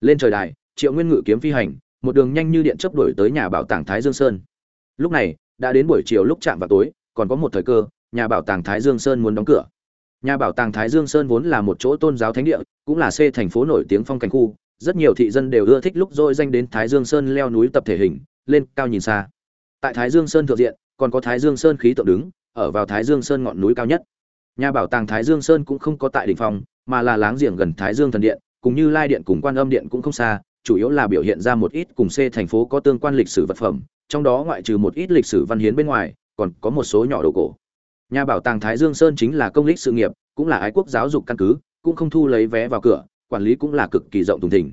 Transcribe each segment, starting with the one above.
lên trời đài triệu nguyên ngự kiếm phi hành một đường nhanh như điện chấp đuổi tới nhà bảo tàng thái dương sơn. Lúc này đã đến buổi chiều lúc chạm vào tối còn có một thời cơ nhà bảo tàng thái dương sơn muốn đóng cửa. Nhà bảo tàng thái dương sơn vốn là một chỗ tôn giáo thánh địa cũng là xê thành phố nổi tiếng phong cảnh khu rất nhiều thị dân đều ưa thích lúc dôi danh đến thái dương sơn leo núi tập thể hình lên cao nhìn xa. Tại thái dương sơn thượng diện còn có thái dương sơn khí tượng đứng ở vào thái dương sơn ngọn núi cao nhất. Nhà bảo tàng thái dương sơn cũng không có tại đỉnh phòng, mà là láng giềng gần thái dương thần điện cùng như lai điện cùng quan âm điện cũng không xa, chủ yếu là biểu hiện ra một ít cùng c thành phố có tương quan lịch sử vật phẩm, trong đó ngoại trừ một ít lịch sử văn hiến bên ngoài, còn có một số nhỏ đồ cổ. Nhà bảo tàng thái dương sơn chính là công lý sự nghiệp, cũng là ái quốc giáo dục căn cứ, cũng không thu lấy vé vào cửa, quản lý cũng là cực kỳ rộng thùng thình.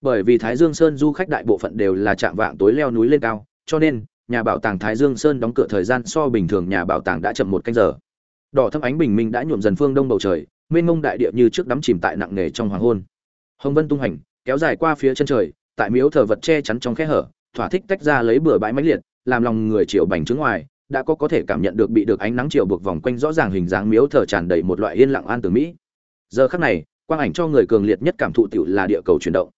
Bởi vì thái dương sơn du khách đại bộ phận đều là chạm vạng tối leo núi lên cao, cho nên, nhà bảo tàng thái dương sơn đóng cửa thời gian so bình thường nhà bảo tàng đã chậm một canh giờ. Đỏ thâm ánh bình minh đã nhuộm dần phương đông bầu trời, mênh mông đại địa như trước đắm chìm tại nặng nề trong hoàng hôn hồng vân tung hành kéo dài qua phía chân trời, tại miếu thờ vật che chắn trong khe hở, thỏa thích tách ra lấy bừa bãi máy liệt, làm lòng người chiều bành trướng ngoài, đã có có thể cảm nhận được bị được ánh nắng chiều buộc vòng quanh rõ ràng hình dáng miếu thờ tràn đầy một loại yên lặng an từ mỹ. Giờ khắc này, quang ảnh cho người cường liệt nhất cảm thụ tiểu là địa cầu chuyển động.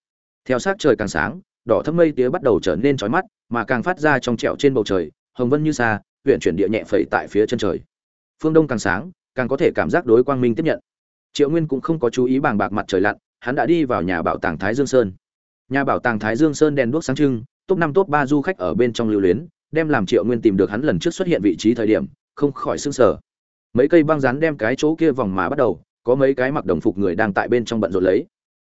Theo sát trời càng sáng, đỏ thâm mây tía bắt đầu trở nên chói mắt, mà càng phát ra trong trẻo trên bầu trời, hồng vân như xa huyện chuyển địa nhẹ phẩy tại phía chân trời. Phương đông càng sáng, càng có thể cảm giác đối quang minh tiếp nhận. Triệu nguyên cũng không có chú ý bàng bạc mặt trời lặn hắn đã đi vào nhà bảo tàng thái dương sơn. Nhà bảo tàng thái dương sơn đèn đuốc sáng trưng, top năm, top ba du khách ở bên trong lưu luyến, đem làm triệu nguyên tìm được hắn lần trước xuất hiện vị trí thời điểm, không khỏi sửng sở mấy cây băng rán đem cái chỗ kia vòng mà bắt đầu, có mấy cái mặc đồng phục người đang tại bên trong bận rộn lấy.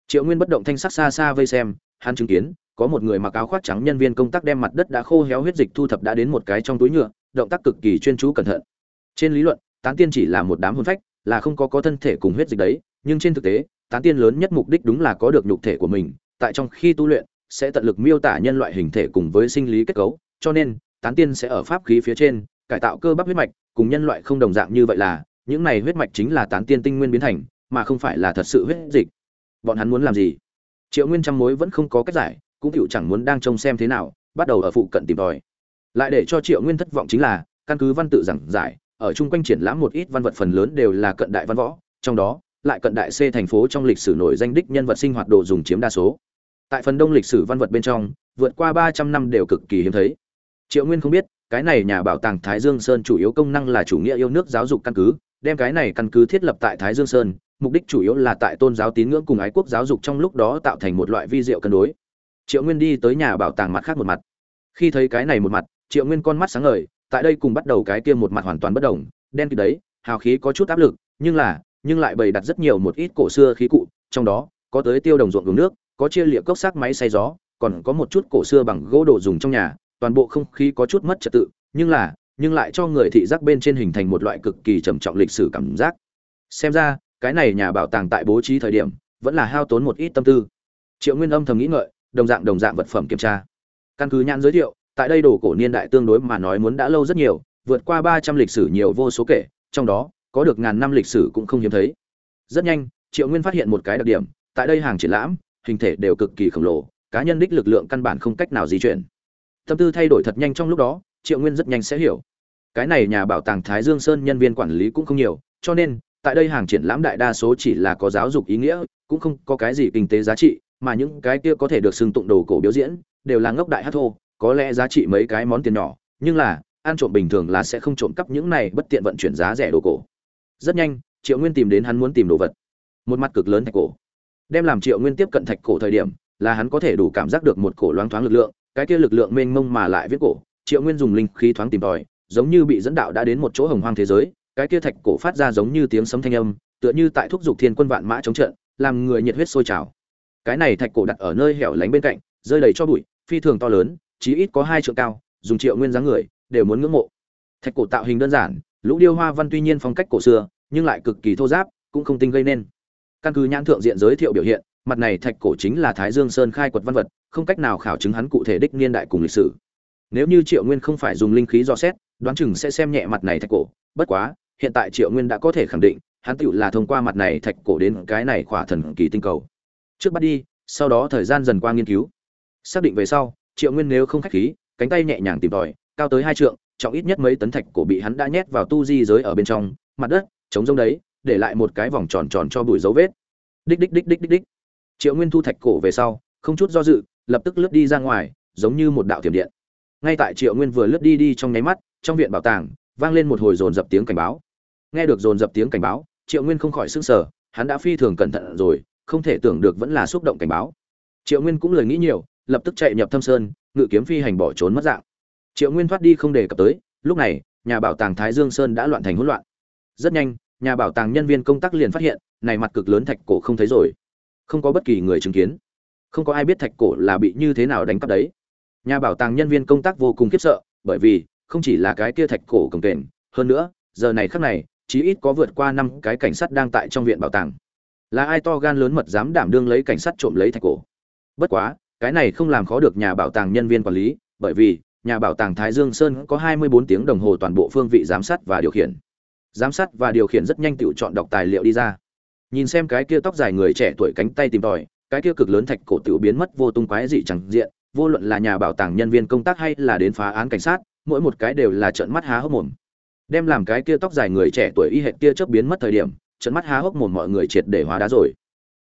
Triệu nguyên bất động thanh sắc xa xa vây xem, hắn chứng kiến, có một người mặc áo khoác trắng nhân viên công tác đem mặt đất đã khô héo huyết dịch thu thập đã đến một cái trong túi nhựa, động tác cực kỳ chuyên chú cẩn thận. Trên lý luận, tán tiên chỉ là một đám hồn phách, là không có có thân thể cùng huyết dịch đấy, nhưng trên thực tế tán tiên lớn nhất mục đích đúng là có được nhục thể của mình, tại trong khi tu luyện, sẽ tận lực miêu tả nhân loại hình thể cùng với sinh lý kết cấu, cho nên, tán tiên sẽ ở pháp khí phía trên, cải tạo cơ bắp huyết mạch, cùng nhân loại không đồng dạng như vậy là, những này huyết mạch chính là tán tiên tinh nguyên biến thành, mà không phải là thật sự huyết dịch. Bọn hắn muốn làm gì? Triệu nguyên trăm mối vẫn không có cách giải, cũng chịu chẳng muốn đang trông xem thế nào, bắt đầu ở phụ cận tìm tòi. Lại để cho triệu nguyên thất vọng chính là, căn cứ văn tự giảng giải, ở chung quanh triển lãm một ít văn vật phần lớn đều là cận đại văn võ, trong đó lại cận đại c thành phố trong lịch sử nổi danh đích nhân vật sinh hoạt đồ dùng chiếm đa số. Tại phần đông lịch sử văn vật bên trong, vượt qua ba trăm năm đều cực kỳ hiếm thấy. Triệu nguyên không biết, cái này nhà bảo tàng thái dương sơn chủ yếu công năng là chủ nghĩa yêu nước giáo dục căn cứ, đem cái này căn cứ thiết lập tại thái dương sơn, mục đích chủ yếu là tại tôn giáo tín ngưỡng cùng ái quốc giáo dục trong lúc đó tạo thành một loại vi diệu cân đối. Triệu nguyên đi tới nhà bảo tàng mặt khác một mặt. Khi thấy cái này một mặt, triệu nguyên con mắt sáng ngời, tại đây cùng bắt đầu cái kia một mặt hoàn toàn bất đồng, đen kịt đấy, hào khí có chút áp lực, nhưng là nhưng lại bày đặt rất nhiều một ít cổ xưa khí cụ, trong đó có tới tiêu đồng ruộng uống nước, có chia liệu cốc xác máy xay gió, còn có một chút cổ xưa bằng gỗ đồ dùng trong nhà, toàn bộ không khí có chút mất trật tự, nhưng là, nhưng lại cho người thị giác bên trên hình thành một loại cực kỳ trầm trọng lịch sử cảm giác. Xem ra, cái này nhà bảo tàng tại bố trí thời điểm, vẫn là hao tốn một ít tâm tư. Triệu nguyên âm thầm nghĩ ngợi, đồng dạng đồng dạng vật phẩm kiểm tra. Căn cứ nhãn giới thiệu, tại đây đồ cổ niên đại tương đối mà nói muốn đã lâu rất nhiều, vượt qua ba trăm lịch sử nhiều vô số kể, trong đó có được ngàn năm lịch sử cũng không hiếm thấy. Rất nhanh, triệu nguyên phát hiện một cái đặc điểm, tại đây hàng triển lãm, hình thể đều cực kỳ khổng lồ, cá nhân đích lực lượng căn bản không cách nào di chuyển. Tâm tư thay đổi thật nhanh trong lúc đó, triệu nguyên rất nhanh sẽ hiểu. Cái này nhà bảo tàng thái dương sơn nhân viên quản lý cũng không nhiều, cho nên, tại đây hàng triển lãm đại đa số chỉ là có giáo dục ý nghĩa, cũng không có cái gì kinh tế giá trị, mà những cái kia có thể được xưng tụng đồ cổ biểu diễn, đều là ngốc đại hát thô, có lẽ giá trị mấy cái món tiền nhỏ, nhưng là, ăn trộm bình thường là sẽ không trộm cắp những này bất tiện vận chuyển giá rẻ đồ cổ rất nhanh, triệu nguyên tìm đến hắn muốn tìm đồ vật. Một mặt cực lớn thạch cổ. Đem làm triệu nguyên tiếp cận thạch cổ thời điểm, là hắn có thể đủ cảm giác được một cổ loáng thoáng lực lượng, cái kia lực lượng mênh mông mà lại viết cổ. Triệu nguyên dùng linh khí thoáng tìm tòi, giống như bị dẫn đạo đã đến một chỗ hồng hoang thế giới, cái kia thạch cổ phát ra giống như tiếng sấm thanh âm, tựa như tại thúc giục thiên quân vạn mã chống trận, làm người nhiệt huyết sôi trào. Cái này thạch cổ đặt ở nơi hẻo lánh bên cạnh, rơi đầy cho bụi, phi thường to lớn, chí ít có hai trượng cao, dùng triệu nguyên dáng người, đều muốn ngưỡng mộ. Thạch cổ tạo hình đơn giản lũ điêu hoa văn tuy nhiên phong cách cổ xưa, nhưng lại cực kỳ thô giáp, cũng không tinh gây nên. Căn cứ nhãn thượng diện giới thiệu biểu hiện, mặt này thạch cổ chính là thái dương sơn khai quật văn vật, không cách nào khảo chứng hắn cụ thể đích niên đại cùng lịch sử. Nếu như triệu nguyên không phải dùng linh khí do xét, đoán chừng sẽ xem nhẹ mặt này thạch cổ. Bất quá, hiện tại triệu nguyên đã có thể khẳng định, hắn tựu là thông qua mặt này thạch cổ đến cái này khỏa thần kỳ tinh cầu. Trước bắt đi, sau đó thời gian dần qua nghiên cứu. Xác định về sau, triệu nguyên nếu không khách khí, cánh tay nhẹ nhàng tìm tòi, cao tới hai trượng trọng ít nhất mấy tấn thạch cổ bị hắn đã nhét vào tu di giới ở bên trong, mặt đất chống rông đấy, để lại một cái vòng tròn tròn cho bụi dấu vết. Đích đích đích đích đích đích. Triệu nguyên thu thạch cổ về sau, không chút do dự, lập tức lướt đi ra ngoài, giống như một đạo thiểm điện. Ngay tại triệu nguyên vừa lướt đi đi trong nháy mắt, trong viện bảo tàng, vang lên một hồi dồn dập tiếng cảnh báo. Nghe được dồn dập tiếng cảnh báo, triệu nguyên không khỏi s ư n g sở hắn đã phi thường cẩn thận rồi, không thể tưởng được vẫn là xúc động cảnh báo. Triệu nguyên cũng lời nghĩ nhiều, lập tức chạy nhập thâm sơn, ngự kiếm phi hành bỏ trốn mất dạng triệu nguyên thoát đi không đề cập tới, lúc này, nhà bảo tàng thái dương sơn đã loạn thành hỗn loạn. Rất nhanh, nhà bảo tàng nhân viên công tác liền phát hiện, này mặt cực lớn thạch cổ không thấy rồi. Không có bất kỳ người chứng kiến. Không có ai biết thạch cổ là bị như thế nào đánh cắp đấy. Nhà bảo tàng nhân viên công tác vô cùng khiếp sợ, bởi vì, không chỉ là cái kia thạch cổ cồng kềnh, hơn nữa, giờ này khắc này, chí ít có vượt qua năm cái cảnh sát đang tại trong viện bảo tàng. Là ai to gan lớn mật dám đảm đương lấy cảnh sát trộm lấy thạch cổ? Bất quá, cái này không làm khó được nhà bảo tàng nhân viên quản lý, bởi vì nhà bảo tàng thái dương sơn có 24 tiếng đồng hồ toàn bộ phương vị giám sát và điều khiển. Giám sát và điều khiển rất nhanh tiểu chọn đọc tài liệu đi ra. Nhìn xem cái kia tóc dài người trẻ tuổi cánh tay tìm tòi, cái kia cực lớn thạch cổ tiểu biến mất vô tung quái dị chẳng diện, vô luận là nhà bảo tàng nhân viên công tác hay là đến phá án cảnh sát, mỗi một cái đều là trợn mắt há hốc mồm. Đem làm cái kia tóc dài người trẻ tuổi y hệt kia chớp biến mất thời điểm, trợn mắt há hốc mồm mọi người triệt để hóa đá rồi.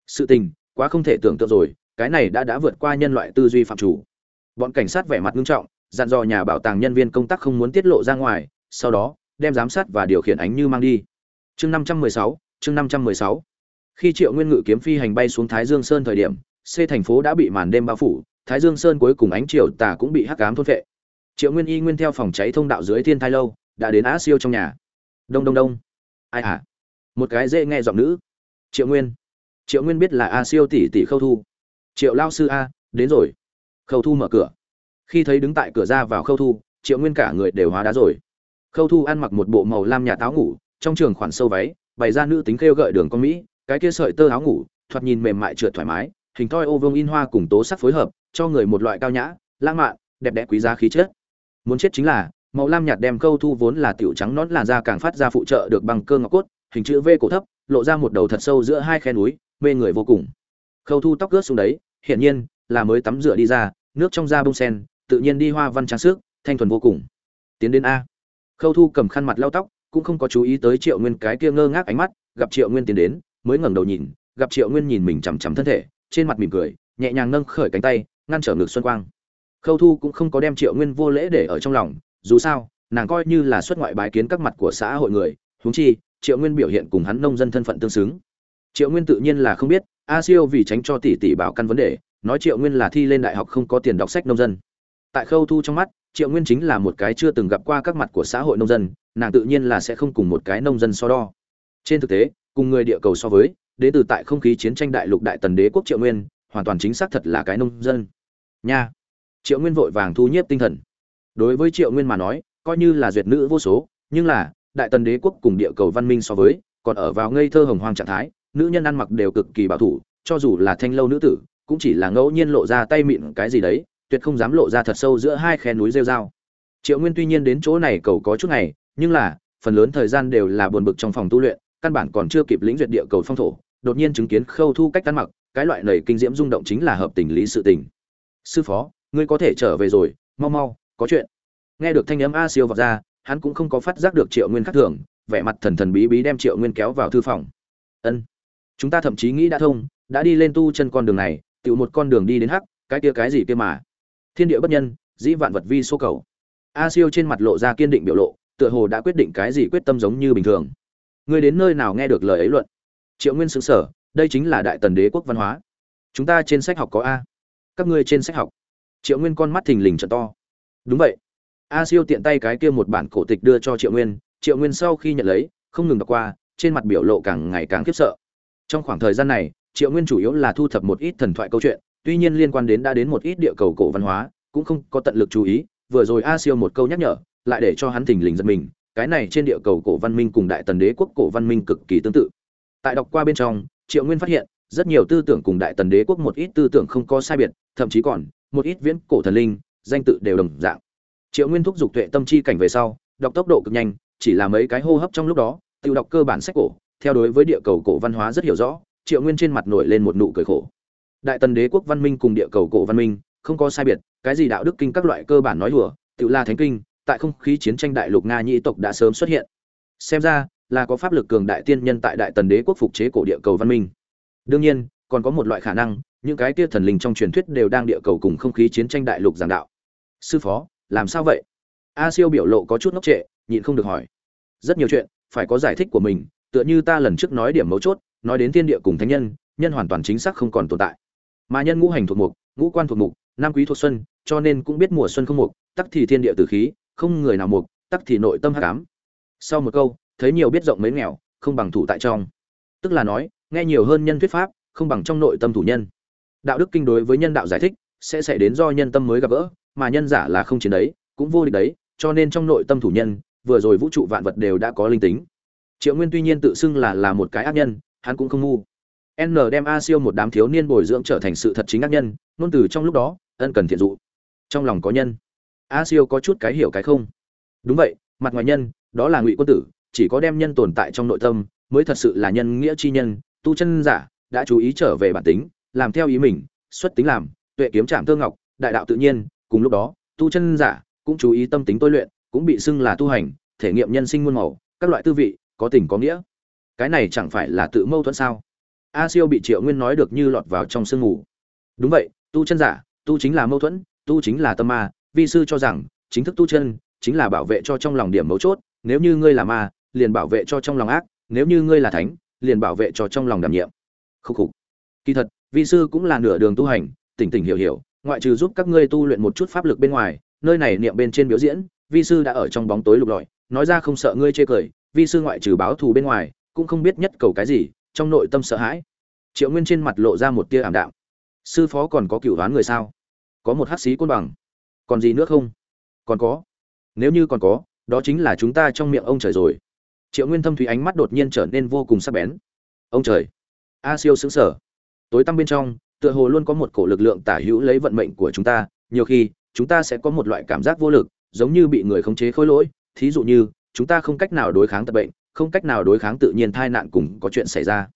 Sự tình, quá không thể tưởng tượng rồi, cái này đã đã vượt qua nhân loại tư duy phạm chủ. Bọn cảnh sát vẻ mặt nghiêm trọng dặn dò nhà bảo tàng nhân viên công tác không muốn tiết lộ ra ngoài, sau đó, đem giám sát và điều khiển ánh như mang đi. Chương năm trăm mười sáu, chương năm trăm mười sáu. Khi triệu nguyên ngự kiếm phi hành bay xuống thái dương sơn thời điểm, c thành phố đã bị màn đêm bao phủ, thái dương sơn cuối cùng ánh chiều tà cũng bị hắc ám thôn phệ. triệu nguyên y nguyên theo phòng cháy thông đạo dưới thiên thai lâu, đã đến á siêu trong nhà. Đông đông đông. Ai hả một cái dễ nghe giọng nữ. Triệu nguyên. Triệu nguyên biết là a siêu tỷ tỷ khâu thu. Triệu lao sư a, đến rồi. Khâu thu mở cửa khi thấy đứng tại cửa ra vào khâu thu, triệu nguyên cả người đều hóa đá rồi. Khâu thu ăn mặc một bộ màu lam nhà táo ngủ, trong trường khoản sâu váy, bày ra nữ tính kêu gợi đường con mỹ, cái kia sợi tơ áo ngủ, thoạt nhìn mềm mại trượt thoải mái, hình thoi ô vương in hoa cùng tố sắc phối hợp, cho người một loại cao nhã, lãng mạn, đẹp đẽ quý giá khí chất. Muốn chết chính là, màu lam nhạt đem khâu thu vốn là tiểu trắng nón làn da càng phát ra phụ trợ được bằng cơ ngọc cốt, hình chữ v cổ thấp, lộ ra một đầu thật sâu giữa hai khe núi, mê người vô cùng. Khâu thu tóc ướt xuống đấy, hiển nhiên là mới tắm rửa đi ra, nước trong da bông sen tự nhiên đi hoa văn trang sức, thanh thuần vô cùng. Tiến đến a. Khâu thu cầm khăn mặt lau tóc, cũng không có chú ý tới triệu nguyên cái kia ngơ ngác ánh mắt, gặp triệu nguyên tiến đến, mới ngẩng đầu nhìn, gặp triệu nguyên nhìn mình chằm chằm thân thể, trên mặt mỉm cười, nhẹ nhàng nâng khởi cánh tay, ngăn trở ngực xuân quang. Khâu thu cũng không có đem triệu nguyên vô lễ để ở trong lòng, dù sao, nàng coi như là xuất ngoại bái kiến các mặt của xã hội người, huống chi, triệu nguyên biểu hiện cùng hắn nông dân thân phận tương xứng. Triệu nguyên tự nhiên là không biết, a siêu vì tránh cho tỷ tỷ bảo căn vấn đề, nói triệu nguyên là thi lên đại học không có tiền đọc sách nông dân tại khâu thu trong mắt, triệu nguyên chính là một cái chưa từng gặp qua các mặt của xã hội nông dân, nàng tự nhiên là sẽ không cùng một cái nông dân so đo. Trên thực tế, cùng người địa cầu so với đến từ tại không khí chiến tranh đại lục đại tần đế quốc triệu nguyên, hoàn toàn chính xác thật là cái nông dân. Nha! Triệu nguyên vội vàng thu nhiếp tinh thần. Đối với triệu nguyên mà nói, coi như là duyệt nữ vô số, nhưng là, đại tần đế quốc cùng địa cầu văn minh so với, còn ở vào ngây thơ hồng hoang trạng thái, nữ nhân ăn mặc đều cực kỳ bảo thủ, cho dù là thanh lâu nữ tử, cũng chỉ là ngẫu nhiên lộ ra tay mịn cái gì đấy tuyệt không dám lộ ra thật sâu giữa hai khe núi rêu dao triệu nguyên tuy nhiên đến chỗ này cầu có chút ngày, nhưng là, phần lớn thời gian đều là buồn bực trong phòng tu luyện, căn bản còn chưa kịp lĩnh duyệt địa cầu phong thổ, đột nhiên chứng kiến khâu thu cách ăn mặc, cái loại nầy kinh diễm rung động chính là hợp tình lý sự tình. Sư phó, ngươi có thể trở về rồi, mau mau, có chuyện. Nghe được thanh âm a siêu vọt ra, hắn cũng không có phát giác được triệu nguyên khác thường, vẻ mặt thần thần bí bí đem triệu nguyên kéo vào thư phòng. Ân, chúng ta thậm chí nghĩ đã thông, đã đi lên tu chân con đường này tự một con đường đi đến hắc, cái kia cái gì kia mà thiên địa bất nhân, dĩ vạn vật vi số cầu. A siêu trên mặt lộ ra kiên định biểu lộ, tựa hồ đã quyết định cái gì quyết tâm giống như bình thường. Ngươi đến nơi nào nghe được lời ấy luận? Triệu nguyên xứng sở đây chính là đại tần đế quốc văn hóa. Chúng ta trên sách học có a. Các ngươi trên sách học. Triệu nguyên con mắt thình lình trận to. Đúng vậy. A siêu tiện tay cái kia một bản cổ tịch đưa cho triệu nguyên. Triệu nguyên sau khi nhận lấy, không ngừng đọc qua, trên mặt biểu lộ càng ngày càng khiếp sợ. Trong khoảng thời gian này, triệu nguyên chủ yếu là thu thập một ít thần thoại câu chuyện tuy nhiên liên quan đến đã đến một ít địa cầu cổ văn hóa, cũng không có tận lực chú ý, vừa rồi a siêu một câu nhắc nhở, lại để cho hắn thình lình giật mình, cái này trên địa cầu cổ văn minh cùng đại tần đế quốc cổ văn minh cực kỳ tương tự. Tại đọc qua bên trong, triệu nguyên phát hiện, rất nhiều tư tưởng cùng đại tần đế quốc một ít tư tưởng không có sai biệt, thậm chí còn, một ít viễn cổ thần linh, danh tự đều đồng dạng. Triệu nguyên thúc giục tuệ tâm chi cảnh về sau, đọc tốc độ cực nhanh, chỉ là mấy cái hô hấp trong lúc đó tiêu đọc cơ bản sách cổ, theo đối với địa cầu cổ văn hóa rất hiểu rõ, triệu nguyên trên mặt nổi lên một nụ cười khổ đại tần đế quốc văn minh cùng địa cầu cổ văn minh, không có sai biệt, cái gì đạo đức kinh các loại cơ bản nói đùa, tự la thánh kinh, tại không khí chiến tranh đại lục nga nhĩ tộc đã sớm xuất hiện. Xem ra, là có pháp lực cường đại tiên nhân tại đại tần đế quốc phục chế cổ địa cầu văn minh. Đương nhiên, còn có một loại khả năng, những cái kia thần linh trong truyền thuyết đều đang địa cầu cùng không khí chiến tranh đại lục giảng đạo. Sư phó, làm sao vậy? A siêu biểu lộ có chút ngốc trệ, nhịn không được hỏi. Rất nhiều chuyện, phải có giải thích của mình, tựa như ta lần trước nói điểm mấu chốt, nói đến thiên địa cùng thánh nhân nhân hoàn toàn chính xác không còn tồn tại mà nhân ngũ hành thuộc mục, ngũ quan thuộc mục, nam quý thuộc xuân, cho nên cũng biết mùa xuân không mục, tắc thì thiên địa tử khí, không người nào mục, tắc thì nội tâm hắc ám. Sau một câu, thấy nhiều biết rộng mấy nghèo, không bằng thủ tại trong. Tức là nói, nghe nhiều hơn nhân thuyết pháp, không bằng trong nội tâm thủ nhân. Đạo đức kinh đối với nhân đạo giải thích, sẽ xảy đến do nhân tâm mới gặp gỡ, mà nhân giả là không chiến đấy, cũng vô địch đấy, cho nên trong nội tâm thủ nhân, vừa rồi vũ trụ vạn vật đều đã có linh tính. Triệu nguyên tuy nhiên tự xưng là là một cái ác nhân, hắn cũng không ngu n đem a siêu một đám thiếu niên bồi dưỡng trở thành sự thật chính ác nhân luôn từ trong lúc đó, ân cần thiện dụ. Trong lòng có nhân, a siêu có chút cái hiểu cái không. Đúng vậy, mặt ngoài nhân, đó là ngụy quân tử, chỉ có đem nhân tồn tại trong nội tâm, mới thật sự là nhân nghĩa chi nhân, tu chân giả, đã chú ý trở về bản tính, làm theo ý mình, xuất tính làm, tuệ kiếm trạm thương ngọc, đại đạo tự nhiên, cùng lúc đó, tu chân giả cũng chú ý tâm tính tôi luyện, cũng bị xưng là tu hành, thể nghiệm nhân sinh muôn màu, các loại tư vị, có tình có nghĩa. Cái này chẳng phải là tự mâu thuẫn sao? A siêu bị triệu nguyên nói được như lọt vào trong sương ngủ đúng vậy, tu chân giả, tu chính là mâu thuẫn, tu chính là tâm ma, vi sư cho rằng, chính thức tu chân, chính là bảo vệ cho trong lòng điểm mấu chốt, nếu như ngươi là ma, liền bảo vệ cho trong lòng ác, nếu như ngươi là thánh, liền bảo vệ cho trong lòng đảm nhiệm. Khúc khục. Kỳ thật, vi sư cũng là nửa đường tu hành, tỉnh tỉnh hiểu hiểu, ngoại trừ giúp các ngươi tu luyện một chút pháp lực bên ngoài, nơi này niệm bên trên biểu diễn, vi sư đã ở trong bóng tối lục lọi, nói ra không sợ ngươi chê cười, vi sư ngoại trừ báo thù bên ngoài, cũng không biết nhất cầu cái gì trong nội tâm sợ hãi. Triệu nguyên trên mặt lộ ra một tia ảm đạm. Sư phó còn có cựu đoán người sao? Có một hắc sĩ côn bằng. Còn gì nữa không? Còn có. Nếu như còn có, đó chính là chúng ta trong miệng ông trời rồi. Triệu nguyên thâm thủy ánh mắt đột nhiên trở nên vô cùng sắc bén. Ông trời. A siêu xứng sở tối tăm bên trong, tựa hồ luôn có một cổ lực lượng tả hữu lấy vận mệnh của chúng ta, nhiều khi, chúng ta sẽ có một loại cảm giác vô lực, giống như bị người khống chế khối lỗi. Thí dụ như, chúng ta không cách nào đối kháng tật bệnh không cách nào đối kháng tự nhiên tai nạn cùng có chuyện xảy ra.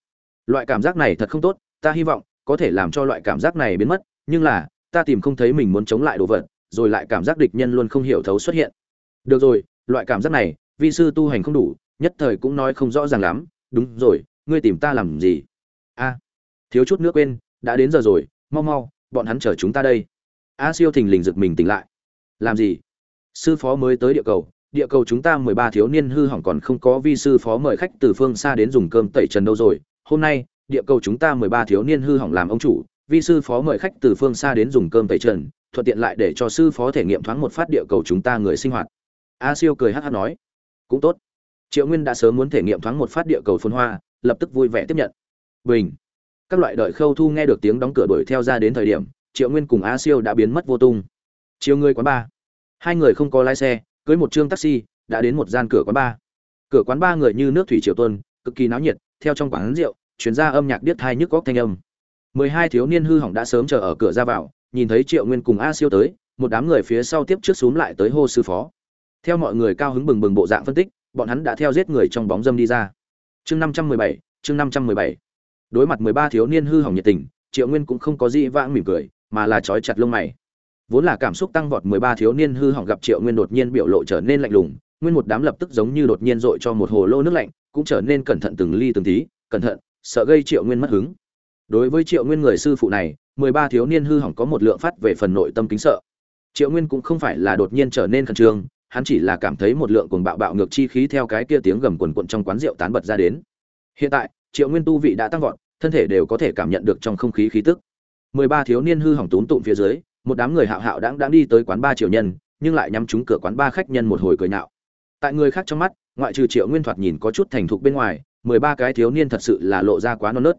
Loại cảm giác này thật không tốt, ta hy vọng có thể làm cho loại cảm giác này biến mất, nhưng là, ta tìm không thấy mình muốn chống lại đồ vật, rồi lại cảm giác địch nhân luôn không hiểu thấu xuất hiện. Được rồi, loại cảm giác này, vi sư tu hành không đủ, nhất thời cũng nói không rõ ràng lắm. Đúng rồi, ngươi tìm ta làm gì? A, thiếu chút nữa quên, đã đến giờ rồi, mau mau, bọn hắn chờ chúng ta đây. A siêu thình lình giật mình tỉnh lại. Làm gì? Sư phó mới tới địa cầu địa cầu chúng ta mười ba thiếu niên hư hỏng còn không có vi sư phó mời khách từ phương xa đến dùng cơm tẩy trần đâu rồi. Hôm nay, địa cầu chúng ta mười ba thiếu niên hư hỏng làm ông chủ, vi sư phó mời khách từ phương xa đến dùng cơm tẩy trần, thuận tiện lại để cho sư phó thể nghiệm thoáng một phát địa cầu chúng ta người sinh hoạt. A siêu cười hắc hắc nói. Cũng tốt. Triệu nguyên đã sớm muốn thể nghiệm thoáng một phát địa cầu phồn hoa, lập tức vui vẻ tiếp nhận. Bình. Các loại đợi khâu thu nghe được tiếng đóng cửa đuổi theo ra đến thời điểm, triệu nguyên cùng a siêu đã biến mất vô tung. Chiều người quán ba hai người không có lái xe cưới một chương taxi, đã đến một gian cửa quán ba. Cửa quán ba người như nước thủy triều tuân cực kỳ náo nhiệt, theo trong quán rượu chuyển ra âm nhạc điếc thai nhức góc thanh âm. Mười hai thiếu niên hư hỏng đã sớm chờ ở cửa ra vào, nhìn thấy triệu nguyên cùng a siêu tới, một đám người phía sau tiếp trước xuống lại tới hô sư phó. Theo mọi người cao hứng bừng bừng bộ dạng phân tích, bọn hắn đã theo giết người trong bóng dâm đi ra. Chương năm trăm mười bảy, chương năm trăm mười bảy. Đối mặt mười ba thiếu niên hư hỏng nhiệt tình, triệu nguyên cũng không có gì vãng mỉm cười, mà là trói chặt lông mày vốn là cảm xúc tăng vọt mười ba thiếu niên hư hỏng gặp triệu nguyên đột nhiên biểu lộ trở nên lạnh lùng, nguyên một đám lập tức giống như đột nhiên dội cho một hồ lô nước lạnh, cũng trở nên cẩn thận từng ly từng tí, cẩn thận, sợ gây triệu nguyên mất hứng. Đối với triệu nguyên người sư phụ này, mười ba thiếu niên hư hỏng có một lượng phát về phần nội tâm kính sợ. Triệu nguyên cũng không phải là đột nhiên trở nên khẩn trương, hắn chỉ là cảm thấy một lượng cuồng bạo bạo ngược chi khí theo cái kia tiếng gầm quần quận trong quán rượu tán bật ra đến. Hiện tại, triệu nguyên tu vị đã tăng vọt, thân thể đều có thể cảm nhận được trong không khí khí tức. Mười ba thiếu niên hư hỏng tún tụm phía dưới một đám người hạo hạo đáng đáng đi tới quán ba triệu nhân, nhưng lại nhắm trúng cửa quán ba khách nhân một hồi cười nhạo. Tại người khác trong mắt, ngoại trừ triệu nguyên thoạt nhìn có chút thành thục bên ngoài, mười ba cái thiếu niên thật sự là lộ ra quá non nớt.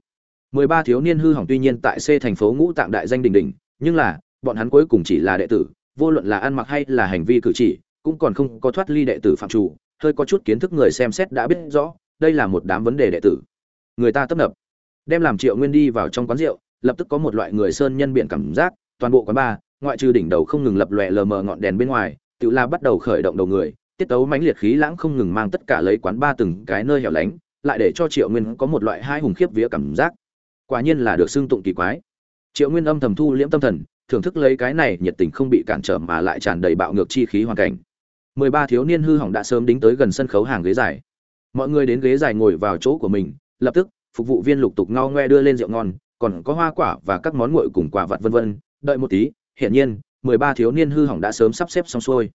Mười ba thiếu niên hư hỏng tuy nhiên tại c thành phố ngũ tạng đại danh đình đình, nhưng là, bọn hắn cuối cùng chỉ là đệ tử, vô luận là ăn mặc hay là hành vi cử chỉ, cũng còn không có thoát ly đệ tử phạm chủ, hơi có chút kiến thức người xem xét đã biết rõ, đây là một đám vấn đề đệ tử. Người ta tấp nập, đem làm triệu nguyên đi vào trong quán rượu, lập tức có một loại người sơn nhân biện cảm giác toàn bộ quán bar, ngoại trừ đỉnh đầu không ngừng lập lòe lờ mờ ngọn đèn bên ngoài, tự la bắt đầu khởi động đầu người, tiết tấu mãnh liệt khí lãng không ngừng mang tất cả lấy quán ba từng cái nơi hẻo lánh, lại để cho triệu nguyên có một loại hai hùng khiếp vía cảm giác. Quả nhiên là được xưng tụng kỳ quái. Triệu nguyên âm thầm thu liễm tâm thần, thưởng thức lấy cái này nhiệt tình không bị cản trở mà lại tràn đầy bạo ngược chi khí hoàn cảnh. Mười ba thiếu niên hư hỏng đã sớm đính tới gần sân khấu hàng ghế dài. Mọi người đến ghế dài ngồi vào chỗ của mình, lập tức, phục vụ viên lục tục ngao ngoe đưa lên rượu ngon, còn có hoa quả và các món nguội cùng quả vặt vân vân đợi một tí, hiển nhiên, mười ba thiếu niên hư hỏng đã sớm sắp xếp xong xuôi.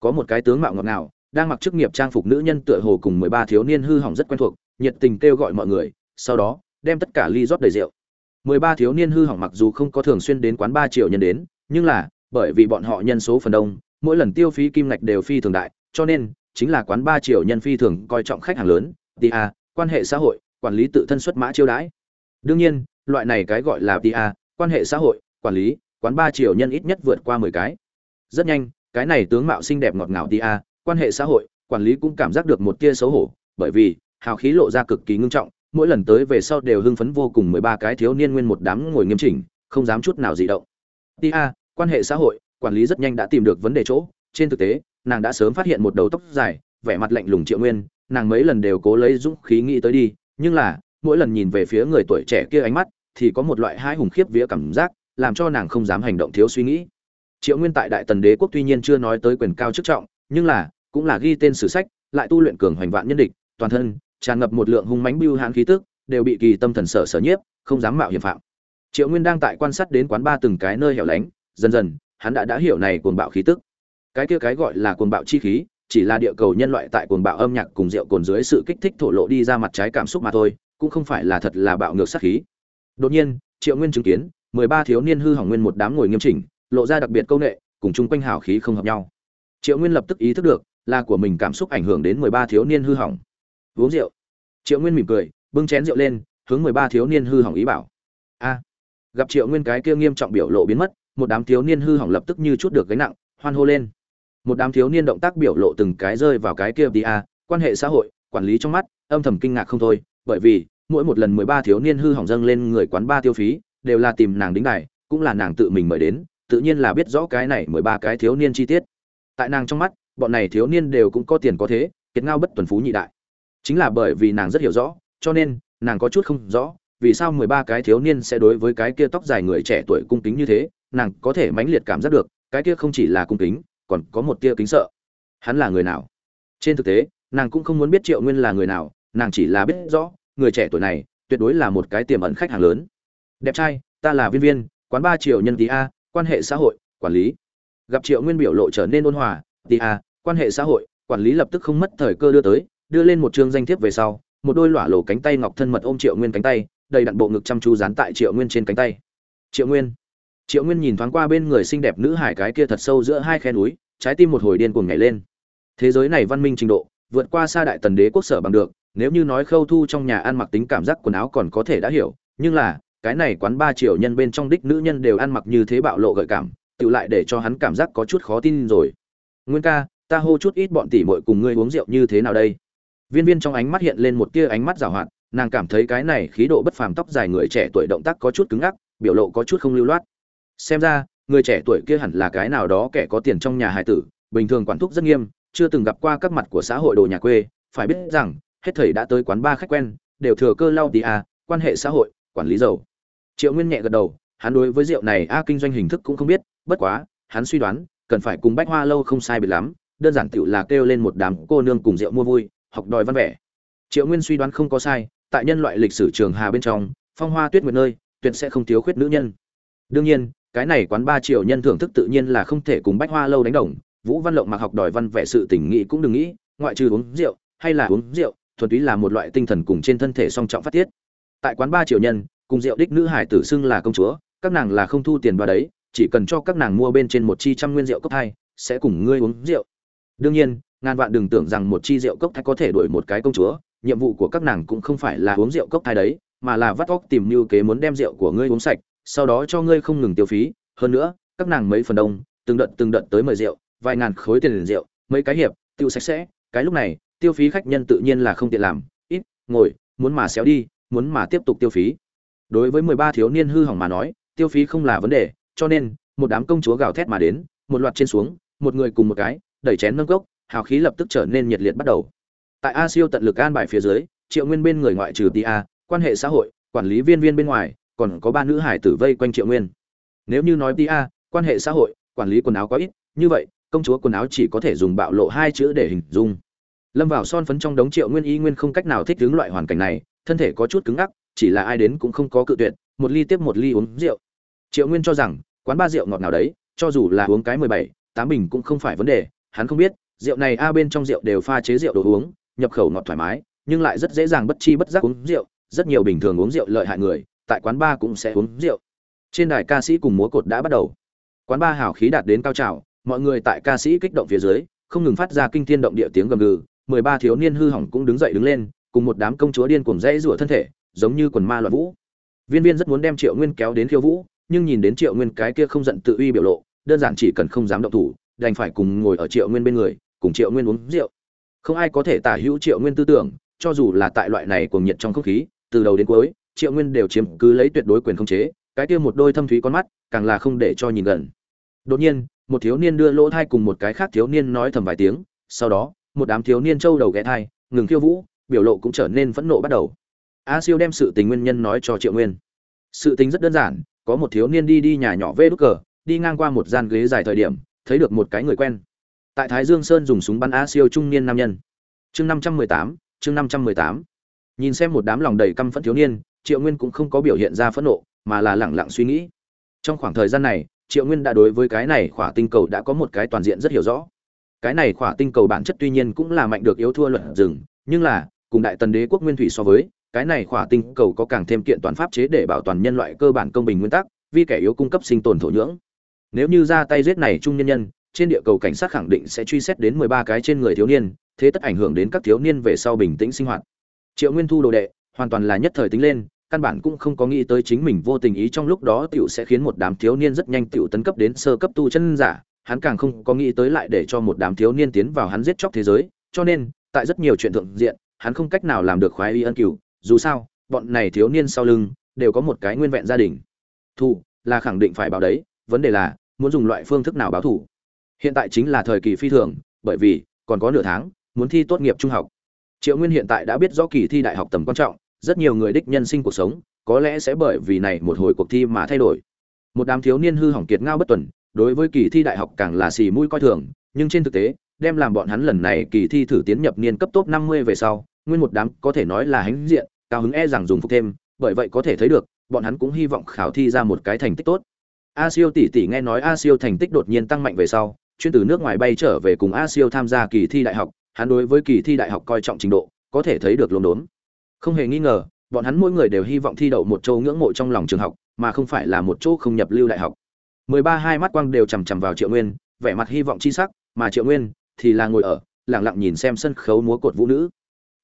Có một cái tướng mạo ngọt ngào, đang mặc chức nghiệp trang phục nữ nhân tựa hồ cùng mười ba thiếu niên hư hỏng rất quen thuộc, nhiệt tình kêu gọi mọi người, sau đó, đem tất cả ly rót đầy rượu. Mười ba thiếu niên hư hỏng mặc dù không có thường xuyên đến quán ba triệu nhân đến, nhưng là, bởi vì bọn họ nhân số phần đông, mỗi lần tiêu phí kim ngạch đều phi thường đại, cho nên, chính là quán ba triệu nhân phi thường coi trọng khách hàng lớn tia quan hệ xã hội, quản lý tự thân xuất mã chiêu đãi. Đương nhiên, loại này cái gọi là tia quan hệ xã hội, quản lý quán ba triệu nhân ít nhất vượt qua mười cái. Rất nhanh, cái này tướng mạo xinh đẹp ngọt ngào tia quan hệ xã hội, quản lý cũng cảm giác được một tia xấu hổ, bởi vì, hào khí lộ ra cực kỳ ngưng trọng, mỗi lần tới về sau đều hưng phấn vô cùng mười ba cái thiếu niên nguyên một đám ngồi nghiêm chỉnh, không dám chút nào dị động. Tia quan hệ xã hội, quản lý rất nhanh đã tìm được vấn đề chỗ, trên thực tế, nàng đã sớm phát hiện một đầu tóc dài, vẻ mặt lạnh lùng triệu nguyên, nàng mấy lần đều cố lấy dũng khí nghĩ tới đi, nhưng là, mỗi lần nhìn về phía người tuổi trẻ kia ánh mắt, thì có một loại hai hùng khiếp vía cảm giác làm cho nàng không dám hành động thiếu suy nghĩ. Triệu nguyên tại đại tần đế quốc tuy nhiên chưa nói tới quyền cao chức trọng, nhưng là, cũng là ghi tên sử sách, lại tu luyện cường hoành vạn nhân địch, toàn thân, tràn ngập một lượng hung mãnh bưu hãn khí tức, đều bị kỳ tâm thần sở sở nhiếp, không dám mạo hiểm phạm. Triệu nguyên đang tại quan sát đến quán ba từng cái nơi hẻo lánh, dần dần, hắn đã đã hiểu này cuồng bạo khí tức. Cái kia cái gọi là cuồng bạo chi khí, chỉ là địa cầu nhân loại tại cuồng bạo âm nhạc cùng rượu cồn dưới sự kích thích thổ lộ đi ra mặt trái cảm xúc mà thôi, cũng không phải là thật là bạo ngược sát khí. Đột nhiên, triệu nguyên chứng kiến mười ba thiếu niên hư hỏng nguyên một đám ngồi nghiêm chỉnh, lộ ra đặc biệt câu nệ, cùng chung quanh hào khí không hợp nhau. Triệu nguyên lập tức ý thức được, là của mình cảm xúc ảnh hưởng đến mười ba thiếu niên hư hỏng. Uống rượu. Triệu nguyên mỉm cười, bưng chén rượu lên, hướng mười ba thiếu niên hư hỏng ý bảo. A. Gặp triệu nguyên cái kia nghiêm trọng biểu lộ biến mất, một đám thiếu niên hư hỏng lập tức như chút được gánh nặng, hoan hô lên. Một đám thiếu niên động tác biểu lộ từng cái rơi vào cái kia đi a quan hệ xã hội, quản lý trong mắt, âm thầm kinh ngạc không thôi, bởi vì, mỗi một lần mười ba thiếu niên hư hỏng dâng lên người quán ba tiêu phí đều là tìm nàng đính đài, cũng là nàng tự mình mời đến, tự nhiên là biết rõ cái này mười ba cái thiếu niên chi tiết. Tại nàng trong mắt, bọn này thiếu niên đều cũng có tiền có thế, kiệt ngao bất tuần phú nhị đại. Chính là bởi vì nàng rất hiểu rõ, cho nên nàng có chút không rõ, vì sao mười ba cái thiếu niên sẽ đối với cái kia tóc dài người trẻ tuổi cung kính như thế, nàng có thể mãnh liệt cảm giác được, cái kia không chỉ là cung kính, còn có một tia kính sợ. Hắn là người nào? Trên thực tế, nàng cũng không muốn biết triệu nguyên là người nào, nàng chỉ là biết rõ, người trẻ tuổi này tuyệt đối là một cái tiềm ẩn khách hàng lớn đẹp trai, ta là viên viên, quán ba triệu nhân tí a, quan hệ xã hội, quản lý. Gặp triệu nguyên biểu lộ trở nên ôn hòa, tí a, quan hệ xã hội, quản lý lập tức không mất thời cơ đưa tới, đưa lên một chương danh thiếp về sau, một đôi lỏa lổ cánh tay ngọc thân mật ôm triệu nguyên cánh tay, đầy đặn bộ ngực chăm chú dán tại triệu nguyên trên cánh tay. Triệu nguyên. Triệu nguyên nhìn thoáng qua bên người xinh đẹp nữ hải cái kia thật sâu giữa hai khe núi, trái tim một hồi điên cuồng nhảy lên. Thế giới này văn minh trình độ, vượt qua xa đại tần đế quốc sở bằng được, nếu như nói khâu thu trong nhà ăn mặc tính cảm giác quần áo còn có thể đã hiểu, nhưng là cái này quán ba triệu nhân bên trong đích nữ nhân đều ăn mặc như thế bạo lộ gợi cảm, tự lại để cho hắn cảm giác có chút khó tin rồi. Nguyên ca, ta hô chút ít bọn tỷ muội cùng ngươi uống rượu như thế nào đây? Viên viên trong ánh mắt hiện lên một tia ánh mắt giảo hoạt, nàng cảm thấy cái này khí độ bất phàm tóc dài người trẻ tuổi động tác có chút cứng ngắc, biểu lộ có chút không lưu loát. Xem ra, người trẻ tuổi kia hẳn là cái nào đó kẻ có tiền trong nhà hài tử, bình thường quản thúc rất nghiêm, chưa từng gặp qua các mặt của xã hội đồ nhà quê, phải biết rằng, hết thầy đã tới quán ba khách quen, đều thừa cơ lau tí à? quan hệ xã hội, quản lý giàu triệu nguyên nhẹ gật đầu, hắn đối với rượu này a kinh doanh hình thức cũng không biết, bất quá, hắn suy đoán, cần phải cùng bách hoa lâu không sai biệt lắm, đơn giản tựu là kêu lên một đám cô nương cùng rượu mua vui, học đòi văn vẻ. Triệu nguyên suy đoán không có sai, tại nhân loại lịch sử trường hà bên trong, phong hoa tuyết nguyệt nơi, tuyệt sẽ không thiếu khuyết nữ nhân. Đương nhiên, cái này quán ba triệu nhân thưởng thức tự nhiên là không thể cùng bách hoa lâu đánh đồng, vũ văn lộng mặc học đòi văn vẻ sự tỉnh nghị cũng đừng nghĩ, ngoại trừ uống rượu, hay là uống rượu, thuần túy là một loại tinh thần cùng trên thân thể song trọng phát tiết. Tại quán ba triệu nhân cùng rượu đích nữ hải tử xưng là công chúa, các nàng là không thu tiền vào đấy, chỉ cần cho các nàng mua bên trên một chi trăm nguyên rượu cốc hai sẽ cùng ngươi uống rượu. Đương nhiên, ngàn vạn đừng tưởng rằng một chi rượu cốc thai có thể đổi một cái công chúa, nhiệm vụ của các nàng cũng không phải là uống rượu cốc thai đấy, mà là vắt óc tìm mưu kế muốn đem rượu của ngươi uống sạch, sau đó cho ngươi không ngừng tiêu phí. Hơn nữa, các nàng mấy phần đông, từng đợt từng đợt tới mời rượu, vài ngàn khối tiền liền rượu, mấy cái hiệp, tiêu sạch sẽ. Cái lúc này, tiêu phí khách nhân tự nhiên là không tiện làm, ít, ngồi, muốn mà xéo đi, muốn mà tiếp tục tiêu phí đối với mười ba thiếu niên hư hỏng mà nói, tiêu phí không là vấn đề, cho nên, một đám công chúa gào thét mà đến, một loạt trên xuống, một người cùng một cái, đẩy chén nâng cốc, hào khí lập tức trở nên nhiệt liệt bắt đầu. Tại a siêu tận lực an bài phía dưới, triệu nguyên bên người ngoại trừ tia quan hệ xã hội, quản lý viên viên bên ngoài, còn có ba nữ hải tử vây quanh triệu nguyên. Nếu như nói tia quan hệ xã hội, quản lý quần áo có ít, như vậy, công chúa quần áo chỉ có thể dùng bạo lộ hai chữ để hình dung. Lâm vào son phấn trong đống triệu nguyên y nguyên không cách nào thích ứng loại hoàn cảnh này, thân thể có chút cứng ngắc chỉ là ai đến cũng không có cự tuyệt, một ly tiếp một ly uống rượu. Triệu nguyên cho rằng, quán ba rượu ngọt nào đấy, cho dù là uống cái mười bảy, tám bình cũng không phải vấn đề, hắn không biết, rượu này a bên trong rượu đều pha chế rượu đồ uống, nhập khẩu ngọt thoải mái, nhưng lại rất dễ dàng bất chi bất giác uống rượu, rất nhiều bình thường uống rượu lợi hại người, tại quán ba cũng sẽ uống rượu. Trên đài ca sĩ cùng múa cột đã bắt đầu. Quán ba hào khí đạt đến cao trào, mọi người tại ca sĩ kích động phía dưới, không ngừng phát ra kinh thiên động địa tiếng gầm gừ, mười ba thiếu niên hư hỏng cũng đứng dậy đứng lên, cùng một đám công chúa điên cuồng rẽ rủa thân thể giống như quần ma loạn vũ. Viên viên rất muốn đem triệu nguyên kéo đến khiêu vũ, nhưng nhìn đến triệu nguyên cái kia không giận tự uy biểu lộ, đơn giản chỉ cần không dám động thủ, đành phải cùng ngồi ở triệu nguyên bên người, cùng triệu nguyên uống rượu. Không ai có thể tả hữu triệu nguyên tư tưởng, cho dù là tại loại này cuồng nhiệt trong không khí, từ đầu đến cuối, triệu nguyên đều chiếm cứ lấy tuyệt đối quyền khống chế, cái kia một đôi thâm thúy con mắt, càng là không để cho nhìn gần. Đột nhiên, một thiếu niên đưa lỗ thai cùng một cái khác thiếu niên nói thầm vài tiếng, sau đó, một đám thiếu niên trâu đầu ghé thai, ngừng khiêu vũ, biểu lộ cũng trở nên phẫn nộ bắt đầu a siêu đem sự tình nguyên nhân nói cho triệu nguyên. Sự tình rất đơn giản, có một thiếu niên đi đi nhà nhỏ vê đúc cờ, đi ngang qua một gian ghế dài thời điểm, thấy được một cái người quen. Tại thái dương sơn dùng súng bắn a siêu trung niên nam nhân. Chương năm trăm mười tám, chương năm trăm mười tám. Nhìn xem một đám lòng đầy căm phẫn thiếu niên, triệu nguyên cũng không có biểu hiện ra phẫn nộ, mà là lẳng lặng suy nghĩ. Trong khoảng thời gian này, triệu nguyên đã đối với cái này khỏa tinh cầu đã có một cái toàn diện rất hiểu rõ. Cái này khỏa tinh cầu bản chất tuy nhiên cũng là mạnh được yếu thua luận rừng, nhưng là, cùng đại tần đế quốc nguyên thủy so với cái này khỏa tinh cầu có càng thêm kiện toàn pháp chế để bảo toàn nhân loại cơ bản công bình nguyên tắc vì kẻ yếu cung cấp sinh tồn thổ nhưỡng. Nếu như ra tay giết này trung nhân nhân trên địa cầu cảnh sát khẳng định sẽ truy xét đến mười ba cái trên người thiếu niên thế tất ảnh hưởng đến các thiếu niên về sau bình tĩnh sinh hoạt. Triệu nguyên thu đồ đệ hoàn toàn là nhất thời tính lên căn bản cũng không có nghĩ tới chính mình vô tình ý trong lúc đó tiểu sẽ khiến một đám thiếu niên rất nhanh tiểu tấn cấp đến sơ cấp tu chân giả, hắn càng không có nghĩ tới lại để cho một đám thiếu niên tiến vào hắn giết chóc thế giới, cho nên, tại rất nhiều chuyện thượng diện, hắn không cách nào làm được khoái y ân cửu, dù sao, bọn này thiếu niên sau lưng đều có một cái nguyên vẹn gia đình. thù là khẳng định phải báo đấy, vấn đề là muốn dùng loại phương thức nào báo thù Hiện tại chính là thời kỳ phi thường, bởi vì còn có nửa tháng, muốn thi tốt nghiệp trung học. Triệu Nguyên hiện tại đã biết rõ kỳ thi đại học tầm quan trọng, rất nhiều người đích nhân sinh cuộc sống có lẽ sẽ bởi vì này một hồi cuộc thi mà thay đổi một đám thiếu niên hư hỏng kiệt ngao bất tuần đối với kỳ thi đại học càng là xì mũi coi thường nhưng trên thực tế đem làm bọn hắn lần này kỳ thi thử tiến nhập niên cấp top 50 về sau nguyên một đám có thể nói là hãnh diện cao hứng e rằng dùng phục thêm, bởi vậy có thể thấy được, bọn hắn cũng hy vọng khảo thi ra một cái thành tích tốt. A siêu tỷ tỷ nghe nói a siêu thành tích đột nhiên tăng mạnh về sau, chuyên từ nước ngoài bay trở về cùng a siêu tham gia kỳ thi đại học, hắn đối với kỳ thi đại học coi trọng trình độ, có thể thấy được lốm đốm. Không hề nghi ngờ, bọn hắn mỗi người đều hy vọng thi đậu một chỗ ngưỡng mộ trong lòng trường học, mà không phải là một chỗ không nhập lưu đại học. Mười ba hai mắt quang đều chằm chằm vào triệu nguyên, vẻ mặt hy vọng chi sắc, mà triệu nguyên thì là ngồi ở lẳng lặng nhìn xem sân khấu múa cột vũ nữ.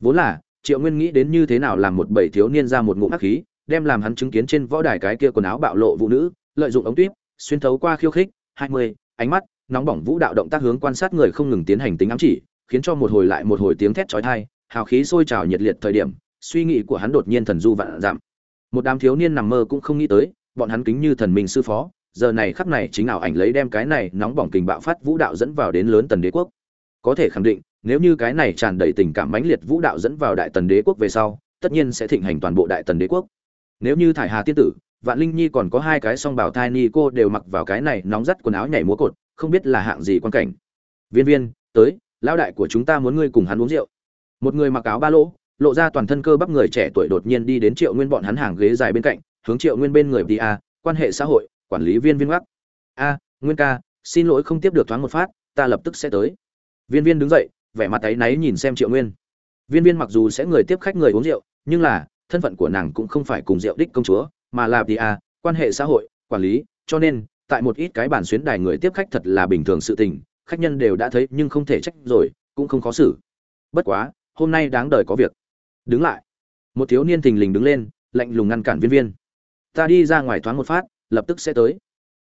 Vốn là triệu nguyên nghĩ đến như thế nào làm một bảy thiếu niên ra một ngụm hắc khí, đem làm hắn chứng kiến trên võ đài cái kia quần áo bạo lộ vũ nữ, lợi dụng ống tuyếp, xuyên thấu qua khiêu khích, hai mươi, ánh mắt, nóng bỏng vũ đạo động tác hướng quan sát người không ngừng tiến hành tính ám chỉ, khiến cho một hồi lại một hồi tiếng thét chói tai, hào khí sôi trào nhiệt liệt thời điểm, suy nghĩ của hắn đột nhiên thần du vạn giảm. Một đám thiếu niên nằm mơ cũng không nghĩ tới, bọn hắn kính như thần minh sư phó, giờ này khắc này chính ảo ảnh lấy đem cái này nóng bỏng kình bạo phát vũ đạo dẫn vào đến lớn tần đế quốc. Có thể khẳng định nếu như cái này tràn đầy tình cảm mãnh liệt vũ đạo dẫn vào đại tần đế quốc về sau, tất nhiên sẽ thịnh hành toàn bộ đại tần đế quốc. Nếu như thải hà tiên tử, vạn linh nhi còn có hai cái song bảo thai ni cô đều mặc vào cái này nóng rắt quần áo nhảy múa cột, không biết là hạng gì quan cảnh. Viên viên, tới, lão đại của chúng ta muốn ngươi cùng hắn uống rượu. Một người mặc áo ba lỗ, lộ ra toàn thân cơ bắp người trẻ tuổi đột nhiên đi đến triệu nguyên bọn hắn hàng ghế dài bên cạnh, hướng triệu nguyên bên người đi a quan hệ xã hội, quản lý viên viên gác a, nguyên ca, xin lỗi không tiếp được thoáng một phát, ta lập tức sẽ tới. Viên viên đứng dậy vẻ mặt ấy náy nhìn xem triệu nguyên. Viên viên mặc dù sẽ người tiếp khách người uống rượu, nhưng là, thân phận của nàng cũng không phải cùng rượu đích công chúa, mà là đi à, quan hệ xã hội, quản lý, cho nên, tại một ít cái bản xuyến đài người tiếp khách thật là bình thường sự tình, khách nhân đều đã thấy nhưng không thể trách rồi, cũng không khó xử. Bất quá, hôm nay đáng đời có việc. Đứng lại. Một thiếu niên thình lình đứng lên, lạnh lùng ngăn cản viên viên. Ta đi ra ngoài thoáng một phát, lập tức sẽ tới.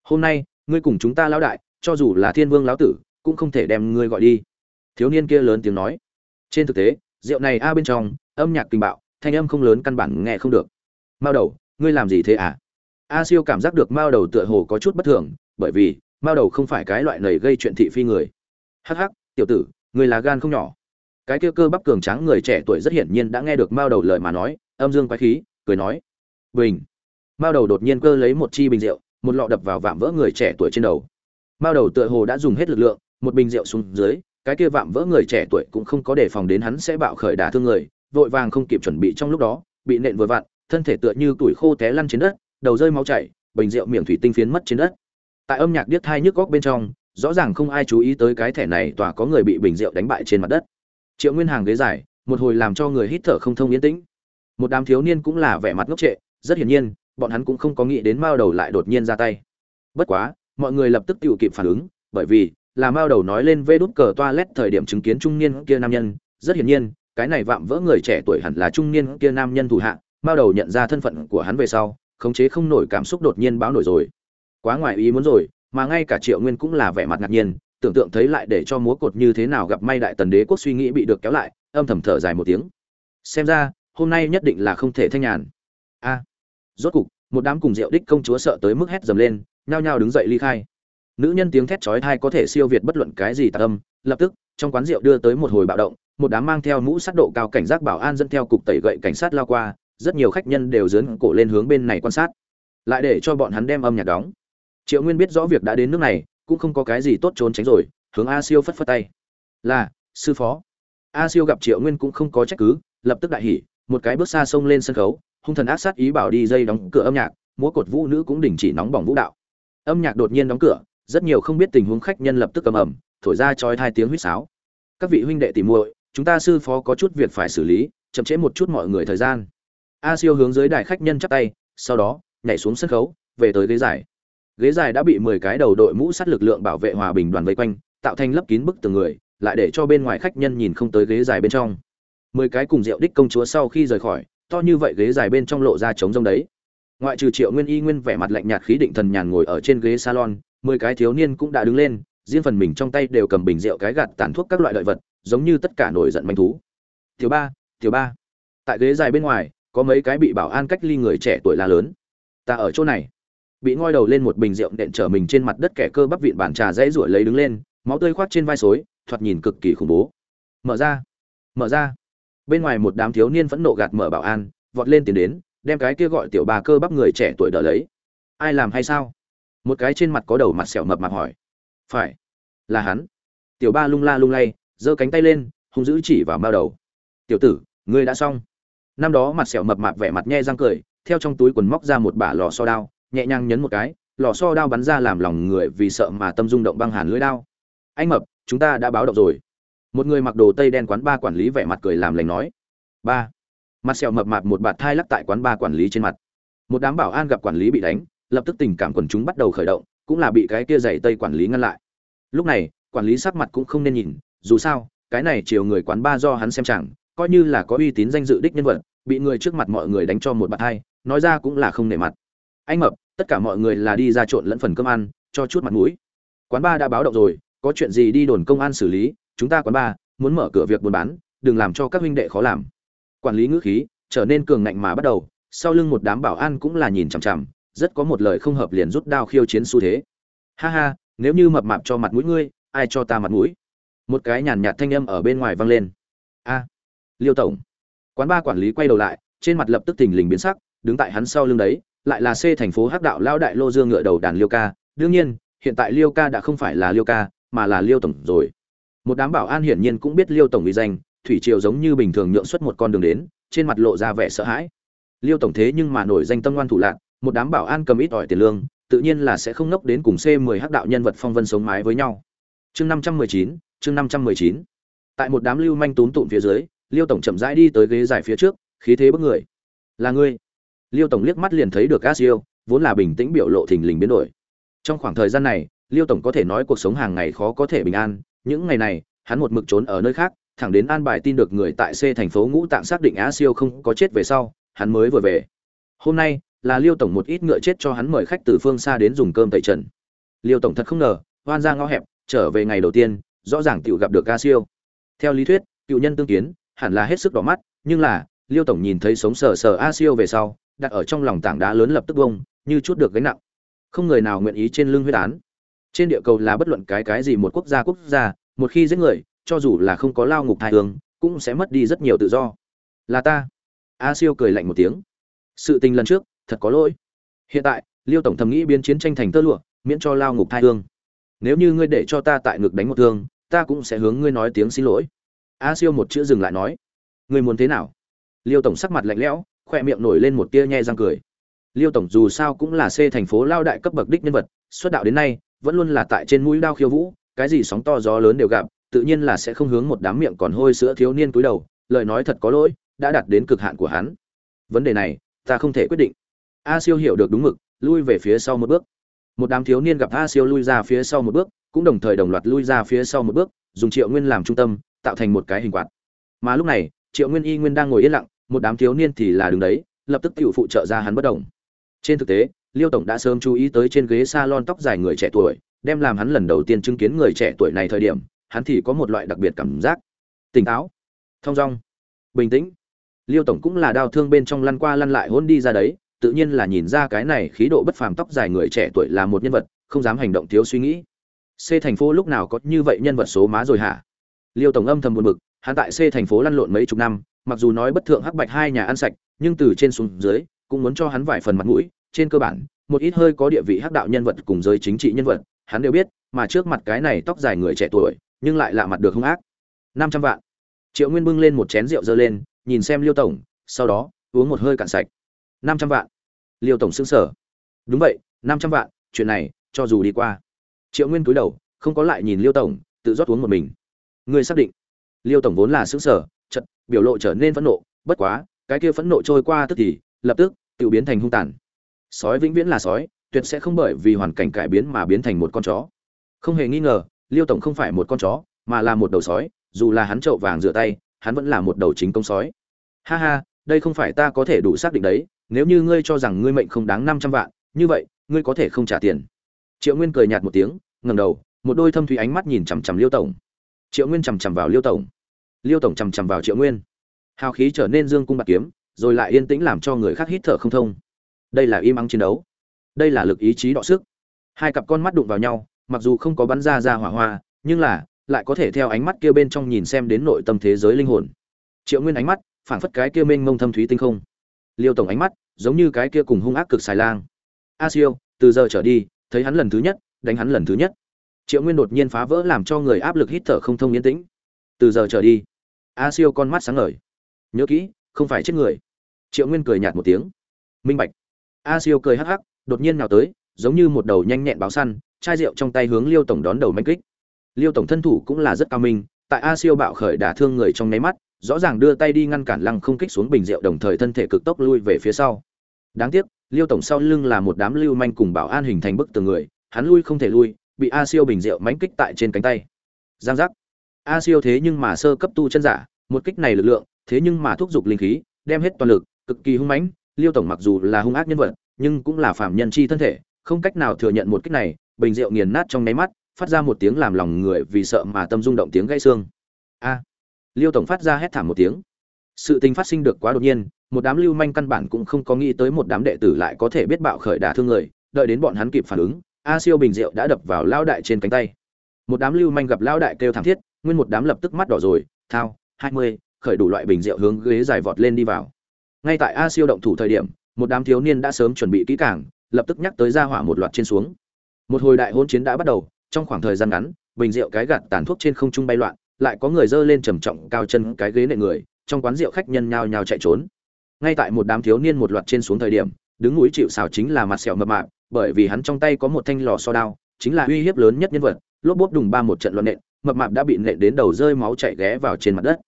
Hôm nay, ngươi cùng chúng ta lão đại, cho dù là thiên vương lão tử, cũng không thể đem ngươi gọi đi thiếu niên kia lớn tiếng nói. Trên thực tế, rượu này a bên trong, âm nhạc kinh bạo, thanh âm không lớn căn bản nghe không được. Mao đầu, ngươi làm gì thế à a siêu cảm giác được mao đầu tựa hồ có chút bất thường, bởi vì, mao đầu không phải cái loại nầy gây chuyện thị phi người. Hắc hắc, tiểu tử người là gan không nhỏ. Cái kia cơ bắp cường tráng người trẻ tuổi rất hiển nhiên đã nghe được mao đầu lời mà nói, âm dương quái khí, cười nói. Bình. Mao đầu đột nhiên cơ lấy một chi bình rượu, một lọ đập vào vạm vỡ người trẻ tuổi trên đầu. Mao đầu tựa hồ đã dùng hết lực lượng, một bình rượu xuống dưới cái kia vạm vỡ người trẻ tuổi cũng không có đề phòng đến hắn sẽ bạo khởi đả thương người, vội vàng không kịp chuẩn bị trong lúc đó, bị nện vừa vặn, thân thể tựa như tuổi khô té lăn trên đất, đầu rơi máu chảy, bình rượu miệng thủy tinh phiến mất trên đất. Tại âm nhạc điếc thai nhức góc bên trong, rõ ràng không ai chú ý tới cái thẻ này tòa có người bị bình rượu đánh bại trên mặt đất. Triệu nguyên hàng ghế dài, một hồi làm cho người hít thở không thông yên tĩnh. Một đám thiếu niên cũng là vẻ mặt ngốc trệ, rất hiển nhiên, bọn hắn cũng không có nghĩ đến mao đầu lại đột nhiên ra tay. Bất quá, mọi người lập tức tự kịp phản ứng, bởi vì là mao đầu nói lên vê đút cờ toilet thời điểm chứng kiến trung niên kia nam nhân. Rất hiển nhiên, cái này vạm vỡ người trẻ tuổi hẳn là trung niên kia nam nhân thủ hạ. Mao đầu nhận ra thân phận của hắn về sau, khống chế không nổi cảm xúc đột nhiên báo nổi rồi. Quá ngoài ý muốn rồi, mà ngay cả triệu nguyên cũng là vẻ mặt ngạc nhiên, tưởng tượng thấy lại để cho múa cột như thế nào gặp may đại tần đế quốc suy nghĩ bị được kéo lại, âm thầm thở dài một tiếng. Xem ra, hôm nay nhất định là không thể thanh nhàn. A. Rốt cục, một đám cùng rượu đích công chúa sợ tới mức hét dầm lên, nhao nhao đứng dậy ly khai nữ nhân tiếng thét chói tai có thể siêu việt bất luận cái gì tạc âm. Lập tức, trong quán rượu đưa tới một hồi bạo động, một đám mang theo mũ sắt độ cao cảnh giác bảo an dẫn theo cục tẩy gậy cảnh sát lao qua, rất nhiều khách nhân đều dướn cổ lên hướng bên này quan sát. Lại để cho bọn hắn đem âm nhạc đóng. Triệu nguyên biết rõ việc đã đến nước này, cũng không có cái gì tốt trốn tránh rồi, hướng a siêu phất phất tay. Là, sư phó. A siêu gặp triệu nguyên cũng không có trách cứ, lập tức đại hỉ, một cái bước xa xông lên sân khấu, hung thần ác sát ý bảo đi dây đóng cửa âm nhạc, múa cột vũ nữ cũng đình chỉ nóng bỏng vũ đạo. Âm nhạc đột nhiên đóng cửa rất nhiều không biết tình huống khách nhân lập tức cầm ẩm thổi ra chói hai tiếng huýt sáo. Các vị huynh đệ tìm muội, chúng ta sư phó có chút việc phải xử lý, chậm trễ một chút mọi người thời gian. A siêu hướng dưới đài khách nhân chắp tay, sau đó, nhảy xuống sân khấu, về tới ghế dài. Ghế dài đã bị mười cái đầu đội mũ sắt lực lượng bảo vệ hòa bình đoàn vây quanh, tạo thành lấp kín bức tường người, lại để cho bên ngoài khách nhân nhìn không tới ghế dài bên trong. Mười cái cùng rượu đích công chúa sau khi rời khỏi, to như vậy ghế dài bên trong lộ ra trống rông đấy. Ngoại trừ triệu nguyên y nguyên vẻ mặt lạnh nhạt khí định thần nhàn ngồi ở trên ghế salon mười cái thiếu niên cũng đã đứng lên, riêng phần mình trong tay đều cầm bình rượu cái gạt tàn thuốc các loại lợi vật, giống như tất cả nổi giận manh thú. Tiểu ba tiểu ba. Tại ghế dài bên ngoài, có mấy cái bị bảo an cách ly người trẻ tuổi la lớn. Ta ở chỗ này. Bị ngoi đầu lên một bình rượu nện trở mình trên mặt đất kẻ cơ bắp vịn bàn trà dãy ruổi lấy đứng lên, máu tươi khoát trên vai xối, thoạt nhìn cực kỳ khủng bố. Mở ra. Mở ra. Bên ngoài một đám thiếu niên phẫn nộ gạt mở bảo an, vọt lên tiến đến, đem cái kia gọi tiểu bà cơ bắp người trẻ tuổi đỡ lấy. Ai làm hay sao? Một cái trên mặt có đầu mặt sẹo mập mạp hỏi. Phải. Là hắn. Tiểu ba lung la lung lay, giơ cánh tay lên, hung dữ chỉ vào mao đầu. Tiểu tử, ngươi đã xong. Năm đó mặt sẹo mập mạp vẻ mặt nhe răng cười, theo trong túi quần móc ra một bả lò so đao, nhẹ nhàng nhấn một cái, lò so đao bắn ra làm lòng người vì sợ mà tâm rung động băng hàn lưỡi đao. Anh mập, chúng ta đã báo động rồi. Một người mặc đồ tây đen quán ba quản lý vẻ mặt cười làm lành nói. Ba. Mặt sẹo mập mạp một bạt thai lắc tại quán ba quản lý trên mặt. Một đám bảo an gặp quản lý bị đánh lập tức tình cảm quần chúng bắt đầu khởi động, cũng là bị cái kia giày tây quản lý ngăn lại. Lúc này, quản lý sắc mặt cũng không nên nhìn, dù sao, cái này chiều người quán ba do hắn xem chẳng, coi như là có uy tín danh dự đích nhân vật, bị người trước mặt mọi người đánh cho một bạt hai, nói ra cũng là không nể mặt. Anh mập, tất cả mọi người là đi ra trộn lẫn phần cơm ăn, cho chút mặt mũi. Quán ba đã báo động rồi, có chuyện gì đi đồn công an xử lý, chúng ta quán ba muốn mở cửa việc buôn bán, đừng làm cho các huynh đệ khó làm. Quản lý ngữ khí, trở nên cường ngạnh mà bắt đầu, sau lưng một đám bảo an cũng là nhìn chằm chằm rất có một lời không hợp liền rút đao khiêu chiến xu thế. Ha ha, nếu như mập mạp cho mặt mũi ngươi, ai cho ta mặt mũi? Một cái nhàn nhạt thanh âm ở bên ngoài vang lên. A, liêu tổng. Quán ba quản lý quay đầu lại, trên mặt lập tức tình lình biến sắc, đứng tại hắn sau lưng đấy, lại là c thành phố hắc đạo lao đại lô dương ngựa đầu đàn liêu ca. Đương nhiên, hiện tại liêu ca đã không phải là liêu ca, mà là liêu tổng rồi. Một đám bảo an hiển nhiên cũng biết liêu tổng uy danh, thủy triều giống như bình thường nhượng xuất một con đường đến, trên mặt lộ ra vẻ sợ hãi. Liêu tổng thế nhưng mà nổi danh tâm ngoan thủ lạc một đám bảo an cầm ít ỏi tiền lương tự nhiên là sẽ không nốc đến cùng c 10 hắc đạo nhân vật phong vân sống mái với nhau. Chương 519, chương 519. tại một đám lưu manh túm tụn phía dưới liêu tổng chậm rãi đi tới ghế dài phía trước khí thế bức người. Là ngươi? Liêu tổng liếc mắt liền thấy được casio vốn là bình tĩnh biểu lộ thình lình biến đổi. Trong khoảng thời gian này liêu tổng có thể nói cuộc sống hàng ngày khó có thể bình an. Những ngày này hắn một mực trốn ở nơi khác thẳng đến an bài tin được người tại c thành phố ngũ tạng xác định á siêu không có chết về sau hắn mới vừa về. Hôm nay là liêu tổng một ít ngựa chết cho hắn mời khách từ phương xa đến dùng cơm tẩy trần. Liêu tổng thật không ngờ hoan ra ngõ hẹp trở về ngày đầu tiên rõ ràng Tiểu gặp được ca siêu. Theo lý thuyết cựu nhân tương kiến hẳn là hết sức đỏ mắt nhưng là liêu tổng nhìn thấy sống sờ sờ a siêu về sau đặt ở trong lòng tảng đá lớn lập tức bông như chút được gánh nặng. Không người nào nguyện ý trên lưng huyết án. Trên địa cầu là bất luận cái cái gì một quốc gia quốc gia một khi giết người cho dù là không có lao ngục thai thường, cũng sẽ mất đi rất nhiều tự do. Là ta. A siêu cười lạnh một tiếng. Sự tình lần trước thật có lỗi. Hiện tại, liêu tổng thầm nghĩ biến chiến tranh thành tơ lụa, miễn cho lao ngục thai hương. Nếu như ngươi để cho ta tại ngực đánh một thương, ta cũng sẽ hướng ngươi nói tiếng xin lỗi. A siêu một chữ dừng lại nói. Ngươi muốn thế nào? Liêu tổng sắc mặt lạnh lẽo khoe miệng nổi lên một tia nhe răng cười. Liêu tổng dù sao cũng là c thành phố lao đại cấp bậc đích nhân vật, xuất đạo đến nay, vẫn luôn là tại trên mũi đao khiêu vũ, cái gì sóng to gió lớn đều gặp, tự nhiên là sẽ không hướng một đám miệng còn hôi sữa thiếu niên cúi đầu, lời nói thật có lỗi, đã đạt đến cực hạn của hắn. Vấn đề này, ta không thể quyết định a siêu hiểu được đúng mực, lui về phía sau một bước. Một đám thiếu niên gặp a siêu lui ra phía sau một bước, cũng đồng thời đồng loạt lui ra phía sau một bước, dùng triệu nguyên làm trung tâm, tạo thành một cái hình quạt. Mà lúc này, triệu nguyên, y nguyên đang ngồi yên lặng, một đám thiếu niên thì là đứng đấy, lập tức tự phụ trợ ra hắn bất động. trên thực tế, liêu tổng đã sớm chú ý tới trên ghế salon tóc dài người trẻ tuổi, đem làm hắn lần đầu tiên chứng kiến người trẻ tuổi này thời điểm, hắn thì có một loại đặc biệt cảm giác. Tỉnh táo, thong dong, bình tĩnh. Liêu tổng cũng là đau thương bên trong lăn qua lăn lại hôn đi ra đấy tự nhiên là nhìn ra cái này khí độ bất phàm tóc dài người trẻ tuổi là một nhân vật, không dám hành động thiếu suy nghĩ. C thành phố lúc nào có như vậy nhân vật số má rồi hả? Liêu tổng âm thầm buồn bực, hắn tại c thành phố lăn lộn mấy chục năm, mặc dù nói bất thượng hắc bạch hai nhà ăn sạch, nhưng từ trên xuống dưới, cũng muốn cho hắn vài phần mặt mũi. Trên cơ bản, một ít hơi có địa vị hắc đạo nhân vật cùng giới chính trị nhân vật, hắn đều biết, mà trước mặt cái này tóc dài người trẻ tuổi, nhưng lại lạ mặt được hung ác. Năm trăm vạn. Triệu nguyên bưng lên một chén rượu dơ lên, nhìn xem liêu tổng, sau đó, uống một hơi cạn sạch năm trăm vạn. Liêu tổng xứng sở. Đúng vậy, năm trăm vạn, chuyện này, cho dù đi qua. Triệu nguyên cúi đầu, không có lại nhìn liêu tổng, tự rót uống một mình. Ngươi xác định. Liêu tổng vốn là xứng sở chật biểu lộ trở nên phẫn nộ, bất quá, cái kia phẫn nộ trôi qua tức thì, lập tức, tự biến thành hung tàn. Sói vĩnh viễn là sói, tuyệt sẽ không bởi vì hoàn cảnh cải biến mà biến thành một con chó. Không hề nghi ngờ, liêu tổng không phải một con chó, mà là một đầu sói, dù là hắn trậu vàng rửa tay, hắn vẫn là một đầu chính công sói. Ha ha, đây không phải ta có thể đủ xác định đấy nếu như ngươi cho rằng ngươi mệnh không đáng năm trăm vạn, như vậy, ngươi có thể không trả tiền. Triệu nguyên cười nhạt một tiếng ngầm đầu, một đôi thâm thủy ánh mắt nhìn chằm chằm liêu tổng. Triệu nguyên chằm chằm vào liêu tổng. Liêu tổng chằm chằm vào triệu nguyên. Hào khí trở nên dương cung bạc kiếm, rồi lại yên tĩnh làm cho người khác hít thở không thông. Đây là im ắng chiến đấu. Đây là lực ý chí đọ sức. Hai cặp con mắt đụng vào nhau, mặc dù không có bắn ra ra hỏa hoa, nhưng là, lại có thể theo ánh mắt kia bên trong nhìn xem đến nội tâm thế giới linh hồn. Triệu nguyên ánh mắt, phảng phất cái kia mênh mông thâm thúy tinh không liêu tổng ánh mắt giống như cái kia cùng hung ác cực xài lang. A siêu, từ giờ trở đi, thấy hắn lần thứ nhất, đánh hắn lần thứ nhất. Triệu nguyên đột nhiên phá vỡ làm cho người áp lực hít thở không thông yên tĩnh. Từ giờ trở đi, a siêu con mắt sáng ngời. Nhớ kỹ, không phải chết người. Triệu nguyên cười nhạt một tiếng. Minh bạch. A siêu cười hắc hắc, đột nhiên nào tới, giống như một đầu nhanh nhẹn báo săn, chai rượu trong tay hướng liêu tổng đón đầu manh kích. Liêu tổng thân thủ cũng là rất cao minh, tại a siêu bạo khởi đả thương người trong nháy mắt rõ ràng đưa tay đi ngăn cản lăng không kích xuống bình rượu, đồng thời thân thể cực tốc lui về phía sau. Đáng tiếc, liêu tổng sau lưng là một đám lưu manh cùng bảo an hình thành bức tường người, hắn lui không thể lui, bị a siêu bình rượu mánh kích tại trên cánh tay. Giang giác. A siêu thế nhưng mà sơ cấp tu chân giả, một kích này lực lượng, thế nhưng mà thúc giục linh khí, đem hết toàn lực, cực kỳ hung mãnh. Liêu tổng mặc dù là hung ác nhân vật, nhưng cũng là phạm nhân chi thân thể, không cách nào thừa nhận một kích này, bình rượu nghiền nát trong nháy mắt, phát ra một tiếng làm lòng người vì sợ mà tâm rung động tiếng gãy xương. A liêu tổng phát ra hét thảm một tiếng. Sự tình phát sinh được quá đột nhiên, một đám lưu manh căn bản cũng không có nghĩ tới một đám đệ tử lại có thể biết bạo khởi đả thương người, đợi đến bọn hắn kịp phản ứng, a siêu bình rượu đã đập vào lao đại trên cánh tay. Một đám lưu manh gặp lao đại kêu thảm thiết, nguyên một đám lập tức mắt đỏ rồi, thao, hai mươi, khởi đủ loại bình rượu hướng ghế dài vọt lên đi vào. Ngay tại a siêu động thủ thời điểm, một đám thiếu niên đã sớm chuẩn bị kỹ càng, lập tức nhắc tới ra hỏa một loạt trên xuống. Một hồi đại hôn chiến đã bắt đầu, trong khoảng thời gian ngắn, bình rượu cái gạt tàn thuốc trên không trung bay loạn lại có người dơ lên trầm trọng cao chân cái ghế nệ người, trong quán rượu khách nhân nhao nhao chạy trốn. Ngay tại một đám thiếu niên một loạt trên xuống thời điểm, đứng núi chịu xào chính là mặt sẹo mập mạp, bởi vì hắn trong tay có một thanh lò so đao, chính là uy hiếp lớn nhất nhân vật, lốp bốp đùng ba một trận loạn nện, mập mạp đã bị nện đến đầu rơi máu chảy ghé vào trên mặt đất.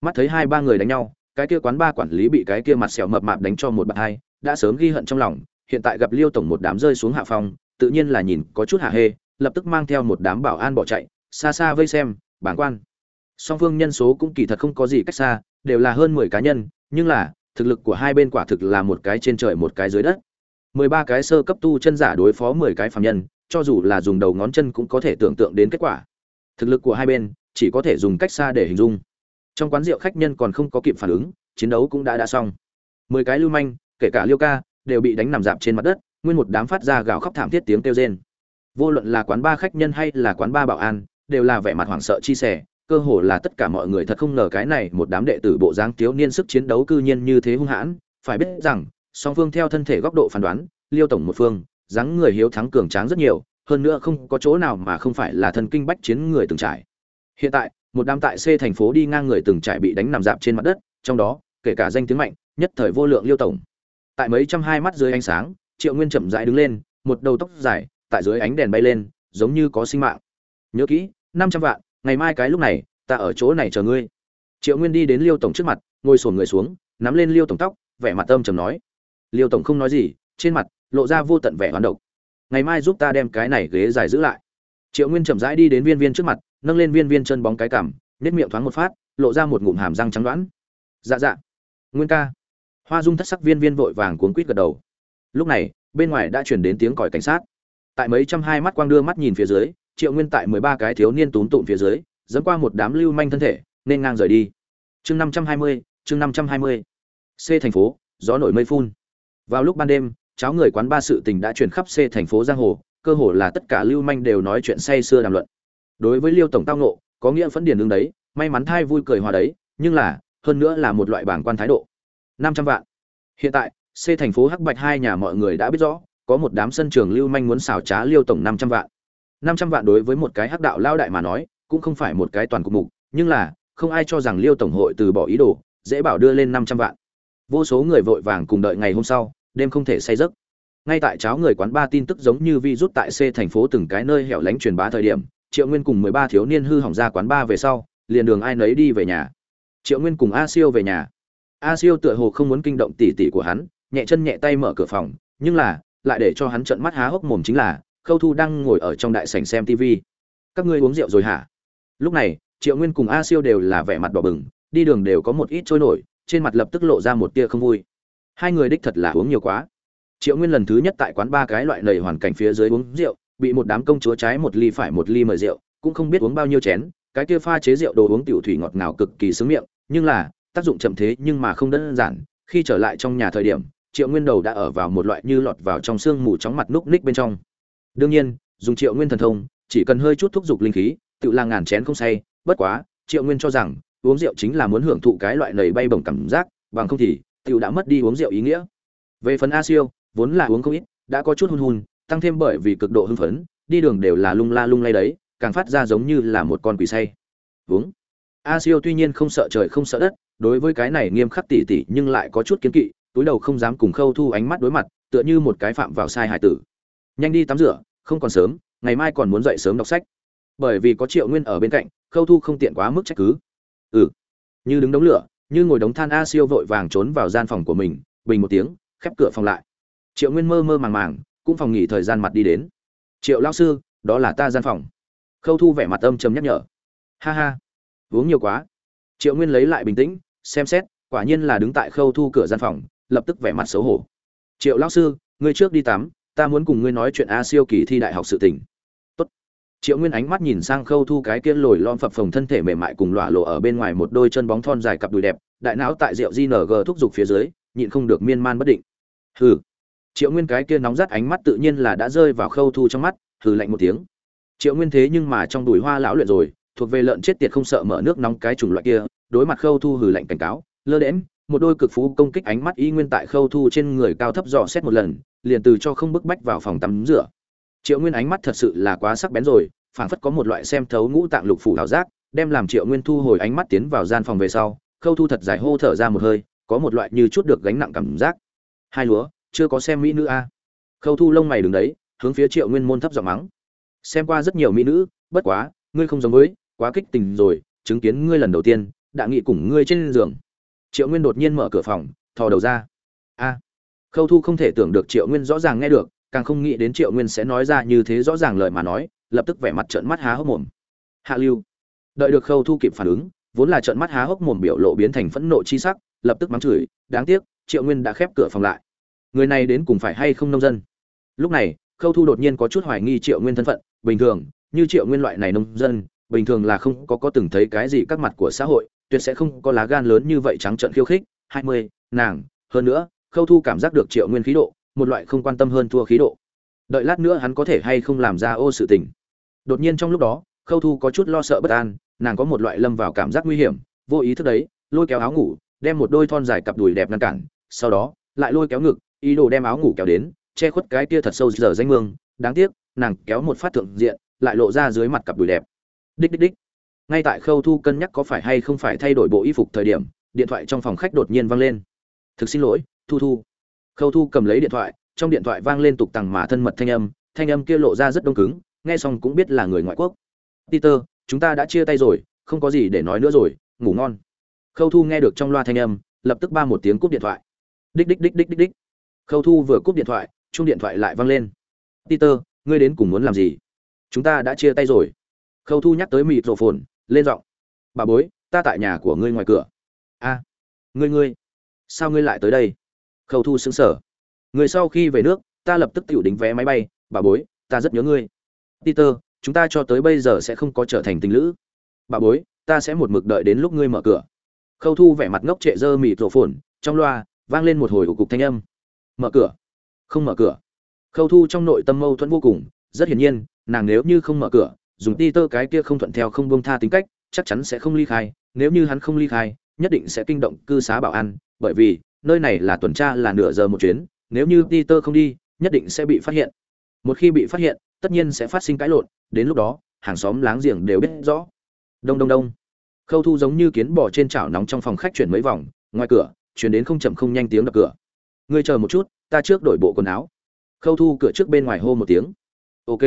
Mắt thấy hai ba người đánh nhau, cái kia quán ba quản lý bị cái kia mặt sẹo mập mạp đánh cho một bạt hai, đã sớm ghi hận trong lòng, hiện tại gặp liêu tổng một đám rơi xuống hạ phòng tự nhiên là nhìn có chút hạ hê, lập tức mang theo một đám bảo an bỏ chạy, xa xa vây xem bảng quan song phương nhân số cũng kỳ thật không có gì cách xa, đều là hơn mười cá nhân, nhưng là, thực lực của hai bên quả thực là một cái trên trời một cái dưới đất. mười ba cái sơ cấp tu chân giả đối phó mười cái phạm nhân, cho dù là dùng đầu ngón chân cũng có thể tưởng tượng đến kết quả. Thực lực của hai bên, chỉ có thể dùng cách xa để hình dung. Trong quán rượu khách nhân còn không có kịp phản ứng, chiến đấu cũng đã đã xong. mười cái lưu manh, kể cả liêu ca, đều bị đánh nằm dạp trên mặt đất, nguyên một đám phát ra gào khóc thảm thiết tiếng kêu rên. Vô luận là quán ba khách nhân hay là quán ba bảo an, đều là vẻ mặt hoảng sợ chia sẻ cơ hồ là tất cả mọi người thật không ngờ cái này một đám đệ tử bộ dáng thiếu niên sức chiến đấu cư nhiên như thế hung hãn. Phải biết rằng, song phương theo thân thể góc độ phán đoán, liêu tổng một phương, dáng người hiếu thắng cường tráng rất nhiều, hơn nữa không có chỗ nào mà không phải là thân kinh bách chiến người từng trải. Hiện tại, một đám tại c thành phố đi ngang người từng trải bị đánh nằm dạp trên mặt đất, trong đó, kể cả danh tiếng mạnh, nhất thời vô lượng liêu tổng. Tại mấy trăm hai mắt dưới ánh sáng, triệu nguyên chậm rãi đứng lên, một đầu tóc dài, tại dưới ánh đèn bay lên, giống như có sinh mạng. Nhớ kỹ, năm trăm vạn ngày mai cái lúc này, ta ở chỗ này chờ ngươi. Triệu nguyên đi đến liêu tổng trước mặt, ngồi sổn người xuống, nắm lên liêu tổng tóc, vẻ mặt âm trầm nói. Liêu tổng không nói gì, trên mặt lộ ra vô tận vẻ hoán độc. Ngày mai giúp ta đem cái này ghế dài giữ lại. Triệu nguyên chậm rãi đi đến viên viên trước mặt, nâng lên viên viên chân bóng cái cảm nếp miệng thoáng một phát, lộ ra một ngụm hàm răng trắng đoãn. Dạ dạ. Nguyên ca. Hoa dung thất sắc viên viên vội vàng cuốn quýt gật đầu. Lúc này, bên ngoài đã chuyển đến tiếng còi cảnh sát. Tại mấy trăm hai mắt quang đưa mắt nhìn phía dưới triệu nguyên tại mười ba cái thiếu niên túm tụm phía dưới dẫn qua một đám lưu manh thân thể, nên ngang rời đi. Chương năm trăm hai mươi, chương năm trăm hai mươi. C thành phố, gió nổi mây phun. Vào lúc ban đêm, cháo người quán ba sự tình đã truyền khắp c thành phố giang hồ, cơ hồ là tất cả lưu manh đều nói chuyện say sưa đàm luận. Đối với liêu tổng tao nộ có nghĩa phấn điền ứng đấy, may mắn thai vui cười hòa đấy, nhưng là, hơn nữa là một loại bảng quan thái độ. Năm trăm vạn. Hiện tại, c thành phố hắc bạch hai nhà mọi người đã biết rõ, có một đám sân trường lưu manh muốn xảo trá liêu tổng năm trăm vạn năm trăm vạn đối với một cái hắc đạo lao đại mà nói, cũng không phải một cái toàn cục mục, nhưng là, không ai cho rằng liêu tổng hội từ bỏ ý đồ, dễ bảo đưa lên năm trăm vạn. Vô số người vội vàng cùng đợi ngày hôm sau, đêm không thể say giấc. Ngay tại cháo người quán ba tin tức giống như vi rút tại c thành phố từng cái nơi hẻo lánh truyền bá thời điểm, triệu nguyên cùng mười ba thiếu niên hư hỏng ra quán ba về sau, liền đường ai nấy đi về nhà. Triệu nguyên cùng a siêu về nhà. A siêu tựa hồ không muốn kinh động tỉ tỉ của hắn, nhẹ chân nhẹ tay mở cửa phòng, nhưng là, lại để cho hắn trợn mắt há hốc mồm chính là khâu thu đang ngồi ở trong đại sảnh xem tv các ngươi uống rượu rồi hả? Lúc này, triệu nguyên cùng a siêu đều là vẻ mặt đỏ bừng, đi đường đều có một ít trôi nổi, trên mặt lập tức lộ ra một tia không vui. Hai người đích thật là uống nhiều quá. Triệu nguyên lần thứ nhất tại quán ba cái loại lầy hoàn cảnh phía dưới uống rượu, bị một đám công chúa trái một ly phải một ly mời rượu, cũng không biết uống bao nhiêu chén, cái kia pha chế rượu đồ uống tiểu thủy ngọt ngào cực kỳ sướng miệng, nhưng là, tác dụng chậm thế nhưng mà không đơn giản, khi trở lại trong nhà thời điểm, triệu nguyên đầu đã ở vào một loại như lọt vào trong sương mù chóng mặt núc ních bên trong đương nhiên, dùng triệu nguyên thần thông, chỉ cần hơi chút thúc giục linh khí, tự là ngàn chén không say, bất quá, triệu nguyên cho rằng, uống rượu chính là muốn hưởng thụ cái loại nầy bay bổng cảm giác, bằng không thì, tự đã mất đi uống rượu ý nghĩa. Về phần a siêu, vốn là uống không ít, đã có chút hun hun tăng thêm bởi vì cực độ hưng phấn, đi đường đều là lung la lung lay đấy, càng phát ra giống như là một con quỷ say. Uống. A siêu tuy nhiên không sợ trời không sợ đất, đối với cái này nghiêm khắc tỉ tỉ nhưng lại có chút kiến kỵ, túi đầu không dám cùng khâu thu ánh mắt đối mặt, tựa như một cái phạm vào sai hải tử. Nhanh đi tắm rửa không còn sớm, ngày mai còn muốn dậy sớm đọc sách. Bởi vì có triệu nguyên ở bên cạnh, khâu thu không tiện quá mức trách cứ. Ừ. Như đứng đống lửa, như ngồi đống than a siêu vội vàng trốn vào gian phòng của mình, bình một tiếng, khép cửa phòng lại. Triệu nguyên mơ mơ màng màng, cũng phòng nghỉ thời gian mặt đi đến. Triệu lao sư, đó là ta gian phòng. Khâu thu vẻ mặt âm trầm nhắc nhở. Ha ha, uống nhiều quá. Triệu nguyên lấy lại bình tĩnh, xem xét, quả nhiên là đứng tại khâu thu cửa gian phòng, lập tức vẻ mặt xấu hổ. Triệu lao sư, ngươi trước đi tắm ta muốn cùng ngươi nói chuyện a siêu kỳ thi đại học sự tỉnh Tốt. triệu nguyên ánh mắt nhìn sang khâu thu cái kia lồi lon phập phồng thân thể mềm mại cùng lọa lộ ở bên ngoài một đôi chân bóng thon dài cặp đùi đẹp, đại não tại rượu gng thúc giục phía dưới, nhịn không được miên man bất định. Hừ. Triệu nguyên cái kia nóng rát ánh mắt tự nhiên là đã rơi vào khâu thu trong mắt, hừ lạnh một tiếng. Triệu nguyên thế nhưng mà trong đùi hoa lão luyện rồi, thuộc về lợn chết tiệt không sợ mở nước nóng cái chủng loại kia, đối mặt khâu thu hừ lạnh cảnh cáo, lơ đễm một đôi cực phú công kích ánh mắt y nguyên tại khâu thu trên người cao thấp dò xét một lần, liền từ cho không bức bách vào phòng tắm rửa. Triệu nguyên ánh mắt thật sự là quá sắc bén rồi, phảng phất có một loại xem thấu ngũ tạng lục phủ ảo giác, đem làm triệu nguyên thu hồi ánh mắt tiến vào gian phòng về sau, khâu thu thật dài hô thở ra một hơi, có một loại như chút được gánh nặng cảm giác. Hai lúa, chưa có xem mỹ nữ a khâu thu lông mày đứng đấy, hướng phía triệu nguyên môn thấp giọng mắng. Xem qua rất nhiều mỹ nữ, bất quá, ngươi không giống với, quá kích tình rồi, chứng kiến ngươi lần đầu tiên, đã nghị cùng ngươi trên giường triệu nguyên đột nhiên mở cửa phòng, thò đầu ra. A. Khâu thu không thể tưởng được triệu nguyên rõ ràng nghe được, càng không nghĩ đến triệu nguyên sẽ nói ra như thế rõ ràng lời mà nói, lập tức vẻ mặt trợn mắt há hốc mồm. Hạ lưu. Đợi được khâu thu kịp phản ứng, vốn là trợn mắt há hốc mồm biểu lộ biến thành phẫn nộ chi sắc, lập tức mắng chửi, đáng tiếc, triệu nguyên đã khép cửa phòng lại. Người này đến cùng phải hay không nông dân? Lúc này, khâu thu đột nhiên có chút hoài nghi triệu nguyên thân phận, bình thường, như triệu nguyên loại này nông dân, bình thường là không có có từng thấy cái gì các mặt của xã hội tuyệt sẽ không có lá gan lớn như vậy trắng trợn khiêu khích, hai mươi, nàng, hơn nữa, khâu thu cảm giác được triệu nguyên khí độ, một loại không quan tâm hơn thua khí độ. Đợi lát nữa hắn có thể hay không làm ra ô sự tình. Đột nhiên trong lúc đó, khâu thu có chút lo sợ bất an, nàng có một loại lâm vào cảm giác nguy hiểm, vô ý thức đấy, lôi kéo áo ngủ, đem một đôi thon dài cặp đùi đẹp ngăn cản, sau đó, lại lôi kéo ngực, ý đồ đem áo ngủ kéo đến, che khuất cái kia thật sâu giờ danh mương. Đáng tiếc, nàng kéo một phát thượng diện, lại lộ ra dưới mặt cặp đùi đẹp. Đích đích đích ngay tại khâu thu cân nhắc có phải hay không phải thay đổi bộ y phục thời điểm, điện thoại trong phòng khách đột nhiên vang lên. Thực xin lỗi, thu thu. Khâu thu cầm lấy điện thoại, trong điện thoại vang lên tục tằng mà thân mật thanh âm thanh âm kia lộ ra rất đông cứng, nghe xong cũng biết là người ngoại quốc. Peter, chúng ta đã chia tay rồi, không có gì để nói nữa rồi, ngủ ngon. Khâu thu nghe được trong loa thanh âm, lập tức ba một tiếng cúp điện thoại. Đích đích đích đích đích đích. Khâu thu vừa cúp điện thoại chung điện thoại lại vang lên. Peter, ngươi đến cùng muốn làm gì? Chúng ta đã chia tay rồi. Khâu thu nhắc tới mịt rổ phồn lên giọng. Bà bối, ta tại nhà của ngươi ngoài cửa. A, ngươi ngươi, sao ngươi lại tới đây? Khâu thu xứng sở người sau khi về nước, ta lập tức tự đính vé máy bay. Bà bối, ta rất nhớ ngươi. Peter, chúng ta cho tới bây giờ sẽ không có trở thành tình lữ. Bà bối, ta sẽ một mực đợi đến lúc ngươi mở cửa. Khâu thu vẻ mặt ngốc trệ dơ mịt rổ phồn, trong loa vang lên một hồi ủ cục thanh âm. Mở cửa. Không mở cửa. Khâu thu trong nội tâm mâu thuẫn vô cùng. Rất hiển nhiên, nàng nếu như không mở cửa dùng ti tơ cái kia không thuận theo không bông tha tính cách, chắc chắn sẽ không ly khai, nếu như hắn không ly khai, nhất định sẽ kinh động cư xá bảo an, bởi vì, nơi này là tuần tra là nửa giờ một chuyến, nếu như ti tơ không đi, nhất định sẽ bị phát hiện. Một khi bị phát hiện, tất nhiên sẽ phát sinh cãi lộn, đến lúc đó, hàng xóm láng giềng đều biết rõ. Đông đông đông. Khâu thu giống như kiến bò trên chảo nóng trong phòng khách chuyển mấy vòng, ngoài cửa, chuyển đến không chậm không nhanh tiếng đập cửa. Ngươi chờ một chút, ta trước đổi bộ quần áo. Khâu thu cửa trước bên ngoài hô một tiếng. Ok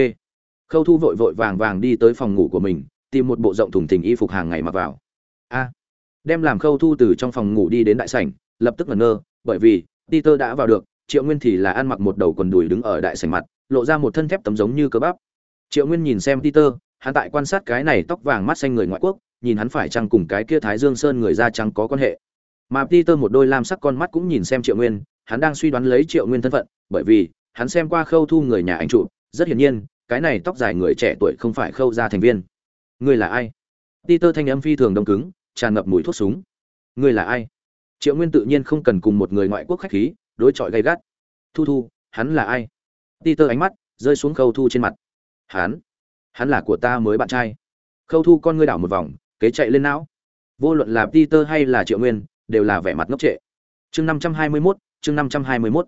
khâu thu vội vội vàng vàng đi tới phòng ngủ của mình, tìm một bộ rộng thùng thình y phục hàng ngày mặc vào. A! Đem làm khâu thu từ trong phòng ngủ đi đến đại sảnh, lập tức ngẩn ngơ, bởi vì, peter đã vào được, triệu nguyên thì là ăn mặc một đầu quần đùi đứng ở đại sảnh mặt, lộ ra một thân thép tấm giống như cơ bắp. Triệu nguyên nhìn xem peter, hắn tại quan sát cái này tóc vàng mắt xanh người ngoại quốc, nhìn hắn phải chăng cùng cái kia thái dương sơn người da trắng có quan hệ. Mà peter một đôi lam sắc con mắt cũng nhìn xem triệu nguyên, hắn đang suy đoán lấy triệu nguyên thân phận, bởi vì, hắn xem qua khâu thu người nhà ảnh trụ rất hiển nhiên cái này tóc dài người trẻ tuổi không phải khâu ra thành viên. Ngươi là ai? Peter thanh âm phi thường đông cứng, tràn ngập mùi thuốc súng. Ngươi là ai? Triệu nguyên tự nhiên không cần cùng một người ngoại quốc khách khí, đối chọi gay gắt. Thu thu, hắn là ai? Peter ánh mắt rơi xuống khâu thu trên mặt. Hắn? Hắn là của ta mới bạn trai. Khâu thu con ngươi đảo một vòng, kế chạy lên não. Vô luận là peter hay là triệu nguyên, đều là vẻ mặt ngốc trệ. Chương năm trăm hai mươi mốt, chương năm trăm hai mươi mốt.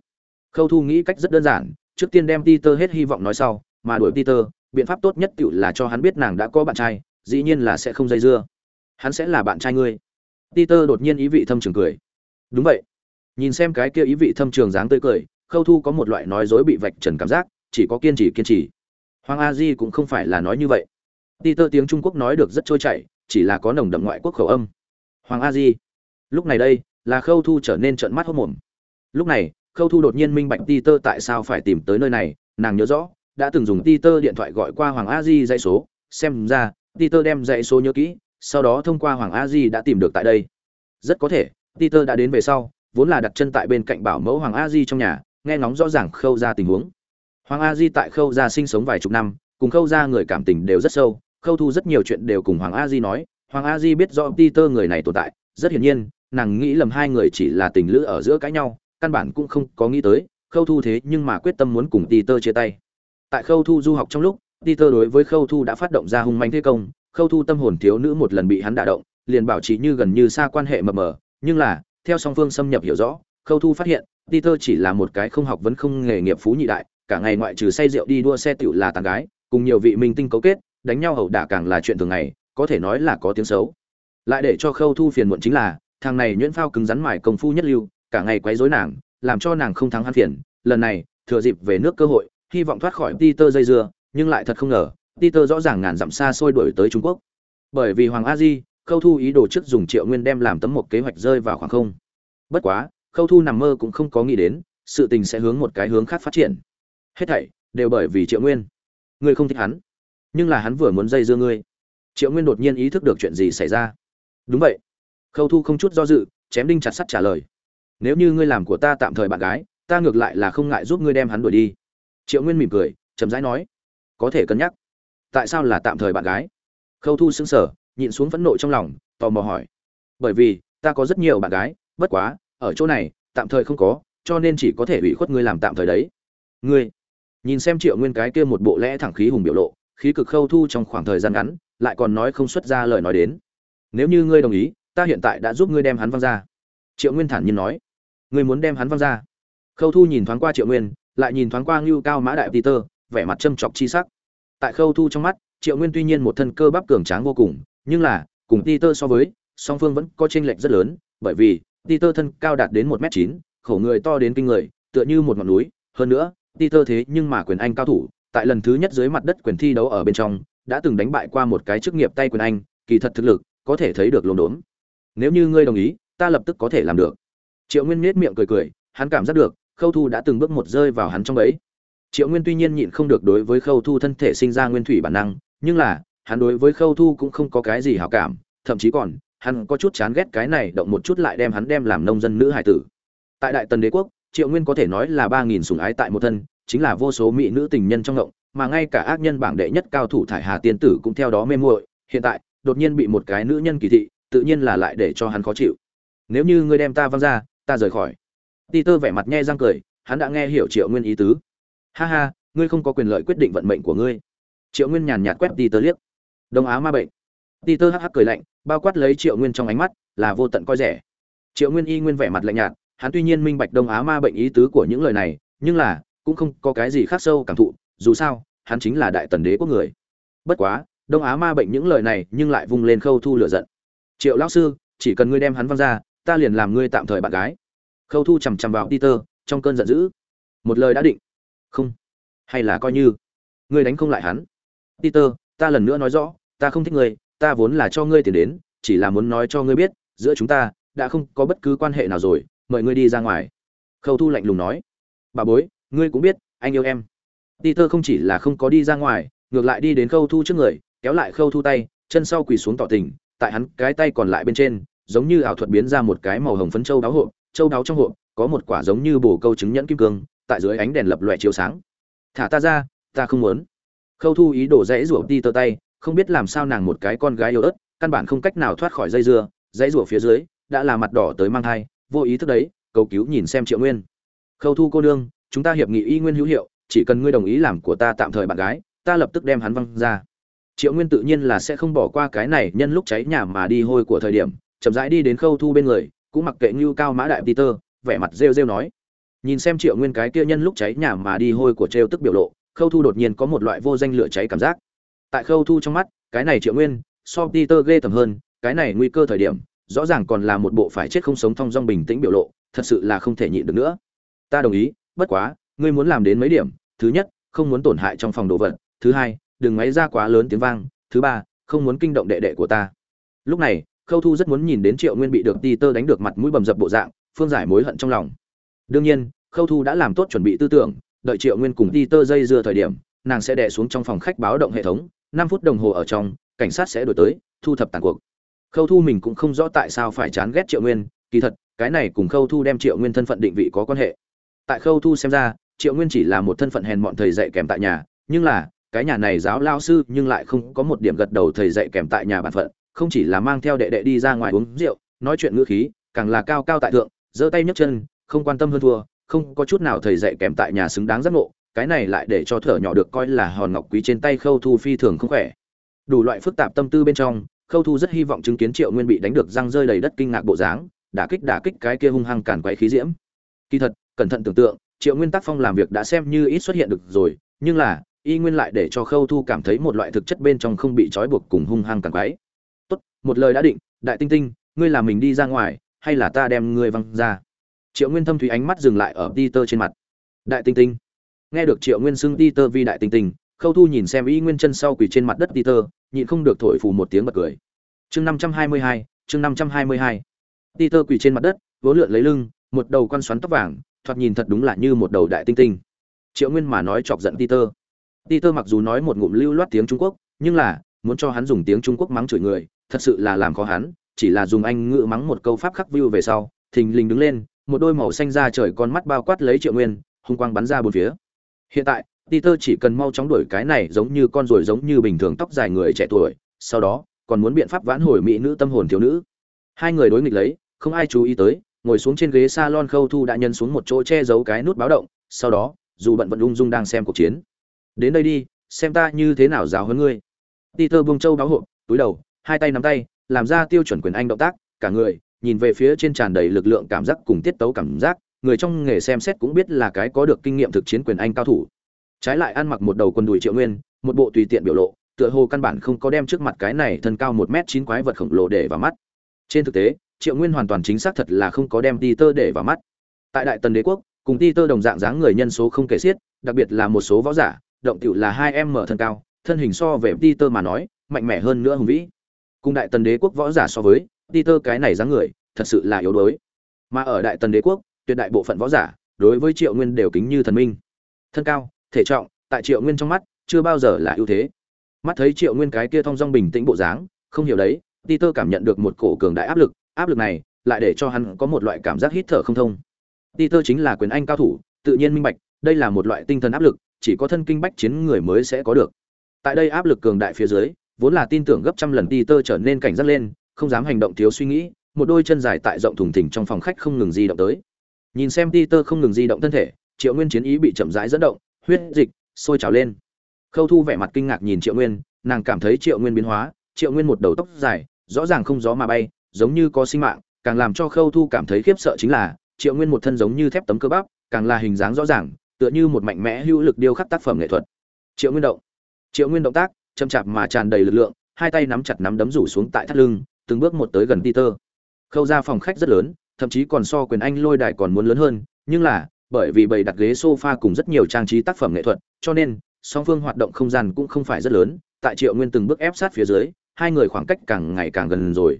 Khâu thu nghĩ cách rất đơn giản, trước tiên đem peter hết hy vọng nói sau mà đuổi peter, biện pháp tốt nhất tự là cho hắn biết nàng đã có bạn trai, dĩ nhiên là sẽ không dây dưa. Hắn sẽ là bạn trai ngươi. Peter đột nhiên ý vị thâm trường cười. Đúng vậy. Nhìn xem cái kia ý vị thâm trường dáng tươi cười, khâu thu có một loại nói dối bị vạch trần cảm giác, chỉ có kiên trì kiên trì. Hoàng a di cũng không phải là nói như vậy. Peter tiếng trung quốc nói được rất trôi chảy, chỉ là có nồng đậm ngoại quốc khẩu âm. Hoàng a di. Lúc này đây, là khâu thu trở nên trợn mắt hốc mồm. Lúc này, khâu thu đột nhiên minh bạch peter tại sao phải tìm tới nơi này, nàng nhớ rõ đã từng dùng peter điện thoại gọi qua hoàng a di dãy số. Xem ra, peter đem dãy số nhớ kỹ, sau đó thông qua hoàng a di đã tìm được tại đây. Rất có thể, peter đã đến về sau, vốn là đặt chân tại bên cạnh bảo mẫu hoàng a di trong nhà, nghe ngóng rõ ràng khâu gia tình huống. Hoàng a di tại khâu gia sinh sống vài chục năm, cùng khâu gia người cảm tình đều rất sâu, khâu thu rất nhiều chuyện đều cùng hoàng a di nói. Hoàng a di biết rõ peter người này tồn tại, rất hiển nhiên, nàng nghĩ lầm hai người chỉ là tình lữ ở giữa cãi nhau, căn bản cũng không có nghĩ tới, khâu thu thế nhưng mà quyết tâm muốn cùng peter chia tay tại khâu thu du học trong lúc, peter đối với khâu thu đã phát động ra hung manh thế công, khâu thu tâm hồn thiếu nữ một lần bị hắn đả động, liền bảo trì như gần như xa quan hệ mờ mờ. Nhưng là, theo song phương xâm nhập hiểu rõ, khâu thu phát hiện, peter chỉ là một cái không học vấn không nghề nghiệp phú nhị đại, cả ngày ngoại trừ say rượu đi đua xe tựu là tàn gái, cùng nhiều vị minh tinh cấu kết, đánh nhau hậu đả càng là chuyện thường ngày, có thể nói là có tiếng xấu. Lại để cho khâu thu phiền muộn chính là, thằng này nhuyễn phao cứng rắn mải công phu nhất lưu, cả ngày quấy rối nàng, làm cho nàng không thắng hắn phiền. Lần này, thừa dịp về nước cơ hội hy vọng thoát khỏi peter dây dưa, nhưng lại thật không ngờ, peter rõ ràng ngàn dặm xa xôi đuổi tới trung quốc. Bởi vì hoàng a di, khâu thu ý đồ trước dùng triệu nguyên đem làm tấm một kế hoạch rơi vào khoảng không. Bất quá, khâu thu nằm mơ cũng không có nghĩ đến, sự tình sẽ hướng một cái hướng khác phát triển. Hết thảy đều bởi vì triệu nguyên. Ngươi không thích hắn, nhưng là hắn vừa muốn dây dưa ngươi. Triệu nguyên đột nhiên ý thức được chuyện gì xảy ra. Đúng vậy. Khâu thu không chút do dự, chém đinh chặt sắt trả lời. Nếu như ngươi làm của ta tạm thời bạn gái, ta ngược lại là không ngại giúp ngươi đem hắn đuổi đi triệu nguyên mỉm cười, chậm rãi nói, có thể cân nhắc. Tại sao là tạm thời bạn gái? Khâu thu xứng sở nhịn xuống phẫn nộ trong lòng, tò mò hỏi, bởi vì, ta có rất nhiều bạn gái, bất quá, ở chỗ này, tạm thời không có, cho nên chỉ có thể ủy khuất ngươi làm tạm thời đấy. Ngươi? Nhìn xem triệu nguyên cái kia một bộ lẽ thẳng khí hùng biểu lộ, khí cực khâu thu trong khoảng thời gian ngắn, lại còn nói không xuất ra lời nói đến. Nếu như ngươi đồng ý, ta hiện tại đã giúp ngươi đem hắn văng ra. Triệu nguyên thản nhiên nói, ngươi muốn đem hắn văng ra? Khâu thu nhìn thoáng qua triệu nguyên lại nhìn thoáng qua ngưu cao mã đại peter, vẻ mặt châm chọc chi sắc. Tại khâu thu trong mắt, triệu nguyên tuy nhiên một thân cơ bắp cường tráng vô cùng, nhưng là, cùng peter so với, song phương vẫn có chênh lệch rất lớn, bởi vì, peter thân cao đạt đến một m chín, khổ người to đến kinh người, tựa như một ngọn núi. Hơn nữa, peter thế nhưng mà quyền anh cao thủ, tại lần thứ nhất dưới mặt đất quyền thi đấu ở bên trong, đã từng đánh bại qua một cái chức nghiệp tay quyền anh, kỳ thật thực lực, có thể thấy được lồn đốn. Nếu như ngươi đồng ý, ta lập tức có thể làm được. Triệu nguyên nết miệng cười cười, hắn cảm giác được khâu thu đã từng bước một rơi vào hắn trong ấy triệu nguyên tuy nhiên nhịn không được đối với khâu thu thân thể sinh ra nguyên thủy bản năng nhưng là hắn đối với khâu thu cũng không có cái gì hào cảm thậm chí còn hắn có chút chán ghét cái này động một chút lại đem hắn đem làm nông dân nữ hải tử. Tại đại tần đế quốc triệu nguyên có thể nói là ba nghìn sủng ái tại một thân chính là vô số mỹ nữ tình nhân trong động, mà ngay cả ác nhân bảng đệ nhất cao thủ thải hà tiên tử cũng theo đó mê muội hiện tại đột nhiên bị một cái nữ nhân kỳ thị tự nhiên là lại để cho hắn khó chịu. Nếu như ngươi đem ta văng ra ta rời khỏi. Peter vẻ mặt nhe răng cười, hắn đã nghe hiểu Triệu Nguyên ý tứ. Ha ha, ngươi không có quyền lợi quyết định vận mệnh của ngươi. Triệu Nguyên nhàn nhạt quét Peter liếc. Đông Á ma bệnh. Peter hắc hắc cười lạnh, bao quát lấy Triệu Nguyên trong ánh mắt, là vô tận coi rẻ. Triệu Nguyên y nguyên vẻ mặt lạnh nhạt, hắn tuy nhiên minh bạch Đông Á ma bệnh ý tứ của những lời này, nhưng là cũng không có cái gì khác sâu cảm thụ, dù sao, hắn chính là đại tần đế quốc người. Bất quá, Đông Á ma bệnh những lời này nhưng lại vung lên khâu thu lửa giận. Triệu lão sư, chỉ cần ngươi đem hắn văng ra, ta liền làm ngươi tạm thời bạn gái khâu thu chằm chằm vào peter, trong cơn giận dữ. Một lời đã định. Không. Hay là coi như. Ngươi đánh không lại hắn. Peter, ta lần nữa nói rõ, ta không thích ngươi, ta vốn là cho ngươi tiền đến, chỉ là muốn nói cho ngươi biết, giữa chúng ta đã không có bất cứ quan hệ nào rồi, mời ngươi đi ra ngoài. Khâu thu lạnh lùng nói. Bà bối, ngươi cũng biết, anh yêu em. Peter không chỉ là không có đi ra ngoài, ngược lại đi đến khâu thu trước người, kéo lại khâu thu tay, chân sau quỳ xuống tỏ tình, tại hắn cái tay còn lại bên trên, giống như ảo thuật biến ra một cái màu hồng phấn châu đáo hộp châu đáo trong hộp, có một quả giống như bổ câu chứng nhẫn kim cương, tại dưới ánh đèn lập loè chiếu sáng. Thả ta ra, ta không muốn. Khâu thu ý đổ dãy rủa đi tơ tay, không biết làm sao nàng một cái con gái yếu ớt, căn bản không cách nào thoát khỏi dây dưa, dãy rủa phía dưới, đã là mặt đỏ tới mang thai, vô ý thức đấy, cầu cứu nhìn xem triệu nguyên. Khâu thu cô nương, chúng ta hiệp nghị y nguyên hữu hiệu, chỉ cần ngươi đồng ý làm của ta tạm thời bạn gái, ta lập tức đem hắn văng ra. Triệu nguyên tự nhiên là sẽ không bỏ qua cái này, nhân lúc cháy nhà mà đi hôi của thời điểm, chậm rãi đi đến khâu thu bên người cũng mặc kệ như cao mã đại peter, vẻ mặt rêu rêu nói. Nhìn xem triệu nguyên cái kia nhân lúc cháy nhà mà đi hôi của trêu tức biểu lộ, khâu thu đột nhiên có một loại vô danh lửa cháy cảm giác. Tại khâu thu trong mắt, cái này triệu nguyên, so peter ghê tầm hơn, cái này nguy cơ thời điểm, rõ ràng còn là một bộ phải chết không sống thong dong bình tĩnh biểu lộ, thật sự là không thể nhịn được nữa. Ta đồng ý, bất quá, ngươi muốn làm đến mấy điểm? Thứ nhất, không muốn tổn hại trong phòng đồ vật. Thứ hai, đừng máy ra quá lớn tiếng vang. Thứ ba, không muốn kinh động đệ đệ của ta. Lúc này khâu thu rất muốn nhìn đến triệu nguyên bị được ti tơ đánh được mặt mũi bầm dập bộ dạng, phương giải mối hận trong lòng. Đương nhiên, khâu thu đã làm tốt chuẩn bị tư tưởng, đợi triệu nguyên cùng ti tơ dây dưa thời điểm, nàng sẽ đè xuống trong phòng khách báo động hệ thống, năm phút đồng hồ ở trong, cảnh sát sẽ đổi tới, thu thập tàn cuộc. Khâu thu mình cũng không rõ tại sao phải chán ghét triệu nguyên, kỳ thật, cái này cùng khâu thu đem triệu nguyên thân phận định vị có quan hệ. Tại khâu thu xem ra, triệu nguyên chỉ là một thân phận hèn mọn thầy dạy kèm tại nhà, nhưng là, cái nhà này giáo lao sư nhưng lại không có một điểm gật đầu thầy dạy kèm tại nhà bản phận không chỉ là mang theo đệ đệ đi ra ngoài uống rượu, nói chuyện ngữ khí, càng là cao cao tại thượng, giơ tay nhấc chân, không quan tâm hơn thua, không có chút nào thầy dạy kèm tại nhà xứng đáng giác ngộ, cái này lại để cho thở nhỏ được coi là hòn ngọc quý trên tay khâu thu phi thường không khỏe. Đủ loại phức tạp tâm tư bên trong, khâu thu rất hy vọng chứng kiến triệu nguyên bị đánh được răng rơi đầy đất kinh ngạc bộ dáng, đả kích đả kích cái kia hung hăng cản quấy khí diễm. Kỳ thật, cẩn thận tưởng tượng, triệu nguyên tác phong làm việc đã xem như ít xuất hiện được rồi, nhưng là, y nguyên lại để cho khâu thu cảm thấy một loại thực chất bên trong không bị trói buộc cùng hung hăng cản quấy một lời đã định, đại tinh tinh, ngươi làm mình đi ra ngoài, hay là ta đem ngươi văng ra? Triệu nguyên thâm thủy ánh mắt dừng lại ở peter trên mặt. Đại tinh tinh. Nghe được triệu nguyên xưng peter vi đại tinh tinh, khâu thu nhìn xem y nguyên chân sau quỳ trên mặt đất peter, nhịn không được thổi phù một tiếng bật cười. Chương năm trăm hai mươi hai, chương năm trăm hai mươi hai. Peter quỳ trên mặt đất, vỗ lượn lấy lưng, một đầu quan xoắn tóc vàng, thoạt nhìn thật đúng là như một đầu đại tinh tinh. Triệu nguyên mà nói chọc giận peter. Peter mặc dù nói một ngụm lưu loát tiếng trung quốc, nhưng là, muốn cho hắn dùng tiếng trung quốc mắng chửi người thật sự là làm khó hắn, chỉ là dùng anh ngự mắng một câu pháp khắc view về sau, thình lình đứng lên, một đôi màu xanh ra trời con mắt bao quát lấy triệu nguyên, hung quang bắn ra bốn phía. Hiện tại, peter chỉ cần mau chóng đuổi cái này giống như con ruồi giống như bình thường tóc dài người trẻ tuổi, sau đó, còn muốn biện pháp vãn hồi mỹ nữ tâm hồn thiếu nữ. Hai người đối nghịch lấy, không ai chú ý tới, ngồi xuống trên ghế salon khâu thu đã nhân xuống một chỗ che giấu cái nút báo động, sau đó, dù bận vận ung dung đang xem cuộc chiến. Đến đây đi, xem ta như thế nào giáo hơn ngươi. Peter buông châu báo hộp, túi đầu hai tay nắm tay, làm ra tiêu chuẩn quyền anh động tác, cả người, nhìn về phía trên tràn đầy lực lượng cảm giác cùng tiết tấu cảm giác, người trong nghề xem xét cũng biết là cái có được kinh nghiệm thực chiến quyền anh cao thủ. Trái lại ăn mặc một đầu quần đùi triệu nguyên, một bộ tùy tiện biểu lộ, tựa hồ căn bản không có đem trước mặt cái này thân cao một m chín quái vật khổng lồ để vào mắt. Trên thực tế, triệu nguyên hoàn toàn chính xác thật là không có đem ti tơ để vào mắt. Tại đại tần đế quốc, cùng ti tơ đồng dạng dáng người nhân số không kể xiết, đặc biệt là một số võ giả, động tựu là hai em mở thân cao, thân hình so về ti tơ mà nói, mạnh mẽ hơn nữa hùng vĩ cùng đại tần đế quốc võ giả so với ti tơ cái này dáng người, thật sự là yếu đuối. Mà ở đại tần đế quốc, tuyệt đại bộ phận võ giả, đối với triệu nguyên đều kính như thần minh. Thân cao, thể trọng, tại triệu nguyên trong mắt, chưa bao giờ là ưu thế. Mắt thấy triệu nguyên cái kia thong dong bình tĩnh bộ dáng, không hiểu đấy, peter cảm nhận được một cổ cường đại áp lực áp lực này lại để cho hắn có một loại cảm giác hít thở không thông. Peter chính là quyền anh cao thủ, tự nhiên minh bạch, đây là một loại tinh thần áp lực, chỉ có thân kinh bách chiến người mới sẽ có được. Tại đây áp lực cường đại phía dưới vốn là tin tưởng gấp trăm lần peter trở nên cảnh giác lên, không dám hành động thiếu suy nghĩ, một đôi chân dài tại rộng thùng thình trong phòng khách không ngừng di động tới. Nhìn xem peter không ngừng di động thân thể, triệu nguyên chiến ý bị chậm rãi dẫn động, huyết dịch sôi trào lên. Khâu thu vẻ mặt kinh ngạc nhìn triệu nguyên, nàng cảm thấy triệu nguyên biến hóa, triệu nguyên một đầu tóc dài, rõ ràng không gió mà bay, giống như có sinh mạng, càng làm cho khâu thu cảm thấy khiếp sợ chính là, triệu nguyên một thân giống như thép tấm cơ bắp, càng là hình dáng rõ ràng, tựa như một mạnh mẽ hữu lực điêu khắc tác phẩm nghệ thuật. Triệu nguyên động. Triệu nguyên động tác chậm chạp mà tràn đầy lực lượng, hai tay nắm chặt nắm đấm rủ xuống tại thắt lưng, từng bước một tới gần peter. Khâu ra phòng khách rất lớn, thậm chí còn so quyền anh lôi đài còn muốn lớn hơn, nhưng là, bởi vì bày đặt ghế sofa cùng rất nhiều trang trí tác phẩm nghệ thuật, cho nên, song phương hoạt động không gian cũng không phải rất lớn, tại triệu nguyên từng bước ép sát phía dưới, hai người khoảng cách càng ngày càng gần rồi.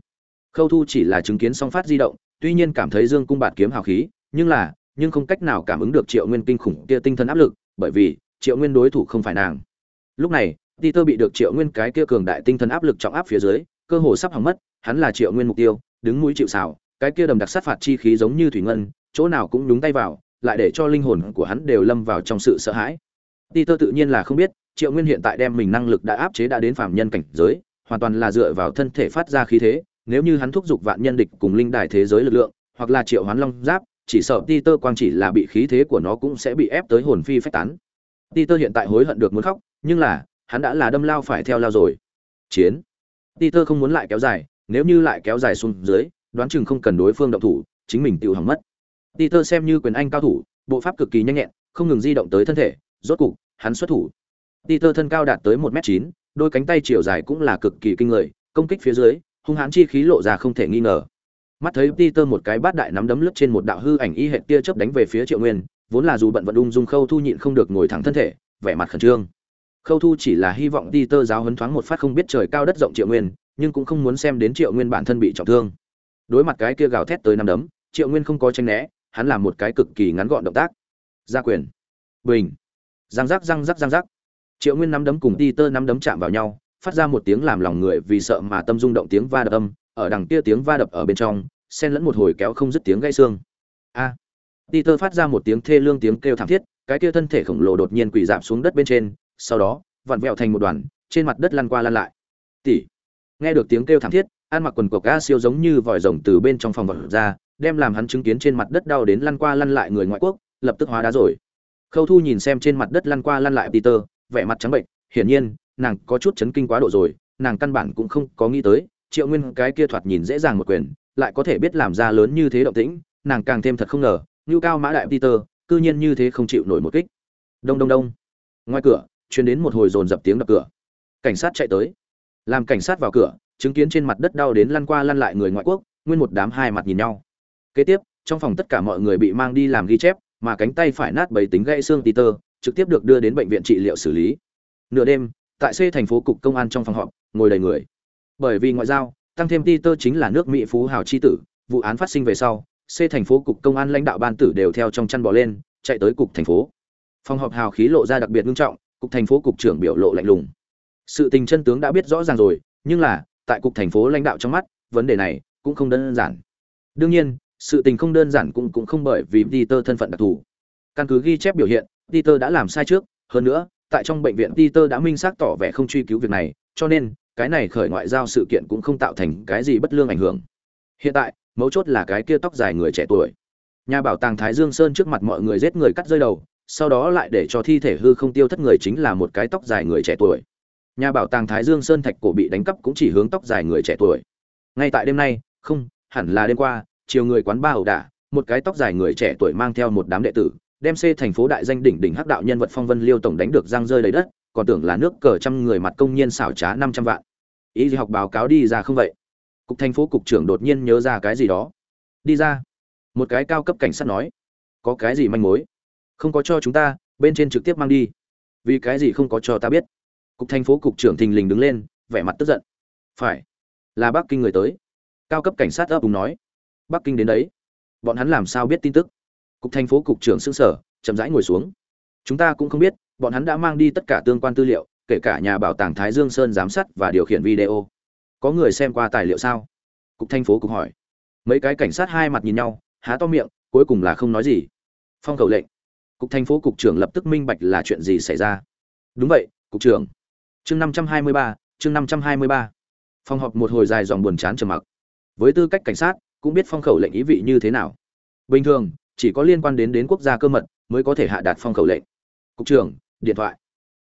Khâu thu chỉ là chứng kiến song phát di động, tuy nhiên cảm thấy dương cung bạt kiếm hào khí, nhưng là, nhưng không cách nào cảm ứng được triệu nguyên kinh khủng kia tinh thần áp lực, bởi vì, triệu nguyên đối thủ không phải nàng. Lúc này Peter bị được Triệu Nguyên cái kia cường đại tinh thần áp lực trọng áp phía dưới, cơ hồ sắp hỏng mất, hắn là Triệu Nguyên mục tiêu, đứng mũi chịu sào, cái kia đầm đặc sát phạt chi khí giống như thủy ngân, chỗ nào cũng đúng tay vào, lại để cho linh hồn của hắn đều lâm vào trong sự sợ hãi. Peter tự nhiên là không biết, Triệu Nguyên hiện tại đem mình năng lực đã áp chế đã đến phàm nhân cảnh giới, hoàn toàn là dựa vào thân thể phát ra khí thế, nếu như hắn thúc giục vạn nhân địch cùng linh đài thế giới lực lượng, hoặc là Triệu Hoán Long Giáp, chỉ sợ Peter quang chỉ là bị khí thế của nó cũng sẽ bị ép tới hồn phi phách tán. Peter hiện tại hối hận được muốn khóc, nhưng là, hắn đã là đâm lao phải theo lao rồi. Chiến. Peter không muốn lại kéo dài, nếu như lại kéo dài xuống dưới, đoán chừng không cần đối phương động thủ, chính mình tiêu hỏng mất. Peter xem như quyền anh cao thủ, bộ pháp cực kỳ nhanh nhẹn, không ngừng di động tới thân thể, rốt cục, hắn xuất thủ. Peter thân cao đạt tới 1m9, đôi cánh tay chiều dài cũng là cực kỳ kinh người, công kích phía dưới, hung hãn chi khí lộ ra không thể nghi ngờ. Mắt thấy Peter một cái bát đại nắm đấm lướt trên một đạo hư ảnh y hệt tia chớp đánh về phía Triệu Nguyên, vốn là dù bận vận ung dung khâu thu nhịn không được ngồi thẳng thân thể, vẻ mặt khẩn trương. Khâu Thu chỉ là hy vọng Peter giáo hấn thoáng một phát không biết trời cao đất rộng Triệu Nguyên, nhưng cũng không muốn xem đến Triệu Nguyên bản thân bị trọng thương. Đối mặt cái kia gào thét tới năm đấm, Triệu Nguyên không có tránh né, hắn làm một cái cực kỳ ngắn gọn động tác. Ra quyền. Bình. Răng rắc răng rắc răng rắc. Triệu Nguyên nắm đấm cùng Peter nắm đấm chạm vào nhau, phát ra một tiếng làm lòng người vì sợ mà tâm rung động tiếng va đập âm, ở đằng kia tiếng va đập ở bên trong, xen lẫn một hồi kéo không dứt tiếng gãy xương. A. À. Tơ phát ra một tiếng thê lương tiếng kêu thảm thiết, cái kia thân thể khổng lồ đột nhiên quỳ dạp xuống đất bên trên, sau đó, vặn vẹo thành một đoàn, trên mặt đất lăn qua lăn lại. Tỷ nghe được tiếng kêu thảm thiết an mặc quần cộc ga siêu giống như vòi rồng từ bên trong phòng vật ra, đem làm hắn chứng kiến trên mặt đất đau đến lăn qua lăn lại người ngoại quốc, lập tức hóa đá rồi. Khâu thu nhìn xem trên mặt đất lăn qua lăn lại peter, vẻ mặt trắng bệnh, hiển nhiên, nàng có chút chấn kinh quá độ rồi, nàng căn bản cũng không có nghĩ tới, triệu nguyên cái kia thoạt nhìn dễ dàng một quyền, lại có thể biết làm ra lớn như thế động tĩnh, nàng càng thêm thật không ngờ như cao mã đại peter, cư nhiên như thế không chịu nổi một kích. Đông đông đông. Ngoài cửa truyền đến một hồi dồn dập tiếng đập cửa. Cảnh sát chạy tới. Làm cảnh sát vào cửa, chứng kiến trên mặt đất đau đến lăn qua lăn lại người ngoại quốc, nguyên một đám hai mặt nhìn nhau. Kế tiếp, trong phòng tất cả mọi người bị mang đi làm ghi chép, mà cánh tay phải nát bảy tính gãy xương titer trực tiếp được đưa đến bệnh viện trị liệu xử lý. Nửa đêm, tại c thành phố cục công an trong phòng họp, ngồi đầy người. Bởi vì ngoại giao, tăng thêm Peter chính là nước mỹ phú hào chi tử, vụ án phát sinh về sau, c thành phố cục công an lãnh đạo ban tử đều theo trong chăn bò lên, chạy tới cục thành phố. Phòng họp hào khí lộ ra đặc biệt nghiêm trọng cục thành phố cục trưởng biểu lộ lạnh lùng. Sự tình chân tướng đã biết rõ ràng rồi, nhưng là, tại cục thành phố lãnh đạo trong mắt, vấn đề này cũng không đơn giản. Đương nhiên, sự tình không đơn giản cũng cũng không bởi vì Peter thân phận đặc thù. Căn cứ ghi chép biểu hiện, Peter đã làm sai trước, hơn nữa, tại trong bệnh viện Peter đã minh xác tỏ vẻ không truy cứu việc này, cho nên, cái này khởi ngoại giao sự kiện cũng không tạo thành cái gì bất lương ảnh hưởng. Hiện tại, mấu chốt là cái kia tóc dài người trẻ tuổi. Nhà bảo tàng thái dương sơn trước mặt mọi người giết người cắt rơi đầu sau đó lại để cho thi thể hư không tiêu thất người chính là một cái tóc dài người trẻ tuổi. Nhà bảo tàng thái dương sơn thạch cổ bị đánh cắp cũng chỉ hướng tóc dài người trẻ tuổi. Ngay tại đêm nay, không, hẳn là đêm qua, chiều người quán ba ẩu đả, một cái tóc dài người trẻ tuổi mang theo một đám đệ tử, đem xê thành phố đại danh đỉnh đỉnh hắc đạo nhân vật phong vân liêu tổng đánh được giang rơi đầy đất, còn tưởng là nước cờ trăm người mặt công nhiên xảo trá năm trăm vạn. Ý gì học báo cáo đi ra không vậy? Cục thành phố cục trưởng đột nhiên nhớ ra cái gì đó. Đi ra. Một cái cao cấp cảnh sát nói. Có cái gì manh mối? Không có cho chúng ta, bên trên trực tiếp mang đi. Vì cái gì không có cho ta biết? Cục thành phố cục trưởng thình lình đứng lên, vẻ mặt tức giận. Phải, là bắc kinh người tới. Cao cấp cảnh sát ấp cùng nói. Bắc kinh đến đấy. Bọn hắn làm sao biết tin tức? Cục thành phố cục trưởng xương sở chậm rãi ngồi xuống. Chúng ta cũng không biết, bọn hắn đã mang đi tất cả tương quan tư liệu, kể cả nhà bảo tàng thái dương sơn giám sát và điều khiển video. Có người xem qua tài liệu sao? Cục thành phố cục hỏi. Mấy cái cảnh sát hai mặt nhìn nhau, há to miệng, cuối cùng là không nói gì. Phong cầu lệnh cục thành phố cục trưởng lập tức minh bạch là chuyện gì xảy ra. Đúng vậy, cục trưởng. Chương năm trăm hai mươi ba, chương năm trăm hai mươi ba. Phòng họp một hồi dài dòng buồn chán trầm mặc. Với tư cách cảnh sát, cũng biết phong khẩu lệnh ý vị như thế nào. Bình thường, chỉ có liên quan đến đến quốc gia cơ mật mới có thể hạ đạt phong khẩu lệnh. Cục trưởng, điện thoại.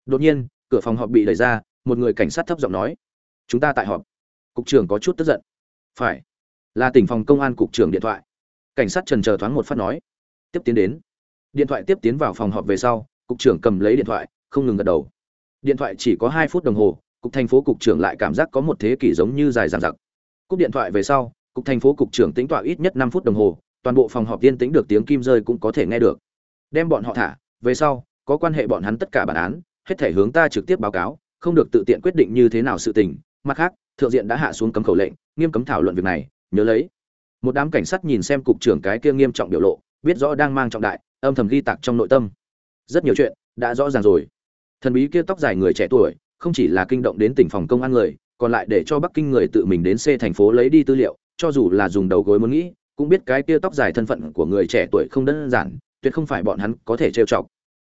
Đột nhiên, cửa phòng họp bị đẩy ra, một người cảnh sát thấp giọng nói. Chúng ta tại họp. Cục trưởng có chút tức giận. Phải. Là tỉnh phòng công an cục trưởng điện thoại. Cảnh sát trần chờ thoáng một phát nói. Tiếp tiến đến điện thoại tiếp tiến vào phòng họp về sau, cục trưởng cầm lấy điện thoại, không ngừng gật đầu. Điện thoại chỉ có hai phút đồng hồ, cục thành phố cục trưởng lại cảm giác có một thế kỷ giống như dài dằng dặc. Cúp điện thoại về sau, cục thành phố cục trưởng tính tọa ít nhất năm phút đồng hồ, toàn bộ phòng họp tiên tính được tiếng kim rơi cũng có thể nghe được. Đem bọn họ thả, về sau, có quan hệ bọn hắn tất cả bản án, hết thể hướng ta trực tiếp báo cáo, không được tự tiện quyết định như thế nào sự tình. Mặt khác, thượng diện đã hạ xuống cấm khẩu lệnh, nghiêm cấm thảo luận việc này, nhớ lấy. Một đám cảnh sát nhìn xem cục trưởng cái kia nghiêm trọng biểu lộ, biết rõ đang mang trọng đại âm thầm ghi tạc trong nội tâm. Rất nhiều chuyện đã rõ ràng rồi. Thần bí kia tóc dài người trẻ tuổi, không chỉ là kinh động đến tỉnh phòng công an người, còn lại để cho bắc kinh người tự mình đến c thành phố lấy đi tư liệu, cho dù là dùng đầu gối muốn nghĩ, cũng biết cái kia tóc dài thân phận của người trẻ tuổi không đơn giản, tuyệt không phải bọn hắn có thể trêu chọc.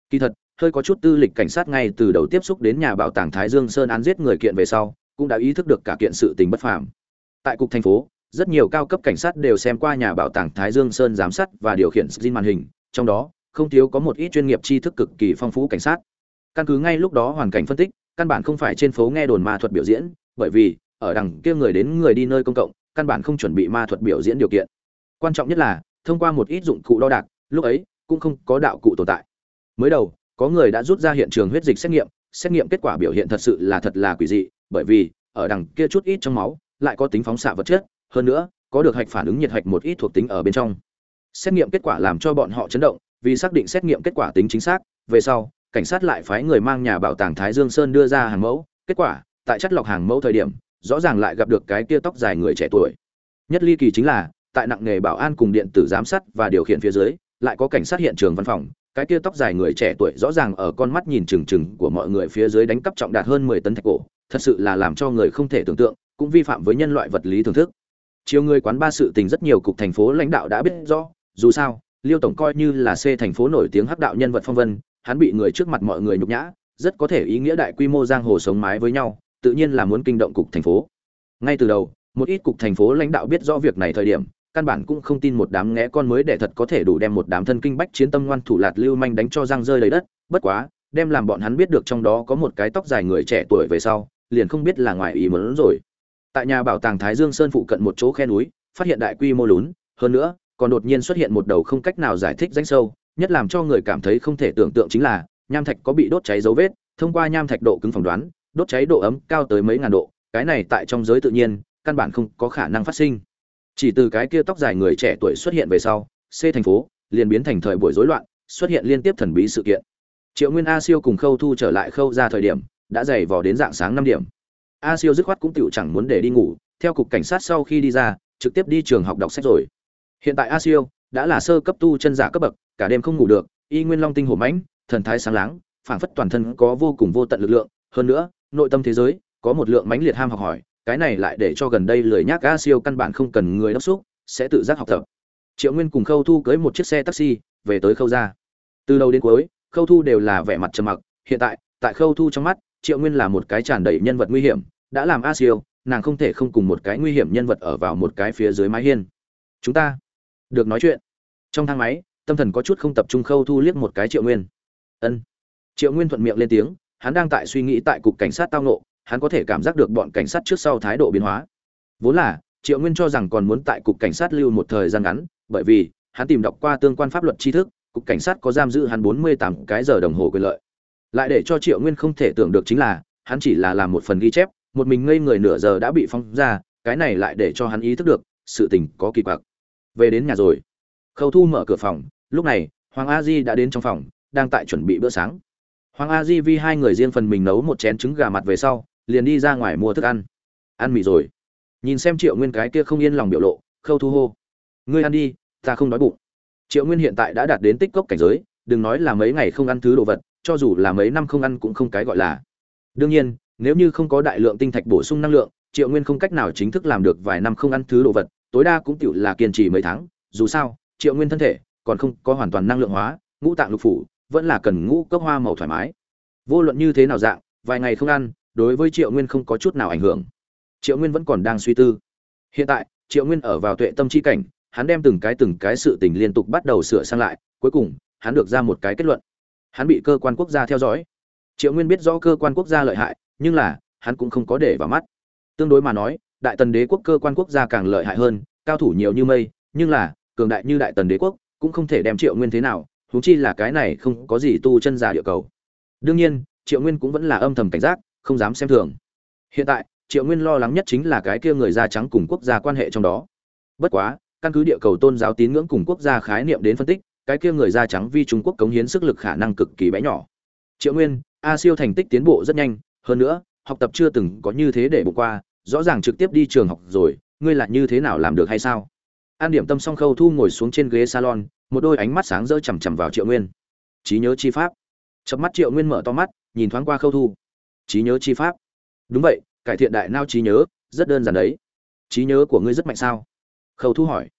Kỳ thật, hơi có chút tư lịch cảnh sát ngay từ đầu tiếp xúc đến nhà bảo tàng thái dương sơn án giết người kiện về sau, cũng đã ý thức được cả kiện sự tình bất phàm. Tại cục thành phố, rất nhiều cao cấp cảnh sát đều xem qua nhà bảo tàng thái dương sơn giám sát và điều khiển xin màn hình trong đó không thiếu có một ít chuyên nghiệp tri thức cực kỳ phong phú cảnh sát. Căn cứ ngay lúc đó hoàn cảnh phân tích, căn bản không phải trên phố nghe đồn ma thuật biểu diễn, bởi vì, ở đằng kia người đến người đi nơi công cộng, căn bản không chuẩn bị ma thuật biểu diễn điều kiện. Quan trọng nhất là, thông qua một ít dụng cụ đo đạc, lúc ấy, cũng không có đạo cụ tồn tại. Mới đầu, có người đã rút ra hiện trường huyết dịch xét nghiệm xét nghiệm kết quả biểu hiện thật sự là thật là quỷ dị, bởi vì, ở đằng kia chút ít trong máu, lại có tính phóng xạ vật chất, hơn nữa, có được hạch phản ứng nhiệt hạch một ít thuộc tính ở bên trong xét nghiệm kết quả làm cho bọn họ chấn động, vì xác định xét nghiệm kết quả tính chính xác, về sau, cảnh sát lại phái người mang nhà bảo tàng thái dương sơn đưa ra hàng mẫu. Kết quả, tại chất lọc hàng mẫu thời điểm, rõ ràng lại gặp được cái kia tóc dài người trẻ tuổi. Nhất ly kỳ chính là, tại nặng nghề bảo an cùng điện tử giám sát và điều khiển phía dưới, lại có cảnh sát hiện trường văn phòng. Cái kia tóc dài người trẻ tuổi rõ ràng ở con mắt nhìn trừng trừng của mọi người phía dưới đánh cắp trọng đạt hơn mười tấn thạch cổ, thật sự là làm cho người không thể tưởng tượng, cũng vi phạm với nhân loại vật lý thưởng thức. Chiều người quán ba sự tình rất nhiều cục thành phố lãnh đạo đã biết rõ dù sao, liêu tổng coi như là c thành phố nổi tiếng hắc đạo nhân vật phong vân, hắn bị người trước mặt mọi người nhục nhã, rất có thể ý nghĩa đại quy mô giang hồ sống mái với nhau, tự nhiên là muốn kinh động cục thành phố. Ngay từ đầu, một ít cục thành phố lãnh đạo biết rõ việc này thời điểm, căn bản cũng không tin một đám ngẽ con mới để thật có thể đủ đem một đám thân kinh bách chiến tâm ngoan thủ lạt lưu manh đánh cho răng rơi lấy đất, bất quá, đem làm bọn hắn biết được trong đó có một cái tóc dài người trẻ tuổi về sau, liền không biết là ngoài ý muốn rồi. Tại nhà bảo tàng thái dương sơn phụ cận một chỗ khe núi, phát hiện đại quy mô lún, hơn nữa còn đột nhiên xuất hiện một đầu không cách nào giải thích danh sâu, nhất làm cho người cảm thấy không thể tưởng tượng chính là, nham thạch có bị đốt cháy dấu vết, thông qua nham thạch độ cứng phỏng đoán, đốt cháy độ ấm cao tới mấy ngàn độ, cái này tại trong giới tự nhiên, căn bản không có khả năng phát sinh. Chỉ từ cái kia tóc dài người trẻ tuổi xuất hiện về sau, c thành phố liền biến thành thời buổi rối loạn, xuất hiện liên tiếp thần bí sự kiện. Triệu nguyên a siêu cùng khâu thu trở lại khâu ra thời điểm, đã dày vò đến dạng sáng năm điểm. A siêu dứt khoát cũng tựu chẳng muốn để đi ngủ, theo cục cảnh sát sau khi đi ra, trực tiếp đi trường học đọc sách rồi hiện tại a siêu đã là sơ cấp tu chân giả cấp bậc, cả đêm không ngủ được, y nguyên long tinh hổ mãnh, thần thái sáng láng, phảng phất toàn thân có vô cùng vô tận lực lượng. Hơn nữa, nội tâm thế giới có một lượng mãnh liệt ham học hỏi, cái này lại để cho gần đây lười nhác a siêu căn bản không cần người đốc xúc sẽ tự giác học tập. Triệu nguyên cùng khâu thu cưới một chiếc xe taxi, về tới khâu ra từ đầu đến cuối, khâu thu đều là vẻ mặt trầm mặc. Hiện tại tại khâu thu trong mắt, triệu nguyên là một cái tràn đầy nhân vật nguy hiểm, đã làm a siêu nàng không thể không cùng một cái nguy hiểm nhân vật ở vào một cái phía dưới mái hiên. Chúng ta được nói chuyện. Trong thang máy, tâm thần có chút không tập trung khâu thu liếc một cái triệu nguyên. Ân. Triệu nguyên thuận miệng lên tiếng, hắn đang tại suy nghĩ tại cục cảnh sát tao nộ hắn có thể cảm giác được bọn cảnh sát trước sau thái độ biến hóa. Vốn là, triệu nguyên cho rằng còn muốn tại cục cảnh sát lưu một thời gian ngắn, bởi vì, hắn tìm đọc qua tương quan pháp luật tri thức, cục cảnh sát có giam giữ hắn bốn mươi tám cái giờ đồng hồ quyền lợi. Lại để cho triệu nguyên không thể tưởng được chính là, hắn chỉ là làm một phần ghi chép, một mình ngây người nửa giờ đã bị phong ra, cái này lại để cho hắn ý thức được, sự tình có kỳ quặc về đến nhà rồi. Khâu thu mở cửa phòng, lúc này, hoàng a di đã đến trong phòng, đang tại chuẩn bị bữa sáng. Hoàng a di vi hai người riêng phần mình nấu một chén trứng gà mặt về sau, liền đi ra ngoài mua thức ăn. Ăn mì rồi. Nhìn xem triệu nguyên cái kia không yên lòng biểu lộ, khâu thu hô. Ngươi ăn đi, ta không đói bụng. Triệu nguyên hiện tại đã đạt đến tích cốc cảnh giới, đừng nói là mấy ngày không ăn thứ đồ vật, cho dù là mấy năm không ăn cũng không cái gọi là. Đương nhiên, nếu như không có đại lượng tinh thạch bổ sung năng lượng, triệu nguyên không cách nào chính thức làm được vài năm không ăn thứ đồ vật tối đa cũng tiểu là kiên trì mấy tháng, dù sao, triệu nguyên thân thể còn không có hoàn toàn năng lượng hóa, ngũ tạng lục phủ vẫn là cần ngũ cốc hoa màu thoải mái. Vô luận như thế nào dạng, vài ngày không ăn, đối với triệu nguyên không có chút nào ảnh hưởng. Triệu nguyên vẫn còn đang suy tư. Hiện tại, triệu nguyên ở vào tuệ tâm chi cảnh, hắn đem từng cái từng cái sự tình liên tục bắt đầu sửa sang lại, cuối cùng, hắn được ra một cái kết luận. Hắn bị cơ quan quốc gia theo dõi. Triệu nguyên biết rõ cơ quan quốc gia lợi hại, nhưng là, hắn cũng không có để vào mắt. Tương đối mà nói đại tần đế quốc cơ quan quốc gia càng lợi hại hơn, cao thủ nhiều như mây, nhưng là, cường đại như đại tần đế quốc, cũng không thể đem triệu nguyên thế nào, huống chi là cái này không có gì tu chân giả địa cầu. Đương nhiên, triệu nguyên cũng vẫn là âm thầm cảnh giác, không dám xem thường. Hiện tại, triệu nguyên lo lắng nhất chính là cái kia người da trắng cùng quốc gia quan hệ trong đó. Bất quá, căn cứ địa cầu tôn giáo tín ngưỡng cùng quốc gia khái niệm đến phân tích, cái kia người da trắng vi trung quốc cống hiến sức lực khả năng cực kỳ bé nhỏ. Triệu nguyên, a siêu thành tích tiến bộ rất nhanh, hơn nữa, học tập chưa từng có như thế để bỏ qua rõ ràng trực tiếp đi trường học rồi, ngươi là như thế nào làm được hay sao? An điểm tâm song khâu thu ngồi xuống trên ghế salon, một đôi ánh mắt sáng rỡ chằm chằm vào triệu nguyên. Trí nhớ chi pháp. Chớp mắt triệu nguyên mở to mắt, nhìn thoáng qua khâu thu. Trí nhớ chi pháp. Đúng vậy, cải thiện đại nao trí nhớ, rất đơn giản đấy. Trí nhớ của ngươi rất mạnh sao? Khâu thu hỏi.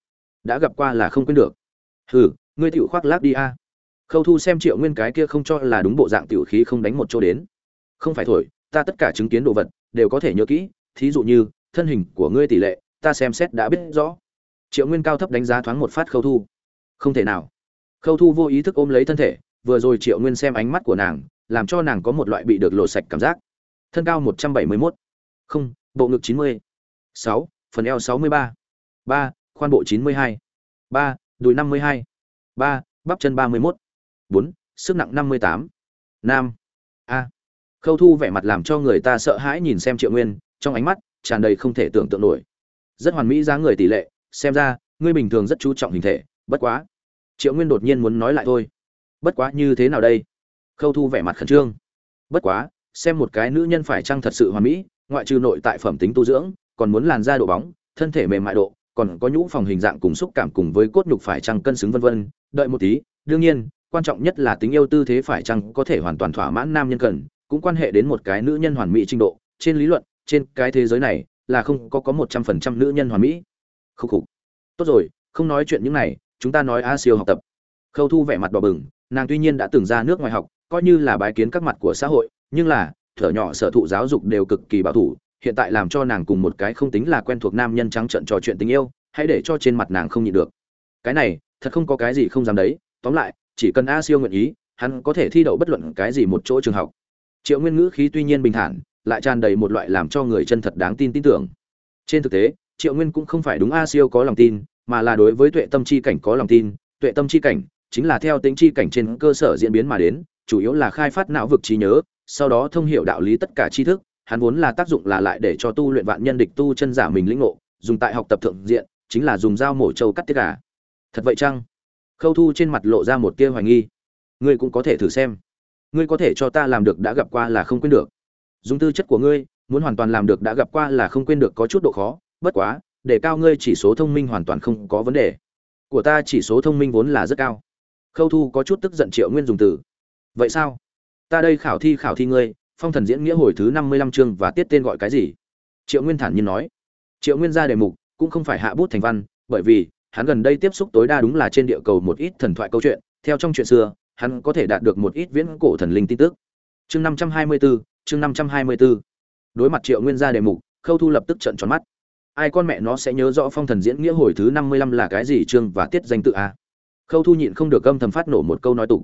Đã gặp qua là không quên được. Hừ, ngươi tiểu khoác lác đi a. Khâu thu xem triệu nguyên cái kia không cho là đúng bộ dạng tiểu khí không đánh một chỗ đến. Không phải thổi, ta tất cả chứng kiến đồ vật, đều có thể nhớ kỹ thí dụ như, thân hình của ngươi tỷ lệ, ta xem xét đã biết rõ. Triệu nguyên cao thấp đánh giá thoáng một phát khâu thu. Không thể nào. Khâu thu vô ý thức ôm lấy thân thể, vừa rồi triệu nguyên xem ánh mắt của nàng, làm cho nàng có một loại bị được lộ sạch cảm giác. Thân cao một trăm bảy mươi mốt. Không, bộ ngực chín mươi. Sáu, phần eo sáu mươi ba. Ba, khoan bộ chín mươi hai. Ba, đùi năm mươi hai. Ba, bắp chân ba mươi mốt. Bốn, sức nặng năm mươi tám. Nam. A. Khâu thu vẻ mặt làm cho người ta sợ hãi nhìn xem triệu nguyên trong ánh mắt tràn đầy không thể tưởng tượng nổi. Rất hoàn mỹ dáng người tỷ lệ, xem ra, ngươi bình thường rất chú trọng hình thể, bất quá. Triệu nguyên đột nhiên muốn nói lại thôi. Bất quá như thế nào đây? Khâu thu vẻ mặt khẩn trương. Bất quá, xem một cái nữ nhân phải chăng thật sự hoàn mỹ, ngoại trừ nội tại phẩm tính tu dưỡng, còn muốn làn da độ bóng, thân thể mềm mại độ, còn có nhũ phòng hình dạng cùng xúc cảm cùng với cốt nhục phải chăng cân xứng vân vân, đợi một tí, đương nhiên, quan trọng nhất là tính yêu tư thế phải chăng có thể hoàn toàn thỏa mãn nam nhân cần, cũng quan hệ đến một cái nữ nhân hoàn mỹ trình độ, trên lý luận trên cái thế giới này là không có có một trăm phần trăm nữ nhân hoàn mỹ. Khúc khục. Tốt rồi, không nói chuyện những này, chúng ta nói a siêu học tập. Khâu thu vẻ mặt đỏ bừng, nàng tuy nhiên đã từng ra nước ngoài học, coi như là bái kiến các mặt của xã hội, nhưng là, thở nhỏ sở thụ giáo dục đều cực kỳ bảo thủ, hiện tại làm cho nàng cùng một cái không tính là quen thuộc nam nhân trắng trợn trò chuyện tình yêu, hãy để cho trên mặt nàng không nhịn được. Cái này, thật không có cái gì không dám đấy, tóm lại, chỉ cần a siêu nguyện ý, hắn có thể thi đậu bất luận cái gì một chỗ trường học. Triệu nguyên ngữ khí tuy nhiên bình thản lại tràn đầy một loại làm cho người chân thật đáng tin tin tưởng. Trên thực tế, triệu nguyên cũng không phải đúng a siêu có lòng tin, mà là đối với tuệ tâm chi cảnh có lòng tin. Tuệ tâm chi cảnh chính là theo tính chi cảnh trên cơ sở diễn biến mà đến, chủ yếu là khai phát não vực trí nhớ, sau đó thông hiểu đạo lý tất cả tri thức. Hắn vốn là tác dụng là lại để cho tu luyện vạn nhân địch tu chân giả mình lĩnh ngộ, dùng tại học tập thượng diện, chính là dùng dao mổ trâu cắt tiết gà. Thật vậy chăng? Khâu thu trên mặt lộ ra một tia hoài nghi. Ngươi cũng có thể thử xem. Ngươi có thể cho ta làm được đã gặp qua là không quên được dùng tư chất của ngươi, muốn hoàn toàn làm được đã gặp qua là không quên được có chút độ khó, bất quá, để cao ngươi chỉ số thông minh hoàn toàn không có vấn đề. Của ta chỉ số thông minh vốn là rất cao. Khâu thu có chút tức giận triệu nguyên dùng từ. Vậy sao? Ta đây khảo thi khảo thi ngươi, phong thần diễn nghĩa hồi thứ năm mươi lăm chương và tiết tên gọi cái gì? Triệu nguyên thản nhiên nói. Triệu nguyên ra đề mục, cũng không phải hạ bút thành văn, bởi vì, hắn gần đây tiếp xúc tối đa đúng là trên địa cầu một ít thần thoại câu chuyện. Theo trong chuyện xưa, hắn có thể đạt được một ít viễn cổ thần linh tin tức. Chương năm trăm hai mươi bốn chương năm trăm hai mươi bốn đối mặt triệu nguyên gia đề mục, khâu thu lập tức trợn tròn mắt. Ai con mẹ nó sẽ nhớ rõ phong thần diễn nghĩa hồi thứ năm mươi lăm là cái gì chương và tiết danh tự a. Khâu thu nhịn không được âm thầm phát nổ một câu nói tục.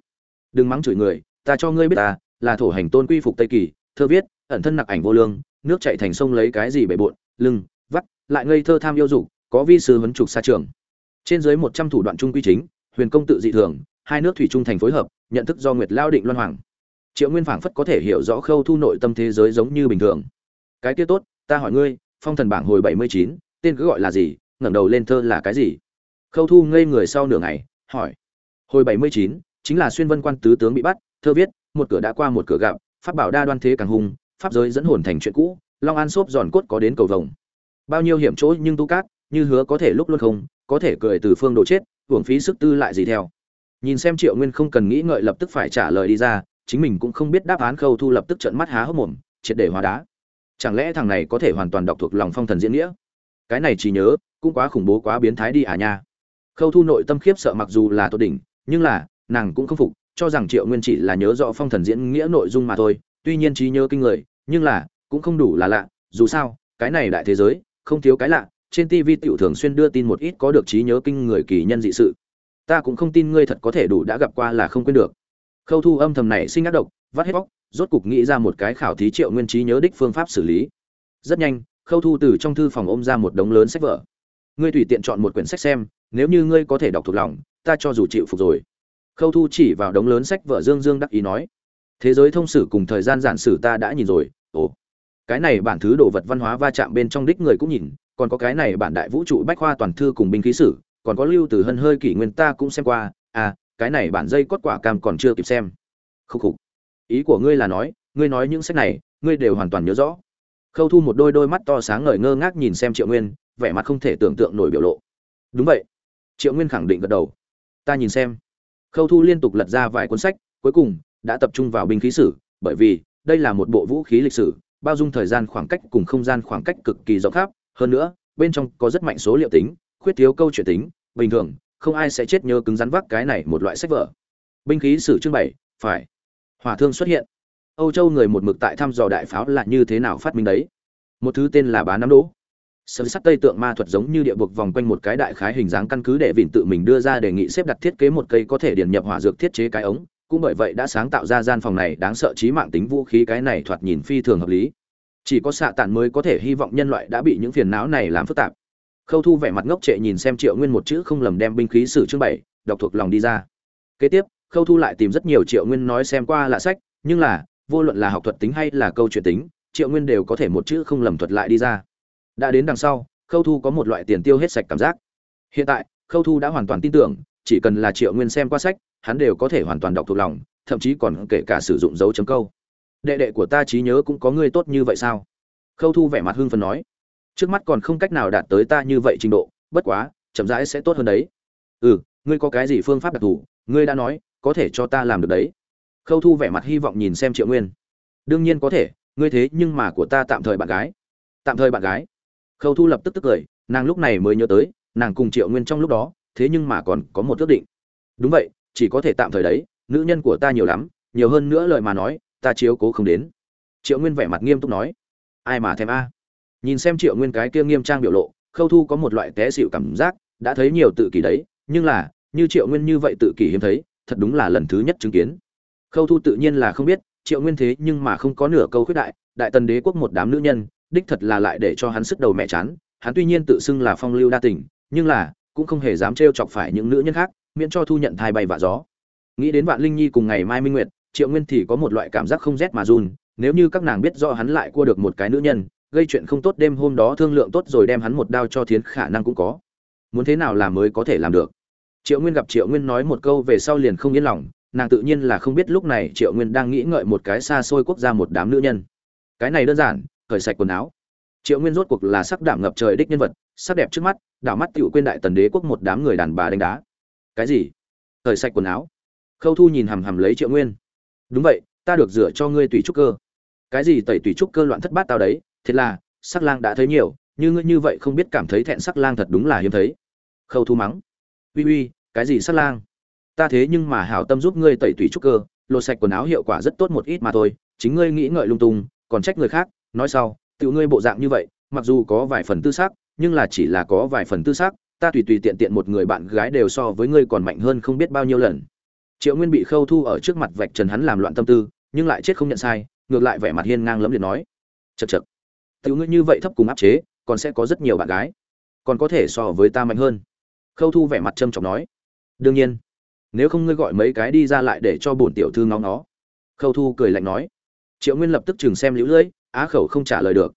Đừng mắng chửi người, ta cho ngươi biết ta, là thổ hành tôn quy phục tây kỳ, thơ viết, ẩn thân nặc ảnh vô lương, nước chảy thành sông lấy cái gì bể bộn, lưng, vắt, lại ngây thơ tham yêu dục, có vi sư vấn trục xa trường. Trên dưới một trăm thủ đoạn trung quy chính, huyền công tự dị thường, hai nước thủy trung thành phối hợp, nhận thức do nguyệt lao định loan hoàng triệu nguyên phảng phất có thể hiểu rõ khâu thu nội tâm thế giới giống như bình thường. Cái kia tốt ta hỏi ngươi phong thần bảng hồi bảy mươi chín tên cứ gọi là gì ngẩng đầu lên thơ là cái gì? Khâu thu ngây người sau nửa ngày hỏi. Hồi bảy mươi chín chính là xuyên vân quan tứ tướng bị bắt thơ viết một cửa đã qua một cửa gặp pháp bảo đa đoan thế càng hung, pháp giới dẫn hồn thành chuyện cũ long an xốp giòn cốt có đến cầu vồng. Bao nhiêu hiểm chỗ nhưng tu cát như hứa có thể lúc luôn không có thể cười từ phương độ chết hưởng phí sức tư lại gì theo. Nhìn xem triệu nguyên không cần nghĩ ngợi lập tức phải trả lời đi ra chính mình cũng không biết đáp án khâu thu lập tức trận mắt há hốc mồm, triệt để hóa đá. Chẳng lẽ thằng này có thể hoàn toàn đọc thuộc lòng phong thần diễn nghĩa? Cái này chỉ nhớ, cũng quá khủng bố quá biến thái đi à nha. Khâu thu nội tâm khiếp sợ mặc dù là tốt đỉnh, nhưng là, nàng cũng không phục, cho rằng triệu nguyên chỉ là nhớ rõ phong thần diễn nghĩa nội dung mà thôi, tuy nhiên trí nhớ kinh người, nhưng là, cũng không đủ là lạ, dù sao, cái này đại thế giới, không thiếu cái lạ, trên tv tiểu thường xuyên đưa tin một ít có được trí nhớ kinh người kỳ nhân dị sự. Ta cũng không tin ngươi thật có thể đủ đã gặp qua là không quên được khâu thu âm thầm này sinh ác độc, vắt hết bóc rốt cục nghĩ ra một cái khảo thí triệu nguyên trí nhớ đích phương pháp xử lý. Rất nhanh, khâu thu từ trong thư phòng ôm ra một đống lớn sách vở. Ngươi tùy tiện chọn một quyển sách xem, nếu như ngươi có thể đọc thuộc lòng, ta cho dù chịu phục rồi. Khâu thu chỉ vào đống lớn sách vở dương dương đắc ý nói, thế giới thông sử cùng thời gian giản sử ta đã nhìn rồi, ồ. Cái này bản thứ đồ vật văn hóa va chạm bên trong đích người cũng nhìn, còn có cái này bản đại vũ trụ bách khoa toàn thư cùng binh khí sử, còn có lưu từ hân hơi kỷ nguyên ta cũng xem qua à cái này bản dây cốt quả cam còn chưa kịp xem. Khúc khục. Ý của ngươi là nói, ngươi nói những sách này, ngươi đều hoàn toàn nhớ rõ. Khâu thu một đôi đôi mắt to sáng ngời ngơ ngác nhìn xem triệu nguyên, vẻ mặt không thể tưởng tượng nổi biểu lộ. Đúng vậy. Triệu nguyên khẳng định gật đầu. Ta nhìn xem. Khâu thu liên tục lật ra vài cuốn sách, cuối cùng đã tập trung vào binh khí sử, bởi vì đây là một bộ vũ khí lịch sử, bao dung thời gian khoảng cách cùng không gian khoảng cách cực kỳ rộng khắp. Hơn nữa, bên trong có rất mạnh số liệu tính, khuyết thiếu câu chuyện tính, bình thường không ai sẽ chết nhớ cứng rắn vác cái này một loại sách vở. Binh khí sử trưng bày phải. Hỏa thương xuất hiện. Âu châu người một mực tại thăm dò đại pháo là như thế nào phát minh đấy? Một thứ tên là bá nắm đỗ. Sơ sắt tây tượng ma thuật giống như địa vực vòng quanh một cái đại khái hình dáng căn cứ để vịn tự mình đưa ra đề nghị xếp đặt thiết kế một cây có thể điền nhập hỏa dược thiết chế cái ống. Cũng bởi vậy đã sáng tạo ra gian phòng này đáng sợ trí mạng tính vũ khí cái này thoạt nhìn phi thường hợp lý. Chỉ có xạ tản mới có thể hy vọng nhân loại đã bị những phiền não này làm phức tạp khâu thu vẻ mặt ngốc trệ nhìn xem triệu nguyên một chữ không lầm đem binh khí sử chương bảy, đọc thuộc lòng đi ra. Kế tiếp, khâu thu lại tìm rất nhiều triệu nguyên nói xem qua lạ sách, nhưng là, vô luận là học thuật tính hay là câu chuyện tính, triệu nguyên đều có thể một chữ không lầm thuật lại đi ra. Đã đến đằng sau, khâu thu có một loại tiền tiêu hết sạch cảm giác. Hiện tại, khâu thu đã hoàn toàn tin tưởng, chỉ cần là triệu nguyên xem qua sách, hắn đều có thể hoàn toàn đọc thuộc lòng, thậm chí còn kể cả sử dụng dấu chấm câu. Đệ đệ của ta trí nhớ cũng có người tốt như vậy sao? Khâu thu vẻ mặt hưng phần nói trước mắt còn không cách nào đạt tới ta như vậy trình độ, bất quá, chậm rãi sẽ tốt hơn đấy. Ừ ngươi có cái gì phương pháp đặc thù, ngươi đã nói, có thể cho ta làm được đấy. Khâu thu vẻ mặt hy vọng nhìn xem triệu nguyên. Đương nhiên có thể, ngươi thế nhưng mà của ta tạm thời bạn gái. Tạm thời bạn gái. Khâu thu lập tức tức cười, nàng lúc này mới nhớ tới, nàng cùng triệu nguyên trong lúc đó, thế nhưng mà còn có một ước định. Đúng vậy, chỉ có thể tạm thời đấy, nữ nhân của ta nhiều lắm, nhiều hơn nữa lời mà nói, ta chiếu cố không đến. Triệu nguyên vẻ mặt nghiêm túc nói. Ai mà thèm a? Nhìn xem triệu nguyên cái kia nghiêm trang biểu lộ, khâu thu có một loại té xịu cảm giác, đã thấy nhiều tự kỷ đấy, nhưng là, như triệu nguyên như vậy tự kỷ hiếm thấy, thật đúng là lần thứ nhất chứng kiến. Khâu thu tự nhiên là không biết, triệu nguyên thế nhưng mà không có nửa câu khuyết đại đại tần đế quốc một đám nữ nhân, đích thật là lại để cho hắn sức đầu mẹ chán, hắn tuy nhiên tự xưng là phong lưu đa tình, nhưng là, cũng không hề dám trêu chọc phải những nữ nhân khác, miễn cho thu nhận thai bay vạ gió. Nghĩ đến vạn linh nhi cùng ngày mai minh nguyệt, triệu nguyên thì có một loại cảm giác không rét mà run, nếu như các nàng biết do hắn lại cua được một cái nữ nhân gây chuyện không tốt đêm hôm đó thương lượng tốt rồi đem hắn một đao cho thiến khả năng cũng có. Muốn thế nào làm mới có thể làm được? Triệu nguyên gặp triệu nguyên nói một câu về sau liền không yên lòng, nàng tự nhiên là không biết lúc này triệu nguyên đang nghĩ ngợi một cái xa xôi quốc gia một đám nữ nhân. Cái này đơn giản khởi sạch quần áo. Triệu nguyên rốt cuộc là sắc đảm ngập trời đích nhân vật, sắc đẹp trước mắt, đảo mắt tựu quên đại tần đế quốc một đám người đàn bà đánh đá. Cái gì? Khởi sạch quần áo. Khâu thu nhìn hằm hằm lấy triệu nguyên. Đúng vậy, ta được rửa cho ngươi tùy trúc cơ. Cái gì tẩy tùy trúc cơ loạn thất bát tao đấy thế là, sắc lang đã thấy nhiều, như ngươi như vậy không biết cảm thấy thẹn sắc lang thật đúng là hiếm thấy. Khâu thu mắng. Uy uy, cái gì sắc lang? Ta thế nhưng mà hảo tâm giúp ngươi tẩy tủy trúc cơ, lột sạch quần áo hiệu quả rất tốt một ít mà thôi, chính ngươi nghĩ ngợi lung tung, còn trách người khác, nói sau, tự ngươi bộ dạng như vậy, mặc dù có vài phần tư xác nhưng là chỉ là có vài phần tư xác ta tùy tùy tiện tiện một người bạn gái đều so với ngươi còn mạnh hơn không biết bao nhiêu lần. Triệu nguyên bị khâu thu ở trước mặt vạch trần hắn làm loạn tâm tư, nhưng lại chết không nhận sai, ngược lại vẻ mặt hiên ngang lẫm liệt nói. Chật chật tiểu ngươi như vậy thấp cùng áp chế, còn sẽ có rất nhiều bạn gái. Còn có thể so với ta mạnh hơn. Khâu thu vẻ mặt trâm trọng nói. Đương nhiên. Nếu không ngươi gọi mấy cái đi ra lại để cho bổn tiểu thư ngóng nó khâu thu cười lạnh nói. Triệu nguyên lập tức chừng xem lũ lưỡi, á khẩu không trả lời được.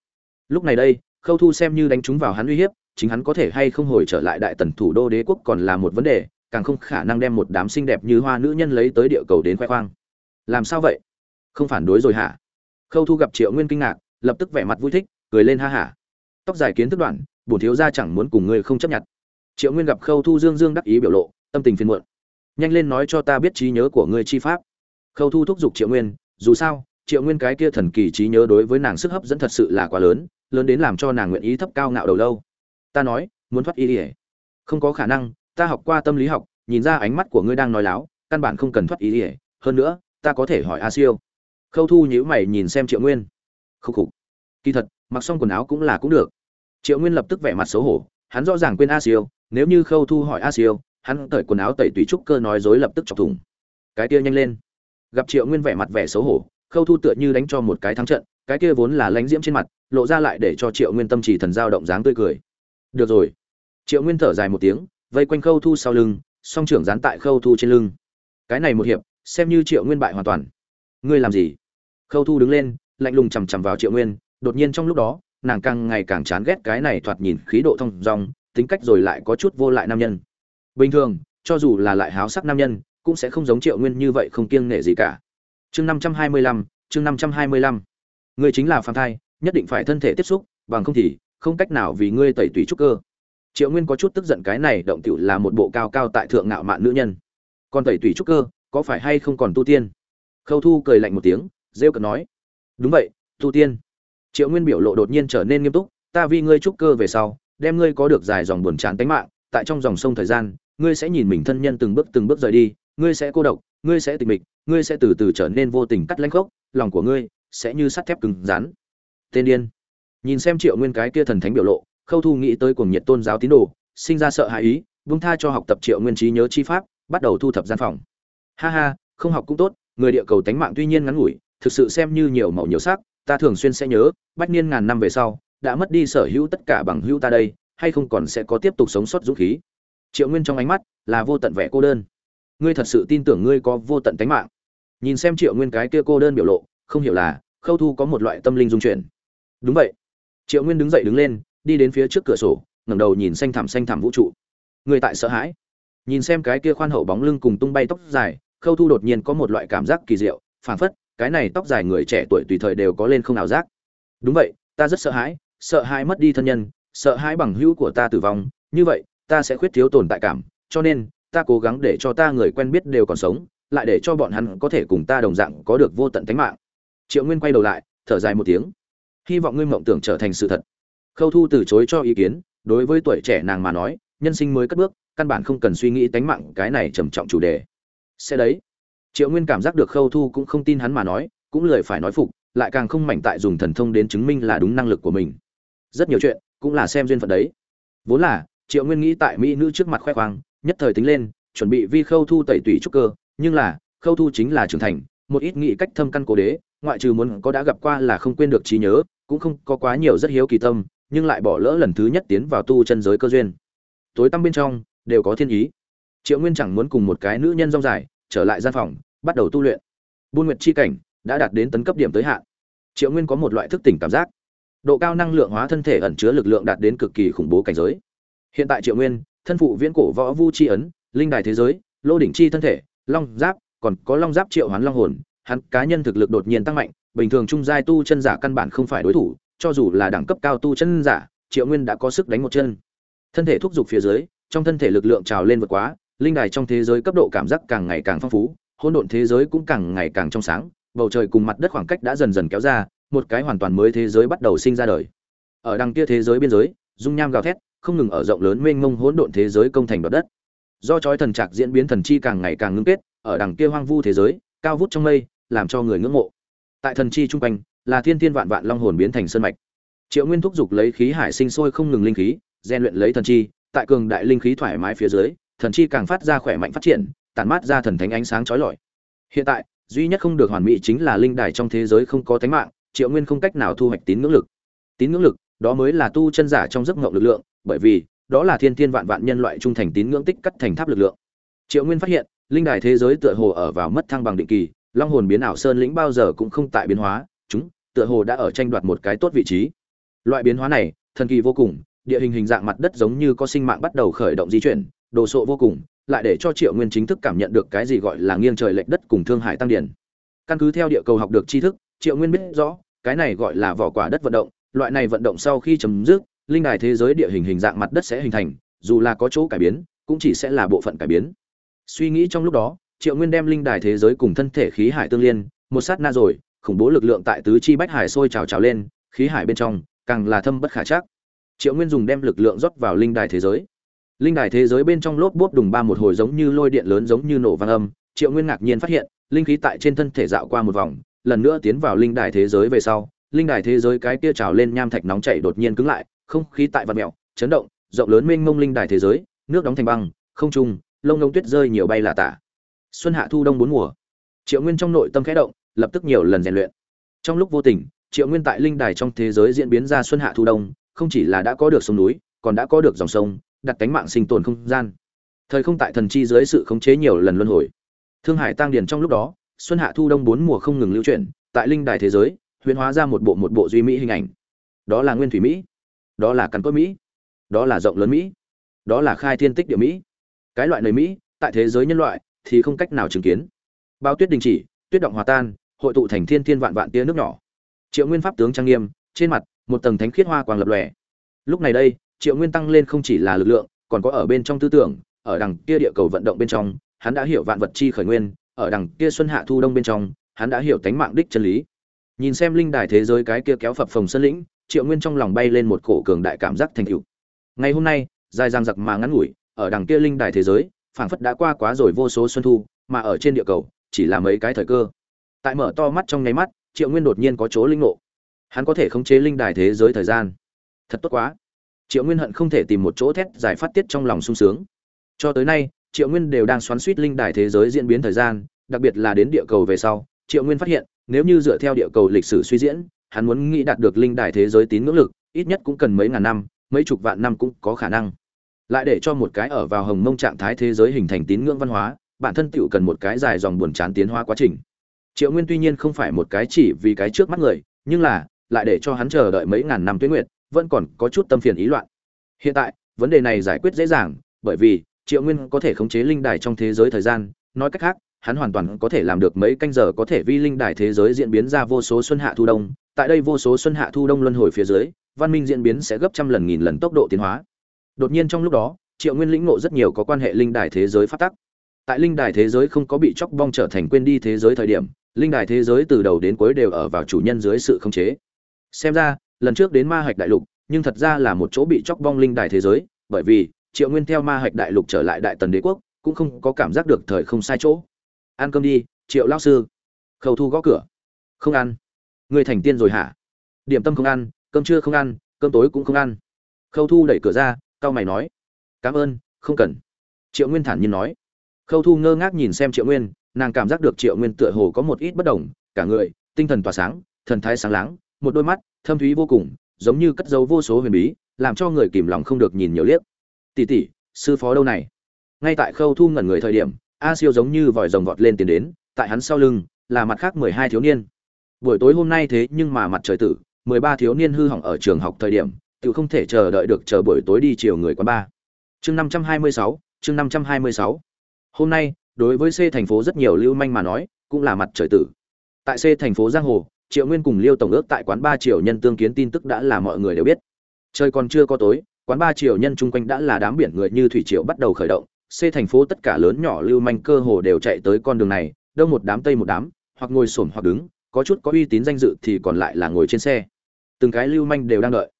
Lúc này đây, khâu thu xem như đánh trúng vào hắn uy hiếp, chính hắn có thể hay không hồi trở lại đại tần thủ đô đế quốc còn là một vấn đề, càng không khả năng đem một đám xinh đẹp như hoa nữ nhân lấy tới địa cầu đến khoe khoang. Làm sao vậy? Không phản đối rồi hả? Khâu thu gặp triệu nguyên kinh ngạc, lập tức vẻ mặt vui thích cười lên ha hả. Tóc dài kiến thức đoạn bổn thiếu gia chẳng muốn cùng ngươi không chấp nhận. Triệu nguyên gặp khâu thu dương dương đắc ý biểu lộ, tâm tình phiền muộn. Nhanh lên nói cho ta biết trí nhớ của ngươi chi pháp. Khâu thu thúc giục triệu nguyên, dù sao, triệu nguyên cái kia thần kỳ trí nhớ đối với nàng sức hấp dẫn thật sự là quá lớn lớn đến làm cho nàng nguyện ý thấp cao ngạo đầu lâu. Ta nói, muốn thoát y ỉa không có khả năng, ta học qua tâm lý học, nhìn ra ánh mắt của ngươi đang nói láo, căn bản không cần thoát y ỉa hơn nữa, ta có thể hỏi a siêu. Khâu thu nhữ mày nhìn xem triệu nguyên. Khâu khục. Kỳ thật mặc xong quần áo cũng là cũng được. Triệu nguyên lập tức vẻ mặt xấu hổ, hắn rõ ràng quên a siêu, nếu như khâu thu hỏi a siêu, hắn cởi quần áo tẩy tùy trúc cơ nói dối lập tức chọc thủng. Cái kia nhanh lên. Gặp triệu nguyên vẻ mặt vẻ xấu hổ, khâu thu tựa như đánh cho một cái thắng trận, cái kia vốn là lánh diễm trên mặt, lộ ra lại để cho triệu nguyên tâm trì thần giao động dáng tươi cười. Được rồi. Triệu nguyên thở dài một tiếng, vây quanh khâu thu sau lưng, song trưởng dán tại khâu thu trên lưng. Cái này một hiệp, xem như triệu nguyên bại hoàn toàn. Ngươi làm gì? Khâu thu đứng lên, lạnh lùng chằm chằm vào triệu nguyên đột nhiên trong lúc đó, nàng càng ngày càng chán ghét cái này thoạt nhìn khí độ thông dong, tính cách rồi lại có chút vô lại nam nhân. Bình thường, cho dù là lại háo sắc nam nhân, cũng sẽ không giống triệu nguyên như vậy không kiêng nể gì cả. Chương năm trăm hai mươi lăm, chương năm trăm hai mươi lăm. Người chính là phàm thai, nhất định phải thân thể tiếp xúc, bằng không thì, không cách nào vì ngươi tẩy tùy trúc cơ. Triệu nguyên có chút tức giận cái này động tiểu là một bộ cao cao tại thượng ngạo mạn nữ nhân. Còn tẩy tùy trúc cơ, có phải hay không còn tu tiên? Khâu thu cười lạnh một tiếng, rêu cợt nói, đúng vậy, tu tiên triệu nguyên biểu lộ đột nhiên trở nên nghiêm túc, ta vì ngươi trúc cơ về sau, đem ngươi có được dài dòng buồn chán tánh mạng, tại trong dòng sông thời gian, ngươi sẽ nhìn mình thân nhân từng bước từng bước rời đi, ngươi sẽ cô độc, ngươi sẽ tịch mịch, ngươi sẽ từ từ trở nên vô tình cắt lãnh khốc, lòng của ngươi sẽ như sắt thép cứng rắn. Tên điên. Nhìn xem triệu nguyên cái kia thần thánh biểu lộ, khâu thu nghĩ tới cuồng nhiệt tôn giáo tín đồ, sinh ra sợ hãi ý vung tha cho học tập triệu nguyên trí nhớ chi pháp, bắt đầu thu thập gian phòng. Ha ha, không học cũng tốt, người địa cầu tánh mạng tuy nhiên ngắn ngủi, thực sự xem như nhiều màu nhiều sắc ta thường xuyên sẽ nhớ, bách niên ngàn năm về sau, đã mất đi sở hữu tất cả bằng hữu ta đây, hay không còn sẽ có tiếp tục sống sót dũng khí. Triệu nguyên trong ánh mắt là vô tận vẻ cô đơn. Ngươi thật sự tin tưởng ngươi có vô tận tánh mạng. Nhìn xem triệu nguyên cái kia cô đơn biểu lộ, không hiểu là, khâu thu có một loại tâm linh dung chuyển. Đúng vậy. Triệu nguyên đứng dậy đứng lên, đi đến phía trước cửa sổ, ngẩng đầu nhìn xanh thẳm xanh thẳm vũ trụ. Người tại sợ hãi. Nhìn xem cái kia khoan hậu bóng lưng cùng tung bay tóc dài, khâu thu đột nhiên có một loại cảm giác kỳ diệu, phảng phất cái này tóc dài người trẻ tuổi tùy thời đều có lên không nào giác. Đúng vậy, ta rất sợ hãi sợ hãi mất đi thân nhân, sợ hãi bằng hữu của ta tử vong, như vậy, ta sẽ khuyết thiếu tồn tại cảm, cho nên, ta cố gắng để cho ta người quen biết đều còn sống, lại để cho bọn hắn có thể cùng ta đồng dạng có được vô tận tánh mạng. Triệu nguyên quay đầu lại, thở dài một tiếng. Hy vọng ngươi mộng tưởng trở thành sự thật. Khâu thu từ chối cho ý kiến, đối với tuổi trẻ nàng mà nói, nhân sinh mới cất bước, căn bản không cần suy nghĩ tánh mạng cái này trầm trọng chủ đề. Sẽ đấy triệu nguyên cảm giác được khâu thu cũng không tin hắn mà nói, cũng lười phải nói phục, lại càng không mảnh tại dùng thần thông đến chứng minh là đúng năng lực của mình. Rất nhiều chuyện, cũng là xem duyên phận đấy. Vốn là, triệu nguyên nghĩ tại mỹ nữ trước mặt khoe khoang, nhất thời tính lên, chuẩn bị vi khâu thu tẩy tủy trúc cơ, nhưng là, khâu thu chính là trưởng thành, một ít nghĩ cách thâm căn cố đế, ngoại trừ muốn có đã gặp qua là không quên được trí nhớ, cũng không có quá nhiều rất hiếu kỳ tâm, nhưng lại bỏ lỡ lần thứ nhất tiến vào tu chân giới cơ duyên. Tối tăm bên trong, đều có thiên ý. Triệu nguyên chẳng muốn cùng một cái nữ nhân rong dài trở lại gian phòng, bắt đầu tu luyện. Buôn nguyệt chi cảnh đã đạt đến tấn cấp điểm tới hạn. Triệu nguyên có một loại thức tỉnh cảm giác. Độ cao năng lượng hóa thân thể ẩn chứa lực lượng đạt đến cực kỳ khủng bố cảnh giới. Hiện tại triệu nguyên, thân phụ viễn cổ võ vu chi ấn, linh đài thế giới, lô đỉnh chi thân thể, long giáp, còn có long giáp triệu hoán long hồn, hắn cá nhân thực lực đột nhiên tăng mạnh, bình thường trung giai tu chân giả căn bản không phải đối thủ, cho dù là đẳng cấp cao tu chân giả, triệu nguyên đã có sức đánh một chân. Thân thể thúc giục phía dưới, trong thân thể lực lượng trào lên vượt quá linh đài trong thế giới cấp độ cảm giác càng ngày càng phong phú, hỗn độn thế giới cũng càng ngày càng trong sáng, bầu trời cùng mặt đất khoảng cách đã dần dần kéo ra, một cái hoàn toàn mới thế giới bắt đầu sinh ra đời. Ở đằng kia thế giới biên giới, dung nham gào thét, không ngừng ở rộng lớn mênh mông hỗn độn thế giới công thành đoạt đất. Do chói thần trạc diễn biến thần chi càng ngày càng ngưng kết, ở đằng kia hoang vu thế giới, cao vút trong mây, làm cho người ngưỡng mộ. Tại thần chi trung quanh, là thiên thiên vạn vạn long hồn biến thành sơn mạch. Triệu nguyên thúc giục lấy khí hải sinh sôi không ngừng linh khí, rèn luyện lấy thần chi, tại cường đại linh khí thoải mái phía dưới thần chi càng phát ra khỏe mạnh phát triển, tản mát ra thần thánh ánh sáng trói lọi. Hiện tại, duy nhất không được hoàn mỹ chính là linh đài trong thế giới không có tánh mạng, triệu nguyên không cách nào thu hoạch tín ngưỡng lực. Tín ngưỡng lực, đó mới là tu chân giả trong giấc ngộng lực lượng, bởi vì, đó là thiên thiên vạn vạn nhân loại trung thành tín ngưỡng tích cắt thành tháp lực lượng. Triệu nguyên phát hiện, linh đài thế giới tựa hồ ở vào mất thăng bằng định kỳ, long hồn biến ảo sơn lĩnh bao giờ cũng không tại biến hóa, chúng, tựa hồ đã ở tranh đoạt một cái tốt vị trí. Loại biến hóa này, thần kỳ vô cùng, địa hình hình dạng mặt đất giống như có sinh mạng bắt đầu khởi động di chuyển đồ sộ vô cùng, lại để cho triệu nguyên chính thức cảm nhận được cái gì gọi là nghiêng trời lệch đất cùng thương hải tăng điển căn cứ theo địa cầu học được tri thức, triệu nguyên biết rõ, cái này gọi là vỏ quả đất vận động, loại này vận động sau khi chấm dứt, linh đài thế giới địa hình hình dạng mặt đất sẽ hình thành, dù là có chỗ cải biến, cũng chỉ sẽ là bộ phận cải biến. Suy nghĩ trong lúc đó, triệu nguyên đem linh đài thế giới cùng thân thể khí hải tương liên, một sát na rồi, khủng bố lực lượng tại tứ chi bách hải sôi trào trào lên, khí hải bên trong, càng là thâm bất khả chắc. Triệu nguyên dùng đem lực lượng rót vào linh đài thế giới linh đài thế giới bên trong lốp bốp đùng ba một hồi giống như lôi điện lớn giống như nổ vang âm, triệu nguyên ngạc nhiên phát hiện, linh khí tại trên thân thể dạo qua một vòng, lần nữa tiến vào linh đài thế giới về sau, linh đài thế giới cái kia trào lên nham thạch nóng chảy đột nhiên cứng lại, không khí tại vạt mẹo chấn động, rộng lớn mênh mông linh đài thế giới, nước đóng thành băng, không trung, lông lông tuyết rơi nhiều bay là tả. Xuân hạ thu đông bốn mùa. Triệu nguyên trong nội tâm khẽ động, lập tức nhiều lần rèn luyện. Trong lúc vô tình, triệu nguyên tại linh đài trong thế giới diễn biến ra xuân hạ thu đông, không chỉ là đã có được sông núi, còn đã có được dòng sông đặt cánh mạng sinh tồn không gian. Thời không tại thần chi dưới sự khống chế nhiều lần luân hồi. Thương hải tăng điền trong lúc đó, xuân hạ thu đông bốn mùa không ngừng lưu chuyển, tại linh đài thế giới huyễn hóa ra một bộ một bộ duy mỹ hình ảnh. Đó là nguyên thủy mỹ. Đó là căn cốt mỹ. Đó là rộng lớn mỹ. Đó là khai thiên tích địa mỹ. Cái loại nơi mỹ, tại thế giới nhân loại, thì không cách nào chứng kiến. Bao tuyết đình chỉ, tuyết động hòa tan, hội tụ thành thiên thiên vạn vạn tia nước nhỏ. Triệu nguyên pháp tướng trang nghiêm, trên mặt, một tầng thánh khiết hoa quang lập lòe. Lúc này đây triệu nguyên tăng lên không chỉ là lực lượng, còn có ở bên trong tư tưởng, ở đằng kia địa cầu vận động bên trong, hắn đã hiểu vạn vật chi khởi nguyên, ở đằng kia xuân hạ thu đông bên trong, hắn đã hiểu tánh mạng đích chân lý. Nhìn xem linh đài thế giới cái kia kéo phập phồng sân lĩnh, triệu nguyên trong lòng bay lên một cổ cường đại cảm giác thành cựu ngày hôm nay, dài dang giặc mà ngắn ngủi, ở đằng kia linh đài thế giới, phảng phất đã qua quá rồi vô số xuân thu, mà ở trên địa cầu, chỉ là mấy cái thời cơ. Tại mở to mắt trong nháy mắt, triệu nguyên đột nhiên có chỗ linh ngộ. Hắn có thể khống chế linh đài thế giới thời gian. Thật tốt quá triệu nguyên hận không thể tìm một chỗ thét giải phát tiết trong lòng sung sướng. Cho tới nay, triệu nguyên đều đang xoắn suýt linh đài thế giới diễn biến thời gian, đặc biệt là đến địa cầu về sau, triệu nguyên phát hiện, nếu như dựa theo địa cầu lịch sử suy diễn, hắn muốn nghĩ đạt được linh đài thế giới tín ngưỡng lực, ít nhất cũng cần mấy ngàn năm, mấy chục vạn năm cũng có khả năng. Lại để cho một cái ở vào hồng mông trạng thái thế giới hình thành tín ngưỡng văn hóa, bản thân tựu cần một cái dài dòng buồn chán tiến hóa quá trình. Triệu nguyên tuy nhiên không phải một cái chỉ vì cái trước mắt người, nhưng là, lại để cho hắn chờ đợi mấy ngàn năm tuyết nguyệt vẫn còn có chút tâm phiền ý loạn. Hiện tại, vấn đề này giải quyết dễ dàng, bởi vì triệu nguyên có thể khống chế linh đài trong thế giới thời gian, nói cách khác, hắn hoàn toàn có thể làm được mấy canh giờ có thể vi linh đài thế giới diễn biến ra vô số xuân hạ thu đông. Tại đây vô số xuân hạ thu đông luân hồi phía dưới, văn minh diễn biến sẽ gấp trăm lần nghìn lần tốc độ tiến hóa. Đột nhiên trong lúc đó, triệu nguyên lĩnh ngộ rất nhiều có quan hệ linh đài thế giới phát tắc. Tại linh đài thế giới không có bị chóc bong trở thành quên đi thế giới thời điểm, linh đài thế giới từ đầu đến cuối đều ở vào chủ nhân dưới sự khống chế. Xem ra lần trước đến ma hạch đại lục, nhưng thật ra là một chỗ bị chóc bong linh đài thế giới, bởi vì, triệu nguyên theo ma hạch đại lục trở lại đại tần đế quốc, cũng không có cảm giác được thời không sai chỗ. Ăn cơm đi, triệu lao sư. Khâu thu gõ cửa. Không ăn. Người thành tiên rồi hả? Điểm tâm không ăn, cơm trưa không ăn, cơm tối cũng không ăn. Khâu thu đẩy cửa ra, cau mày nói. Cảm ơn, không cần. Triệu nguyên thản nhiên nói. Khâu thu ngơ ngác nhìn xem triệu nguyên, nàng cảm giác được triệu nguyên tựa hồ có một ít bất đồng, cả người, tinh thần tỏa sáng, thần thái sáng láng một đôi mắt, thâm thúy vô cùng, giống như cất dấu vô số huyền bí, làm cho người kìm lòng không được nhìn nhiều liếc. Tỉ tỉ sư phó đâu này? Ngay tại khâu thu ngẩn người thời điểm, a siêu giống như vòi rồng vọt lên tiến đến, tại hắn sau lưng, là mặt khác mười hai thiếu niên. Buổi tối hôm nay thế nhưng mà mặt trời tử, mười ba thiếu niên hư hỏng ở trường học thời điểm, tự không thể chờ đợi được chờ buổi tối đi chiều người quán ba chương năm trăm hai mươi sáu, chương năm trăm hai mươi sáu. Hôm nay, đối với c thành phố rất nhiều lưu manh mà nói, cũng là mặt trời tử. Tại c thành phố giang hồ triệu nguyên cùng liêu tổng ước tại quán ba triệu nhân tương kiến tin tức đã là mọi người đều biết. Trời còn chưa có tối, quán ba triệu nhân chung quanh đã là đám biển người như thủy triệu bắt đầu khởi động, xê thành phố tất cả lớn nhỏ lưu manh cơ hồ đều chạy tới con đường này đông một đám tây một đám, hoặc ngồi xổm hoặc đứng, có chút có uy tín danh dự thì còn lại là ngồi trên xe. Từng cái lưu manh đều đang đợi.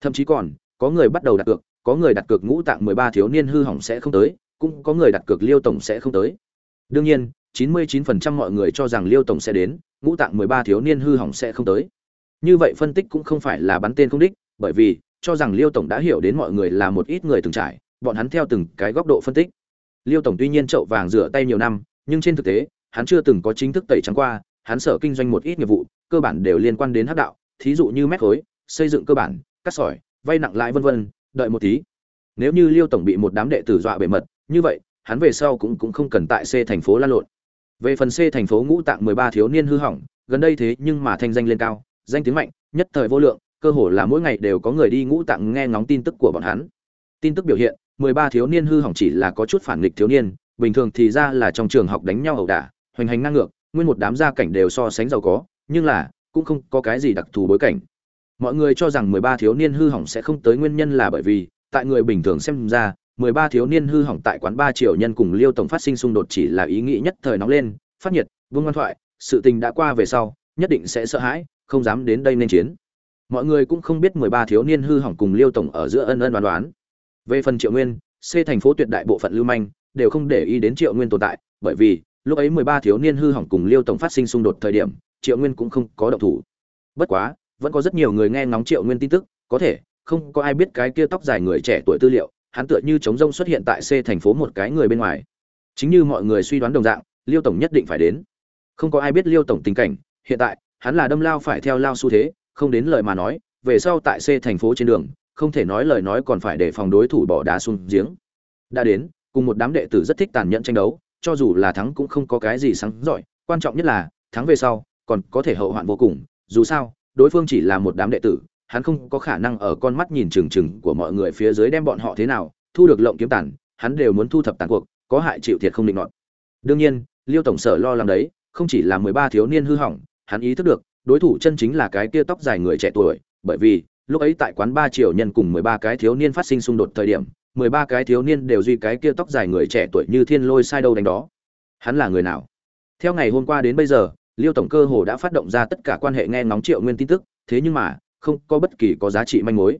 Thậm chí còn, có người bắt đầu đặt cược, có người đặt cược ngũ tạng mười ba thiếu niên hư hỏng sẽ không tới, cũng có người đặt cược liêu tổng sẽ không tới. Đương nhiên chín mươi chín phần trăm mọi người cho rằng liêu tổng sẽ đến, ngũ tạng mười ba thiếu niên hư hỏng sẽ không tới. Như vậy phân tích cũng không phải là bắn tên không đích, bởi vì cho rằng liêu tổng đã hiểu đến mọi người là một ít người từng trải, bọn hắn theo từng cái góc độ phân tích. Liêu tổng tuy nhiên chậu vàng rửa tay nhiều năm, nhưng trên thực tế, hắn chưa từng có chính thức tẩy trắng qua, hắn sở kinh doanh một ít nghiệp vụ, cơ bản đều liên quan đến hắc đạo, thí dụ như mét khối, xây dựng cơ bản, cắt sỏi, vay nặng lãi vân vân, đợi một tí. Nếu như liêu tổng bị một đám đệ tử dọa bể mật, như vậy, hắn về sau cũng cũng không cần tại c thành phố lan lộn về phần c thành phố ngũ tạng mười ba thiếu niên hư hỏng, gần đây thế nhưng mà thanh danh lên cao, danh tiếng mạnh, nhất thời vô lượng, cơ hồ là mỗi ngày đều có người đi ngũ tạng nghe ngóng tin tức của bọn hắn. Tin tức biểu hiện, mười ba thiếu niên hư hỏng chỉ là có chút phản nghịch thiếu niên, bình thường thì ra là trong trường học đánh nhau ẩu đả, hoành hành ngang ngược, nguyên một đám gia cảnh đều so sánh giàu có, nhưng là, cũng không có cái gì đặc thù bối cảnh. Mọi người cho rằng mười ba thiếu niên hư hỏng sẽ không tới nguyên nhân là bởi vì, tại người bình thường xem ra mười ba thiếu niên hư hỏng tại quán ba triệu nhân cùng liêu tổng phát sinh xung đột chỉ là ý nghĩ nhất thời nóng lên, phát nhiệt, vương ngoan thoại, sự tình đã qua về sau, nhất định sẽ sợ hãi, không dám đến đây nên chiến. Mọi người cũng không biết mười ba thiếu niên hư hỏng cùng liêu tổng ở giữa ân ân đoán đoán về phần triệu nguyên, c thành phố tuyệt đại bộ phận lưu manh, đều không để ý đến triệu nguyên tồn tại, bởi vì, lúc ấy mười ba thiếu niên hư hỏng cùng liêu tổng phát sinh xung đột thời điểm, triệu nguyên cũng không có động thủ. Bất quá, vẫn có rất nhiều người nghe ngóng triệu nguyên tin tức, có thể, không có ai biết cái kia tóc dài người trẻ tuổi tư liệu hắn tựa như chống rông xuất hiện tại c thành phố một cái người bên ngoài. Chính như mọi người suy đoán đồng dạng, liêu tổng nhất định phải đến. Không có ai biết liêu tổng tình cảnh, hiện tại, hắn là đâm lao phải theo lao xu thế, không đến lời mà nói, về sau tại c thành phố trên đường, không thể nói lời nói còn phải để phòng đối thủ bỏ đá xuống giếng. Đã đến, cùng một đám đệ tử rất thích tàn nhẫn tranh đấu, cho dù là thắng cũng không có cái gì sáng giỏi, quan trọng nhất là, thắng về sau, còn có thể hậu hoạn vô cùng, dù sao, đối phương chỉ là một đám đệ tử hắn không có khả năng ở con mắt nhìn chừng chừng của mọi người phía dưới đem bọn họ thế nào, thu được lộng kiếm tàn hắn đều muốn thu thập tàn cuộc, có hại chịu thiệt không định nọt. Đương nhiên, liêu tổng sở lo lắng đấy, không chỉ là mười ba thiếu niên hư hỏng, hắn ý thức được, đối thủ chân chính là cái kia tóc dài người trẻ tuổi, bởi vì, lúc ấy tại quán ba triệu nhân cùng mười ba cái thiếu niên phát sinh xung đột thời điểm, mười ba cái thiếu niên đều duy cái kia tóc dài người trẻ tuổi như thiên lôi sai đâu đánh đó. Hắn là người nào? Theo ngày hôm qua đến bây giờ, liêu tổng cơ hồ đã phát động ra tất cả quan hệ nghe ngóng triệu nguyên tin tức, thế nhưng mà không có bất kỳ có giá trị manh mối.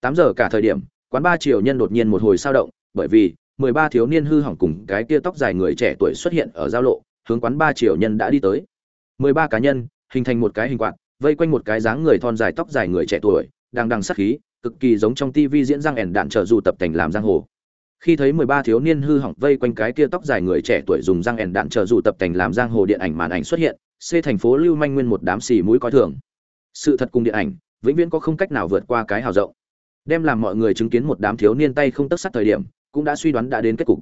Tám giờ cả thời điểm, quán ba triệu nhân đột nhiên một hồi sao động, bởi vì mười ba thiếu niên hư hỏng cùng cái kia tóc dài người trẻ tuổi xuất hiện ở giao lộ, hướng quán ba triệu nhân đã đi tới. Mười ba cá nhân, hình thành một cái hình quạt, vây quanh một cái dáng người thon dài tóc dài người trẻ tuổi, đang đằng sát khí, cực kỳ giống trong tivi diễn răng ẻn đạn trợ dù tập thành làm giang hồ. Khi thấy mười ba thiếu niên hư hỏng vây quanh cái kia tóc dài người trẻ tuổi dùng răng ẻn đạn trợ dù tập thành làm giang hồ điện ảnh màn ảnh xuất hiện c thành phố lưu manh nguyên một đám xì mũi coi thường. Sự thật cùng điện ảnh vĩnh viễn có không cách nào vượt qua cái hào rộng. Đem làm mọi người chứng kiến một đám thiếu niên tay không tất sát thời điểm, cũng đã suy đoán đã đến kết cục.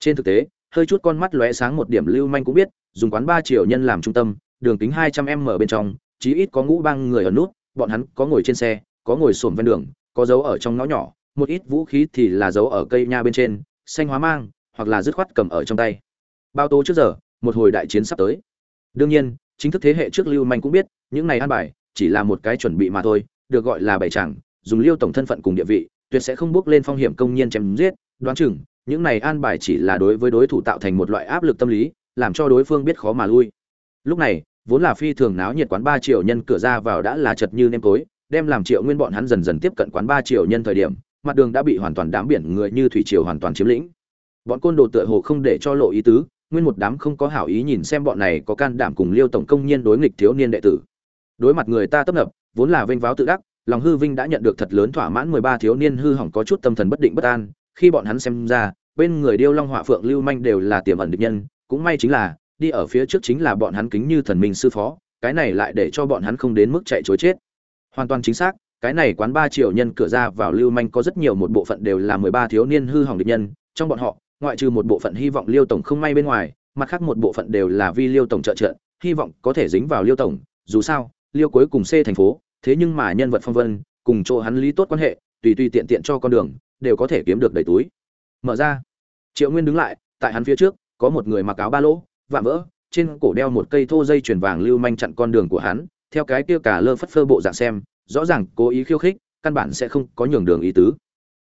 Trên thực tế, hơi chút con mắt lóe sáng một điểm lưu manh cũng biết, dùng quán ba triệu nhân làm trung tâm, đường kính hai trăm m bên trong, chí ít có ngũ băng người ở nút, bọn hắn có ngồi trên xe, có ngồi xổm ven đường, có dấu ở trong ngõ nhỏ, một ít vũ khí thì là dấu ở cây nha bên trên, xanh hóa mang, hoặc là dứt khoát cầm ở trong tay. Bao tố trước giờ, một hồi đại chiến sắp tới. Đương nhiên, chính thức thế hệ trước lưu manh cũng biết, những này an bài chỉ là một cái chuẩn bị mà thôi, được gọi là bảy chẳng, dùng liêu tổng thân phận cùng địa vị, tuyệt sẽ không bước lên phong hiểm công nhiên chém giết, đoán chừng, những này an bài chỉ là đối với đối thủ tạo thành một loại áp lực tâm lý, làm cho đối phương biết khó mà lui. Lúc này, vốn là phi thường náo nhiệt quán ba triệu nhân cửa ra vào đã là chật như nêm tối, đem làm triệu nguyên bọn hắn dần dần tiếp cận quán ba triệu nhân thời điểm, mặt đường đã bị hoàn toàn đám biển người như thủy triều hoàn toàn chiếm lĩnh. Bọn côn đồ tựa hồ không để cho lộ ý tứ, nguyên một đám không có hảo ý nhìn xem bọn này có can đảm cùng liêu tổng công nhiên đối nghịch thiếu niên đệ tử đối mặt người ta tấp nập, vốn là vinh váo tự đắc, lòng hư vinh đã nhận được thật lớn thỏa mãn mười ba thiếu niên hư hỏng có chút tâm thần bất định bất an. Khi bọn hắn xem ra, bên người điêu long họa phượng lưu manh đều là tiềm ẩn địch nhân, cũng may chính là, đi ở phía trước chính là bọn hắn kính như thần minh sư phó, cái này lại để cho bọn hắn không đến mức chạy chối chết. Hoàn toàn chính xác, cái này quán ba triệu nhân cửa ra vào lưu manh có rất nhiều một bộ phận đều là mười ba thiếu niên hư hỏng địch nhân, trong bọn họ, ngoại trừ một bộ phận hy vọng liêu tổng không may bên ngoài, mặt khác một bộ phận đều là vi liêu tổng trợ trợ, hy vọng có thể dính vào liêu tổng, dù sao liêu cuối cùng c thành phố, thế nhưng mà nhân vật phong vân, cùng chỗ hắn lý tốt quan hệ, tùy tùy tiện tiện cho con đường, đều có thể kiếm được đầy túi. Mở ra. Triệu nguyên đứng lại, tại hắn phía trước, có một người mặc áo ba lỗ, vạm vỡ, trên cổ đeo một cây thô dây chuyền vàng lưu manh chặn con đường của hắn, theo cái kia cả lơ phất phơ bộ dạng xem, rõ ràng cố ý khiêu khích, căn bản sẽ không có nhường đường ý tứ.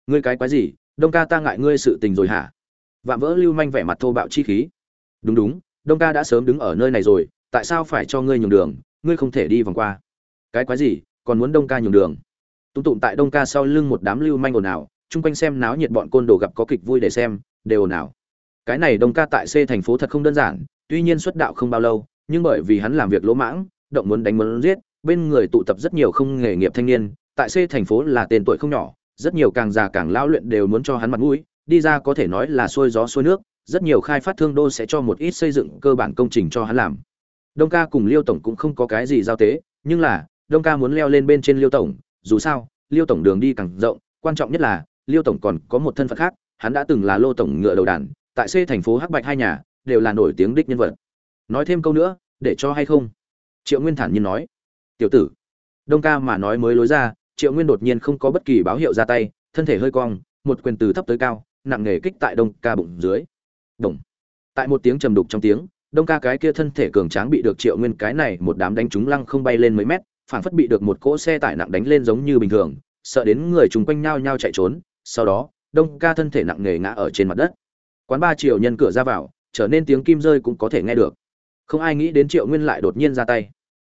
Ngươi cái quái gì? Đông ca ta ngại ngươi sự tình rồi hả? Vạm vỡ lưu manh vẻ mặt thô bạo chi khí. Đúng đúng, đông ca đã sớm đứng ở nơi này rồi, tại sao phải cho ngươi nhường đường? Ngươi không thể đi vòng qua. Cái quái gì, còn muốn đông ca nhường đường? Tụng tụng tại đông ca sau lưng một đám lưu manh ồn ào, chung quanh xem náo nhiệt bọn côn đồ gặp có kịch vui để xem, đều ồn ào. Cái này đông ca tại c thành phố thật không đơn giản, tuy nhiên xuất đạo không bao lâu, nhưng bởi vì hắn làm việc lỗ mãng, động muốn đánh muốn giết, bên người tụ tập rất nhiều không nghề nghiệp thanh niên, tại c thành phố là tên tuổi không nhỏ, rất nhiều càng già càng lao luyện đều muốn cho hắn mặt mũi, đi ra có thể nói là xuôi gió xuôi nước, rất nhiều khai phát thương đô sẽ cho một ít xây dựng cơ bản công trình cho hắn làm đông ca cùng liêu tổng cũng không có cái gì giao tế, nhưng là, đông ca muốn leo lên bên trên liêu tổng, dù sao, liêu tổng đường đi càng rộng, quan trọng nhất là, liêu tổng còn có một thân phận khác, hắn đã từng là lô tổng ngựa đầu đàn, tại c thành phố hắc bạch hai nhà, đều là nổi tiếng đích nhân vật. Nói thêm câu nữa, để cho hay không? Triệu nguyên thản nhiên nói. Tiểu tử, đông ca mà nói mới lối ra, triệu nguyên đột nhiên không có bất kỳ báo hiệu ra tay, thân thể hơi cong, một quyền từ thấp tới cao, nặng nề kích tại đông ca bụng dưới. Đồng. Tại một tiếng trầm đục trong tiếng đông ca cái kia thân thể cường tráng bị được triệu nguyên cái này một đám đánh trúng lăng không bay lên mấy mét phản phất bị được một cỗ xe tải nặng đánh lên giống như bình thường, sợ đến người chung quanh nhao nhao chạy trốn, sau đó, đông ca thân thể nặng nề ngã ở trên mặt đất. Quán ba triệu nhân cửa ra vào, trở nên tiếng kim rơi cũng có thể nghe được. Không ai nghĩ đến triệu nguyên lại đột nhiên ra tay.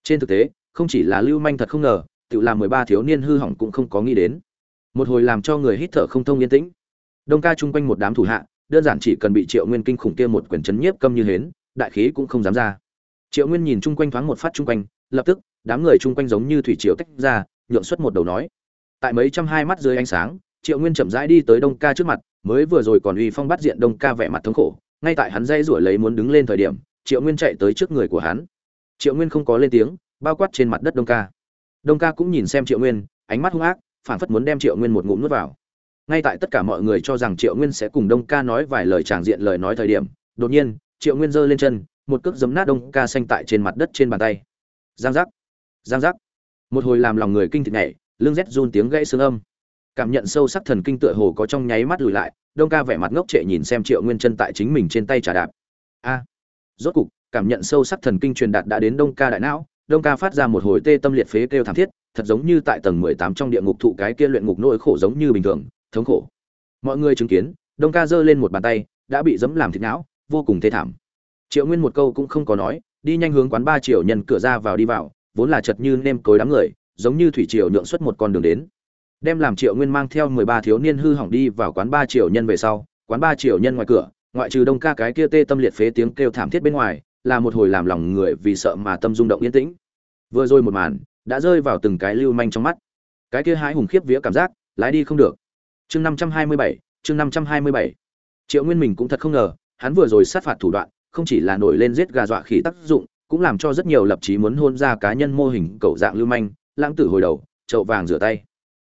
Trên thực tế, không chỉ là lưu manh thật không ngờ, tự làm mười ba thiếu niên hư hỏng cũng không có nghĩ đến. Một hồi làm cho người hít thở không thông yên tĩnh. Đông ca chung quanh một đám thủ hạ, đơn giản chỉ cần bị triệu nguyên kinh khủng kia một quyển chấn nhiếp câm như hến đại khí cũng không dám ra. Triệu nguyên nhìn chung quanh thoáng một phát chung quanh, lập tức, đám người chung quanh giống như thủy triều tách ra, nhượng xuất một đầu nói. Tại mấy trăm hai mắt dưới ánh sáng, triệu nguyên chậm rãi đi tới đông ca trước mặt, mới vừa rồi còn uy phong bắt diện đông ca vẻ mặt thống khổ, ngay tại hắn dây rủi lấy muốn đứng lên thời điểm, triệu nguyên chạy tới trước người của hắn. Triệu nguyên không có lên tiếng, bao quát trên mặt đất đông ca. Đông ca cũng nhìn xem triệu nguyên, ánh mắt hung ác phản phất muốn đem triệu nguyên một ngụm nuốt vào. Ngay tại tất cả mọi người cho rằng triệu nguyên sẽ cùng đông ca nói vài lời tràng diện lời nói thời điểm, đột nhiên triệu nguyên giơ lên chân, một cước giấm nát đông ca xanh tại trên mặt đất trên bàn tay. Giang giác giang giác. Một hồi làm lòng người kinh thịt nhảy, lưng rét run tiếng gãy xương âm. Cảm nhận sâu sắc thần kinh tựa hồ có trong nháy mắt lùi lại, đông ca vẻ mặt ngốc trệ nhìn xem triệu nguyên chân tại chính mình trên tay trà đạp. A, rốt cục, cảm nhận sâu sắc thần kinh truyền đạt đã đến đông ca đại não, đông ca phát ra một hồi tê tâm liệt phế kêu thảm thiết, thật giống như tại tầng mười tám trong địa ngục thụ cái kia luyện ngục nỗi khổ giống như bình thường, thống khổ. Mọi người chứng kiến, đông ca giơ lên một bàn tay, đã bị dấm làm thịt não vô cùng thê thảm. Triệu nguyên một câu cũng không có nói, đi nhanh hướng quán ba triệu nhân cửa ra vào đi vào, vốn là chật như nêm cối đám người, giống như thủy triều nhượng xuất một con đường đến. Đem làm triệu nguyên mang theo mười ba thiếu niên hư hỏng đi vào quán ba triệu nhân về sau, quán ba triệu nhân ngoài cửa, ngoại trừ đông ca cái kia tê tâm liệt phế tiếng kêu thảm thiết bên ngoài, là một hồi làm lòng người vì sợ mà tâm rung động yên tĩnh. Vừa rồi một màn, đã rơi vào từng cái lưu manh trong mắt. Cái kia hái hùng khiếp vía cảm giác, lái đi không được. Chương năm trăm hai mươi bảy, chương năm trăm hai mươi bảy. Triệu nguyên mình cũng thật không ngờ hắn vừa rồi sát phạt thủ đoạn, không chỉ là nổi lên giết gà dọa khỉ tác dụng, cũng làm cho rất nhiều lập chí muốn hôn ra cá nhân mô hình cầu dạng lưu manh, lãng tử hồi đầu, chậu vàng rửa tay.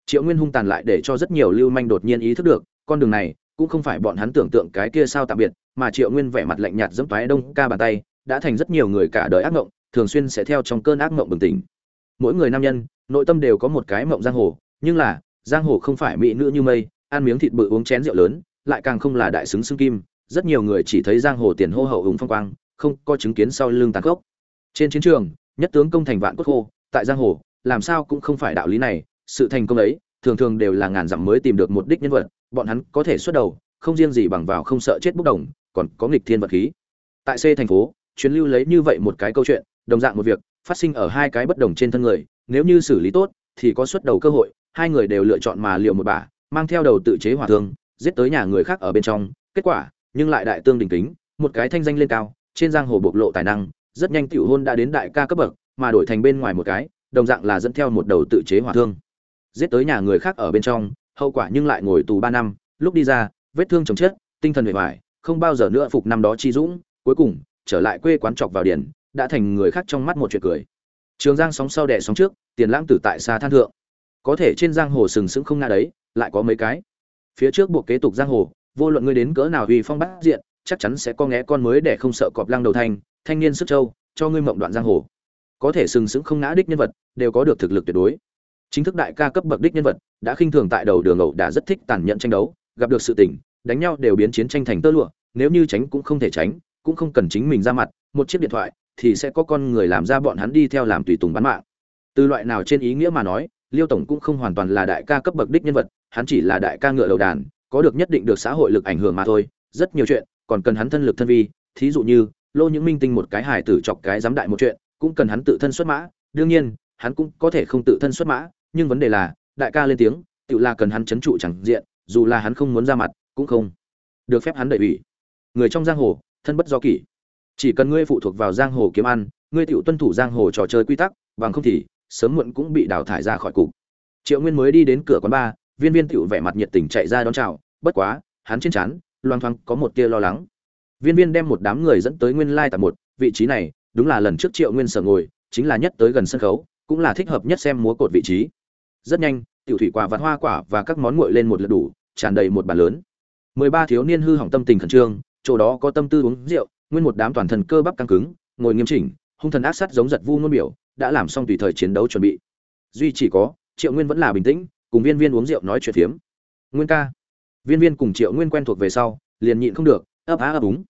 Triệu nguyên hung tàn lại để cho rất nhiều lưu manh đột nhiên ý thức được, con đường này cũng không phải bọn hắn tưởng tượng cái kia sao tạm biệt, mà triệu nguyên vẻ mặt lạnh nhạt dẫm toái đông ca bàn tay, đã thành rất nhiều người cả đời ác mộng, thường xuyên sẽ theo trong cơn ác mộng bừng tỉnh. Mỗi người nam nhân, nội tâm đều có một cái mộng giang hồ, nhưng là, giang hồ không phải mỹ nữ như mây, ăn miếng thịt bự uống chén rượu lớn, lại càng không là đại xứng xương kim rất nhiều người chỉ thấy giang hồ tiền hô hậu hùng phong quang, không có chứng kiến sau lưng tàn khốc. Trên chiến trường, nhất tướng công thành vạn cốt khô, tại giang hồ, làm sao cũng không phải đạo lý này, sự thành công ấy, thường thường đều là ngàn dặm mới tìm được một đích nhân vật, bọn hắn có thể xuất đầu, không riêng gì bằng vào không sợ chết bốc đồng, còn có nghịch thiên vật khí. Tại c thành phố, chuyến lưu lấy như vậy một cái câu chuyện, đồng dạng một việc, phát sinh ở hai cái bất đồng trên thân người, nếu như xử lý tốt, thì có xuất đầu cơ hội, hai người đều lựa chọn mà liệu một bả, mang theo đầu tự chế hỏa thương, giết tới nhà người khác ở bên trong, kết quả nhưng lại đại tương đình kính, một cái thanh danh lên cao, trên giang hồ bộc lộ tài năng, rất nhanh tiểu hôn đã đến đại ca cấp bậc, mà đổi thành bên ngoài một cái, đồng dạng là dẫn theo một đầu tự chế hỏa thương. Giết tới nhà người khác ở bên trong, hậu quả nhưng lại ngồi tù ba năm, lúc đi ra, vết thương chồng chết, tinh thần bề ngoài không bao giờ nữa phục năm đó chi dũng, cuối cùng, trở lại quê quán trọc vào điển đã thành người khác trong mắt một chuyện cười. Trường giang sóng sau đẻ sóng trước, tiền lãng tử tại xa than thượng. Có thể trên giang hồ sừng sững không nga đấy, lại có mấy cái. Phía trước buộc kế tục giang hồ vô luận ngươi đến cỡ nào uy phong bát diện, chắc chắn sẽ có ngẽ con mới để không sợ cọp lăng đầu thanh thanh niên sức châu cho ngươi mộng đoạn giang hồ. Có thể sừng sững không ngã đích nhân vật, đều có được thực lực tuyệt đối. Chính thức đại ca cấp bậc đích nhân vật, đã khinh thường tại đầu đường ẩu đã rất thích tàn nhẫn tranh đấu, gặp được sự tình, đánh nhau đều biến chiến tranh thành tơ lụa, nếu như tránh cũng không thể tránh, cũng không cần chính mình ra mặt, một chiếc điện thoại thì sẽ có con người làm ra bọn hắn đi theo làm tùy tùng bán mạng. Từ loại nào trên ý nghĩa mà nói, liêu tổng cũng không hoàn toàn là đại ca cấp bậc đích nhân vật, hắn chỉ là đại ca ngựa đầu đàn có được nhất định được xã hội lực ảnh hưởng mà thôi, rất nhiều chuyện còn cần hắn thân lực thân vi, thí dụ như, lô những minh tinh một cái hài tử chọc cái giám đại một chuyện, cũng cần hắn tự thân xuất mã, đương nhiên, hắn cũng có thể không tự thân xuất mã, nhưng vấn đề là, đại ca lên tiếng, tự là cần hắn chấn trụ chẳng diện, dù là hắn không muốn ra mặt, cũng không được phép hắn đẩy ủy. Người trong giang hồ, thân bất do kỷ. Chỉ cần ngươi phụ thuộc vào giang hồ kiếm ăn, ngươi tự tuân thủ giang hồ trò chơi quy tắc, bằng không thì, sớm muộn cũng bị đào thải ra khỏi cục. Triệu nguyên mới đi đến cửa quán bar viên viên tiểu vẻ mặt nhiệt tình chạy ra đón chào bất quá hắn trên chán, loang thoang có một tia lo lắng. Viên viên đem một đám người dẫn tới nguyên lai tại một vị trí này đúng là lần trước triệu nguyên sở ngồi chính là nhất tới gần sân khấu cũng là thích hợp nhất xem múa cột vị trí. Rất nhanh tiểu thủy quả vặt hoa quả và các món nguội lên một lượt đủ tràn đầy một bàn lớn. Mười ba thiếu niên hư hỏng tâm tình khẩn trương chỗ đó có tâm tư uống rượu nguyên một đám toàn thân cơ bắp căng cứng ngồi nghiêm chỉnh hung thần ác sát giống giật vu ngôn biểu đã làm xong tùy thời chiến đấu chuẩn bị. Duy chỉ có triệu nguyên vẫn là bình tĩnh cùng viên viên uống rượu nói chuyện phiếm. Nguyên ca. Viên viên cùng triệu nguyên quen thuộc về sau liền nhịn không được ấp á ấp úng.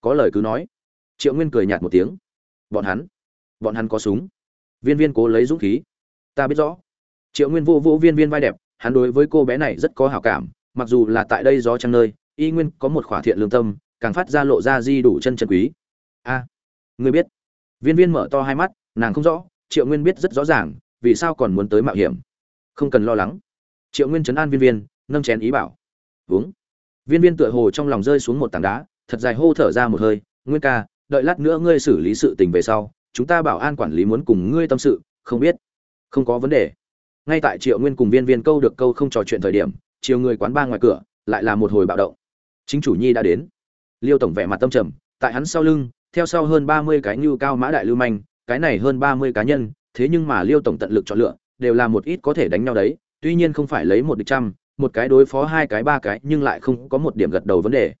Có lời cứ nói. Triệu nguyên cười nhạt một tiếng. Bọn hắn. Bọn hắn có súng. Viên viên cố lấy dũng khí. Ta biết rõ. Triệu nguyên vô vô viên viên vai đẹp hắn đối với cô bé này rất có hảo cảm mặc dù là tại đây gió trăng nơi y nguyên có một khỏa thiện lương tâm càng phát ra lộ ra di đủ chân chân quý. A à, ngươi biết. Viên viên mở to hai mắt nàng không rõ triệu nguyên biết rất rõ ràng vì sao còn muốn tới mạo hiểm. Không cần lo lắng triệu nguyên chấn an viên viên, nâng chén ý bảo. Uống. Viên viên tựa hồ trong lòng rơi xuống một tảng đá, thật dài hô thở ra một hơi, nguyên ca, đợi lát nữa ngươi xử lý sự tình về sau, chúng ta bảo an quản lý muốn cùng ngươi tâm sự, không biết, không có vấn đề. Ngay tại triệu nguyên cùng viên viên câu được câu không trò chuyện thời điểm, chiều người quán ba ngoài cửa, lại là một hồi bạo động. Chính chủ nhi đã đến. Liêu tổng vẻ mặt tâm trầm, tại hắn sau lưng, theo sau hơn ba mươi cái như cao mã đại lưu manh, cái này hơn ba mươi cá nhân, thế nhưng mà liêu tổng tận lực chọn lựa, đều là một ít có thể đánh nhau đấy tuy nhiên không phải lấy một địch trăm, một cái đối phó, hai cái, ba cái, nhưng lại không có một điểm gật đầu vấn đề.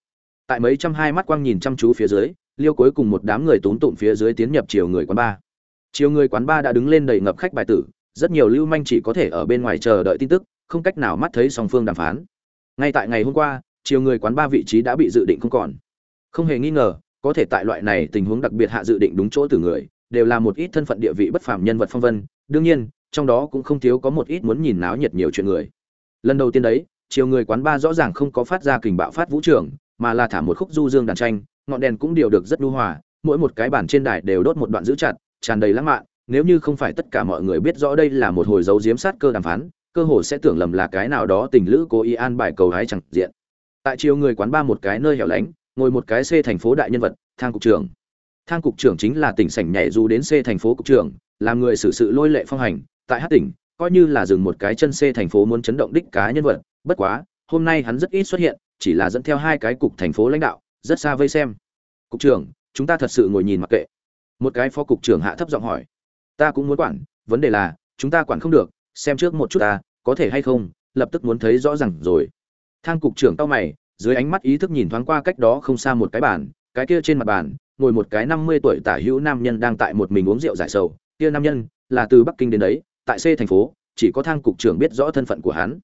Tại mấy trăm hai mắt quang nhìn chăm chú phía dưới, liêu cuối cùng một đám người tốn tụm phía dưới tiến nhập chiều người quán ba. Chiều người quán ba đã đứng lên đầy ngập khách bài tử, rất nhiều lưu manh chỉ có thể ở bên ngoài chờ đợi tin tức, không cách nào mắt thấy song phương đàm phán. Ngay tại ngày hôm qua chiều người quán ba vị trí đã bị dự định không còn. Không hề nghi ngờ, có thể tại loại này tình huống đặc biệt hạ dự định đúng chỗ từ người, đều là một ít thân phận địa vị bất phàm nhân vật phong vân. Đương nhiên trong đó cũng không thiếu có một ít muốn nhìn náo nhiệt nhiều chuyện người. Lần đầu tiên đấy, chiều người quán ba rõ ràng không có phát ra kình bạo phát vũ trường, mà là thả một khúc du dương đàn tranh, ngọn đèn cũng điều được rất nhu hòa, mỗi một cái bản trên đài đều đốt một đoạn giữ chặt, tràn đầy lãng mạn, nếu như không phải tất cả mọi người biết rõ đây là một hồi dấu diếm sát cơ đàm phán, cơ hồ sẽ tưởng lầm là cái nào đó tình lữ cố ý an bài cầu hái chẳng diện. Tại chiều người quán ba một cái nơi hẻo lánh, ngồi một cái c thành phố đại nhân vật, thang cục trưởng. Thang cục trưởng chính là tỉnh sảnh nhảy dù đến c thành phố cục trưởng, làm người xử sự lôi lệ phong hành tại hát tỉnh, coi như là dừng một cái chân c thành phố muốn chấn động đích cá nhân vật, bất quá, hôm nay hắn rất ít xuất hiện, chỉ là dẫn theo hai cái cục thành phố lãnh đạo, rất xa vây xem. Cục trưởng, chúng ta thật sự ngồi nhìn mặc kệ. Một cái phó cục trưởng hạ thấp giọng hỏi. Ta cũng muốn quản, vấn đề là, chúng ta quản không được, xem trước một chút ta, có thể hay không, lập tức muốn thấy rõ ràng rồi. Thang cục trưởng tao mày, dưới ánh mắt ý thức nhìn thoáng qua cách đó không xa một cái bàn, cái kia trên mặt bàn, ngồi một cái năm mươi tuổi tả hữu nam nhân đang tại một mình uống rượu giải sầu. Kia nam nhân, là từ bắc kinh đến đấy tại c thành phố, chỉ có thang cục trưởng biết rõ thân phận của hắn.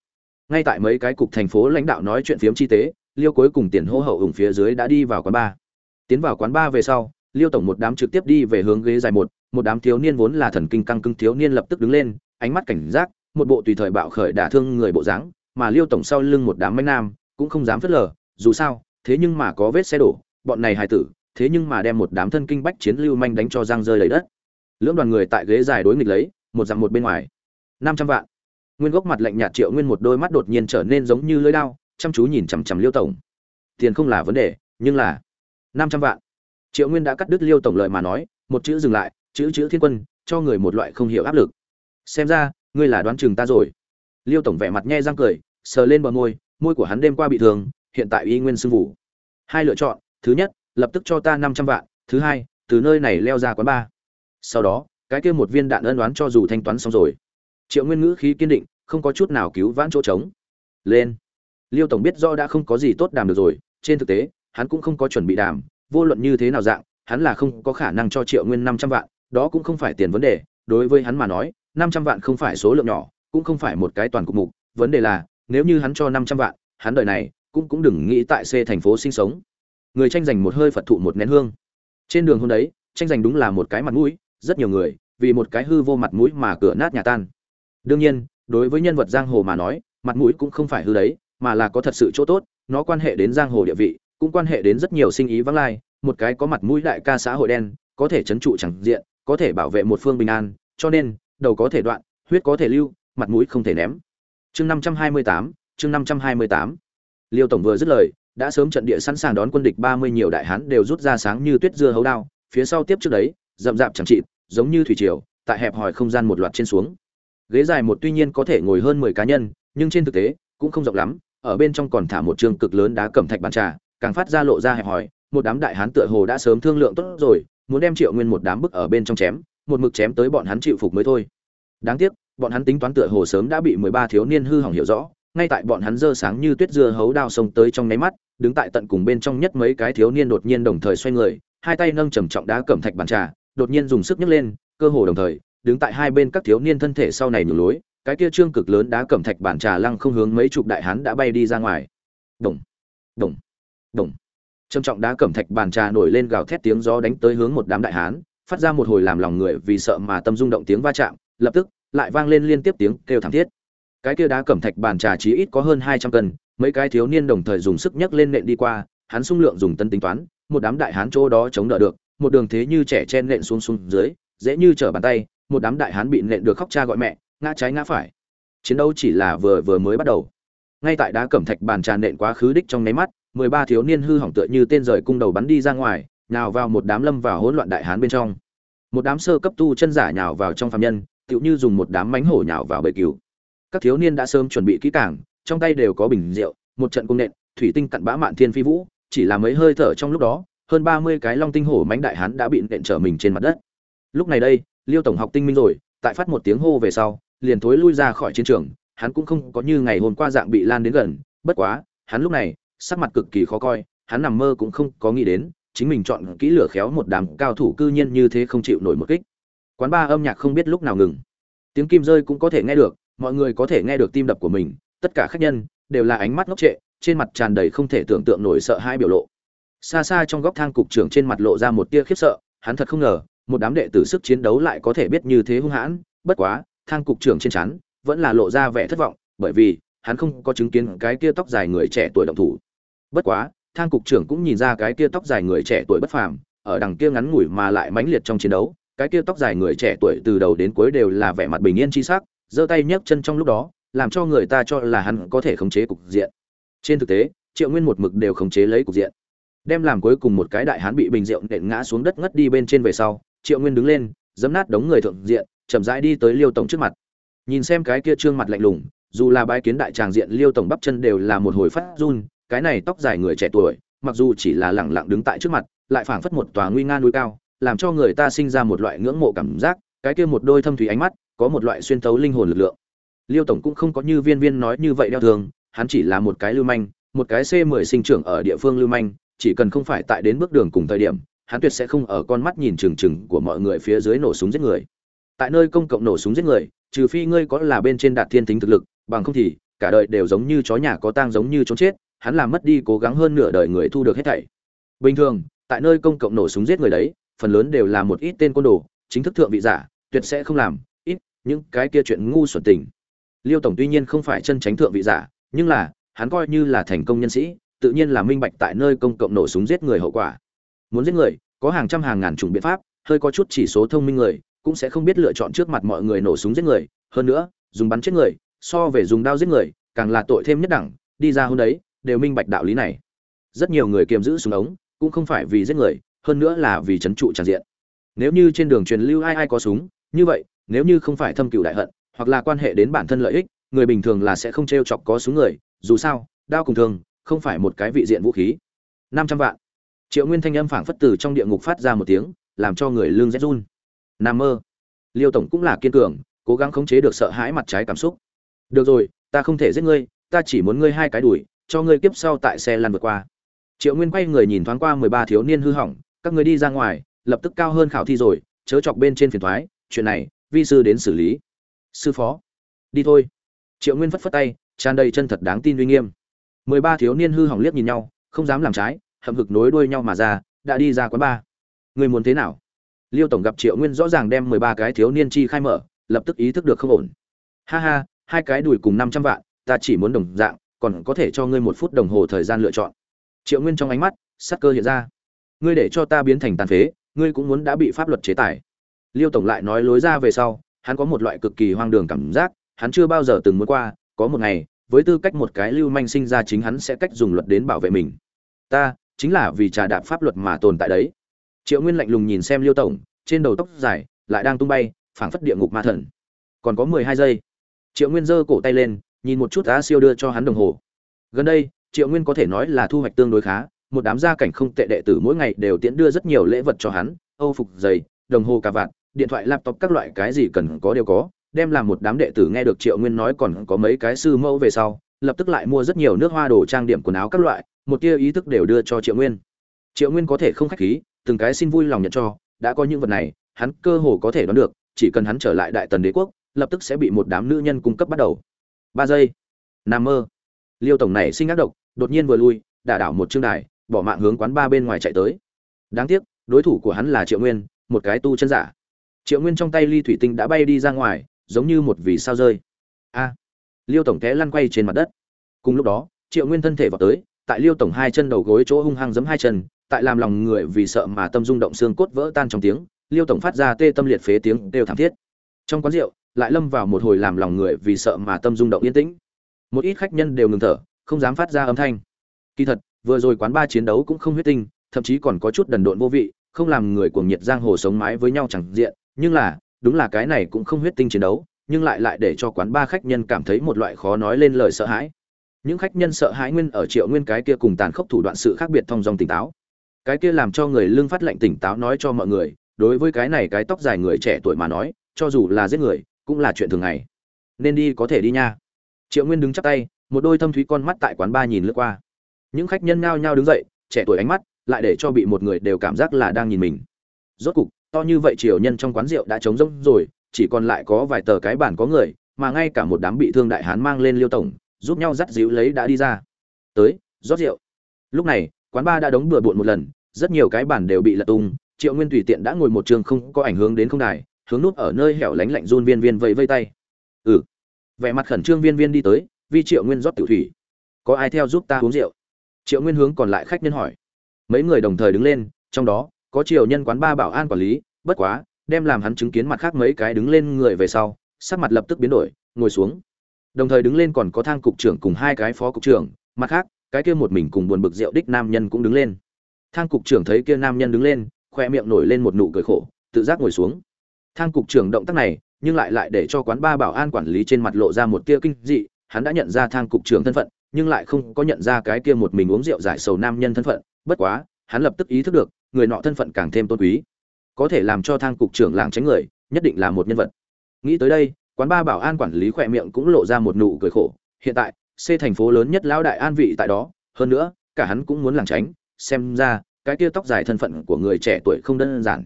Ngay tại mấy cái cục thành phố lãnh đạo nói chuyện phiếm chi tế, liêu cuối cùng tiền hô hậu ủng phía dưới đã đi vào quán ba. Tiến vào quán ba về sau, liêu tổng một đám trực tiếp đi về hướng ghế dài một một đám thiếu niên vốn là thần kinh căng cứng thiếu niên lập tức đứng lên, ánh mắt cảnh giác, một bộ tùy thời bạo khởi đả thương người bộ dáng, mà liêu tổng sau lưng một đám mấy nam, cũng không dám phất lờ, dù sao, thế nhưng mà có vết xe đổ, bọn này hài tử, thế nhưng mà đem một đám thân kinh bách chiến lưu manh đánh cho giang rơi đầy đất. Lưỡng đoàn người tại ghế dài đối nghịch lấy một dặm một bên ngoài. Năm trăm vạn. Nguyên gốc mặt lạnh nhạt triệu nguyên một đôi mắt đột nhiên trở nên giống như lưỡi đao, chăm chú nhìn chằm chằm liêu tổng. Tiền không là vấn đề, nhưng là năm trăm vạn. Triệu nguyên đã cắt đứt liêu tổng lợi mà nói, một chữ dừng lại, chữ chữ thiên quân, cho người một loại không hiểu áp lực. Xem ra, ngươi là đoán chừng ta rồi. Liêu tổng vẻ mặt nhe răng cười, sờ lên bờ môi môi của hắn đêm qua bị thương, hiện tại y nguyên sưng vụ hai lựa chọn, thứ nhất, lập tức cho ta năm trăm vạn, thứ hai, từ nơi này leo ra quán ba sau đó cái kia một viên đạn ân đoán cho dù thanh toán xong rồi triệu nguyên ngữ khí kiên định không có chút nào cứu vãn chỗ trống lên liêu tổng biết do đã không có gì tốt đàm được rồi trên thực tế hắn cũng không có chuẩn bị đàm vô luận như thế nào dạng hắn là không có khả năng cho triệu nguyên năm trăm vạn đó cũng không phải tiền vấn đề đối với hắn mà nói năm trăm vạn không phải số lượng nhỏ cũng không phải một cái toàn cục mục vấn đề là nếu như hắn cho năm trăm vạn hắn đời này cũng cũng đừng nghĩ tại C thành phố sinh sống. Người tranh giành một hơi Phật thụ một nén hương. Trên đường hôm đấy, tranh giành đúng là một cái mặt mũi, rất nhiều người vì một cái hư vô mặt mũi mà cửa nát nhà tan. Đương nhiên, đối với nhân vật giang hồ mà nói, mặt mũi cũng không phải hư đấy, mà là có thật sự chỗ tốt, nó quan hệ đến giang hồ địa vị, cũng quan hệ đến rất nhiều sinh ý vắng lai, một cái có mặt mũi đại ca xã hội đen, có thể trấn trụ chẳng diện, có thể bảo vệ một phương bình an, cho nên, đầu có thể đoạn, huyết có thể lưu, mặt mũi không thể ném. Chương 528, chương 528 liêu tổng vừa dứt lời đã sớm trận địa sẵn sàng đón quân địch ba mươi nhiều đại hán đều rút ra sáng như tuyết dưa hấu đao phía sau tiếp trước đấy rậm rạp chẳng trị giống như thủy triều tại hẹp hòi không gian một loạt trên xuống. Ghế dài một tuy nhiên có thể ngồi hơn mười cá nhân nhưng trên thực tế cũng không rộng lắm ở bên trong còn thả một trường cực lớn đá cẩm thạch bàn trà càng phát ra lộ ra hẹp hòi một đám đại hán tựa hồ đã sớm thương lượng tốt rồi muốn đem triệu nguyên một đám bức ở bên trong chém một mực chém tới bọn hắn chịu phục mới thôi. Đáng tiếc bọn hắn tính toán tựa hồ sớm đã bị mười ba thiếu niên hư hỏng hiểu rõ ngay tại bọn hắn dơ sáng như tuyết dưa hấu đao xông tới trong nháy mắt, đứng tại tận cùng bên trong nhất mấy cái thiếu niên đột nhiên đồng thời xoay người, hai tay nâng trầm trọng đá cẩm thạch bàn trà, đột nhiên dùng sức nhấc lên, cơ hồ đồng thời, đứng tại hai bên các thiếu niên thân thể sau này nhường lối, cái kia trương cực lớn đá cẩm thạch bàn trà lăng không hướng mấy chục đại hán đã bay đi ra ngoài. đồng đồng đồng trầm trọng đá cẩm thạch bàn trà nổi lên gào thét tiếng gió đánh tới hướng một đám đại hán phát ra một hồi làm lòng người vì sợ mà tâm rung động tiếng va chạm lập tức lại vang lên liên tiếp tiếng kêu thảm thiết cái kia đá cẩm thạch bàn trà chí ít có hơn hai trăm cân mấy cái thiếu niên đồng thời dùng sức nhấc lên nện đi qua hắn sung lượng dùng tân tính toán một đám đại hán chỗ đó chống đỡ được một đường thế như trẻ chen nện xuống xuống dưới, dễ như trở bàn tay, một đám đại hán bị nện được khóc cha gọi mẹ, ngã trái ngã phải. Chiến đấu chỉ là vừa vừa mới bắt đầu. Ngay tại đá cẩm thạch bàn trà nện quá khứ đích trong nháy mắt, mười ba thiếu niên hư hỏng tựa như tên rời cung đầu bắn đi ra ngoài, nhào vào một đám lâm vào hỗn loạn đại hán bên trong. Một đám sơ cấp tu chân giả nhào vào trong phạm nhân, tựu như dùng một đám mánh hổ nhào vào bầy cừu. Các thiếu niên đã sớm chuẩn bị kỹ càng, trong tay đều có bình rượu, một trận cung nện, thủy tinh cặn bã mạn thiên phi vũ, chỉ là mấy hơi thở trong lúc đó hơn ba mươi cái long tinh hổ mãnh đại hán đã bị nện trở mình trên mặt đất. Lúc này đây, liêu tổng học tinh minh rồi, tại phát một tiếng hô về sau, liền thối lui ra khỏi chiến trường, hắn cũng không có như ngày hôm qua dạng bị lan đến gần, bất quá, hắn lúc này, sắc mặt cực kỳ khó coi, hắn nằm mơ cũng không có nghĩ đến, chính mình chọn kỹ lửa khéo một đám cao thủ cư nhiên như thế không chịu nổi một kích. Quán ba âm nhạc không biết lúc nào ngừng. Tiếng kim rơi cũng có thể nghe được, mọi người có thể nghe được tim đập của mình, tất cả khách nhân, đều là ánh mắt ngốc trệ, trên mặt tràn đầy không thể tưởng tượng nổi sợ hãi biểu lộ xa xa trong góc thang cục trưởng trên mặt lộ ra một tia khiếp sợ, hắn thật không ngờ, một đám đệ tử sức chiến đấu lại có thể biết như thế hung hãn, bất quá, thang cục trưởng trên chắn vẫn là lộ ra vẻ thất vọng, bởi vì hắn không có chứng kiến cái kia tóc dài người trẻ tuổi động thủ. Bất quá, thang cục trưởng cũng nhìn ra cái kia tóc dài người trẻ tuổi bất phàm, ở đằng kia ngắn ngủi mà lại mãnh liệt trong chiến đấu, cái kia tóc dài người trẻ tuổi từ đầu đến cuối đều là vẻ mặt bình yên chi sắc, giơ tay nhấc chân trong lúc đó, làm cho người ta cho là hắn có thể khống chế cục diện. Trên thực tế, triệu nguyên một mực đều khống chế lấy cục diện đem làm cuối cùng một cái đại hán bị bình rượu nện ngã xuống đất ngất đi bên trên về sau, triệu nguyên đứng lên dấm nát đống người thượng diện, chậm rãi đi tới liêu tổng trước mặt. Nhìn xem cái kia trương mặt lạnh lùng, dù là bái kiến đại tràng diện liêu tổng bắp chân đều là một hồi phát run, cái này tóc dài người trẻ tuổi, mặc dù chỉ là lẳng lặng đứng tại trước mặt, lại phảng phất một tòa nguy nga núi cao, làm cho người ta sinh ra một loại ngưỡng mộ cảm giác, cái kia một đôi thâm thủy ánh mắt, có một loại xuyên thấu linh hồn lực lượng. Liêu tổng cũng không có như viên viên nói như vậy đeo thường hắn chỉ là một cái lưu manh, một cái c 10 sinh trưởng ở địa phương lưu manh chỉ cần không phải tại đến bước đường cùng thời điểm, hắn tuyệt sẽ không ở con mắt nhìn trừng trừng của mọi người phía dưới nổ súng giết người. Tại nơi công cộng nổ súng giết người, trừ phi ngươi có là bên trên đạt thiên tính thực lực, bằng không thì, cả đời đều giống như chó nhà có tang giống như trốn chết, hắn làm mất đi cố gắng hơn nửa đời người thu được hết thảy. Bình thường, tại nơi công cộng nổ súng giết người đấy, phần lớn đều là một ít tên côn đồ, chính thức thượng vị giả, tuyệt sẽ không làm ít những cái kia chuyện ngu xuẩn tình. Liêu tổng tuy nhiên không phải chân tránh thượng vị giả, nhưng là, hắn coi như là thành công nhân sĩ tự nhiên là minh bạch tại nơi công cộng nổ súng giết người hậu quả. Muốn giết người, có hàng trăm hàng ngàn chủng biện pháp, hơi có chút chỉ số thông minh người, cũng sẽ không biết lựa chọn trước mặt mọi người nổ súng giết người. Hơn nữa, dùng bắn chết người, so về dùng đao giết người, càng là tội thêm nhất đẳng, đi ra hôm đấy, đều minh bạch đạo lý này. Rất nhiều người kiềm giữ súng ống, cũng không phải vì giết người, hơn nữa là vì trấn trụ tràn diện. Nếu như trên đường truyền lưu ai ai có súng, như vậy, nếu như không phải thâm cửu đại hận, hoặc là quan hệ đến bản thân lợi ích, người bình thường là sẽ không trêu chọc có súng người, dù sao, đao cùng thường không phải một cái vị diện vũ khí. Năm trăm vạn. Triệu nguyên thanh âm phảng phất từ trong địa ngục phát ra một tiếng, làm cho người lương rét run. Nam mơ. Liêu tổng cũng là kiên cường, cố gắng khống chế được sợ hãi mặt trái cảm xúc. Được rồi, ta không thể giết ngươi, ta chỉ muốn ngươi hai cái đuổi, cho ngươi kiếp sau tại xe lăn vượt qua. Triệu nguyên quay người nhìn thoáng qua mười ba thiếu niên hư hỏng, các ngươi đi ra ngoài, lập tức cao hơn khảo thi rồi, chớ chọc bên trên phiền thoái, chuyện này, vi sư đến xử lý. Sư phó. Đi thôi. Triệu nguyên phất phất tay, tràn đầy chân thật đáng tin uy nghiêm mười ba thiếu niên hư hỏng liếc nhìn nhau, không dám làm trái, hậm hực nối đuôi nhau mà ra, đã đi ra quán ba. Người muốn thế nào? Liêu tổng gặp triệu nguyên rõ ràng đem mười ba cái thiếu niên chi khai mở, lập tức ý thức được không ổn. Ha ha, hai cái đùi cùng năm trăm vạn, ta chỉ muốn đồng dạng, còn có thể cho ngươi một phút đồng hồ thời gian lựa chọn. Triệu nguyên trong ánh mắt, sắc cơ hiện ra. Ngươi để cho ta biến thành tàn phế, ngươi cũng muốn đã bị pháp luật chế tài. Liêu tổng lại nói lối ra về sau, hắn có một loại cực kỳ hoang đường cảm giác, hắn chưa bao giờ từng muốn qua, có một ngày với tư cách một cái lưu manh sinh ra chính hắn sẽ cách dùng luật đến bảo vệ mình. Ta, chính là vì trà đạp pháp luật mà tồn tại đấy. Triệu nguyên lạnh lùng nhìn xem liêu tổng, trên đầu tóc dài, lại đang tung bay, phảng phất địa ngục ma thần. Còn có mười hai giây. Triệu nguyên giơ cổ tay lên, nhìn một chút á siêu đưa cho hắn đồng hồ. Gần đây, triệu nguyên có thể nói là thu hoạch tương đối khá, một đám gia cảnh không tệ đệ tử mỗi ngày đều tiễn đưa rất nhiều lễ vật cho hắn, âu phục giày, đồng hồ cà vạt, điện thoại, laptop các loại cái gì cần có đều có đem làm một đám đệ tử nghe được triệu nguyên nói còn có mấy cái sư mẫu về sau, lập tức lại mua rất nhiều nước hoa đồ trang điểm quần áo các loại, một tia ý thức đều đưa cho triệu nguyên. Triệu nguyên có thể không khách khí, từng cái xin vui lòng nhận cho, đã có những vật này, hắn cơ hồ có thể đoán được, chỉ cần hắn trở lại đại tần đế quốc, lập tức sẽ bị một đám nữ nhân cung cấp bắt đầu. Ba giây. Nam mơ. Liêu tổng này sinh ác độc, đột nhiên vừa lui, đả đảo một chương đài, bỏ mạng hướng quán ba bên ngoài chạy tới. Đáng tiếc, đối thủ của hắn là triệu nguyên, một cái tu chân giả. Triệu nguyên trong tay ly thủy tinh đã bay đi ra ngoài giống như một vì sao rơi. A. Liêu tổng té lăn quay trên mặt đất. Cùng lúc đó, triệu nguyên thân thể vào tới, tại liêu tổng hai chân đầu gối chỗ hung hăng giấm hai chân, tại làm lòng người vì sợ mà tâm rung động xương cốt vỡ tan trong tiếng, liêu tổng phát ra tê tâm liệt phế tiếng đều thảm thiết. Trong quán rượu, lại lâm vào một hồi làm lòng người vì sợ mà tâm rung động yên tĩnh. Một ít khách nhân đều ngừng thở, không dám phát ra âm thanh. Kỳ thật, vừa rồi quán ba chiến đấu cũng không huyết tinh, thậm chí còn có chút đần độn vô vị, không làm người cuồng nhiệt giang hồ sống mái với nhau chẳng diện, nhưng là đúng là cái này cũng không huyết tinh chiến đấu, nhưng lại lại để cho quán ba khách nhân cảm thấy một loại khó nói lên lời sợ hãi. Những khách nhân sợ hãi nguyên ở triệu nguyên cái kia cùng tàn khốc thủ đoạn sự khác biệt thông dòng tỉnh táo. Cái kia làm cho người lương phát lệnh tỉnh táo nói cho mọi người, đối với cái này cái tóc dài người trẻ tuổi mà nói, cho dù là giết người, cũng là chuyện thường ngày. Nên đi có thể đi nha. Triệu nguyên đứng chắp tay, một đôi thâm thúy con mắt tại quán ba nhìn lướt qua. Những khách nhân nhao nhao đứng dậy, trẻ tuổi ánh mắt lại để cho bị một người đều cảm giác là đang nhìn mình. Rốt cục to như vậy triều nhân trong quán rượu đã trống rỗng rồi, chỉ còn lại có vài tờ cái bản có người, mà ngay cả một đám bị thương đại hán mang lên liêu tổng, giúp nhau dắt díu lấy đã đi ra. Tới, rót rượu. Lúc này, quán ba đã đóng bừa bộn một lần, rất nhiều cái bản đều bị lật tung, triệu nguyên tùy tiện đã ngồi một trường không có ảnh hưởng đến không đài, hướng nút ở nơi hẻo lánh lạnh run viên viên vẫy vây tay. Ừ. Vẻ mặt khẩn trương viên viên đi tới vi triệu nguyên rót tiểu thủy. Có ai theo giúp ta uống rượu? Triệu nguyên hướng còn lại khách nhân hỏi. Mấy người đồng thời đứng lên, trong đó có triều nhân quán ba bảo an quản lý, bất quá, đem làm hắn chứng kiến mặt khác mấy cái đứng lên người về sau, sắc mặt lập tức biến đổi, ngồi xuống. Đồng thời đứng lên còn có thang cục trưởng cùng hai cái phó cục trưởng, mặt khác, cái kia một mình cùng buồn bực rượu đích nam nhân cũng đứng lên. Thang cục trưởng thấy kia nam nhân đứng lên, khoe miệng nổi lên một nụ cười khổ, tự giác ngồi xuống. Thang cục trưởng động tác này, nhưng lại lại để cho quán ba bảo an quản lý trên mặt lộ ra một tia kinh dị, hắn đã nhận ra thang cục trưởng thân phận, nhưng lại không có nhận ra cái kia một mình uống rượu giải sầu nam nhân thân phận, bất quá, hắn lập tức ý thức được người nọ thân phận càng thêm tôn quý. Có thể làm cho thang cục trưởng làng tránh người, nhất định là một nhân vật. Nghĩ tới đây, quán ba bảo an quản lý khỏe miệng cũng lộ ra một nụ cười khổ. Hiện tại, c thành phố lớn nhất lão đại an vị tại đó, hơn nữa, cả hắn cũng muốn làng tránh. Xem ra, cái kia tóc dài thân phận của người trẻ tuổi không đơn giản.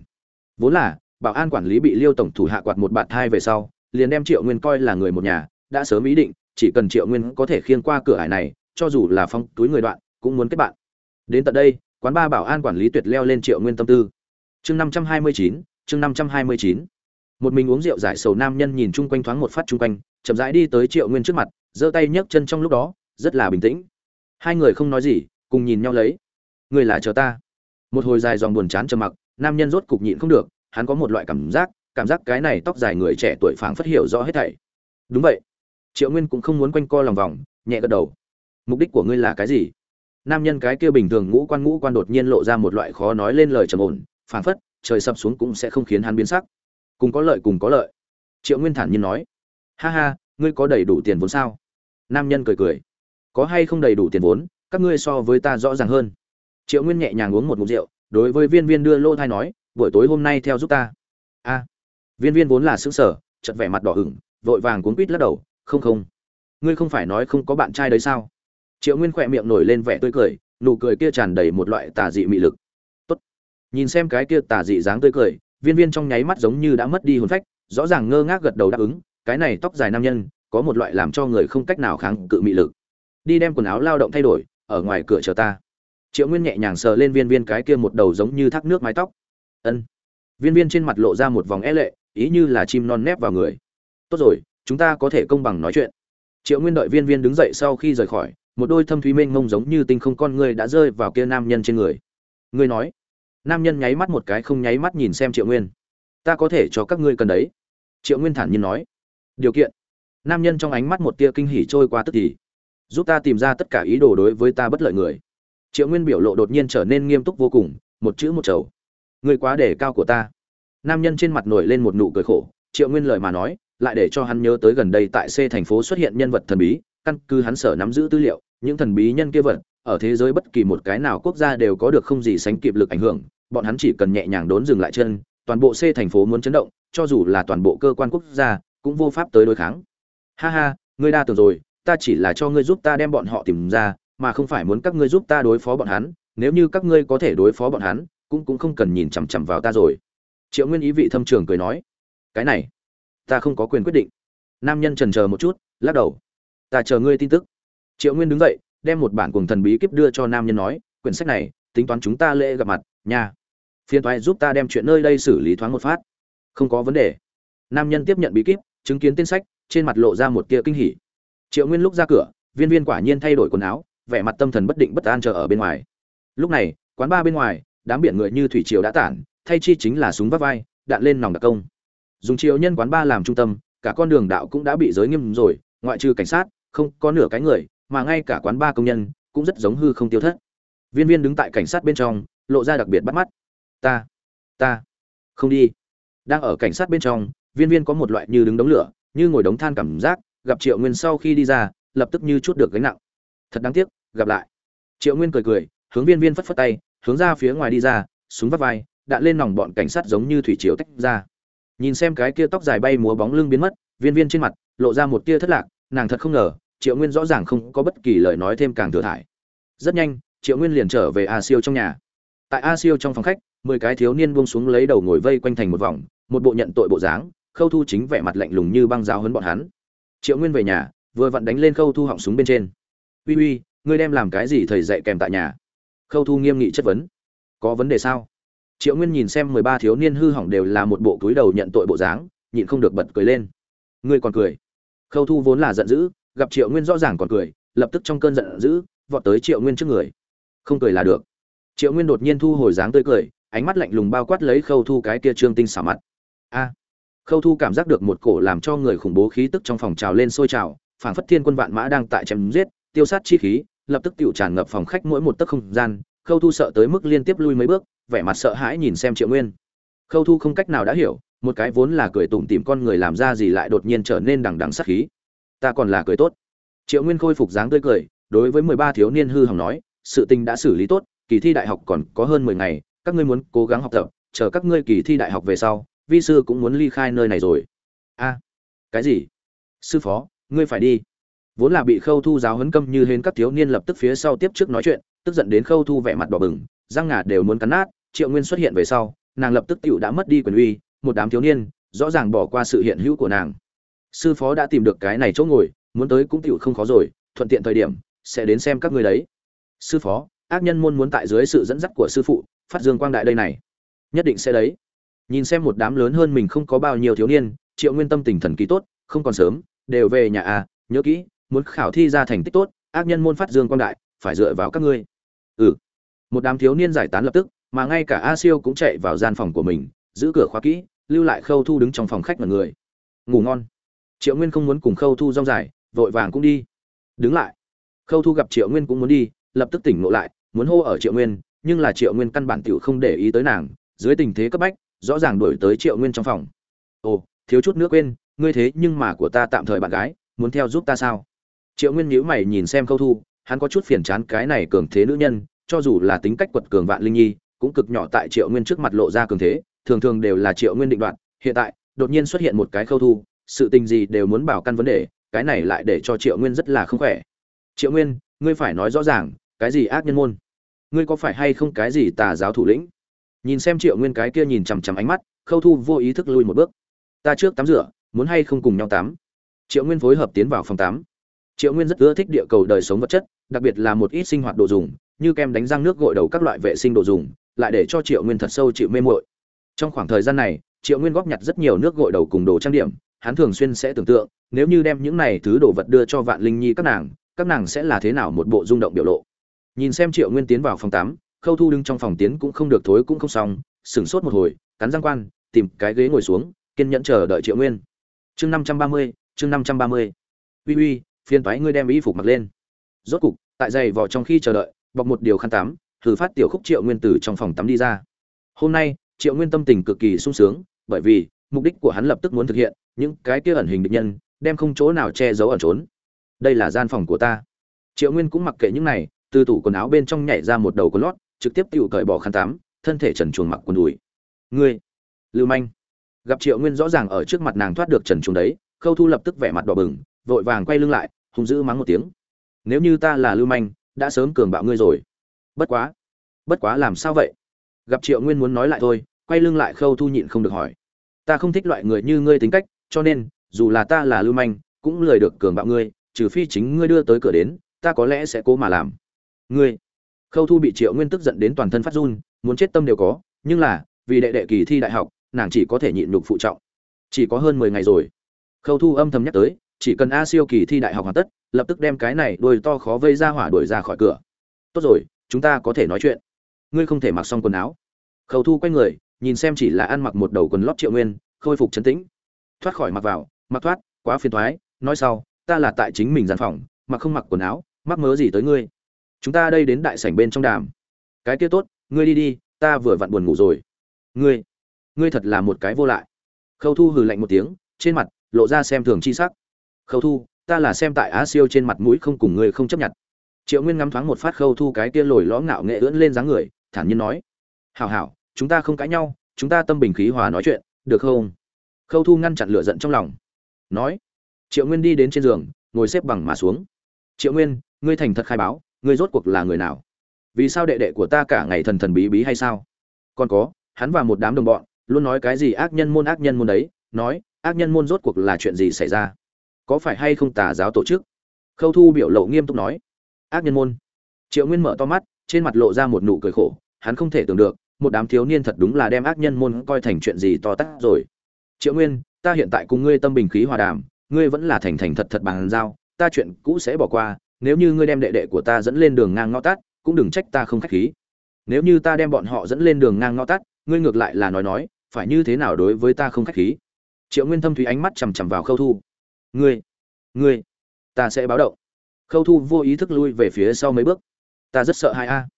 Vốn là, bảo an quản lý bị liêu tổng thủ hạ quạt một bạn thai về sau, liền đem triệu nguyên coi là người một nhà, đã sớm ý định, chỉ cần triệu nguyên có thể khiêng qua cửa hải này, cho dù là phong túi người đoạn, cũng muốn kết bạn. Đến tận đây quán ba bảo an quản lý tuyệt leo lên triệu nguyên tâm tư. Chương năm trăm hai mươi chín, chương năm trăm hai mươi chín. Một mình uống rượu giải sầu nam nhân nhìn chung quanh thoáng một phát chung quanh, chậm rãi đi tới triệu nguyên trước mặt, giơ tay nhấc chân trong lúc đó, rất là bình tĩnh. Hai người không nói gì, cùng nhìn nhau lấy. Người là chờ ta. Một hồi dài dòng buồn chán trầm mặc, nam nhân rốt cục nhịn không được, hắn có một loại cảm giác cảm giác cái này tóc dài người trẻ tuổi phảng phất hiểu rõ hết thảy. Đúng vậy. Triệu nguyên cũng không muốn quanh co lòng vòng, nhẹ gật đầu. Mục đích của ngươi là cái gì? Nam nhân cái kia bình thường ngũ quan ngũ quan đột nhiên lộ ra một loại khó nói lên lời trầm ổn phảng phất trời sập xuống cũng sẽ không khiến hắn biến sắc. Cùng có lợi cùng có lợi. Triệu nguyên thản nhiên nói ha ha ngươi có đầy đủ tiền vốn sao? Nam nhân cười cười có hay không đầy đủ tiền vốn các ngươi so với ta rõ ràng hơn. Triệu nguyên nhẹ nhàng uống một mục rượu đối với viên viên đưa lô thai nói buổi tối hôm nay theo giúp ta. A. Viên viên vốn là xứ sở chật vẻ mặt đỏ hửng, vội vàng cuốn quýt lắc đầu không không. Ngươi không phải nói không có bạn trai đấy sao? Triệu nguyên khỏe miệng nổi lên vẻ tươi cười, nụ cười kia tràn đầy một loại tà dị mị lực. Tốt. nhìn xem cái kia tà dị dáng tươi cười, viên viên trong nháy mắt giống như đã mất đi hồn phách, rõ ràng ngơ ngác gật đầu đáp ứng, cái này tóc dài nam nhân, có một loại làm cho người không cách nào kháng cự mị lực. Đi đem quần áo lao động thay đổi, ở ngoài cửa chờ ta. Triệu nguyên nhẹ nhàng sờ lên viên viên cái kia một đầu giống như thác nước mái tóc. Ân. Viên viên trên mặt lộ ra một vòng é lệ, ý như là chim non nép vào người. Tốt rồi, chúng ta có thể công bằng nói chuyện. Triệu nguyên đợi viên viên đứng dậy sau khi rời khỏi một đôi thâm thúy mênh mông giống như tinh không con người đã rơi vào kia nam nhân trên người. Ngươi nói. Nam nhân nháy mắt một cái không nháy mắt nhìn xem triệu nguyên. Ta có thể cho các ngươi cần đấy. Triệu nguyên thản nhiên nói. Điều kiện. Nam nhân trong ánh mắt một tia kinh hỉ trôi qua tức thì. Giúp ta tìm ra tất cả ý đồ đối với ta bất lợi người. Triệu nguyên biểu lộ đột nhiên trở nên nghiêm túc vô cùng, một chữ một chầu. Người quá đề cao của ta. Nam nhân trên mặt nổi lên một nụ cười khổ. Triệu nguyên lời mà nói, lại để cho hắn nhớ tới gần đây tại c thành phố xuất hiện nhân vật thần bí căn cứ hắn sở nắm giữ tư liệu, những thần bí nhân kia vật, ở thế giới bất kỳ một cái nào quốc gia đều có được không gì sánh kịp lực ảnh hưởng, bọn hắn chỉ cần nhẹ nhàng đốn dừng lại chân, toàn bộ c thành phố muốn chấn động, cho dù là toàn bộ cơ quan quốc gia, cũng vô pháp tới đối kháng. Ha ha, ngươi đa tưởng rồi, ta chỉ là cho ngươi giúp ta đem bọn họ tìm ra, mà không phải muốn các ngươi giúp ta đối phó bọn hắn, nếu như các ngươi có thể đối phó bọn hắn, cũng cũng không cần nhìn chằm chằm vào ta rồi. Triệu nguyên ý vị thâm trường cười nói. Cái này, ta không có quyền quyết định. Nam nhân chần chờ một chút, lắc đầu ta chờ ngươi tin tức. Triệu nguyên đứng dậy, đem một bản cùng thần bí kíp đưa cho nam nhân nói, quyển sách này, tính toán chúng ta lễ gặp mặt nhà phiền thoại giúp ta đem chuyện nơi đây xử lý thoáng một phát. Không có vấn đề. Nam nhân tiếp nhận bí kíp, chứng kiến tên sách, trên mặt lộ ra một tia kinh hỉ. Triệu nguyên lúc ra cửa, viên viên quả nhiên thay đổi quần áo, vẻ mặt tâm thần bất định bất an chờ ở bên ngoài. Lúc này, quán ba bên ngoài, đám biển người như thủy triều đã tản, thay chi chính là súng vắt vai, đạn lên nòng đặc công. Dùng triều nhân quán ba làm trung tâm, cả con đường đạo cũng đã bị giới nghiêm rồi, ngoại trừ cảnh sát không có nửa cái người, mà ngay cả quán ba công nhân cũng rất giống hư không tiêu thất. Viên viên đứng tại cảnh sát bên trong, lộ ra đặc biệt bắt mắt. Ta ta, không đi. Đang ở cảnh sát bên trong, viên viên có một loại như đứng đống lửa, như ngồi đống than cảm giác, gặp triệu nguyên sau khi đi ra, lập tức như chút được gánh nặng. Thật đáng tiếc, gặp lại. Triệu nguyên cười cười, hướng viên viên phất phất tay, hướng ra phía ngoài đi ra, súng vắt vai, đạn lên nòng bọn cảnh sát giống như thủy triều tách ra. Nhìn xem cái kia tóc dài bay múa bóng lưng biến mất, viên viên trên mặt lộ ra một tia thất lạc, nàng thật không ngờ triệu nguyên rõ ràng không có bất kỳ lời nói thêm càng thừa thải. Rất nhanh, triệu nguyên liền trở về a siêu trong nhà. Tại a siêu trong phòng khách, mười cái thiếu niên buông xuống lấy đầu ngồi vây quanh thành một vòng, một bộ nhận tội bộ dáng, khâu thu chính vẻ mặt lạnh lùng như băng giáo hấn bọn hắn. Triệu nguyên về nhà, vừa vặn đánh lên khâu thu họng súng bên trên. Uy uy, ngươi đem làm cái gì thầy dạy kèm tại nhà? Khâu thu nghiêm nghị chất vấn. Có vấn đề sao? Triệu nguyên nhìn xem mười ba thiếu niên hư hỏng đều là một bộ cúi đầu nhận tội bộ dáng, nhịn không được bật cười lên. Ngươi còn cười? Khâu thu vốn là giận dữ gặp triệu nguyên rõ ràng còn cười, lập tức trong cơn giận dữ, vọt tới triệu nguyên trước người. Không cười là được. Triệu nguyên đột nhiên thu hồi dáng tươi cười, ánh mắt lạnh lùng bao quát lấy khâu thu cái kia trương tinh xả mặt. A! Khâu thu cảm giác được một cổ làm cho người khủng bố khí tức trong phòng trào lên sôi trào, phảng phất thiên quân vạn mã đang tại chém giết, tiêu sát chi khí, lập tức tựu tràn ngập phòng khách mỗi một tấc không gian, khâu thu sợ tới mức liên tiếp lui mấy bước, vẻ mặt sợ hãi nhìn xem triệu nguyên. Khâu thu không cách nào đã hiểu, một cái vốn là cười tủm tìm con người làm ra gì lại đột nhiên trở nên đằng đằng sát khí ta còn là cười tốt. Triệu nguyên khôi phục dáng tươi cười, đối với mười ba thiếu niên hư hỏng nói, sự tình đã xử lý tốt, kỳ thi đại học còn có hơn mười ngày, các ngươi muốn cố gắng học tập, chờ các ngươi kỳ thi đại học về sau, vi sư cũng muốn ly khai nơi này rồi. A, cái gì? Sư phó, ngươi phải đi. Vốn là bị khâu thu giáo hấn câm như hến các thiếu niên lập tức phía sau tiếp trước nói chuyện, tức giận đến khâu thu vẻ mặt đỏ bừng, răng ngà đều muốn cắn nát, triệu nguyên xuất hiện về sau, nàng lập tức tựu đã mất đi quyền uy, một đám thiếu niên, rõ ràng bỏ qua sự hiện hữu của nàng sư phó đã tìm được cái này chỗ ngồi, muốn tới cũng tựu không khó rồi, thuận tiện thời điểm, sẽ đến xem các ngươi đấy. Sư phó, ác nhân môn muốn tại dưới sự dẫn dắt của sư phụ, phát dương quang đại đây này. Nhất định sẽ đấy. Nhìn xem một đám lớn hơn mình không có bao nhiêu thiếu niên, triệu nguyên tâm tình thần kỳ tốt, không còn sớm, đều về nhà à nhớ kỹ, muốn khảo thi ra thành tích tốt, ác nhân môn phát dương quang đại, phải dựa vào các ngươi. Ừ. Một đám thiếu niên giải tán lập tức, mà ngay cả a siêu cũng chạy vào gian phòng của mình, giữ cửa khóa kỹ, lưu lại khâu thu đứng trong phòng khách mọi người. Ngủ ngon triệu nguyên không muốn cùng khâu thu rong dài, vội vàng cũng đi. Đứng lại. Khâu thu gặp triệu nguyên cũng muốn đi, lập tức tỉnh ngộ lại, muốn hô ở triệu nguyên, nhưng là triệu nguyên căn bản t i ể u không để ý tới nàng, dưới tình thế cấp bách, rõ ràng đổi tới triệu nguyên trong phòng. Ồ, thiếu chút nữa quên, ngươi thế nhưng mà của ta tạm thời bạn gái, muốn theo giúp ta sao? Triệu nguyên nhữ mày nhìn xem khâu thu, hắn có chút phiền chán cái này cường thế nữ nhân, cho dù là tính cách quật cường vạn linh nhi, cũng cực nhỏ tại triệu nguyên trước mặt lộ ra cường thế, thường thường đều là triệu nguyên định đoạt. Hiện tại, đột nhiên xuất hiện một cái khâu thu sự tình gì đều muốn bảo căn vấn đề, cái này lại để cho triệu nguyên rất là không khỏe. Triệu nguyên, ngươi phải nói rõ ràng, cái gì ác nhân môn? Ngươi có phải hay không cái gì tà giáo thủ lĩnh? Nhìn xem triệu nguyên cái kia nhìn chằm chằm ánh mắt, khâu thu vô ý thức lui một bước. Ta trước tắm rửa, muốn hay không cùng nhau tắm? Triệu nguyên phối hợp tiến vào phòng tắm. Triệu nguyên rất ưa thích địa cầu đời sống vật chất, đặc biệt là một ít sinh hoạt đồ dùng, như kem đánh răng nước gội đầu các loại vệ sinh đồ dùng, lại để cho triệu nguyên thật sâu chịu mê mội trong khoảng thời gian này, triệu nguyên góp nhặt rất nhiều nước gội đầu cùng đồ trang điểm hắn thường xuyên sẽ tưởng tượng, nếu như đem những này thứ đồ vật đưa cho vạn linh nhi các nàng các nàng sẽ là thế nào một bộ rung động biểu lộ. Nhìn xem triệu nguyên tiến vào phòng tắm, khâu thu đứng trong phòng tiến cũng không được thối cũng không xong, sửng sốt một hồi, cắn răng quan, tìm cái ghế ngồi xuống, kiên nhẫn chờ đợi triệu nguyên. Chương năm trăm ba mươi, chương năm trăm ba mươi. Uy uy phiên thoái ngươi đem y phục mặc lên. Rốt cục, tại giày vò trong khi chờ đợi, bọc một điều khăn tắm, thử phát tiểu khúc triệu nguyên từ trong phòng tắm đi ra. Hôm nay, triệu nguyên tâm tình cực kỳ sung sướng, bởi vì mục đích của hắn lập tức muốn thực hiện những cái kia ẩn hình địch nhân, đem không chỗ nào che giấu ẩn trốn. Đây là gian phòng của ta. Triệu nguyên cũng mặc kệ những này, từ tủ quần áo bên trong nhảy ra một đầu quần lót, trực tiếp tự cởi bỏ khăn tắm, thân thể trần chuồng mặc quần đùi. Ngươi, lưu manh. Gặp triệu nguyên rõ ràng ở trước mặt nàng thoát được trần chuồng đấy, khâu thu lập tức vẻ mặt đỏ bừng, vội vàng quay lưng lại, hung dữ mắng một tiếng. Nếu như ta là lưu manh, đã sớm cường bạo ngươi rồi. Bất quá bất quá làm sao vậy? Gặp triệu nguyên muốn nói lại thôi, quay lưng lại khâu thu nhịn không được hỏi. Ta không thích loại người như ngươi tính cách cho nên, dù là ta là lưu manh, cũng lười được cường bạo ngươi, trừ phi chính ngươi đưa tới cửa đến, ta có lẽ sẽ cố mà làm. Ngươi, khâu thu bị triệu nguyên tức giận đến toàn thân phát run, muốn chết tâm đều có, nhưng là, vì đệ đệ kỳ thi đại học, nàng chỉ có thể nhịn nhục phụ trọng. Chỉ có hơn mười ngày rồi. Khâu thu âm thầm nhắc tới, chỉ cần a siêu kỳ thi đại học hoàn tất, lập tức đem cái này đuôi to khó vây ra hỏa đuổi ra khỏi cửa. Tốt rồi, chúng ta có thể nói chuyện. Ngươi không thể mặc xong quần áo. Khâu thu quay người, nhìn xem chỉ là ăn mặc một đầu quần lót triệu nguyên, khôi phục chấn tĩnh thoát khỏi mặc vào, mặc thoát, quá phiền thoái, nói sau, ta là tại chính mình gian phòng mà không mặc quần áo, mắc mớ gì tới ngươi. Chúng ta đây đến đại sảnh bên trong đàm. Cái kia tốt, ngươi đi đi, ta vừa vặn buồn ngủ rồi. Ngươi ngươi thật là một cái vô lại. Khâu thu hừ lạnh một tiếng, trên mặt lộ ra xem thường chi sắc. Khâu thu, ta là xem tại á siêu trên mặt mũi không cùng ngươi không chấp nhận. Triệu nguyên ngắm thoáng một phát khâu thu cái kia lồi ló ngạo nghệ ưỡn lên dáng người, thản nhiên nói. Hảo hảo, chúng ta không cãi nhau, chúng ta tâm bình khí hòa nói chuyện, được không? Khâu thu ngăn chặn lửa giận trong lòng. Nói, triệu nguyên đi đến trên giường, ngồi xếp bằng mà xuống. Triệu nguyên, ngươi thành thật khai báo, ngươi rốt cuộc là người nào? Vì sao đệ đệ của ta cả ngày thần thần bí bí hay sao? Còn có, hắn và một đám đồng bọn, luôn nói cái gì ác nhân môn ác nhân môn đấy, nói, ác nhân môn rốt cuộc là chuyện gì xảy ra? Có phải hay không tà giáo tổ chức? Khâu thu biểu lộ nghiêm túc nói, ác nhân môn. Triệu nguyên mở to mắt, trên mặt lộ ra một nụ cười khổ, hắn không thể tưởng được, một đám thiếu niên thật đúng là đem ác nhân môn coi thành chuyện gì to tát rồi triệu nguyên, ta hiện tại cùng ngươi tâm bình khí hòa đàm, ngươi vẫn là thành thành thật thật bằng giao, ta chuyện cũ sẽ bỏ qua, nếu như ngươi đem đệ đệ của ta dẫn lên đường ngang ngõ tắt, cũng đừng trách ta không khách khí. Nếu như ta đem bọn họ dẫn lên đường ngang ngõ tắt, ngươi ngược lại là nói nói, phải như thế nào đối với ta không khách khí? Triệu nguyên thâm thúy ánh mắt chằm chằm vào khâu thu. Ngươi ngươi, ta sẽ báo động. Khâu thu vô ý thức lui về phía sau mấy bước. Ta rất sợ hai a.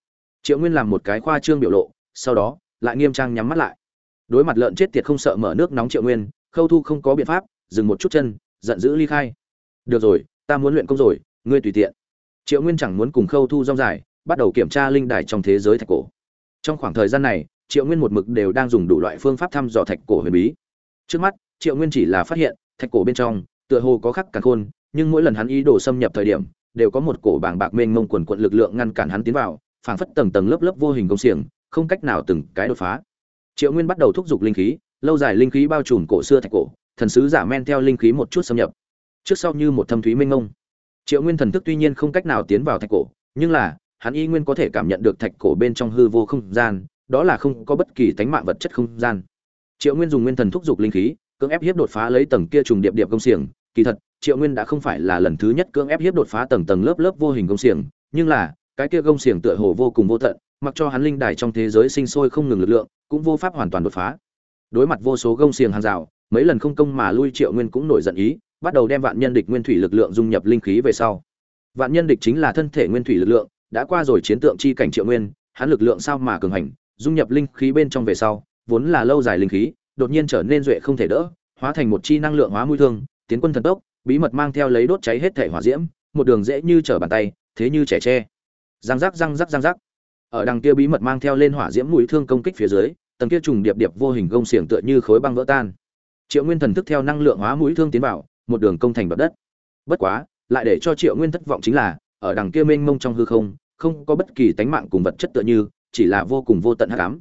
Triệu nguyên làm một cái khoa trương biểu lộ, sau đó, lại nghiêm trang nhắm mắt lại đối mặt lợn chết tiệt không sợ mở nước nóng triệu nguyên, khâu thu không có biện pháp, dừng một chút chân, giận dữ ly khai. Được rồi, ta muốn luyện công rồi, ngươi tùy tiện. Triệu nguyên chẳng muốn cùng khâu thu rong dài, bắt đầu kiểm tra linh đài trong thế giới thạch cổ. Trong khoảng thời gian này, triệu nguyên một mực đều đang dùng đủ loại phương pháp thăm dò thạch cổ huyền bí. Trước mắt, triệu nguyên chỉ là phát hiện, thạch cổ bên trong, tựa hồ có khắc cả khôn, nhưng mỗi lần hắn ý đồ xâm nhập thời điểm, đều có một cổ bảng bạc mênh mông quần quận lực lượng ngăn cản hắn tiến vào, phảng phất tầng tầng lớp lớp vô hình công xiềng, không cách nào từng cái đột phá triệu nguyên bắt đầu thúc giục linh khí, lâu dài linh khí bao trùm cổ xưa thạch cổ, thần sứ giả men theo linh khí một chút xâm nhập. Trước sau như một thâm thúy minh ngông. triệu nguyên thần thức tuy nhiên không cách nào tiến vào thạch cổ, nhưng là, hắn y nguyên có thể cảm nhận được thạch cổ bên trong hư vô không gian, đó là không có bất kỳ tánh mạng vật chất không gian. Triệu nguyên dùng nguyên thần thúc giục linh khí, cưỡng ép hiếp đột phá lấy tầng kia trùng điệp điệp công xiềng. Kỳ thật, triệu nguyên đã không phải là lần thứ nhất cưỡng ép hiếp đột phá tầng tầng lớp lớp vô hình công xiềng, nhưng là, cái kia công xiềng tựa hồ vô cùng vô tận, mặc cho hắn linh đài trong thế giới sinh sôi không ngừng lực lượng cũng vô pháp hoàn toàn đột phá. Đối mặt vô số gông xiềng hàng rào, mấy lần không công mà lui triệu nguyên cũng nổi giận ý, bắt đầu đem vạn nhân địch nguyên thủy lực lượng dung nhập linh khí về sau. Vạn nhân địch chính là thân thể nguyên thủy lực lượng, đã qua rồi chiến tượng chi cảnh triệu nguyên, hắn lực lượng sao mà cường hành, dung nhập linh khí bên trong về sau, vốn là lâu dài linh khí, đột nhiên trở nên duệ không thể đỡ, hóa thành một chi năng lượng hóa mũi thương, tiến quân thần tốc, bí mật mang theo lấy đốt cháy hết thể hỏa diễm, một đường dễ như trở bàn tay, thế như trẻ tre. Răng rắc răng rắc răng rắc ở đằng kia bí mật mang theo lên hỏa diễm mũi thương công kích phía dưới, tầng kia trùng điệp điệp vô hình gông xiềng tựa như khối băng vỡ tan. Triệu nguyên thần thức theo năng lượng hóa mũi thương tiến vào, một đường công thành bậc đất. Bất quá, lại để cho triệu nguyên thất vọng chính là, ở đằng kia mênh mông trong hư không không có bất kỳ tánh mạng cùng vật chất tựa như, chỉ là vô cùng vô tận hắc ám.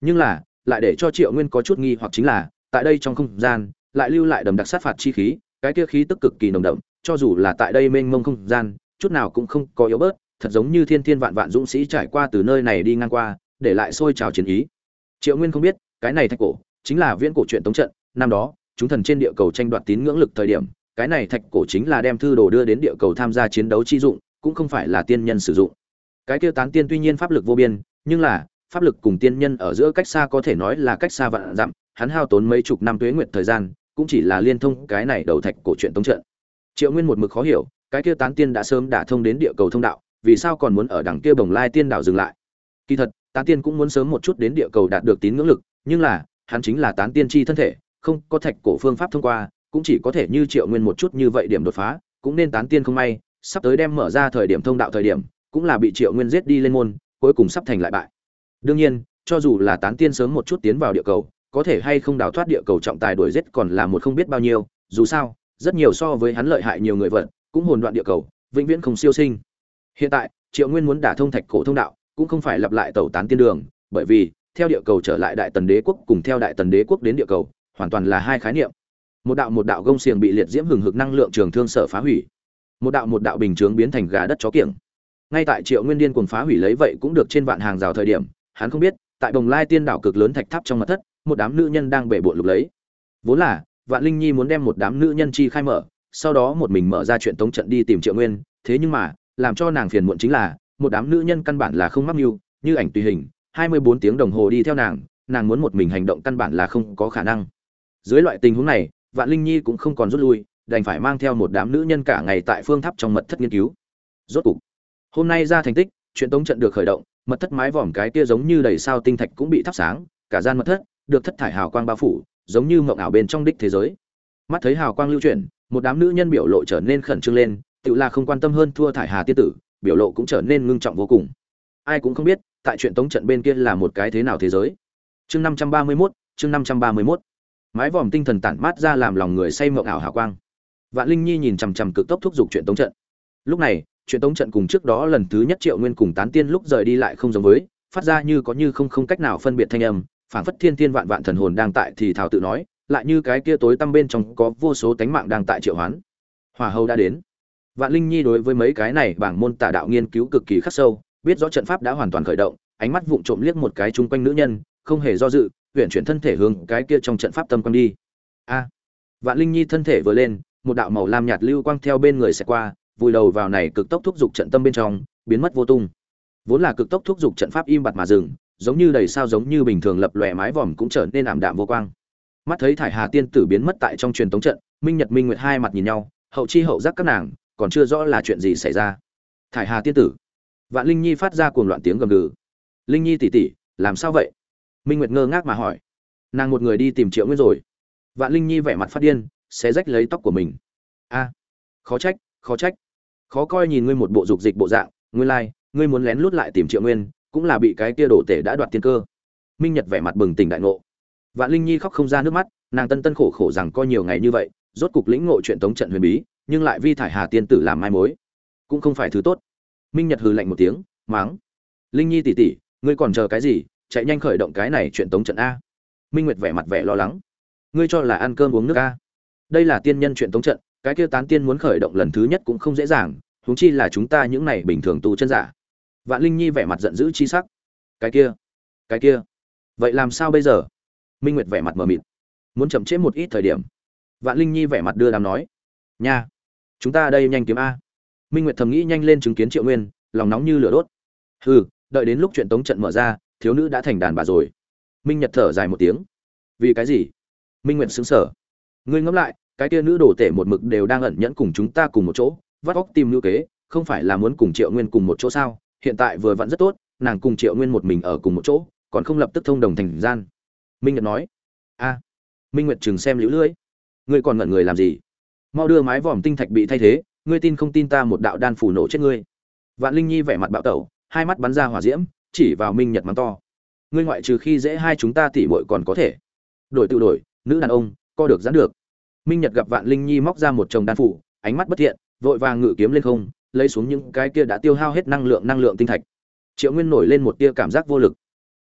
Nhưng là, lại để cho triệu nguyên có chút nghi hoặc chính là, tại đây trong không gian, lại lưu lại đầm đặc sát phạt chi khí, cái kia khí tức cực kỳ nồng đậm, cho dù là tại đây mênh mông không gian, chút nào cũng không có yếu bớt thật giống như thiên thiên vạn vạn dũng sĩ trải qua từ nơi này đi ngang qua, để lại sôi trào chiến ý. Triệu nguyên không biết, cái này thạch cổ chính là viễn cổ truyện tống trận, năm đó, chúng thần trên địa cầu tranh đoạt tín ngưỡng lực thời điểm, cái này thạch cổ chính là đem thư đồ đưa đến địa cầu tham gia chiến đấu chi dụng, cũng không phải là tiên nhân sử dụng. Cái tiêu tán tiên tuy nhiên pháp lực vô biên, nhưng là, pháp lực cùng tiên nhân ở giữa cách xa có thể nói là cách xa vạn dặm, hắn hao tốn mấy chục năm tuế nguyệt thời gian, cũng chỉ là liên thông cái này đầu thạch cổ truyện tống trận. Triệu nguyên một mực khó hiểu, cái kia tán tiên đã sớm đả thông đến địa cầu thông đạo vì sao còn muốn ở đằng kia bồng lai tiên đảo dừng lại? Kỳ thật tán tiên cũng muốn sớm một chút đến địa cầu đạt được tín ngưỡng lực nhưng là hắn chính là tán tiên chi thân thể không có thạch cổ phương pháp thông qua cũng chỉ có thể như triệu nguyên một chút như vậy điểm đột phá cũng nên tán tiên không may sắp tới đem mở ra thời điểm thông đạo thời điểm cũng là bị triệu nguyên giết đi lên môn cuối cùng sắp thành lại bại. Đương nhiên cho dù là tán tiên sớm một chút tiến vào địa cầu có thể hay không đào thoát địa cầu trọng tài đuổi giết còn là một không biết bao nhiêu dù sao rất nhiều so với hắn lợi hại nhiều người vật, cũng hồn đoạn địa cầu vĩnh viễn không siêu sinh hiện tại, triệu nguyên muốn đả thông thạch cổ thông đạo, cũng không phải lặp lại tẩu tán tiên đường, bởi vì, theo địa cầu trở lại đại tần đế quốc cùng theo đại tần đế quốc đến địa cầu, hoàn toàn là hai khái niệm. Một đạo một đạo gông xiềng bị liệt diễm hừng hực năng lượng trường thương sở phá hủy. Một đạo một đạo bình chướng biến thành gà đất chó kiểng. Ngay tại triệu nguyên điên cuồng phá hủy lấy vậy cũng được trên vạn hàng rào thời điểm, hắn không biết, tại bồng lai tiên đảo cực lớn thạch tháp trong mặt thất, một đám nữ nhân đang bể bộn lục lấy. Vốn là, vạn linh nhi muốn đem một đám nữ nhân chi khai mở, sau đó một mình mở ra chuyện tống trận đi tìm triệu nguyên, thế nhưng mà làm cho nàng phiền muộn chính là, một đám nữ nhân căn bản là không mắc mưu, như ảnh tùy hình, hai mươi bốn tiếng đồng hồ đi theo nàng nàng muốn một mình hành động căn bản là không có khả năng. Dưới loại tình huống này, vạn linh nhi cũng không còn rút lui, đành phải mang theo một đám nữ nhân cả ngày tại phương tháp trong mật thất nghiên cứu. Rốt cục, hôm nay ra thành tích, chuyện tống trận được khởi động, mật thất mái vòm cái kia giống như đầy sao tinh thạch cũng bị thắp sáng, cả gian mật thất được thất thải hào quang bao phủ, giống như mộng ảo bên trong đích thế giới. Mắt thấy hào quang lưu chuyển, một đám nữ nhân biểu lộ trở nên khẩn trương lên tự là không quan tâm hơn thua thải hà tiên tử, biểu lộ cũng trở nên ngưng trọng vô cùng. Ai cũng không biết, tại chuyện tống trận bên kia là một cái thế nào thế giới. Chương năm trăm ba mươi mốt, chương năm trăm ba mươi mốt. Mái vòm tinh thần tản mát ra làm lòng người say mộng ảo hào quang. Vạn linh nhi nhìn chằm chằm cực tốc thúc giục chuyện tống trận. Lúc này, chuyện tống trận cùng trước đó lần thứ nhất triệu nguyên cùng tán tiên lúc rời đi lại không giống với, phát ra như có như không không cách nào phân biệt thanh âm, phảng phất thiên tiên vạn vạn thần hồn đang tại thì thảo tự nói, lại như cái kia tối tăm bên trong có vô số tánh mạng đang tại triệu hoán. Hòa hầu đã đến vạn linh nhi đối với mấy cái này bảng môn tả đạo nghiên cứu cực kỳ khắc sâu, biết rõ trận pháp đã hoàn toàn khởi động, ánh mắt vụng trộm liếc một cái chung quanh nữ nhân, không hề do dự chuyển chuyển thân thể hướng cái kia trong trận pháp tâm quang đi. A! Vạn linh nhi thân thể vừa lên, một đạo màu lam nhạt lưu quang theo bên người sẽ qua, vùi đầu vào này cực tốc thúc giục trận tâm bên trong, biến mất vô tung. Vốn là cực tốc thúc giục trận pháp im bặt mà dừng, giống như đầy sao giống như bình thường lập lòe mái vòm cũng trở nên ảm đạm vô quang. Mắt thấy thải hà tiên tử biến mất tại trong truyền tống trận, minh nhật minh nguyệt hai mặt nhìn nhau, hậu chi hậu giác các nàng còn chưa rõ là chuyện gì xảy ra. Thải hà tiên tử. Vạn linh nhi phát ra cuồng loạn tiếng gầm gừ. Linh nhi tỉ tỉ làm sao vậy? Minh nguyệt ngơ ngác mà hỏi. Nàng một người đi tìm triệu nguyên rồi. Vạn linh nhi vẻ mặt phát điên, sẽ rách lấy tóc của mình. A, khó trách khó trách. Khó coi nhìn ngươi một bộ dục dịch bộ dạng Ngươi lai, ngươi muốn lén lút lại tìm triệu nguyên, cũng là bị cái kia đổ tể đã đoạt tiên cơ. Minh nhật vẻ mặt bừng tỉnh đại ngộ. Vạn linh nhi khóc không ra nước mắt, nàng tân tân khổ khổ rằng coi nhiều ngày như vậy, rốt cục lĩnh ngộ chuyện tống trận huyền bí nhưng lại vi thải hà tiên tử làm mai mối. Cũng không phải thứ tốt. Minh nhật hừ lạnh một tiếng, máng. Linh nhi tỉ tỉ ngươi còn chờ cái gì? Chạy nhanh khởi động cái này chuyện tống trận a. Minh nguyệt vẻ mặt vẻ lo lắng. Ngươi cho là ăn cơm uống nước a. Đây là tiên nhân chuyện tống trận, cái kia tán tiên muốn khởi động lần thứ nhất cũng không dễ dàng, huống chi là chúng ta những này bình thường tu chân giả. Vạn linh nhi vẻ mặt giận dữ chi sắc. Cái kia cái kia. Vậy làm sao bây giờ? Minh nguyệt vẻ mặt mờ mịt. Muốn chậm trễ một ít thời điểm. Vạn linh nhi vẻ mặt đưa đàm nói. Nha chúng ta đây nhanh kiếm a. Minh nguyệt thầm nghĩ nhanh lên chứng kiến triệu nguyên, lòng nóng như lửa đốt. Hừ, đợi đến lúc chuyện tống trận mở ra, thiếu nữ đã thành đàn bà rồi. Minh nhật thở dài một tiếng. Vì cái gì? Minh nguyệt xứng sở ngươi ngẫm lại, cái kia nữ đồ tể một mực đều đang ẩn nhẫn cùng chúng ta cùng một chỗ, vắt óc tìm nữ kế, không phải là muốn cùng triệu nguyên cùng một chỗ sao? Hiện tại vừa vặn rất tốt, nàng cùng triệu nguyên một mình ở cùng một chỗ, còn không lập tức thông đồng thành gian. Minh nhật nói. A. Minh nguyệt chừng xem lũ lưỡi ngươi còn ngẩn người làm gì? Mau đưa mái vòm tinh thạch bị thay thế, ngươi tin không tin ta một đạo đan phủ nổ chết ngươi. Vạn linh nhi vẻ mặt bạo tẩu, hai mắt bắn ra hỏa diễm, chỉ vào minh nhật mắng to. Ngươi ngoại trừ khi dễ hai chúng ta tỉ bội còn có thể. Đổi tự đổi, nữ đàn ông, co được giãn được. Minh nhật gặp vạn linh nhi móc ra một chồng đan phủ, ánh mắt bất thiện, vội vàng ngự kiếm lên không, lấy xuống những cái kia đã tiêu hao hết năng lượng năng lượng tinh thạch. Triệu nguyên nổi lên một tia cảm giác vô lực.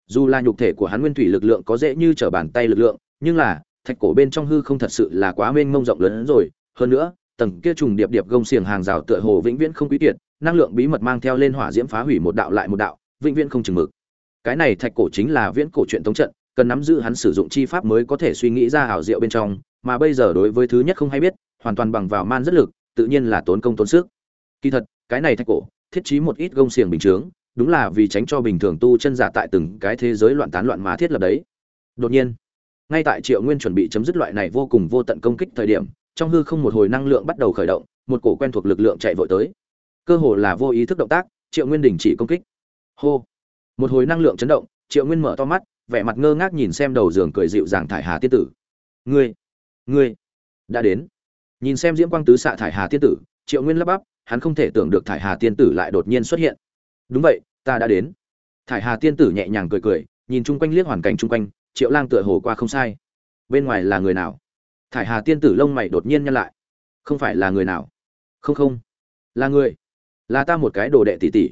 Dù là nhục thể của hắn nguyên thủy lực lượng có dễ như trở bàn tay lực lượng, nhưng là, thạch cổ bên trong hư không thật sự là quá mênh mông rộng lớn hơn rồi hơn nữa, tầng kia trùng điệp điệp gông xiềng hàng rào tựa hồ vĩnh viễn không quý kiệt, năng lượng bí mật mang theo lên hỏa diễm phá hủy một đạo lại một đạo, vĩnh viễn không chừng mực. Cái này thạch cổ chính là viễn cổ truyện tống trận, cần nắm giữ hắn sử dụng chi pháp mới có thể suy nghĩ ra hảo diệu bên trong, mà bây giờ đối với thứ nhất không hay biết, hoàn toàn bằng vào man rất lực, tự nhiên là tốn công tốn sức. Kỳ thật, cái này thạch cổ, thiết trí một ít gông xiềng bình chướng, đúng là vì tránh cho bình thường tu chân giả tại từng cái thế giới loạn tán loạn má thiết lập đấy. Đột nhiên, ngay tại triệu nguyên chuẩn bị chấm dứt loại này vô cùng vô tận công kích thời điểm trong hư không một hồi năng lượng bắt đầu khởi động, một cổ quen thuộc lực lượng chạy vội tới. Cơ hồ là vô ý thức động tác, triệu nguyên đình chỉ công kích. Hô! Một hồi năng lượng chấn động, triệu nguyên mở to mắt, vẻ mặt ngơ ngác nhìn xem đầu giường cười dịu dàng thải hà tiên tử. Ngươi! Ngươi! Đã đến. Nhìn xem diễm quang tứ xạ thải hà tiên tử, triệu nguyên lắp bắp, hắn không thể tưởng được thải hà tiên tử lại đột nhiên xuất hiện. Đúng vậy, ta đã đến. Thải hà tiên tử nhẹ nhàng cười cười, nhìn chung quanh liếc hoàn cảnh chung quanh, triệu lang tựa hồ qua không sai. Bên ngoài là người nào? Thải hà tiên tử lông mày đột nhiên nhăn lại. Không phải là người nào? Không không. Là người. Là ta một cái đồ đệ tỷ tỷ.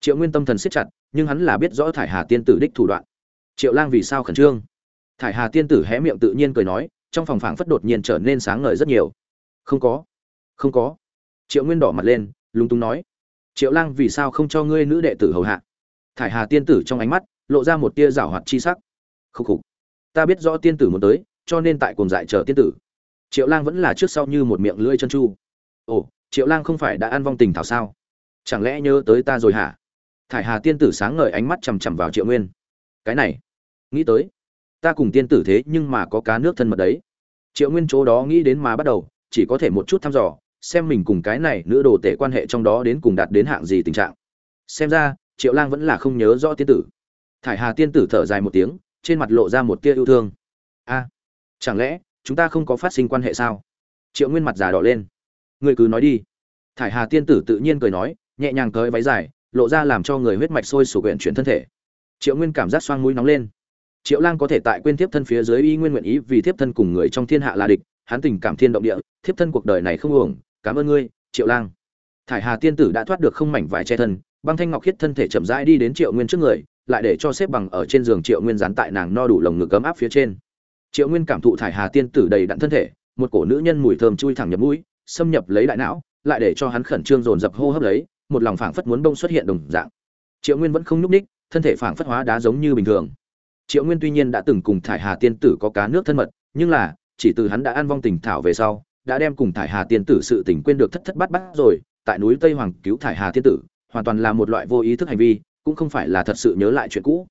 Triệu nguyên tâm thần siết chặt, nhưng hắn là biết rõ thải hà tiên tử đích thủ đoạn. Triệu lang vì sao khẩn trương? Thải hà tiên tử hé miệng tự nhiên cười nói, trong phòng phảng phất đột nhiên trở nên sáng ngời rất nhiều. Không có. Không có. Triệu nguyên đỏ mặt lên, lúng túng nói. Triệu lang vì sao không cho ngươi nữ đệ tử hầu hạ? Thải hà tiên tử trong ánh mắt, lộ ra một tia rảo hoạt chi sắc. Khúc khục. Ta biết rõ tiên tử muốn tới cho nên tại cùng dại chờ tiên tử. Triệu lang vẫn là trước sau như một miệng lưỡi chân chu. Ồ, triệu lang không phải đã ăn vong tình thảo sao? Chẳng lẽ nhớ tới ta rồi hả? Thải hà tiên tử sáng ngời ánh mắt chằm chằm vào triệu nguyên. Cái này, nghĩ tới, ta cùng tiên tử thế nhưng mà có cá nước thân mật đấy. Triệu nguyên chỗ đó nghĩ đến mà bắt đầu, chỉ có thể một chút thăm dò, xem mình cùng cái này nữ đồ tể quan hệ trong đó đến cùng đạt đến hạng gì tình trạng. Xem ra, triệu lang vẫn là không nhớ rõ tiên tử. Thải hà tiên tử thở dài một tiếng, trên mặt lộ ra một tia yêu thương. A chẳng lẽ, chúng ta không có phát sinh quan hệ sao? Triệu nguyên mặt già đỏ lên. Người cứ nói đi. Thải hà tiên tử tự nhiên cười nói, nhẹ nhàng cởi váy dài, lộ ra làm cho người huyết mạch sôi sục quyển chuyển thân thể. Triệu nguyên cảm giác xoang mũi nóng lên. Triệu lang có thể tại quên thiếp thân phía dưới y nguyên nguyện ý vì thiếp thân cùng người trong thiên hạ là địch, hắn tình cảm thiên động địa, thiếp thân cuộc đời này không uổng, cảm ơn ngươi, triệu lang. Thải hà tiên tử đã thoát được không mảnh vải che thân, băng thanh ngọc khiết thân thể chậm rãi đi đến triệu nguyên trước người, lại để cho xếp bằng ở trên giường triệu nguyên dán tại nàng no đủ lồng ngực ấm áp phía trên triệu nguyên cảm thụ thải hà tiên tử đầy đặn thân thể, một cổ nữ nhân mùi thơm chui thẳng nhập mũi, xâm nhập lấy đại não, lại để cho hắn khẩn trương dồn dập hô hấp lấy, một lòng phảng phất muốn bông xuất hiện đồng dạng. Triệu nguyên vẫn không nhúc ních thân thể phảng phất hóa đá giống như bình thường. Triệu nguyên tuy nhiên đã từng cùng thải hà tiên tử có cá nước thân mật, nhưng là, chỉ từ hắn đã ăn vong tình thảo về sau, đã đem cùng thải hà tiên tử sự tình quên được thất thất bát bát rồi, tại núi tây hoàng cứu thải hà tiên tử, hoàn toàn là một loại vô ý thức hành vi, cũng không phải là thật sự nhớ lại chuyện cũ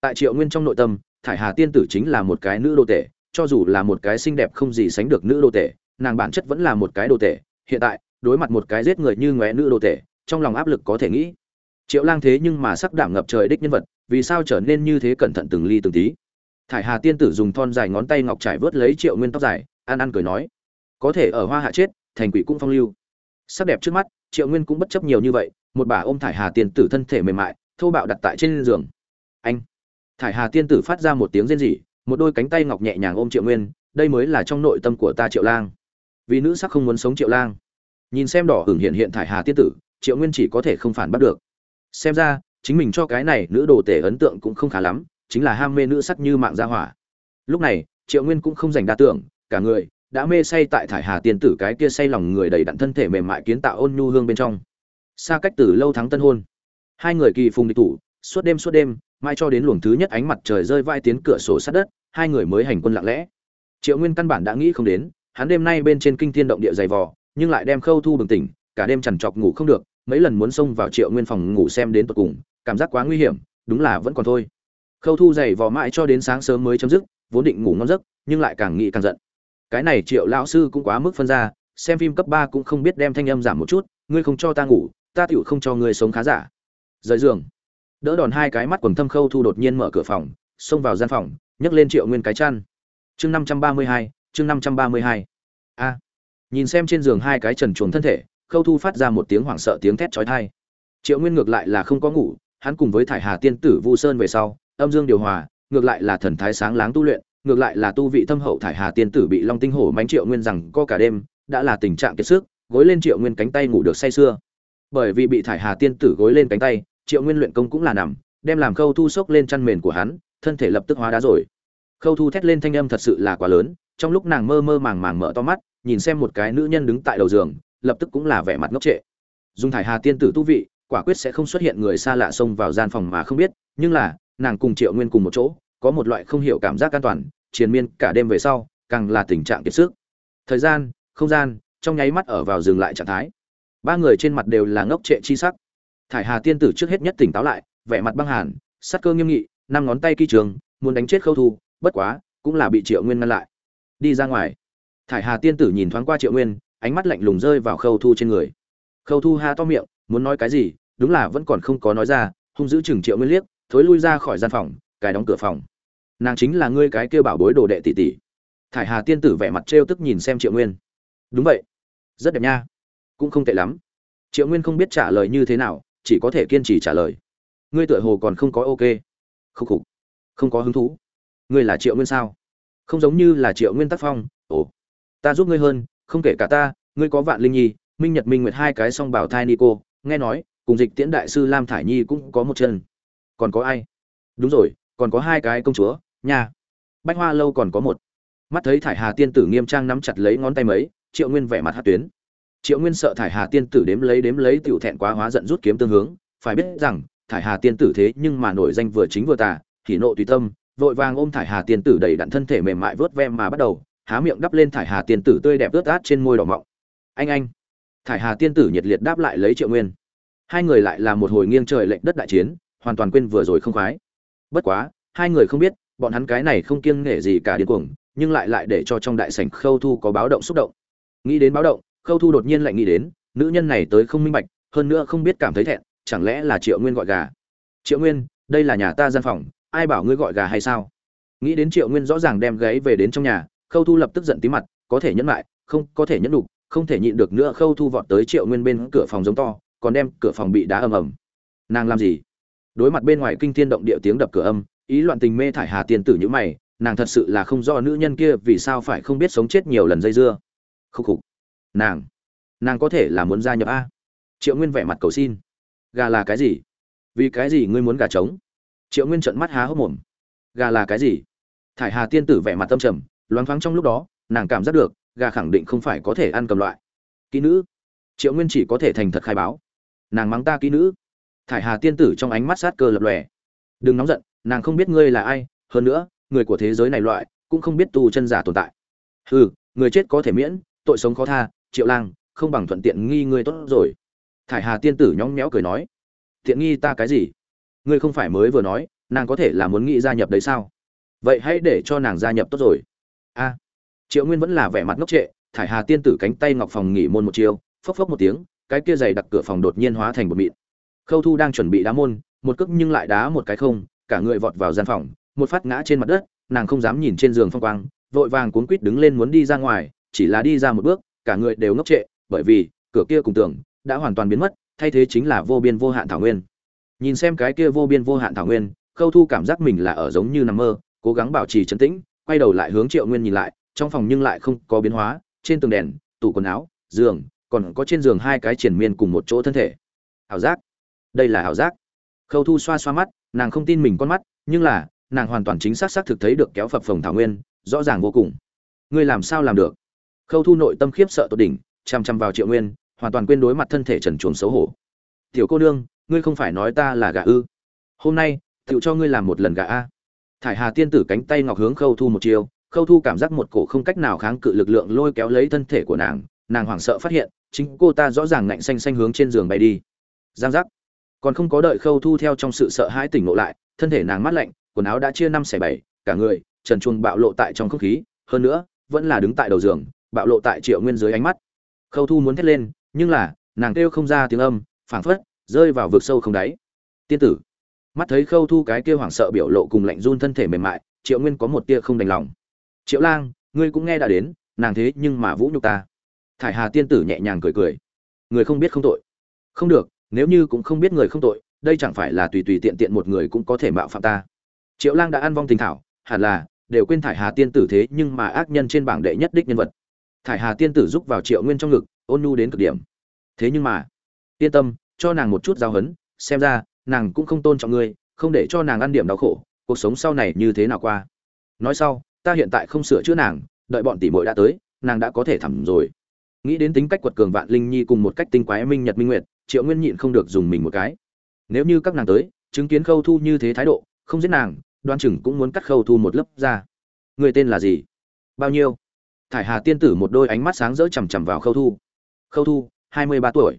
tại triệu nguyên trong nội tâm, thải hà tiên tử chính là một cái nữ đô tể, cho dù là một cái xinh đẹp không gì sánh được nữ đô tể, nàng bản chất vẫn là một cái đô tể. Hiện tại, đối mặt một cái giết người như ngóe nữ đô tể, trong lòng áp lực có thể nghĩ. Triệu lang thế nhưng mà sắc đảm ngập trời đích nhân vật, vì sao trở nên như thế cẩn thận từng ly từng tí? Thải hà tiên tử dùng thon dài ngón tay ngọc trải vớt lấy triệu nguyên tóc dài, an An cười nói, có thể ở hoa hạ chết, thành quỷ cũng phong lưu. Sắc đẹp trước mắt, triệu nguyên cũng bất chấp nhiều như vậy, một bà ôm thải hà tiên tử thân thể mềm mại, thô bạo đặt tại trên giường. Anh thải hà tiên tử phát ra một tiếng rên rỉ, một đôi cánh tay ngọc nhẹ nhàng ôm triệu nguyên, đây mới là trong nội tâm của ta triệu lang. Vì nữ sắc không muốn sống triệu lang. Nhìn xem đỏ hưởng hiện hiện thải hà tiên tử, triệu nguyên chỉ có thể không phản bắt được. Xem ra, chính mình cho cái này nữ đồ tể ấn tượng cũng không khá lắm, chính là ham mê nữ sắc như mạng gia hỏa. Lúc này, triệu nguyên cũng không dành đa tưởng, cả người đã mê say tại thải hà tiên tử cái kia say lòng người đầy đặn thân thể mềm mại kiến tạo ôn nhu hương bên trong. Xa cách từ lâu thắng tân hôn. Hai người kỳ phùng địch thủ suốt đêm suốt đêm, mai cho đến luồng thứ nhất ánh mặt trời rơi vai tiến cửa sổ sát đất, hai người mới hành quân lặng lẽ. Triệu nguyên căn bản đã nghĩ không đến, hắn đêm nay bên trên kinh thiên động địa dày vò, nhưng lại đem khâu thu bừng tỉnh, cả đêm chằn chọc ngủ không được, mấy lần muốn xông vào triệu nguyên phòng ngủ xem đến tận cùng, cảm giác quá nguy hiểm, đúng là vẫn còn thôi. Khâu thu dày vò mãi cho đến sáng sớm mới chấm dứt, vốn định ngủ ngon giấc, nhưng lại càng nghĩ càng giận. Cái này triệu lão sư cũng quá mức phân ra, xem phim cấp ba cũng không biết đem thanh âm giảm một chút, ngươi không cho ta ngủ, ta tựu không cho ngươi sống khá giả. Rời giường đỡ đòn hai cái mắt quần thâm khâu thu đột nhiên mở cửa phòng, xông vào gian phòng, nhấc lên triệu nguyên cái chăn. Chương năm trăm ba mươi hai, chương năm trăm ba mươi hai. A. Nhìn xem trên giường hai cái trần chuồng thân thể, khâu thu phát ra một tiếng hoảng sợ tiếng thét trói thai triệu nguyên ngược lại là không có ngủ, hắn cùng với thải hà tiên tử vu sơn về sau, âm dương điều hòa, ngược lại là thần thái sáng láng tu luyện, ngược lại là tu vị thâm hậu thải hà tiên tử bị long tinh hổ mánh triệu nguyên rằng co cả đêm, đã là tình trạng kiệt sức, gối lên triệu nguyên cánh tay ngủ được say sưa. Bởi vì bị thải hà tiên tử gối lên cánh tay triệu nguyên luyện công cũng là nằm, đem làm khâu thu sốc lên chăn mền của hắn, thân thể lập tức hóa đá rồi. Khâu thu thét lên thanh âm thật sự là quá lớn, trong lúc nàng mơ mơ màng màng mở to mắt, nhìn xem một cái nữ nhân đứng tại đầu giường, lập tức cũng là vẻ mặt ngốc trệ. Dùng thải hà tiên tử tu vị, quả quyết sẽ không xuất hiện người xa lạ xông vào gian phòng mà không biết, nhưng là, nàng cùng triệu nguyên cùng một chỗ, có một loại không hiểu cảm giác an toàn, triền miên cả đêm về sau, càng là tình trạng kiệt sức. Thời gian, không gian, trong nháy mắt ở vào dừng lại trạng thái. Ba người trên mặt đều là ngốc trệ chi sắc thải hà tiên tử trước hết nhất tỉnh táo lại, vẻ mặt băng hàn, sắc cơ nghiêm nghị, năm ngón tay kỳ trường, muốn đánh chết khâu thu, bất quá, cũng là bị triệu nguyên ngăn lại. Đi ra ngoài. Thải hà tiên tử nhìn thoáng qua triệu nguyên, ánh mắt lạnh lùng rơi vào khâu thu trên người. Khâu thu ha to miệng, muốn nói cái gì, đúng là vẫn còn không có nói ra, hung giữ chừng triệu nguyên liếc, thối lui ra khỏi gian phòng, cài đóng cửa phòng. Nàng chính là ngươi cái kêu bảo bối đồ đệ tỷ tỷ. Thải hà tiên tử vẻ mặt trêu tức nhìn xem triệu nguyên. Đúng vậy. Rất đẹp nha. Cũng không tệ lắm. Triệu nguyên không biết trả lời như thế nào chỉ có thể kiên trì trả lời. Ngươi tựa hồ còn không có ok. Khúc khục. Không có hứng thú. Ngươi là triệu nguyên sao? Không giống như là triệu nguyên tác phong. Ồ. Ta giúp ngươi hơn không kể cả ta ngươi có vạn linh nhi minh nhật minh nguyệt hai cái song bảo thai nico nghe nói cùng dịch tiễn đại sư lam thải nhi cũng có một chân. Còn có ai? Đúng rồi còn có hai cái công chúa nhà, bách hoa lâu còn có một. Mắt thấy thải hà tiên tử nghiêm trang nắm chặt lấy ngón tay mấy triệu nguyên vẻ mặt hát tuyến triệu nguyên sợ thải hà tiên tử đếm lấy đếm lấy tiểu thẹn quá hóa giận rút kiếm tương hướng, phải biết rằng, thải hà tiên tử thế nhưng mà nổi danh vừa chính vừa tà thì nộ tùy tâm, vội vàng ôm thải hà tiên tử đầy đặn thân thể mềm mại vớt ve mà bắt đầu, há miệng đắp lên thải hà tiên tử tươi đẹp ướt át trên môi đỏ mọng. Anh anh. Thải hà tiên tử nhiệt liệt đáp lại lấy triệu nguyên. Hai người lại là một hồi nghiêng trời lệnh đất đại chiến, hoàn toàn quên vừa rồi không khoái. Bất quá, hai người không biết, bọn hắn cái này không kiêng nể gì cả điên cuồng, nhưng lại lại để cho trong đại sảnh khâu thu có báo động xúc động. Nghĩ đến báo động khâu thu đột nhiên lại nghĩ đến, nữ nhân này tới không minh bạch, hơn nữa không biết cảm thấy thẹn, chẳng lẽ là triệu nguyên gọi gà? Triệu nguyên, đây là nhà ta gian phòng, ai bảo ngươi gọi gà hay sao? Nghĩ đến triệu nguyên rõ ràng đem gáy về đến trong nhà, khâu thu lập tức giận tí mặt, có thể nhẫn lại, không, có thể nhẫn đục không thể nhịn được nữa khâu thu vọt tới triệu nguyên bên cửa phòng giống to, còn đem cửa phòng bị đá ầm ầm. Nàng làm gì? Đối mặt bên ngoài kinh thiên động địa tiếng đập cửa âm, ý loạn tình mê thải hà tiền tử như mày, nàng thật sự là không do nữ nhân kia vì sao phải không biết sống chết nhiều lần dây dưa. Khúc khục nàng. Nàng có thể là muốn gia nhập a. Triệu nguyên vẻ mặt cầu xin. Gà là cái gì? Vì cái gì ngươi muốn gà trống? Triệu nguyên trợn mắt há hốc mồm. Gà là cái gì? Thải hà tiên tử vẻ mặt tâm trầm, loáng thoáng trong lúc đó, nàng cảm giác được, gà khẳng định không phải có thể ăn cầm loại. Kỹ nữ. Triệu nguyên chỉ có thể thành thật khai báo. Nàng mắng ta kỹ nữ. Thải hà tiên tử trong ánh mắt sát cơ lập lòe. Đừng nóng giận, nàng không biết ngươi là ai, hơn nữa, người của thế giới này loại, cũng không biết tu chân giả tồn tại. Hừ, người chết có thể miễn, tội sống khó tha triệu lang, không bằng thuận tiện nghi ngươi tốt rồi. Thải hà tiên tử nhóng méo cười nói, tiện nghi ta cái gì? Ngươi không phải mới vừa nói, nàng có thể là muốn nghĩ gia nhập đấy sao? Vậy hãy để cho nàng gia nhập tốt rồi. A. Triệu nguyên vẫn là vẻ mặt ngốc trệ, thải hà tiên tử cánh tay ngọc phòng nghỉ môn một chiêu, phốc phốc một tiếng, cái kia giày đặt cửa phòng đột nhiên hóa thành một mịn. Khâu thu đang chuẩn bị đá môn, một cước nhưng lại đá một cái không, cả người vọt vào gian phòng, một phát ngã trên mặt đất, nàng không dám nhìn trên giường phong quang, vội vàng cuốn quít đứng lên muốn đi ra ngoài, chỉ là đi ra một bước cả người đều ngốc trệ, bởi vì, cửa kia cùng tường, đã hoàn toàn biến mất, thay thế chính là vô biên vô hạn thảo nguyên. Nhìn xem cái kia vô biên vô hạn thảo nguyên, khâu thu cảm giác mình là ở giống như nằm mơ, cố gắng bảo trì trấn tĩnh, quay đầu lại hướng triệu nguyên nhìn lại, trong phòng nhưng lại không có biến hóa, trên tường đèn, tủ quần áo, giường, còn có trên giường hai cái triển miên cùng một chỗ thân thể. Ảo giác. Đây là ảo giác. Khâu thu xoa xoa mắt, nàng không tin mình con mắt, nhưng là, nàng hoàn toàn chính xác xác thực thấy được kéo phập phồng thảo nguyên, rõ ràng vô cùng. Ngươi làm sao làm được? Khâu thu nội tâm khiếp sợ tột đỉnh chằm chằm vào triệu nguyên, hoàn toàn quên đối mặt thân thể trần chuồng xấu hổ. Tiểu cô nương, ngươi không phải nói ta là gà ư? Hôm nay tựu cho ngươi làm một lần gà a. Thải hà tiên tử cánh tay ngọc hướng khâu thu một chiều, khâu thu cảm giác một cổ không cách nào kháng cự lực lượng lôi kéo lấy thân thể của nàng nàng hoảng sợ phát hiện, chính cô ta rõ ràng ngạnh xanh xanh hướng trên giường bay đi. Giang giác. Còn không có đợi khâu thu theo trong sự sợ hãi tỉnh ngộ lại, thân thể nàng mát lạnh, quần áo đã chia năm xẻ bảy, cả người, trần chuồng bạo lộ tại trong không khí, hơn nữa, vẫn là đứng tại đầu giường bạo lộ tại triệu nguyên dưới ánh mắt. Khâu thu muốn thét lên, nhưng là, nàng kêu không ra tiếng âm, phảng phất, rơi vào vực sâu không đáy. Tiên tử. Mắt thấy khâu thu cái kia hoảng sợ biểu lộ cùng lạnh run thân thể mềm mại, triệu nguyên có một tia không đành lòng. Triệu lang, ngươi cũng nghe đã đến, nàng thế nhưng mà vũ nhục ta. Thải hà tiên tử nhẹ nhàng cười cười. Người không biết không tội. Không được, nếu như cũng không biết người không tội, đây chẳng phải là tùy tùy tiện tiện một người cũng có thể mạo phạm ta. Triệu lang đã ăn vong tình thảo, hẳn là, đều quên thải hà tiên tử thế nhưng mà ác nhân trên bảng đệ nhất đích nhân vật thải hà tiên tử giúp vào triệu nguyên trong ngực, ôn nhu đến cực điểm. Thế nhưng mà, yên tâm, cho nàng một chút giao hấn xem ra, nàng cũng không tôn trọng ngươi, không để cho nàng ăn điểm đau khổ, cuộc sống sau này như thế nào qua. Nói sau, ta hiện tại không sửa chữa nàng, đợi bọn tỷ muội đã tới, nàng đã có thể thẳm rồi. Nghĩ đến tính cách quật cường vạn linh nhi cùng một cách tinh quái minh nhật minh nguyệt, triệu nguyên nhịn không được dùng mình một cái. Nếu như các nàng tới, chứng kiến khâu thu như thế thái độ, không giết nàng, đoan chừng cũng muốn cắt khâu thu một lớp ra. Người tên là gì? Bao nhiêu? Thải hà tiên tử một đôi ánh mắt sáng rỡ chằm chằm vào khâu thu. Khâu thu, hai mươi ba tuổi.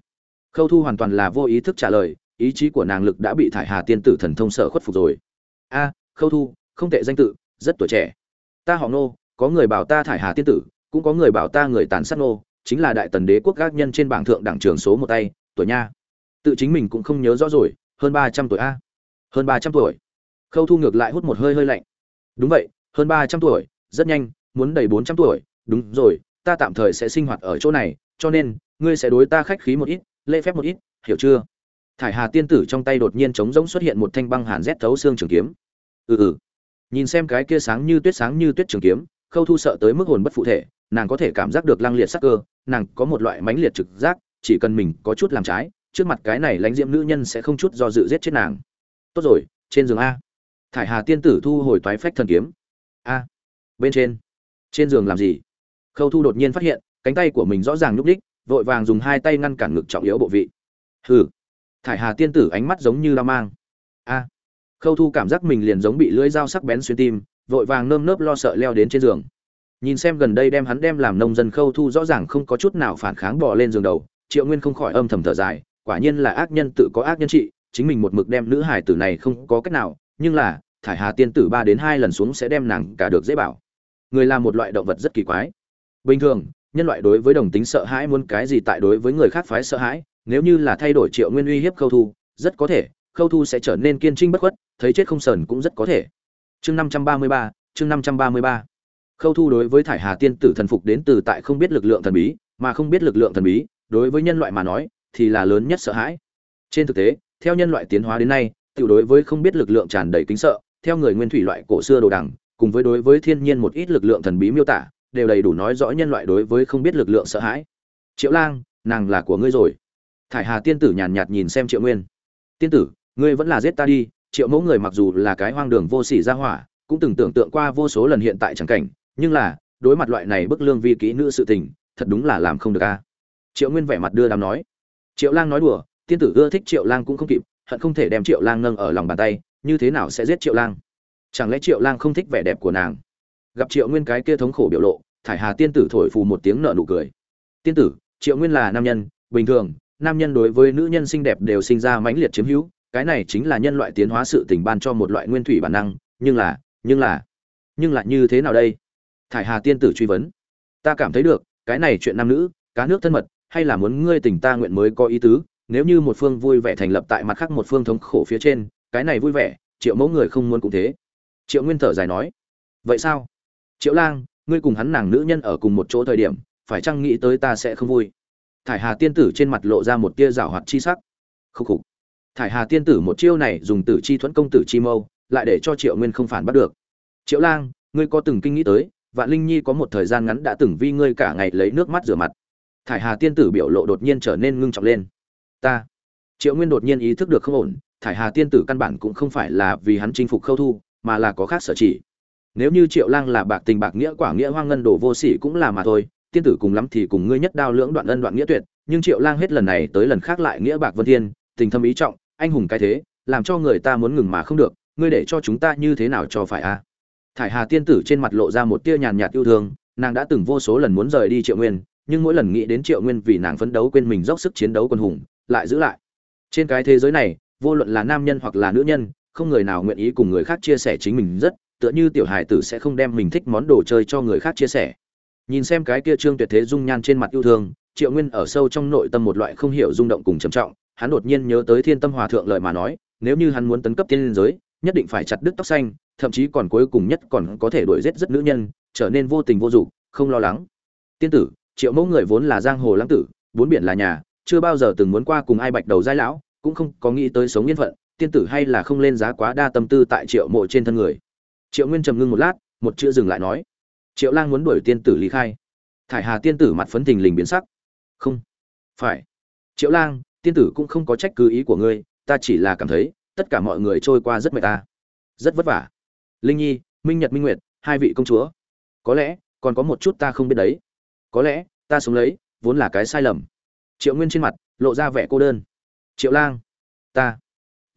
Khâu thu hoàn toàn là vô ý thức trả lời, ý chí của nàng lực đã bị thải hà tiên tử thần thông sợ khuất phục rồi. A, khâu thu, không tệ danh tự, rất tuổi trẻ. Ta họ nô có người bảo ta thải hà tiên tử, cũng có người bảo ta người tàn sát nô chính là đại tần đế quốc gác nhân trên bảng thượng đảng trường số một tay, tuổi nha. Tự chính mình cũng không nhớ rõ rồi, hơn ba trăm tuổi a. Hơn ba trăm tuổi. Khâu thu ngược lại hút một hơi hơi lạnh. Đúng vậy, hơn ba trăm tuổi, rất nhanh, muốn đầy bốn trăm tuổi đúng rồi, ta tạm thời sẽ sinh hoạt ở chỗ này, cho nên, ngươi sẽ đối ta khách khí một ít, lễ phép một ít, hiểu chưa? Thải hà tiên tử trong tay đột nhiên trống rỗng xuất hiện một thanh băng hàn rét thấu xương trường kiếm. Ừ ừ. Nhìn xem cái kia sáng như tuyết sáng như tuyết trường kiếm, khâu thu sợ tới mức hồn bất phụ thể, nàng có thể cảm giác được lăng liệt sắc cơ, nàng có một loại mãnh liệt trực giác, chỉ cần mình có chút làm trái, trước mặt cái này lãnh diễm nữ nhân sẽ không chút do dự giết chết nàng. Tốt rồi, trên giường a. Thải hà tiên tử thu hồi toái phách thần kiếm. A. Bên trên. Trên giường làm gì? Khâu thu đột nhiên phát hiện, cánh tay của mình rõ ràng nhúc đích vội vàng dùng hai tay ngăn cản ngực trọng yếu bộ vị. Hừ. Thải hà tiên tử ánh mắt giống như la mang. A. Khâu thu cảm giác mình liền giống bị lưỡi dao sắc bén xuyên tim, vội vàng nơm nớp lo sợ leo đến trên giường. Nhìn xem gần đây đem hắn đem làm nông dân khâu thu rõ ràng không có chút nào phản kháng bỏ lên giường đầu, triệu nguyên không khỏi âm thầm thở dài, quả nhiên là ác nhân tự có ác nhân trị, chính mình một mực đem nữ hải tử này không có cách nào, nhưng là, thải hà tiên tử ba đến hai lần xuống sẽ đem nàng cả được dễ bảo. Người là một loại động vật rất kỳ quái bình thường, nhân loại đối với đồng tính sợ hãi muốn cái gì tại đối với người khác phái sợ hãi, nếu như là thay đổi triệu nguyên uy hiếp khâu thu, rất có thể, khâu thu sẽ trở nên kiên trinh bất khuất, thấy chết không sờn cũng rất có thể. Chương năm trăm ba mươi ba, chương năm trăm ba mươi ba. Khâu thu đối với thải hà tiên tử thần phục đến từ tại không biết lực lượng thần bí, mà không biết lực lượng thần bí, đối với nhân loại mà nói, thì là lớn nhất sợ hãi. Trên thực tế, theo nhân loại tiến hóa đến nay tự đối với không biết lực lượng tràn đầy kính sợ, theo người nguyên thủy loại cổ xưa đồ đằng, cùng với đối với thiên nhiên một ít lực lượng thần bí miêu tả đều đầy đủ nói rõ nhân loại đối với không biết lực lượng sợ hãi. Triệu lang, nàng là của ngươi rồi. Thải hà tiên tử nhàn nhạt nhìn xem triệu nguyên. Tiên tử, ngươi vẫn là giết ta đi. Triệu mẫu người mặc dù là cái hoang đường vô sỉ ra hỏa, cũng từng tưởng tượng qua vô số lần hiện tại chẳng cảnh, nhưng là, đối mặt loại này bức lương vi kỹ nữ sự tình, thật đúng là làm không được a. Triệu nguyên vẻ mặt đưa đám nói. Triệu lang nói đùa, tiên tử ưa thích triệu lang cũng không kịp, hận không thể đem triệu lang nâng ở lòng bàn tay, như thế nào sẽ giết triệu lang? Chẳng lẽ triệu lang không thích vẻ đẹp của nàng? Gặp triệu nguyên cái kia thống khổ biểu lộ, thải hà tiên tử thổi phù một tiếng nợ nụ cười. Tiên tử, triệu nguyên là nam nhân, bình thường, nam nhân đối với nữ nhân xinh đẹp đều sinh ra mãnh liệt chiếm hữu, cái này chính là nhân loại tiến hóa sự tình ban cho một loại nguyên thủy bản năng, nhưng là nhưng là, nhưng lại như thế nào đây? Thải hà tiên tử truy vấn. Ta cảm thấy được, cái này chuyện nam nữ, cá nước thân mật, hay là muốn ngươi tình ta nguyện mới có ý tứ, nếu như một phương vui vẻ thành lập tại mặt khác một phương thống khổ phía trên, cái này vui vẻ, triệu mẫu người không muốn cũng thế. Triệu nguyên thở dài nói. Vậy sao? Triệu lang, ngươi cùng hắn nàng nữ nhân ở cùng một chỗ thời điểm, phải chăng nghĩ tới ta sẽ không vui? Thải hà tiên tử trên mặt lộ ra một tia rảo hoạt chi sắc. Khúc khục. Thải hà tiên tử một chiêu này dùng tử chi thuẫn công tử chi mâu, lại để cho triệu nguyên không phản bắt được. Triệu lang, ngươi có từng kinh nghĩ tới, vạn linh nhi có một thời gian ngắn đã từng vi ngươi cả ngày lấy nước mắt rửa mặt. Thải hà tiên tử biểu lộ đột nhiên trở nên ngưng trọng lên. Ta. Triệu nguyên đột nhiên ý thức được không ổn, thải hà tiên tử căn bản cũng không phải là vì hắn chinh phục khâu thu, mà là có khác sở chỉ nếu như triệu lang là bạc tình bạc nghĩa quả nghĩa hoang ngân đồ vô sỉ cũng là mà thôi, tiên tử cùng lắm thì cùng ngươi nhất đao lưỡng đoạn ân đoạn nghĩa tuyệt, nhưng triệu lang hết lần này tới lần khác lại nghĩa bạc vân thiên, tình thâm ý trọng, anh hùng cái thế, làm cho người ta muốn ngừng mà không được, ngươi để cho chúng ta như thế nào cho phải a thải hà tiên tử trên mặt lộ ra một tia nhàn nhạt yêu thương, nàng đã từng vô số lần muốn rời đi triệu nguyên, nhưng mỗi lần nghĩ đến triệu nguyên vì nàng phấn đấu quên mình dốc sức chiến đấu quân hùng, lại giữ lại. Trên cái thế giới này, vô luận là nam nhân hoặc là nữ nhân, không người nào nguyện ý cùng người khác chia sẻ chính mình rất tựa như tiểu hài tử sẽ không đem mình thích món đồ chơi cho người khác chia sẻ. Nhìn xem cái kia trương tuyệt thế dung nhan trên mặt yêu thương, triệu nguyên ở sâu trong nội tâm một loại không hiểu rung động cùng trầm trọng, hắn đột nhiên nhớ tới thiên tâm hòa thượng lời mà nói, nếu như hắn muốn tấn cấp tiên liên giới, nhất định phải chặt đứt tóc xanh, thậm chí còn cuối cùng nhất còn có thể đuổi giết rất nữ nhân, trở nên vô tình vô dụng, không lo lắng. Tiên tử, triệu mẫu người vốn là giang hồ lãng tử, bốn biển là nhà, chưa bao giờ từng muốn qua cùng ai bạch đầu giai lão, cũng không có nghĩ tới sống yên phận, tiên tử hay là không lên giá quá đa tâm tư tại triệu mộ trên thân người triệu nguyên trầm ngưng một lát, một chữ dừng lại nói. Triệu lang muốn đuổi tiên tử lý khai. Thải hà tiên tử mặt phấn thình lình biến sắc. Không. Phải. Triệu lang, tiên tử cũng không có trách cứ ý của ngươi, ta chỉ là cảm thấy, tất cả mọi người trôi qua rất mệt ta. Rất vất vả. Linh nhi, minh nhật minh nguyệt, hai vị công chúa. Có lẽ, còn có một chút ta không biết đấy. Có lẽ, ta sống lấy, vốn là cái sai lầm. Triệu nguyên trên mặt, lộ ra vẻ cô đơn. Triệu lang, ta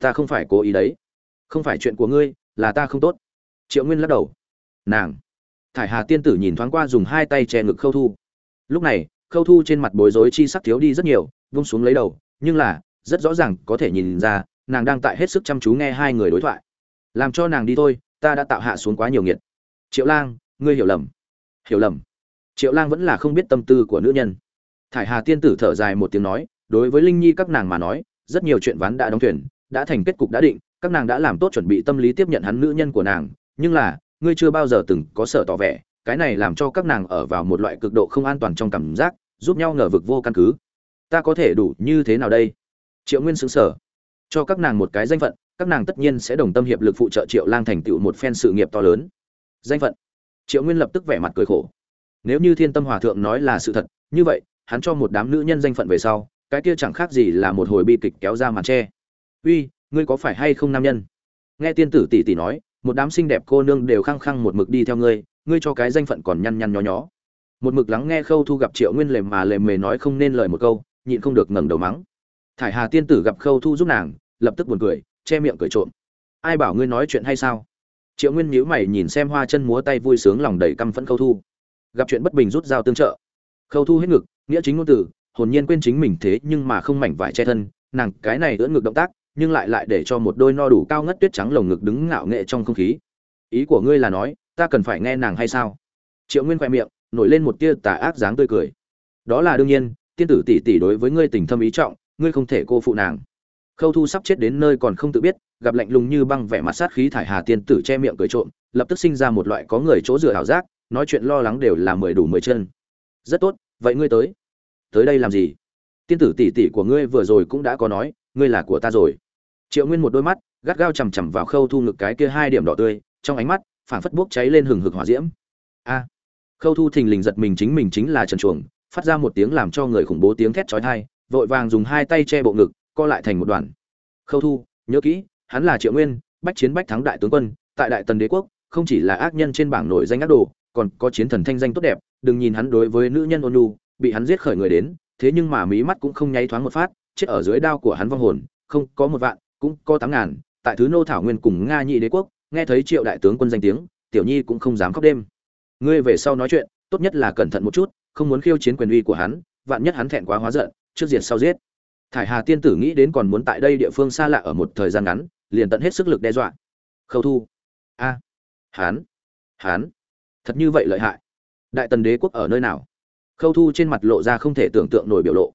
ta không phải cố ý đấy. Không phải chuyện của ngươi, là ta không tốt triệu nguyên lắc đầu. Nàng. Thải hà tiên tử nhìn thoáng qua dùng hai tay che ngực khâu thu. Lúc này, khâu thu trên mặt bối rối chi sắc thiếu đi rất nhiều, vung xuống lấy đầu, nhưng là, rất rõ ràng có thể nhìn ra, nàng đang tại hết sức chăm chú nghe hai người đối thoại. Làm cho nàng đi thôi, ta đã tạo hạ xuống quá nhiều nghiệt. Triệu lang, ngươi hiểu lầm. Hiểu lầm. Triệu lang vẫn là không biết tâm tư của nữ nhân. Thải hà tiên tử thở dài một tiếng nói, đối với linh nhi các nàng mà nói, rất nhiều chuyện ván đã đóng thuyền, đã thành kết cục đã định, các nàng đã làm tốt chuẩn bị tâm lý tiếp nhận hắn nữ nhân của nàng nhưng là, ngươi chưa bao giờ từng có sở tỏ vẻ, cái này làm cho các nàng ở vào một loại cực độ không an toàn trong cảm giác, giúp nhau ngờ vực vô căn cứ. Ta có thể đủ như thế nào đây? Triệu nguyên xứng sở cho các nàng một cái danh phận, các nàng tất nhiên sẽ đồng tâm hiệp lực phụ trợ triệu lang thành tựu một phen sự nghiệp to lớn. Danh phận. Triệu nguyên lập tức vẻ mặt cười khổ. Nếu như thiên tâm hòa thượng nói là sự thật, như vậy, hắn cho một đám nữ nhân danh phận về sau, cái kia chẳng khác gì là một hồi bi kịch kéo ra màn tre. Uy, ngươi có phải hay không nam nhân? Nghe tiên tử tỷ tỷ nói một đám xinh đẹp cô nương đều khăng khăng một mực đi theo ngươi ngươi cho cái danh phận còn nhăn nhăn nhó nhó. Một mực lắng nghe khâu thu gặp triệu nguyên lềm mà lềm mề nói không nên lời một câu nhịn không được ngẩng đầu mắng. Thải hà tiên tử gặp khâu thu giúp nàng lập tức buồn cười che miệng cười trộm. Ai bảo ngươi nói chuyện hay sao? Triệu nguyên nhíu mày nhìn xem hoa chân múa tay vui sướng lòng đầy căm phẫn khâu thu. Gặp chuyện bất bình rút dao tương trợ. Khâu thu hết ngực nghĩa chính ngôn tử, hồn nhiên quên chính mình thế nhưng mà không mảnh vải che thân nàng cái này ưỡn ngực động tác nhưng lại lại để cho một đôi no đủ cao ngất tuyết trắng lồng ngực đứng ngạo nghệ trong không khí. Ý của ngươi là nói, ta cần phải nghe nàng hay sao? Triệu nguyên khoe miệng, nổi lên một tia tà ác dáng tươi cười. Đó là đương nhiên, tiên tử tỷ tỷ đối với ngươi tình thâm ý trọng, ngươi không thể cô phụ nàng. Khâu thu sắp chết đến nơi còn không tự biết, gặp lạnh lùng như băng vẻ mặt sát khí thải hà tiên tử che miệng cười trộm, lập tức sinh ra một loại có người chỗ dựa hảo giác, nói chuyện lo lắng đều là mười đủ mười chân. Rất tốt, vậy ngươi tới. Tới đây làm gì? Tiên tử tỷ tỷ của ngươi vừa rồi cũng đã có nói, ngươi là của ta rồi triệu nguyên một đôi mắt, gắt gao chằm chằm vào khâu thu ngực cái kia hai điểm đỏ tươi, trong ánh mắt, phảng phất bốc cháy lên hừng hực hỏa diễm. A! Khâu thu thình lình giật mình chính mình chính là trần chuồng, phát ra một tiếng làm cho người khủng bố tiếng thét chói tai, vội vàng dùng hai tay che bộ ngực, co lại thành một đoàn. Khâu thu, nhớ kỹ, hắn là triệu nguyên, bách chiến bách thắng đại tướng quân, tại đại tần đế quốc, không chỉ là ác nhân trên bảng nổi danh ác đồ, còn có chiến thần thanh danh tốt đẹp, đừng nhìn hắn đối với nữ nhân ôn nhu, bị hắn giết khởi người đến, thế nhưng mà mí mắt cũng không nháy thoáng một phát, chết ở dưới đao của hắn vong hồn, không có một vạn cũng có tám ngàn tại thứ nô thảo nguyên cùng nga nhị đế quốc nghe thấy triệu đại tướng quân danh tiếng tiểu nhi cũng không dám khóc đêm. Ngươi về sau nói chuyện tốt nhất là cẩn thận một chút không muốn khiêu chiến quyền uy của hắn vạn nhất hắn thẹn quá hóa giận trước diệt sau giết. Thải hà tiên tử nghĩ đến còn muốn tại đây địa phương xa lạ ở một thời gian ngắn liền tận hết sức lực đe dọa. Khâu thu. A. À, hán. Hán. Thật như vậy lợi hại. Đại tần đế quốc ở nơi nào? Khâu thu trên mặt lộ ra không thể tưởng tượng nổi biểu lộ.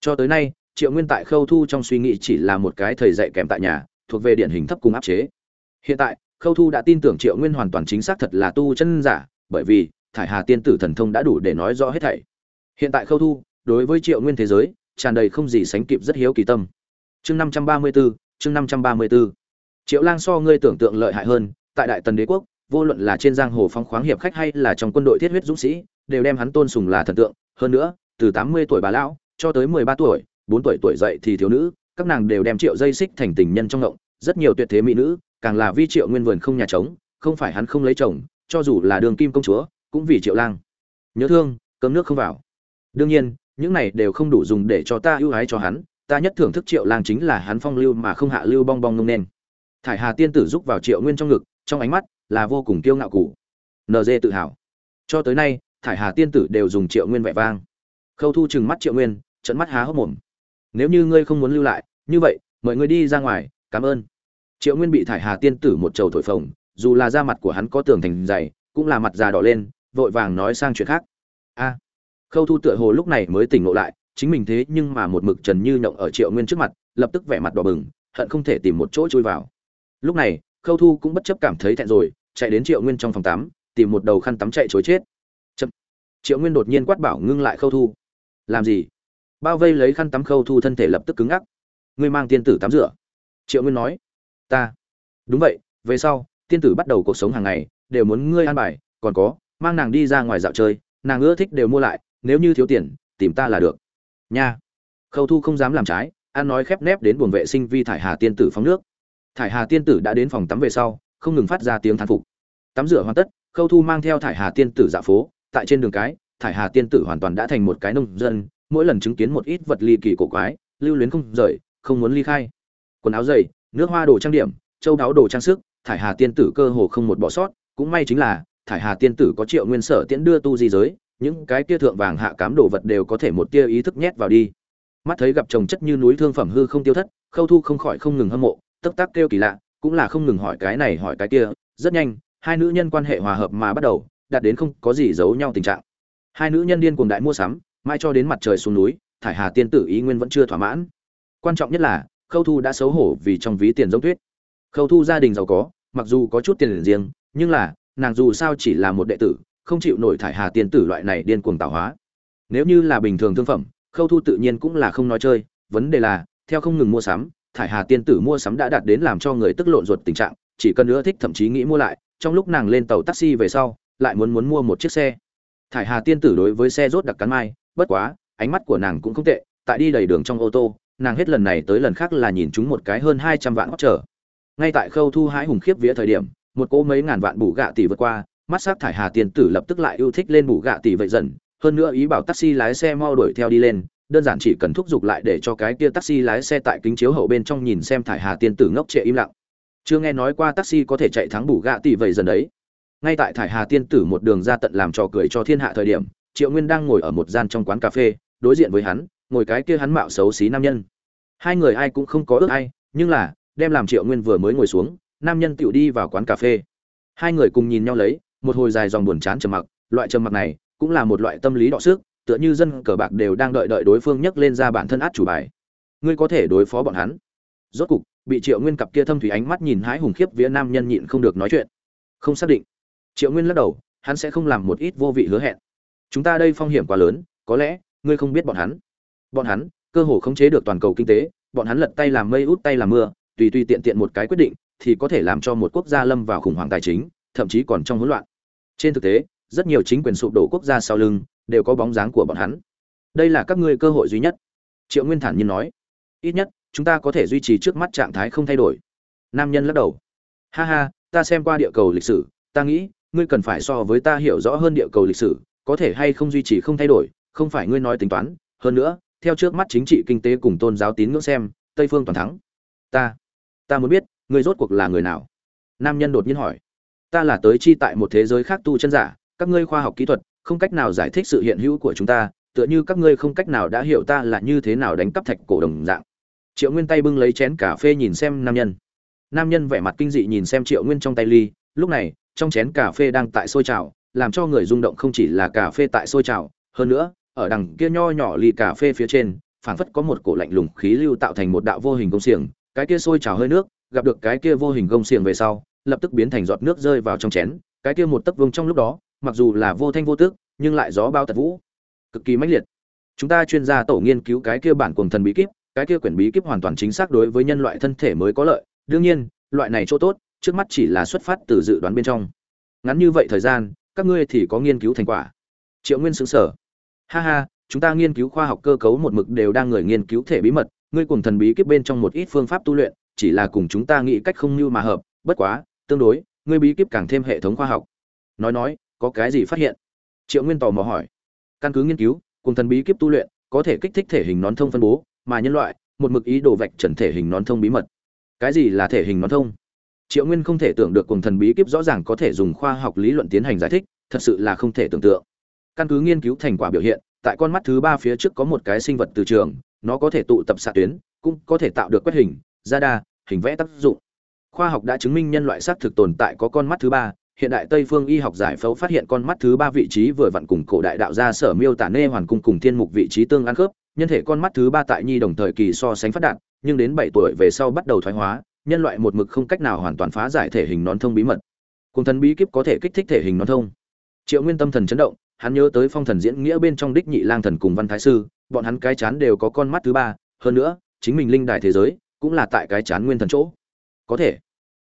Cho tới nay triệu nguyên tại khâu thu trong suy nghĩ chỉ là một cái thầy dạy kèm tại nhà, thuộc về điển hình thấp cùng áp chế. Hiện tại, khâu thu đã tin tưởng triệu nguyên hoàn toàn chính xác thật là tu chân giả, bởi vì thải hà tiên tử thần thông đã đủ để nói rõ hết thảy. Hiện tại khâu thu, đối với triệu nguyên thế giới, tràn đầy không gì sánh kịp rất hiếu kỳ tâm. Chương năm trăm ba mươi b chương năm trăm ba mươi b triệu lang so ngươi tưởng tượng lợi hại hơn, tại đại tần đế quốc, vô luận là trên giang hồ phong khoáng hiệp khách hay là trong quân đội thiết huyết dũng sĩ, đều đem hắn tôn sùng là thần tượng. Hơn nữa, từ tám mươi tuổi bà lão cho tới mười ba tuổi bốn tuổi tuổi dậy thì thiếu nữ, các nàng đều đem triệu dây xích thành tình nhân trong ngộng, rất nhiều tuyệt thế mỹ nữ, càng là vi triệu nguyên vườn không nhà trống, không phải hắn không lấy chồng, cho dù là đường kim công chúa, cũng vì triệu lang. Nhớ thương, cơm nước không vào. Đương nhiên, những này đều không đủ dùng để cho ta ưu ái cho hắn, ta nhất thưởng thức triệu lang chính là hắn phong lưu mà không hạ lưu bong bong nung nên thải hà tiên tử giúp vào triệu nguyên trong ngực, trong ánh mắt là vô cùng kiêu ngạo cụ nd tự hào. Cho tới nay, thải hà tiên tử đều dùng triệu nguyên vẻ vang. Khâu thu chừng mắt triệu nguyên trận mắt há hốc mồm nếu như ngươi không muốn lưu lại, như vậy, mời ngươi đi ra ngoài, cảm ơn. Triệu nguyên bị thải hà tiên tử một trầu thổi phồng, dù là da mặt của hắn có tường thành dày, cũng là mặt già đỏ lên, vội vàng nói sang chuyện khác. A, khâu thu tựa hồ lúc này mới tỉnh ngộ lại, chính mình thế nhưng mà một mực trần như nhộng ở triệu nguyên trước mặt, lập tức vẻ mặt đỏ bừng, hận không thể tìm một chỗ chui vào. Lúc này, khâu thu cũng bất chấp cảm thấy thẹn rồi, chạy đến triệu nguyên trong phòng tắm, tìm một đầu khăn tắm chạy chối chết. Chậm. triệu nguyên đột nhiên quát bảo ngưng lại khâu thu. Làm gì? Bao vây lấy khăn tắm khâu thu thân thể lập tức cứng ngắc. Ngươi mang tiên tử tắm rửa. Triệu nguyên nói. Ta. Đúng vậy, về sau, tiên tử bắt đầu cuộc sống hàng ngày, đều muốn ngươi an bài, còn có, mang nàng đi ra ngoài dạo chơi, nàng ưa thích đều mua lại, nếu như thiếu tiền, tìm ta là được. Nha. Khâu thu không dám làm trái, an nói khép nép đến buồng vệ sinh vi thải hà tiên tử phóng nước. Thải hà tiên tử đã đến phòng tắm về sau, không ngừng phát ra tiếng thán phục. Tắm rửa hoàn tất, khâu thu mang theo thải hà tiên tử dạ phố, tại trên đường cái, thải hà tiên tử hoàn toàn đã thành một cái nông dân mỗi lần chứng kiến một ít vật ly kỳ cổ quái, lưu luyến không rời, không muốn ly khai. Quần áo dày, nước hoa đồ trang điểm, châu đáo đồ trang sức, thải hà tiên tử cơ hồ không một bỏ sót, cũng may chính là, thải hà tiên tử có triệu nguyên sở tiễn đưa tu di giới, những cái kia thượng vàng hạ cám đồ vật đều có thể một tia ý thức nhét vào đi. Mắt thấy gặp chồng chất như núi thương phẩm hư không tiêu thất, khâu thu không khỏi không ngừng hâm mộ tấp tắc kêu kỳ lạ, cũng là không ngừng hỏi cái này hỏi cái kia, rất nhanh, hai nữ nhân quan hệ hòa hợp mà bắt đầu, đạt đến không có gì giấu nhau tình trạng. Hai nữ nhân điên cuồng đại mua sắm mai cho đến mặt trời xuống núi, thải hà tiên tử ý nguyên vẫn chưa thỏa mãn. Quan trọng nhất là, khâu thu đã xấu hổ vì trong ví tiền giống tuyết. Khâu thu gia đình giàu có, mặc dù có chút tiền riêng, nhưng là, nàng dù sao chỉ là một đệ tử, không chịu nổi thải hà tiên tử loại này điên cuồng tạo hóa. Nếu như là bình thường thương phẩm, khâu thu tự nhiên cũng là không nói chơi. Vấn đề là, theo không ngừng mua sắm, thải hà tiên tử mua sắm đã đạt đến làm cho người tức lộn ruột tình trạng, chỉ cần nữa thích thậm chí nghĩ mua lại, trong lúc nàng lên tàu taxi về sau, lại muốn muốn mua một chiếc xe. Thải hà tiên tử đối với xe rốt đặc cắn mai bất quá, ánh mắt của nàng cũng không tệ, tại đi đầy đường trong ô tô, nàng hết lần này tới lần khác là nhìn chúng một cái hơn hai trăm vạn hót trở ngay tại khâu thu hãi hùng khiếp vía thời điểm, một cỗ mấy ngàn vạn bù gạ tỷ vượt qua, mắt s á c thải hà tiên tử lập tức lại yêu thích lên bù gạ tỷ vậy dần, hơn nữa ý bảo taxi lái xe mau đuổi theo đi lên, đơn giản chỉ cần thúc giục lại để cho cái kia taxi lái xe tại kính chiếu hậu bên trong nhìn xem thải hà tiên tử ngốc trệ im lặng. Chưa nghe nói qua taxi có thể chạy thắng bù gạ tỷ vậy dần đấy. Ngay tại thải hà tiên tử một đường ra tận làm trò cười cho thiên hạ thời điểm triệu nguyên đang ngồi ở một gian trong quán cà phê, đối diện với hắn, ngồi cái kia hắn mạo xấu xí nam nhân. Hai người ai cũng không có ước ai, nhưng là, đem làm triệu nguyên vừa mới ngồi xuống, nam nhân tựu đi vào quán cà phê. Hai người cùng nhìn nhau lấy, một hồi dài dòng buồn chán trầm mặc, loại trầm mặc này cũng là một loại tâm lý đọ xước tựa như dân cờ bạc đều đang đợi đợi đối phương nhấc lên ra bản thân át chủ bài. Ngươi có thể đối phó bọn hắn. Rốt cục, bị triệu nguyên cặp kia thâm thủy ánh mắt nhìn hái hùng khiếp vía nam nhân nhịn không được nói chuyện. Không xác định. Triệu nguyên lắc đầu, hắn sẽ không làm một ít vô vị hứa hẹn chúng ta đây phong hiểm quá lớn, có lẽ, ngươi không biết bọn hắn. Bọn hắn, cơ hồ khống chế được toàn cầu kinh tế, bọn hắn lật tay làm mây út tay làm mưa, tùy tùy tiện tiện một cái quyết định, thì có thể làm cho một quốc gia lâm vào khủng hoảng tài chính, thậm chí còn trong hỗn loạn. Trên thực tế, rất nhiều chính quyền sụp đổ quốc gia sau lưng, đều có bóng dáng của bọn hắn. Đây là các ngươi cơ hội duy nhất. Triệu nguyên thản nhiên nói. Ít nhất, chúng ta có thể duy trì trước mắt trạng thái không thay đổi. Nam nhân lắc đầu. Ha ha, ta xem qua địa cầu lịch sử, ta nghĩ, ngươi cần phải so với ta hiểu rõ hơn địa cầu lịch sử có thể hay không duy trì không thay đổi, không phải ngươi nói tính toán, hơn nữa, theo trước mắt chính trị, kinh tế cùng tôn giáo tín ngưỡng xem, tây phương toàn thắng. Ta ta muốn biết, ngươi rốt cuộc là người nào? Nam nhân đột nhiên hỏi. Ta là tới chi tại một thế giới khác tu chân giả, các ngươi khoa học kỹ thuật, không cách nào giải thích sự hiện hữu của chúng ta, tựa như các ngươi không cách nào đã hiểu ta là như thế nào đánh cắp thạch cổ đồng dạng. Triệu nguyên tay bưng lấy chén cà phê nhìn xem nam nhân. Nam nhân vẻ mặt kinh dị nhìn xem triệu nguyên trong tay ly, lúc này, trong chén cà phê đang tại sôi trào làm cho người rung động không chỉ là cà phê tại sôi trào, hơn nữa, ở đằng kia nho nhỏ ly cà phê phía trên, phảng phất có một cổ lạnh lùng khí lưu tạo thành một đạo vô hình công xiềng, cái kia sôi trào hơi nước, gặp được cái kia vô hình công xiềng về sau, lập tức biến thành giọt nước rơi vào trong chén, cái kia một tấc vương trong lúc đó, mặc dù là vô thanh vô tức nhưng lại gió bao tật vũ. Cực kỳ mãnh liệt. Chúng ta chuyên gia tổ nghiên cứu cái kia bản cuồng thần bí kíp, cái kia quyển bí kíp hoàn toàn chính xác đối với nhân loại thân thể mới có lợi. Đương nhiên, loại này chỗ tốt, trước mắt chỉ là xuất phát từ dự đoán bên trong. Ngắn như vậy thời gian các ngươi thì có nghiên cứu thành quả. Triệu nguyên xứng sở ha ha, chúng ta nghiên cứu khoa học cơ cấu một mực đều đang người nghiên cứu thể bí mật, ngươi cùng thần bí kíp bên trong một ít phương pháp tu luyện, chỉ là cùng chúng ta nghĩ cách không như mà hợp, bất quá, tương đối, ngươi bí kíp càng thêm hệ thống khoa học. Nói nói, có cái gì phát hiện? Triệu nguyên tò mò hỏi. Căn cứ nghiên cứu, cùng thần bí kíp tu luyện, có thể kích thích thể hình nón thông phân bố, mà nhân loại, một mực ý đồ vạch trần thể hình nón thông bí mật. Cái gì là thể hình nón thông? Triệu nguyên không thể tưởng được cùng thần bí kíp rõ ràng có thể dùng khoa học lý luận tiến hành giải thích, thật sự là không thể tưởng tượng. Căn cứ nghiên cứu thành quả biểu hiện, tại con mắt thứ ba phía trước có một cái sinh vật từ trường, nó có thể tụ tập xạ tuyến, cũng có thể tạo được quét hình ra đa hình vẽ tác dụng. Khoa học đã chứng minh nhân loại xác thực tồn tại có con mắt thứ ba, hiện đại tây phương y học giải phẫu phát hiện con mắt thứ ba vị trí vừa vặn cùng cổ đại đạo gia sở miêu tả nê hoàn cung cùng thiên mục vị trí tương ăn khớp, nhân thể con mắt thứ ba tại nhi đồng thời kỳ so sánh phát đạt, nhưng đến bảy tuổi về sau bắt đầu thoái hóa nhân loại một mực không cách nào hoàn toàn phá giải thể hình nón thông bí mật. Cùng thần bí kíp có thể kích thích thể hình nón thông. Triệu nguyên tâm thần chấn động, hắn nhớ tới phong thần diễn nghĩa bên trong đích nhị lang thần cùng văn thái sư, bọn hắn cái chán đều có con mắt thứ ba, hơn nữa, chính mình linh đài thế giới cũng là tại cái chán nguyên thần chỗ. Có thể,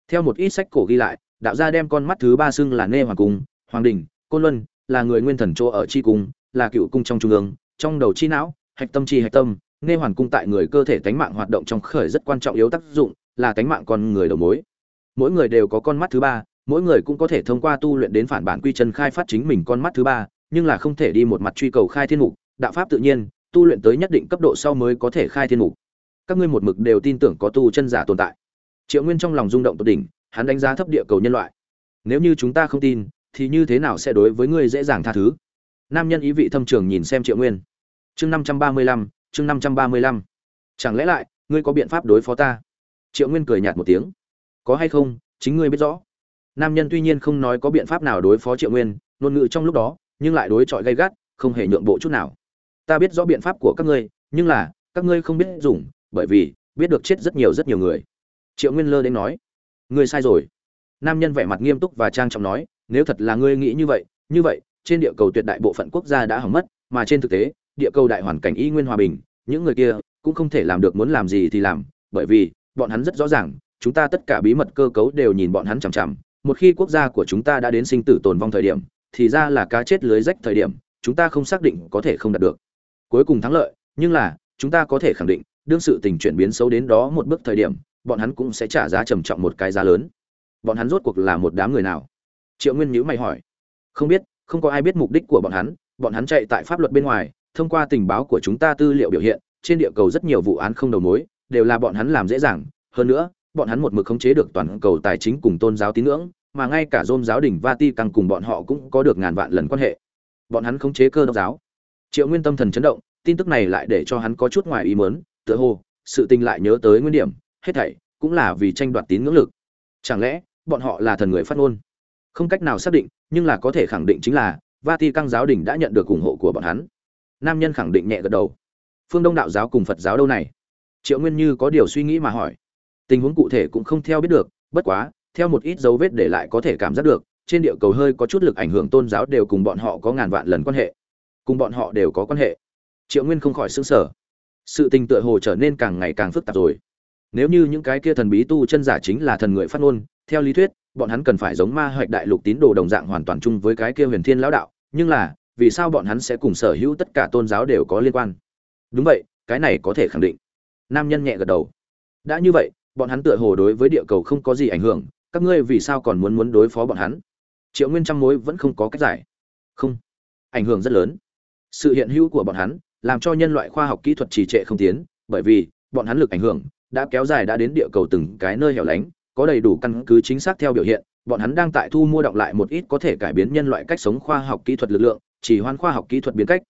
theo một ít sách cổ ghi lại, đạo gia đem con mắt thứ ba xưng là nê hoàng cung, hoàng đình, côn luân, là người nguyên thần chỗ ở chi cung, là cựu cung trong trung ương, trong đầu chi não, hạch tâm chi hạch tâm, nê hoàn cung tại người cơ thể tánh mạng hoạt động trong khởi rất quan trọng yếu tác dụng là cánh mạng con người đầu mối. Mỗi người đều có con mắt thứ ba, mỗi người cũng có thể thông qua tu luyện đến phản bản quy chân khai phát chính mình con mắt thứ ba, nhưng là không thể đi một mặt truy cầu khai thiên mục. Đạo pháp tự nhiên, tu luyện tới nhất định cấp độ sau mới có thể khai thiên mục. Các ngươi một mực đều tin tưởng có tu chân giả tồn tại. Triệu nguyên trong lòng rung động tột đỉnh, hắn đánh giá thấp địa cầu nhân loại. Nếu như chúng ta không tin, thì như thế nào sẽ đối với ngươi dễ dàng tha thứ? Nam nhân ý vị thâm trường nhìn xem triệu nguyên. Chương năm trăm ba mươi lăm, chương năm trăm ba mươi lăm. Chẳng lẽ lại, ngươi có biện pháp đối phó ta? Triệu nguyên cười nhạt một tiếng. Có hay không? Chính ngươi biết rõ. Nam nhân tuy nhiên không nói có biện pháp nào đối phó triệu nguyên, ngôn ngữ trong lúc đó, nhưng lại đối chọi gay gắt, không hề nhượng bộ chút nào. Ta biết rõ biện pháp của các ngươi, nhưng là, các ngươi không biết dùng, bởi vì, biết được chết rất nhiều rất nhiều người. Triệu nguyên lơ đến nói. Ngươi sai rồi. Nam nhân vẻ mặt nghiêm túc và trang trọng nói, nếu thật là ngươi nghĩ như vậy như vậy, trên địa cầu tuyệt đại bộ phận quốc gia đã hỏng mất, mà trên thực tế, địa cầu đại hoàn cảnh y nguyên hòa bình, những người kia cũng không thể làm được muốn làm gì thì làm, bởi vì bọn hắn rất rõ ràng, chúng ta tất cả bí mật cơ cấu đều nhìn bọn hắn chằm chằm. Một khi quốc gia của chúng ta đã đến sinh tử tồn vong thời điểm, thì ra là cá chết lưới rách thời điểm, chúng ta không xác định có thể không đạt được. Cuối cùng thắng lợi, nhưng là, chúng ta có thể khẳng định, đương sự tình chuyển biến xấu đến đó một bước thời điểm, bọn hắn cũng sẽ trả giá trầm trọng một cái giá lớn. Bọn hắn rốt cuộc là một đám người nào? Triệu nguyên nhíu mày hỏi. Không biết, không có ai biết mục đích của bọn hắn bọn hắn chạy tại pháp luật bên ngoài, thông qua tình báo của chúng ta tư liệu biểu hiện, trên địa cầu rất nhiều vụ án không đầu mối đều là bọn hắn làm dễ dàng. Hơn nữa, bọn hắn một mực khống chế được toàn cầu tài chính cùng tôn giáo tín ngưỡng, mà ngay cả dôm giáo đình Vatican cùng bọn họ cũng có được ngàn vạn lần quan hệ. Bọn hắn khống chế cơ đốc giáo. Triệu nguyên tâm thần chấn động, tin tức này lại để cho hắn có chút ngoài ý muốn, tựa hồ, sự tình lại nhớ tới nguyên điểm, hết thảy cũng là vì tranh đoạt tín ngưỡng lực. Chẳng lẽ, bọn họ là thần người phát ngôn? Không cách nào xác định, nhưng là có thể khẳng định chính là, Vatican giáo đình đã nhận được ủng hộ của bọn hắn. Nam nhân khẳng định nhẹ gật đầu. Phương đông đạo giáo cùng phật giáo đâu này? Triệu nguyên như có điều suy nghĩ mà hỏi. Tình huống cụ thể cũng không theo biết được, bất quá, theo một ít dấu vết để lại có thể cảm giác được, trên địa cầu hơi có chút lực ảnh hưởng tôn giáo đều cùng bọn họ có ngàn vạn lần quan hệ. Cùng bọn họ đều có quan hệ. Triệu nguyên không khỏi xứng sở sự tình tựa hồ trở nên càng ngày càng phức tạp rồi. Nếu như những cái kia thần bí tu chân giả chính là thần người phát ngôn, theo lý thuyết, bọn hắn cần phải giống ma hoạch đại lục tín đồ đồng dạng hoàn toàn chung với cái kia huyền thiên lão đạo, nhưng là, vì sao bọn hắn sẽ cùng sở hữu tất cả tôn giáo đều có liên quan? Đúng vậy, cái này có thể khẳng định nam nhân nhẹ gật đầu. Đã như vậy, bọn hắn tựa hồ đối với địa cầu không có gì ảnh hưởng, các ngươi vì sao còn muốn muốn đối phó bọn hắn? Triệu nguyên trăm mối vẫn không có cách giải. Không. Ảnh hưởng rất lớn. Sự hiện hữu của bọn hắn làm cho nhân loại khoa học kỹ thuật trì trệ không tiến, bởi vì bọn hắn lực ảnh hưởng đã kéo dài đã đến địa cầu từng cái nơi hẻo lánh, có đầy đủ căn cứ chính xác theo biểu hiện, bọn hắn đang tại thu mua động lại một ít có thể cải biến nhân loại cách sống khoa học kỹ thuật lực lượng, chỉ hoan khoa học kỹ thuật biến cách.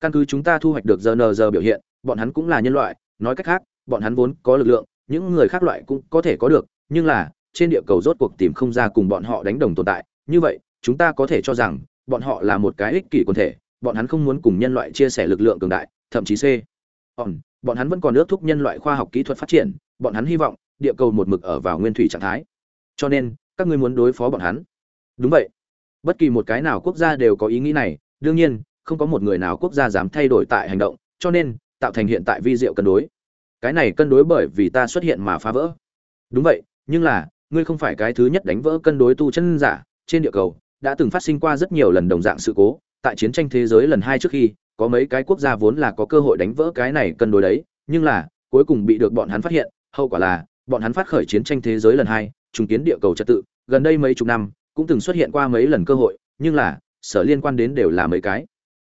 Căn cứ chúng ta thu hoạch được giờ nờ giờ biểu hiện, bọn hắn cũng là nhân loại nói cách khác, bọn hắn vốn có lực lượng, những người khác loại cũng có thể có được, nhưng là, trên địa cầu rốt cuộc tìm không ra cùng bọn họ đánh đồng tồn tại. Như vậy, chúng ta có thể cho rằng, bọn họ là một cái ích kỷ quần thể, bọn hắn không muốn cùng nhân loại chia sẻ lực lượng cường đại, thậm chí c. Còn, bọn hắn vẫn còn ước thúc nhân loại khoa học kỹ thuật phát triển, bọn hắn hy vọng, địa cầu một mực ở vào nguyên thủy trạng thái. Cho nên, các ngươi muốn đối phó bọn hắn. Đúng vậy. Bất kỳ một cái nào quốc gia đều có ý nghĩ này, đương nhiên, không có một người nào quốc gia dám thay đổi tại hành động, cho nên tạo thành hiện tại vi diệu cân đối. Cái này cân đối bởi vì ta xuất hiện mà phá vỡ. Đúng vậy, nhưng là, ngươi không phải cái thứ nhất đánh vỡ cân đối tu chân giả. Trên địa cầu, đã từng phát sinh qua rất nhiều lần đồng dạng sự cố. Tại chiến tranh thế giới lần hai trước khi, có mấy cái quốc gia vốn là có cơ hội đánh vỡ cái này cân đối đấy. Nhưng là, cuối cùng bị được bọn hắn phát hiện. Hậu quả là, bọn hắn phát khởi chiến tranh thế giới lần hai, trùng kiến địa cầu trật tự. Gần đây mấy chục năm, cũng từng xuất hiện qua mấy lần cơ hội. Nhưng là, sở liên quan đến đều là mấy cái.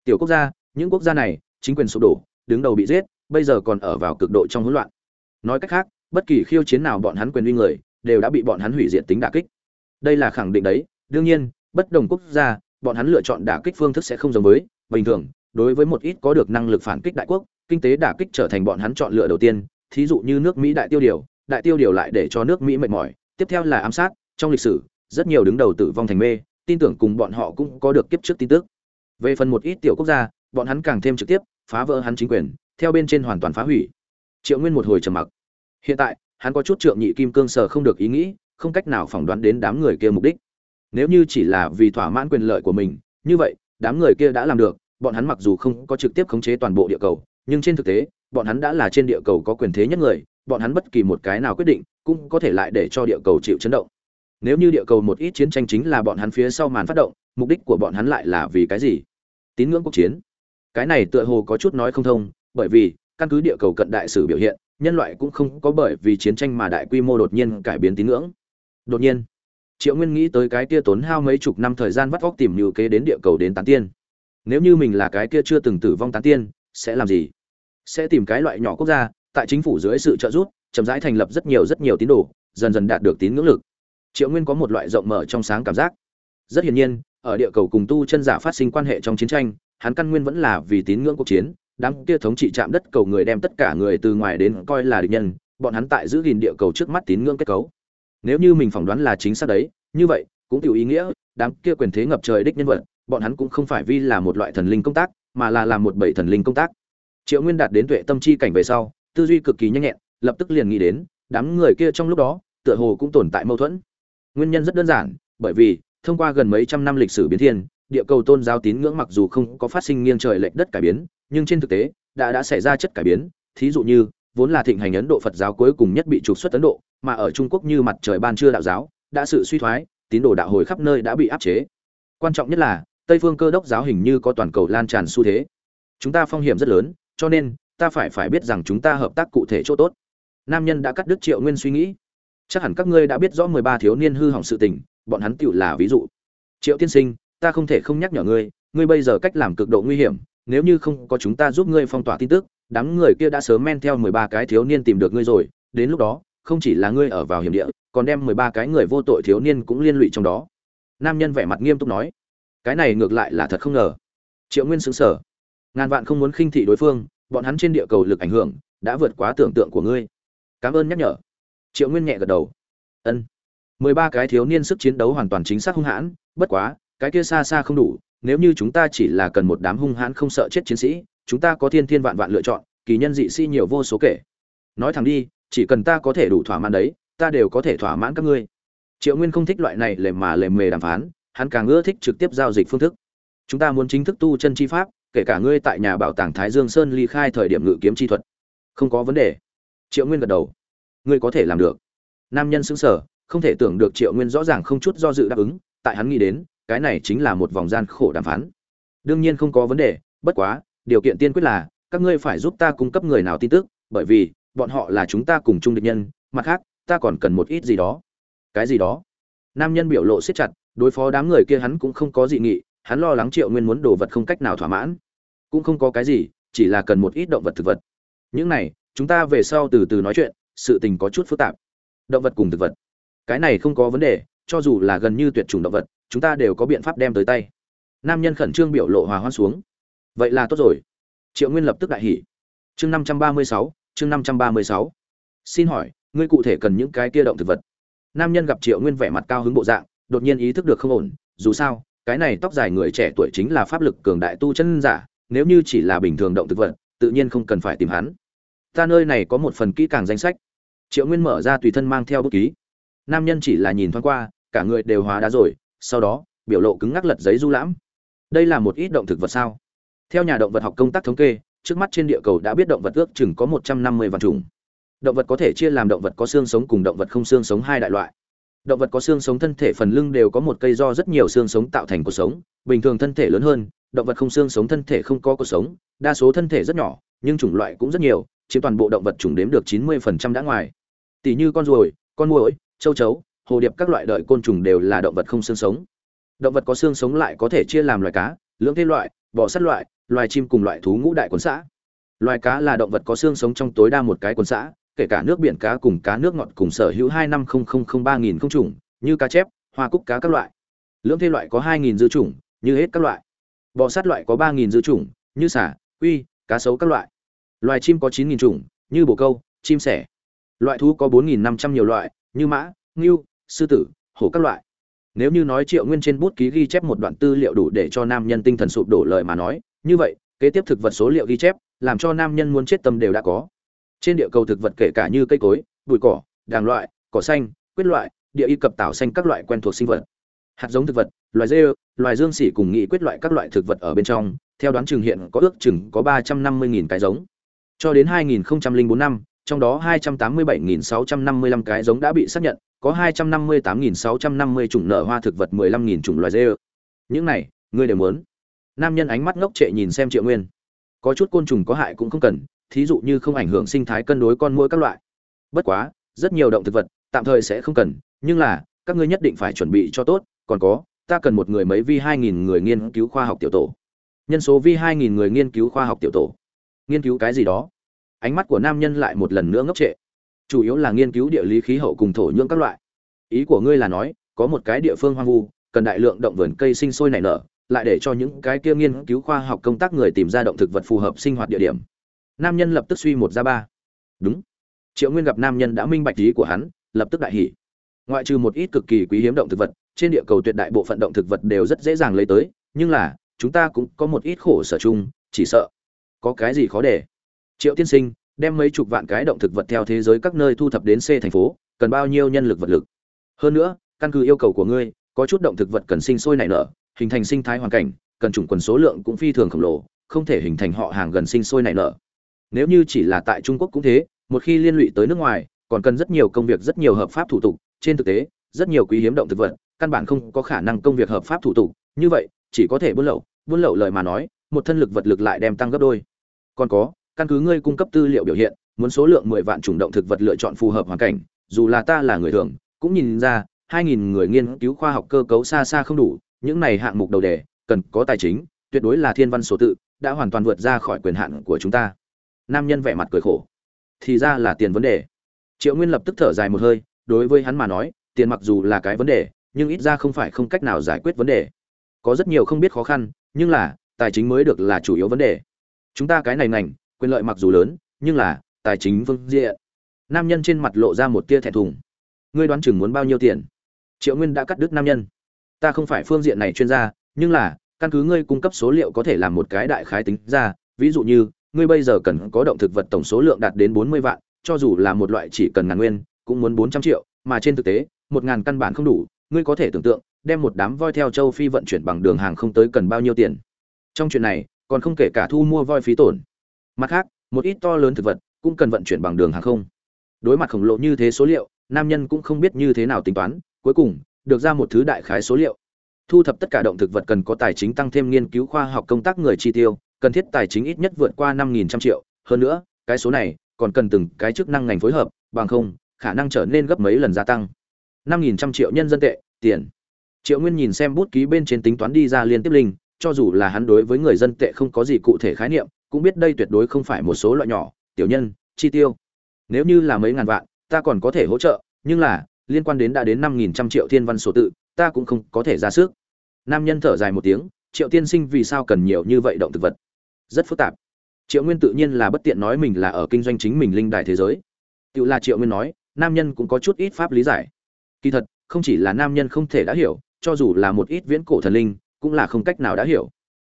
Tiểu quốc gia, những quốc gia này, chính quyền sụp đổ đứng đầu bị giết, bây giờ còn ở vào cực độ trong hỗn loạn. Nói cách khác, bất kỳ khiêu chiến nào bọn hắn quyền uy người, đều đã bị bọn hắn hủy diệt tính đả kích. Đây là khẳng định đấy. Đương nhiên, bất đồng quốc gia, bọn hắn lựa chọn đả kích phương thức sẽ không giống với, bình thường, đối với một ít có được năng lực phản kích đại quốc, kinh tế đả kích trở thành bọn hắn chọn lựa đầu tiên. Thí dụ như nước mỹ đại tiêu điều, đại tiêu điều lại để cho nước mỹ mệt mỏi. Tiếp theo là ám sát, trong lịch sử, rất nhiều đứng đầu tử vong thành mê, tin tưởng cùng bọn họ cũng có được kiếp trước tin tức. Về phần một ít tiểu quốc gia, bọn hắn càng thêm trực tiếp phá vỡ hắn chính quyền, theo bên trên hoàn toàn phá hủy. Triệu nguyên một hồi trầm mặc. Hiện tại, hắn có chút trượng nhị kim cương sở không được ý nghĩ, không cách nào phỏng đoán đến đám người kia mục đích. Nếu như chỉ là vì thỏa mãn quyền lợi của mình, như vậy, đám người kia đã làm được, bọn hắn mặc dù không có trực tiếp khống chế toàn bộ địa cầu, nhưng trên thực tế, bọn hắn đã là trên địa cầu có quyền thế nhất người, bọn hắn bất kỳ một cái nào quyết định, cũng có thể lại để cho địa cầu chịu chấn động. Nếu như địa cầu một ít chiến tranh chính là bọn hắn phía sau màn phát động, mục đích của bọn hắn lại là vì cái gì? Tín ngưỡng quốc chiến cái này tựa hồ có chút nói không thông, bởi vì, căn cứ địa cầu cận đại sử biểu hiện, nhân loại cũng không có bởi vì chiến tranh mà đại quy mô đột nhiên cải biến tín ngưỡng. Đột nhiên, triệu nguyên nghĩ tới cái kia tốn hao mấy chục năm thời gian vắt vóc tìm nhiều kế đến địa cầu đến tán tiên. Nếu như mình là cái kia chưa từng tử vong tán tiên, sẽ làm gì? Sẽ tìm cái loại nhỏ quốc gia, tại chính phủ dưới sự trợ giúp, chậm rãi thành lập rất nhiều rất nhiều tín đồ, dần dần đạt được tín ngưỡng lực. Triệu nguyên có một loại rộng mở trong sáng cảm giác. Rất hiển nhiên, ở địa cầu cùng tu chân giả phát sinh quan hệ trong chiến tranh hắn căn nguyên vẫn là vì tín ngưỡng cuộc chiến, đám kia thống trị chạm đất cầu người đem tất cả người từ ngoài đến coi là địch nhân, bọn hắn tại giữ gìn địa cầu trước mắt tín ngưỡng kết cấu. Nếu như mình phỏng đoán là chính xác đấy, như vậy, cũng tiểu ý nghĩa, đám kia quyền thế ngập trời đích nhân vật, bọn hắn cũng không phải vì là một loại thần linh công tác, mà là làm một bảy thần linh công tác. Triệu nguyên đạt đến tuệ tâm chi cảnh về sau, tư duy cực kỳ nhanh nhẹn, lập tức liền nghĩ đến, đám người kia trong lúc đó, tựa hồ cũng tồn tại mâu thuẫn. Nguyên nhân rất đơn giản, bởi vì, thông qua gần mấy trăm năm lịch sử biến thiên địa cầu tôn giáo tín ngưỡng mặc dù không có phát sinh nghiêng trời lệch đất cải biến, nhưng trên thực tế, đã đã xảy ra chất cải biến. Thí dụ như, vốn là thịnh hành ấn độ phật giáo cuối cùng nhất bị trục xuất ấn độ, mà ở trung quốc như mặt trời ban trưa đạo giáo, đã sự suy thoái, tín đồ đạo hồi khắp nơi đã bị áp chế. Quan trọng nhất là, tây phương cơ đốc giáo hình như có toàn cầu lan tràn xu thế. Chúng ta phong hiểm rất lớn, cho nên, ta phải phải biết rằng chúng ta hợp tác cụ thể chỗ tốt. Nam nhân đã cắt đứt triệu nguyên suy nghĩ. Chắc hẳn các ngươi đã biết rõ mười ba thiếu niên hư hỏng sự tình, bọn hắn tiểu là ví dụ. Triệu tiên sinh ta không thể không nhắc nhở ngươi ngươi bây giờ cách làm cực độ nguy hiểm, nếu như không có chúng ta giúp ngươi phong tỏa tin tức, đám người kia đã sớm men theo mười ba cái thiếu niên tìm được ngươi rồi, đến lúc đó, không chỉ là ngươi ở vào hiểm địa, còn đem mười ba cái người vô tội thiếu niên cũng liên lụy trong đó. Nam nhân vẻ mặt nghiêm túc nói. Cái này ngược lại là thật không ngờ. Triệu nguyên xứng sở ngàn vạn không muốn khinh thị đối phương, bọn hắn trên địa cầu lực ảnh hưởng đã vượt quá tưởng tượng của ngươi. Cảm ơn nhắc nhở. Triệu nguyên nhẹ gật đầu. Ân. Mười ba cái thiếu niên sức chiến đấu hoàn toàn chính xác hung hãn, bất quá cái kia xa xa không đủ, nếu như chúng ta chỉ là cần một đám hung hãn không sợ chết chiến sĩ, chúng ta có thiên thiên vạn vạn lựa chọn, kỳ nhân dị sĩ nhiều vô số kể. Nói thẳng đi, chỉ cần ta có thể đủ thỏa mãn đấy, ta đều có thể thỏa mãn các ngươi. Triệu nguyên không thích loại này lề mà lề mề đàm phán, hắn càng ưa thích trực tiếp giao dịch phương thức. Chúng ta muốn chính thức tu chân chi pháp, kể cả ngươi tại nhà bảo tàng thái dương sơn ly khai thời điểm ngự kiếm chi thuật. Không có vấn đề. Triệu nguyên gật đầu. Ngươi có thể làm được. Nam nhân xứng sở không thể tưởng được triệu nguyên rõ ràng không chút do dự đáp ứng, tại hắn nghĩ đến cái này chính là một vòng gian khổ đàm phán. Đương nhiên không có vấn đề, bất quá, điều kiện tiên quyết là, các ngươi phải giúp ta cung cấp người nào tin tức, bởi vì, bọn họ là chúng ta cùng chung địch nhân, mặt khác, ta còn cần một ít gì đó. Cái gì đó? Nam nhân biểu lộ siết chặt, đối phó đám người kia hắn cũng không có dị nghị, hắn lo lắng triệu nguyên muốn đồ vật không cách nào thỏa mãn. Cũng không có cái gì, chỉ là cần một ít động vật thực vật. Những này, chúng ta về sau từ từ nói chuyện, sự tình có chút phức tạp. Động vật cùng thực vật. Cái này không có vấn đề, cho dù là gần như tuyệt chủng động vật chúng ta đều có biện pháp đem tới tay. Nam nhân khẩn trương biểu lộ hòa hoan xuống. Vậy là tốt rồi. Triệu nguyên lập tức đại hỉ. Chương năm trăm ba mươi sáu, chương năm trăm ba mươi sáu. Xin hỏi, ngươi cụ thể cần những cái kia động thực vật? Nam nhân gặp triệu nguyên vẻ mặt cao hứng bộ dạng, đột nhiên ý thức được không ổn, dù sao, cái này tóc dài người trẻ tuổi chính là pháp lực cường đại tu chân giả, nếu như chỉ là bình thường động thực vật, tự nhiên không cần phải tìm hắn. Ta nơi này có một phần kỹ càng danh sách. Triệu nguyên mở ra tùy thân mang theo bút ký. Nam nhân chỉ là nhìn thoáng qua, cả người đều hóa đá rồi sau đó, biểu lộ cứng ngắc lật giấy du lãm. Đây là một ít động thực vật sao? Theo nhà động vật học công tác thống kê, trước mắt trên địa cầu đã biết động vật ước chừng có một trăm năm mươi vạn chủng. Động vật có thể chia làm động vật có xương sống cùng động vật không xương sống hai đại loại. Động vật có xương sống thân thể phần lưng đều có một cây do rất nhiều xương sống tạo thành cuộc sống, bình thường thân thể lớn hơn, động vật không xương sống thân thể không có cuộc sống, đa số thân thể rất nhỏ, nhưng chủng loại cũng rất nhiều, chiếm toàn bộ động vật chủng đếm được chín mươi phần trăm đã ngoài. Tỷ như con ruồi, con muỗi, châu chấu hồ điệp các loại đợi côn trùng đều là động vật không xương sống. Động vật có xương sống lại có thể chia làm loài cá, lưỡng thế loại, bò sát loại, loài chim cùng loại thú ngũ đại quần xã. Loài cá là động vật có xương sống trong tối đa một cái quần xã, kể cả nước biển cá cùng cá nước ngọt cùng sở hữu hai năm không không không ba nghìn không chủng như cá chép, hoa cúc cá các loại. Lưỡng thế loại có hai nghìn dư chủng như hết các loại. Bò sát loại có ba nghìn dư chủng như xả uy, cá sấu các loại. Loài chim có chín nghìn chủng như bồ câu, chim sẻ. Loại thú có bốn nghìn năm trăm nhiều loại, như mã, ngưu sư tử hổ các loại. Nếu như nói triệu nguyên trên bút ký ghi chép một đoạn tư liệu đủ để cho nam nhân tinh thần sụp đổ lời mà nói như vậy kế tiếp thực vật số liệu ghi chép làm cho nam nhân muốn chết tâm đều đã có. Trên địa cầu thực vật kể cả như cây cối bụi cỏ đàng loại cỏ xanh quyết loại địa y cập tảo xanh các loại quen thuộc sinh vật. Hạt giống thực vật loài dê loài dương xỉ cùng nghị quyết loại các loại thực vật ở bên trong theo đoán chừng hiện có ước chừng có ba trăm năm mươi cái giống. Cho đến hai nghìn bốn năm trong đó 287.655 cái giống đã bị xác nhận, có 258.650 chủng nở hoa thực vật 15.000 chủng loài dê. Những này, ngươi đều muốn. Nam nhân ánh mắt ngốc trệ nhìn xem Triệu Nguyên. Có chút côn trùng có hại cũng không cần, thí dụ như không ảnh hưởng sinh thái cân đối con muỗi các loại. Bất quá, rất nhiều động thực vật, tạm thời sẽ không cần, nhưng là, các ngươi nhất định phải chuẩn bị cho tốt, còn có, ta cần một người mấy vi 2000 người nghiên cứu khoa học tiểu tổ. Nhân số vi 2000 người nghiên cứu khoa học tiểu tổ. Nghiên cứu cái gì đó? ánh mắt của nam nhân lại một lần nữa ngốc trệ chủ yếu là nghiên cứu địa lý khí hậu cùng thổ nhưỡng các loại. Ý của ngươi là nói, có một cái địa phương hoang vu, cần đại lượng động vườn cây sinh sôi nảy nở, lại để cho những cái kia nghiên cứu khoa học công tác người tìm ra động thực vật phù hợp sinh hoạt địa điểm. Nam nhân lập tức suy một ra ba. Đúng. Triệu nguyên gặp nam nhân đã minh bạch ý của hắn, lập tức đại hỉ. Ngoại trừ một ít cực kỳ quý hiếm động thực vật, trên địa cầu tuyệt đại bộ phận động thực vật đều rất dễ dàng lấy tới, nhưng là, chúng ta cũng có một ít khổ sở chung, chỉ sợ có cái gì khó để. Triệu tiên sinh đem mấy chục vạn cái động thực vật theo thế giới các nơi thu thập đến c thành phố, cần bao nhiêu nhân lực vật lực? Hơn nữa, căn cứ yêu cầu của ngươi, có chút động thực vật cần sinh sôi nảy nở, hình thành sinh thái hoàn cảnh, cần chủng quần số lượng cũng phi thường khổng lồ, không thể hình thành họ hàng gần sinh sôi nảy nở. Nếu như chỉ là tại trung quốc cũng thế, một khi liên lụy tới nước ngoài, còn cần rất nhiều công việc rất nhiều hợp pháp thủ tục. Trên thực tế, rất nhiều quý hiếm động thực vật, căn bản không có khả năng công việc hợp pháp thủ tục. Như vậy, chỉ có thể buôn lậu. Buôn lậu lời mà nói, một thân lực vật lực lại đem tăng gấp đôi. Còn có căn cứ ngươi cung cấp tư liệu biểu hiện, muốn số lượng mười vạn chủng động thực vật lựa chọn phù hợp hoàn cảnh, dù là ta là người thường, cũng nhìn ra, hai nghìn người nghiên cứu khoa học cơ cấu xa xa không đủ, những này hạng mục đầu đề, cần có tài chính, tuyệt đối là thiên văn số tự, đã hoàn toàn vượt ra khỏi quyền hạn của chúng ta. Nam nhân vẻ mặt cười khổ. Thì ra là tiền vấn đề. Triệu nguyên lập tức thở dài một hơi, đối với hắn mà nói, tiền mặc dù là cái vấn đề, nhưng ít ra không phải không cách nào giải quyết vấn đề. Có rất nhiều không biết khó khăn, nhưng là, tài chính mới được là chủ yếu vấn đề. Chúng ta cái này ngành quyền lợi mặc dù lớn, nhưng là, tài chính phương diện. Nam nhân trên mặt lộ ra một tia thẹn thùng. Ngươi đoán chừng muốn bao nhiêu tiền? Triệu nguyên đã cắt đứt nam nhân. Ta không phải phương diện này chuyên gia, nhưng là, căn cứ ngươi cung cấp số liệu có thể làm một cái đại khái tính ra, ví dụ như, ngươi bây giờ cần có động thực vật tổng số lượng đạt đến bốn mươi vạn, cho dù là một loại chỉ cần ngàn nguyên, cũng muốn bốn trăm triệu, mà trên thực tế, một ngàn căn bản không đủ, ngươi có thể tưởng tượng, đem một đám voi theo châu phi vận chuyển bằng đường hàng không tới cần bao nhiêu tiền. Trong chuyện này, còn không kể cả thu mua voi phí tổn mặt khác, một ít to lớn thực vật cũng cần vận chuyển bằng đường hàng không. Đối mặt khổng lồ như thế số liệu, nam nhân cũng không biết như thế nào tính toán, cuối cùng, được ra một thứ đại khái số liệu. Thu thập tất cả động thực vật cần có tài chính tăng thêm nghiên cứu khoa học công tác người chi tiêu, cần thiết tài chính ít nhất vượt qua năm nghìn trăm triệu. Hơn nữa, cái số này còn cần từng cái chức năng ngành phối hợp, bằng không, khả năng trở nên gấp mấy lần gia tăng. năm nghìn trăm triệu nhân dân tệ, tiền. Triệu nguyên nhìn xem bút ký bên trên tính toán đi ra liên tiếp linh, cho dù là hắn đối với người dân tệ không có gì cụ thể khái niệm cũng biết đây tuyệt đối không phải một số loại nhỏ, tiểu nhân, chi tiêu. Nếu như là mấy ngàn vạn, ta còn có thể hỗ trợ, nhưng là, liên quan đến đã đến năm nghìn trăm triệu thiên văn số tự, ta cũng không có thể ra sức. Nam nhân thở dài một tiếng, triệu tiên sinh vì sao cần nhiều như vậy động thực vật? Rất phức tạp. Triệu nguyên tự nhiên là bất tiện nói mình là ở kinh doanh chính mình linh đài thế giới. Tự là triệu nguyên nói, nam nhân cũng có chút ít pháp lý giải. Kỳ thật, không chỉ là nam nhân không thể đã hiểu, cho dù là một ít viễn cổ thần linh, cũng là không cách nào đã hiểu.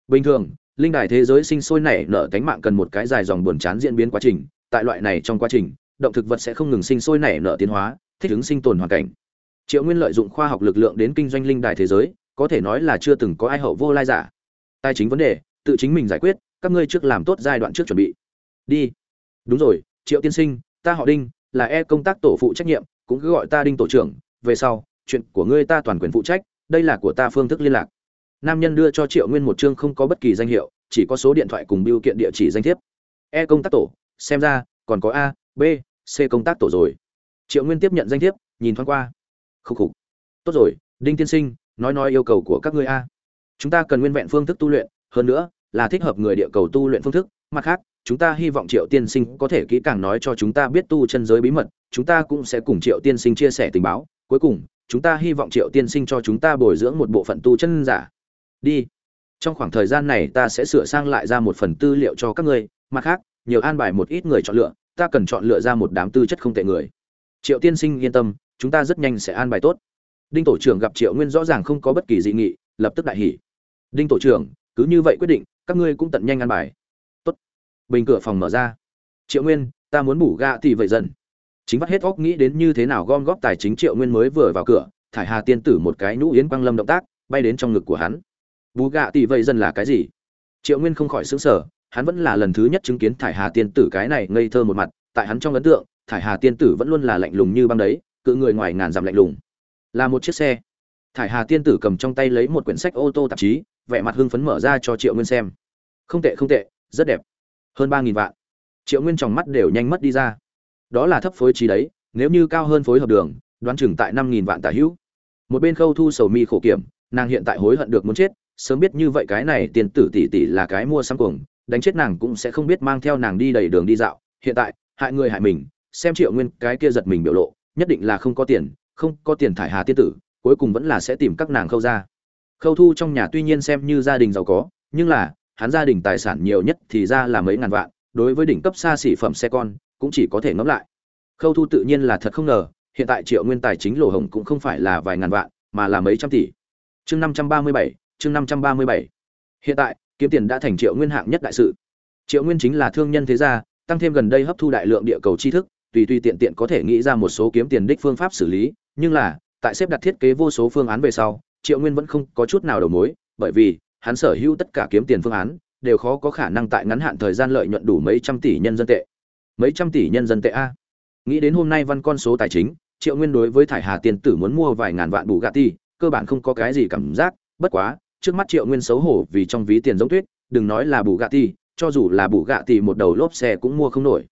Bình thường linh đài thế giới sinh sôi nảy nở cánh mạng cần một cái dài dòng buồn chán diễn biến quá trình. Tại loại này trong quá trình, động thực vật sẽ không ngừng sinh sôi nảy nở tiến hóa, thích ứng sinh tồn hoàn cảnh. Triệu nguyên lợi dụng khoa học lực lượng đến kinh doanh linh đài thế giới, có thể nói là chưa từng có ai hậu vô lai giả. Tài chính vấn đề, tự chính mình giải quyết, các ngươi trước làm tốt giai đoạn trước chuẩn bị. Đi. Đúng rồi, triệu tiên sinh, ta họ đinh, là e công tác tổ phụ trách nhiệm, cũng cứ gọi ta đinh tổ trưởng. Về sau, chuyện của ngươi ta toàn quyền phụ trách, đây là của ta phương thức liên lạc nam nhân đưa cho triệu nguyên một chương không có bất kỳ danh hiệu, chỉ có số điện thoại cùng biêu kiện địa chỉ danh thiếp. E công tác tổ, xem ra, còn có a, b, c công tác tổ rồi. Triệu nguyên tiếp nhận danh thiếp, nhìn thoáng qua. Khúc khục. Tốt rồi, đinh tiên sinh, nói nói yêu cầu của các ngươi a. Chúng ta cần nguyên vẹn phương thức tu luyện, hơn nữa, là thích hợp người địa cầu tu luyện phương thức. Mặt khác, chúng ta hy vọng triệu tiên sinh có thể kỹ càng nói cho chúng ta biết tu chân giới bí mật, chúng ta cũng sẽ cùng triệu tiên sinh chia sẻ tình báo. Cuối cùng, chúng ta hy vọng triệu tiên sinh cho chúng ta bồi dưỡng một bộ phận tu chân giả đi. Trong khoảng thời gian này ta sẽ sửa sang lại ra một phần tư liệu cho các ngươi, mặt khác, nhiều an bài một ít người chọn lựa, ta cần chọn lựa ra một đám tư chất không tệ người. Triệu tiên sinh yên tâm, chúng ta rất nhanh sẽ an bài tốt. Đinh tổ trưởng gặp triệu nguyên rõ ràng không có bất kỳ dị nghị, lập tức đại hỉ. Đinh tổ trưởng, cứ như vậy quyết định, các ngươi cũng tận nhanh an bài. Tốt. Bình cửa phòng mở ra. Triệu nguyên, ta muốn bủ gạ thì vậy dần. Chính vắt hết óc nghĩ đến như thế nào gom góp tài chính triệu nguyên mới vừa vào cửa, thải hà tiên tử một cái nhũ yến quang lâm động tác, bay đến trong ngực của hắn bù gạ tỷ vậy dần là cái gì? Triệu nguyên không khỏi xứng sở hắn vẫn là lần thứ nhất chứng kiến thải hà tiên tử cái này ngây thơ một mặt, tại hắn trong ấn tượng, thải hà tiên tử vẫn luôn là lạnh lùng như băng đấy, cự người ngoài ngàn dặm lạnh lùng. Là một chiếc xe. Thải hà tiên tử cầm trong tay lấy một quyển sách ô tô tạp chí, vẻ mặt hưng phấn mở ra cho triệu nguyên xem. Không tệ không tệ, rất đẹp. Hơn ba nghìn vạn. Triệu nguyên tròng mắt đều nhanh mất đi ra. Đó là thấp phối trí đấy, nếu như cao hơn phối hợp đường, đoán chừng tại năm nghìn vạn tả hữu. Một bên khâu thu sầu mi khổ kiểm, nàng hiện tại hối hận được muốn chết sớm biết như vậy cái này tiền tử tỷ tỷ là cái mua sắm cuồng, đánh chết nàng cũng sẽ không biết mang theo nàng đi đầy đường đi dạo. Hiện tại, hại người hại mình, xem triệu nguyên cái kia giật mình biểu lộ, nhất định là không có tiền, không có tiền thải hà tiên tử, cuối cùng vẫn là sẽ tìm các nàng khâu ra. Khâu thu trong nhà tuy nhiên xem như gia đình giàu có, nhưng là, hắn gia đình tài sản nhiều nhất thì ra là mấy ngàn vạn, đối với đỉnh cấp xa xỉ phẩm xe con, cũng chỉ có thể ngẫm lại. Khâu thu tự nhiên là thật không ngờ, hiện tại triệu nguyên tài chính lỗ hồng cũng không phải là vài ngàn vạn, mà là mấy trăm tỷ. Chương năm trăm ba mươi bảy chương năm trăm ba mươi bảy. Hiện tại, kiếm tiền đã thành triệu nguyên hạng nhất đại sự. Triệu nguyên chính là thương nhân thế gia, tăng thêm gần đây hấp thu đại lượng địa cầu tri thức, tùy tùy tiện tiện có thể nghĩ ra một số kiếm tiền đích phương pháp xử lý, nhưng là, tại xếp đặt thiết kế vô số phương án về sau, triệu nguyên vẫn không có chút nào đầu mối, bởi vì, hắn sở hữu tất cả kiếm tiền phương án, đều khó có khả năng tại ngắn hạn thời gian lợi nhuận đủ mấy trăm tỷ nhân dân tệ. Mấy trăm tỷ nhân dân tệ a. Nghĩ đến hôm nay văn con số tài chính, triệu nguyên đối với thải hà tiền tử muốn mua vài ngàn vạn bù gà ti cơ bản không có cái gì cảm giác, bất quá trước mắt triệu nguyên xấu hổ vì trong ví tiền giống tuyết, đừng nói là bù gạ ti cho dù là bù gạ thì một đầu lốp xe cũng mua không nổi.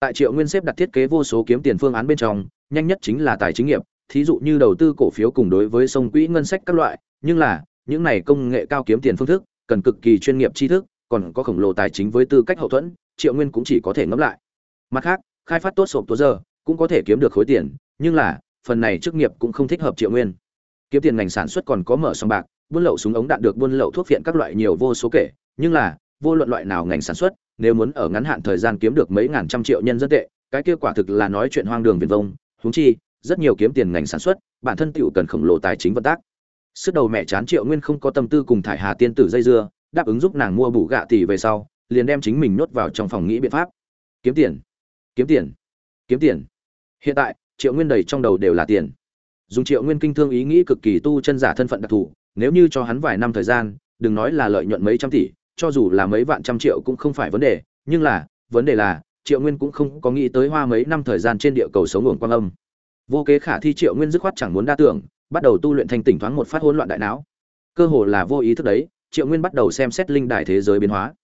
Tại triệu nguyên xếp đặt thiết kế vô số kiếm tiền phương án bên trong, nhanh nhất chính là tài chính nghiệp, thí dụ như đầu tư cổ phiếu cùng đối với sông quỹ ngân sách các loại, nhưng là, những này công nghệ cao kiếm tiền phương thức, cần cực kỳ chuyên nghiệp tri thức, còn có khổng lồ tài chính với tư cách hậu thuẫn, triệu nguyên cũng chỉ có thể ngẫm lại. Mặt khác, khai phát tốt sộp tố giờ, cũng có thể kiếm được khối tiền, nhưng là, phần này chức nghiệp cũng không thích hợp triệu nguyên. Kiếm tiền ngành sản xuất còn có mở sòng bạc buôn lậu súng ống đạn được buôn lậu thuốc phiện các loại nhiều vô số kể, nhưng là, vô luận loại nào ngành sản xuất, nếu muốn ở ngắn hạn thời gian kiếm được mấy ngàn trăm triệu nhân dân tệ, cái kia quả thực là nói chuyện hoang đường viển vông. Huống chi, rất nhiều kiếm tiền ngành sản xuất, bản thân tiểu cần khổng lồ tài chính vận tác. Sức đầu mẹ chán triệu nguyên không có tâm tư cùng thải hà tiên tử dây dưa, đáp ứng giúp nàng mua bủ gạ tỷ về sau, liền đem chính mình nhốt vào trong phòng nghĩ biện pháp. Kiếm tiền kiếm tiền kiếm tiền. Hiện tại, triệu nguyên đầy trong đầu đều là tiền. Dùng triệu nguyên kinh thương ý nghĩ cực kỳ tu chân giả thân phận đặc thù nếu như cho hắn vài năm thời gian, đừng nói là lợi nhuận mấy trăm tỷ, cho dù là mấy vạn trăm triệu cũng không phải vấn đề, nhưng là, vấn đề là, triệu nguyên cũng không có nghĩ tới hoa mấy năm thời gian trên địa cầu sống ngủ quang âm. Vô kế khả thi triệu nguyên dứt khoát chẳng muốn đa tưởng, bắt đầu tu luyện thành tỉnh thoáng một phát hỗn loạn đại não. Cơ hồ là vô ý thức đấy, triệu nguyên bắt đầu xem xét linh đài thế giới biến hóa.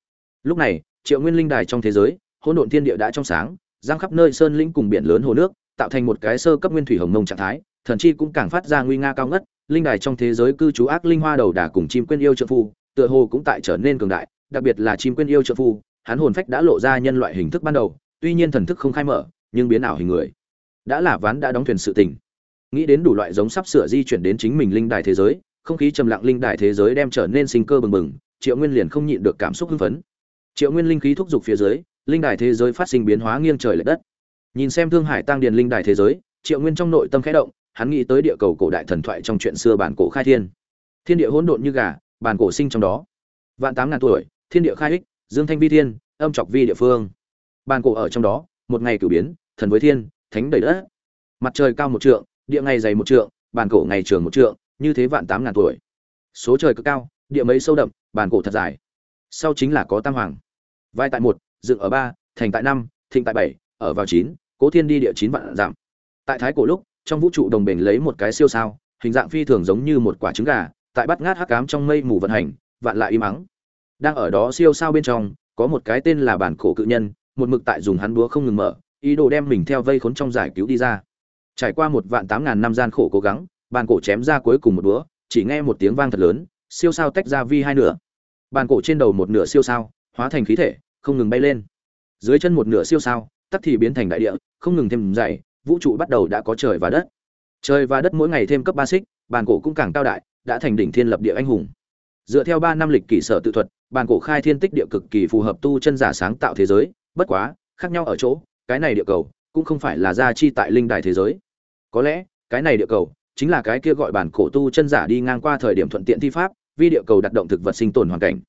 Lúc này, triệu nguyên linh đài trong thế giới, hỗn độn thiên địa đã trong sáng, giang khắp nơi sơn linh cùng biển lớn hồ nước, tạo thành một cái sơ cấp nguyên thủy hồng mông trạng thái, thần chi cũng càng phát ra nguy nga cao ngất linh đài trong thế giới cư trú ác linh hoa đầu đà cùng chim quên yêu trợ phu, tựa hồ cũng tại trở nên cường đại, đặc biệt là chim quên yêu trợ phu, hắn hồn phách đã lộ ra nhân loại hình thức ban đầu, tuy nhiên thần thức không khai mở, nhưng biến ảo hình người. Đã là ván đã đóng thuyền sự tình. Nghĩ đến đủ loại giống sắp sửa di chuyển đến chính mình linh đài thế giới, không khí trầm lặng linh đài thế giới đem trở nên sinh cơ bừng bừng, triệu nguyên liền không nhịn được cảm xúc hưng phấn. Triệu nguyên linh khí thúc giục phía dưới, linh đài thế giới phát sinh biến hóa nghiêng trời l ệ đất. Nhìn xem thương hải tăng điền linh đài thế giới, triệu nguyên trong nội tâm khẽ động hắn nghĩ tới địa cầu cổ đại thần thoại trong chuyện xưa bản cổ khai thiên. Thiên địa hỗn độn như gà, bản cổ sinh trong đó. Vạn tám ngàn tuổi, thiên địa khai ích, dương thanh vi thiên, âm trọc vi địa phương. Bản cổ ở trong đó, một ngày cử biến, thần với thiên, thánh đầy đất. Mặt trời cao một trượng, địa ngày dày một trượng, bản cổ ngày trường một trượng, như thế vạn tám ngàn tuổi. Số trời cực cao, địa mấy sâu đậm, bản cổ thật dài. Sau chính là có tam hoàng. Vai tại một, dựng ở ba, thành tại năm, thịnh tại bảy, ở vào chín, cố thiên đi địa chín vạn giảm. Tại thái cổ lúc trong vũ trụ đồng bền lấy một cái siêu sao, hình dạng phi thường giống như một quả trứng gà, tại bắt ngát hắc cám trong mây mù vận hành, vạn lại im ắng. Đang ở đó siêu sao bên trong, có một cái tên là bản cổ cự nhân, một mực tại dùng hắn búa không ngừng mở, ý đồ đem mình theo vây khốn trong giải cứu đi ra. Trải qua một vạn tám ngàn năm gian khổ cố gắng bàn cổ chém ra cuối cùng một búa, chỉ nghe một tiếng vang thật lớn, siêu sao tách ra vi hai nửa. Bàn cổ trên đầu một nửa siêu sao, hóa thành khí thể, không ngừng bay lên. Dưới chân một nửa siêu sao tắt thì biến thành đại địa, không ngừng thêm dày vũ trụ bắt đầu đã có trời và đất. Trời và đất mỗi ngày thêm cấp ba xích bàn cổ cũng càng cao đại đã thành đỉnh thiên lập địa anh hùng. Dựa theo ba năm lịch kỷ sở tự thuật bàn cổ khai thiên tích địa cực kỳ phù hợp tu chân giả sáng tạo thế giới bất quá khác nhau ở chỗ cái này địa cầu cũng không phải là gia chi tại linh đài thế giới. Có lẽ cái này địa cầu chính là cái kia gọi bản cổ tu chân giả đi ngang qua thời điểm thuận tiện thi pháp vi địa cầu đặt động thực vật sinh tồn hoàn cảnh.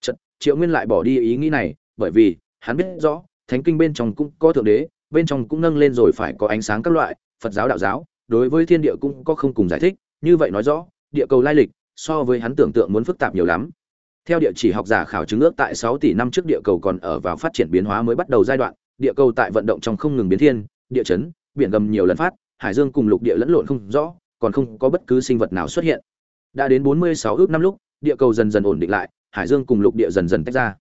Chật, triệu nguyên lại bỏ đi ý nghĩ này bởi vì hắn biết rõ thánh kinh bên trong cũng có thượng đế bên trong cũng nâng lên rồi phải có ánh sáng các loại, phật giáo đạo giáo, đối với thiên địa cũng có không cùng giải thích, như vậy nói rõ, địa cầu lai lịch so với hắn tưởng tượng muốn phức tạp nhiều lắm. Theo địa chỉ học giả khảo chứng ước tại 6 tỷ năm trước địa cầu còn ở vào phát triển biến hóa mới bắt đầu giai đoạn, địa cầu tại vận động trong không ngừng biến thiên, địa chấn, biển gầm nhiều lần phát, hải dương cùng lục địa lẫn lộn không rõ, còn không có bất cứ sinh vật nào xuất hiện. Đã đến 46 ước năm lúc, địa cầu dần dần ổn định lại, hải dương cùng lục địa dần dần tách ra.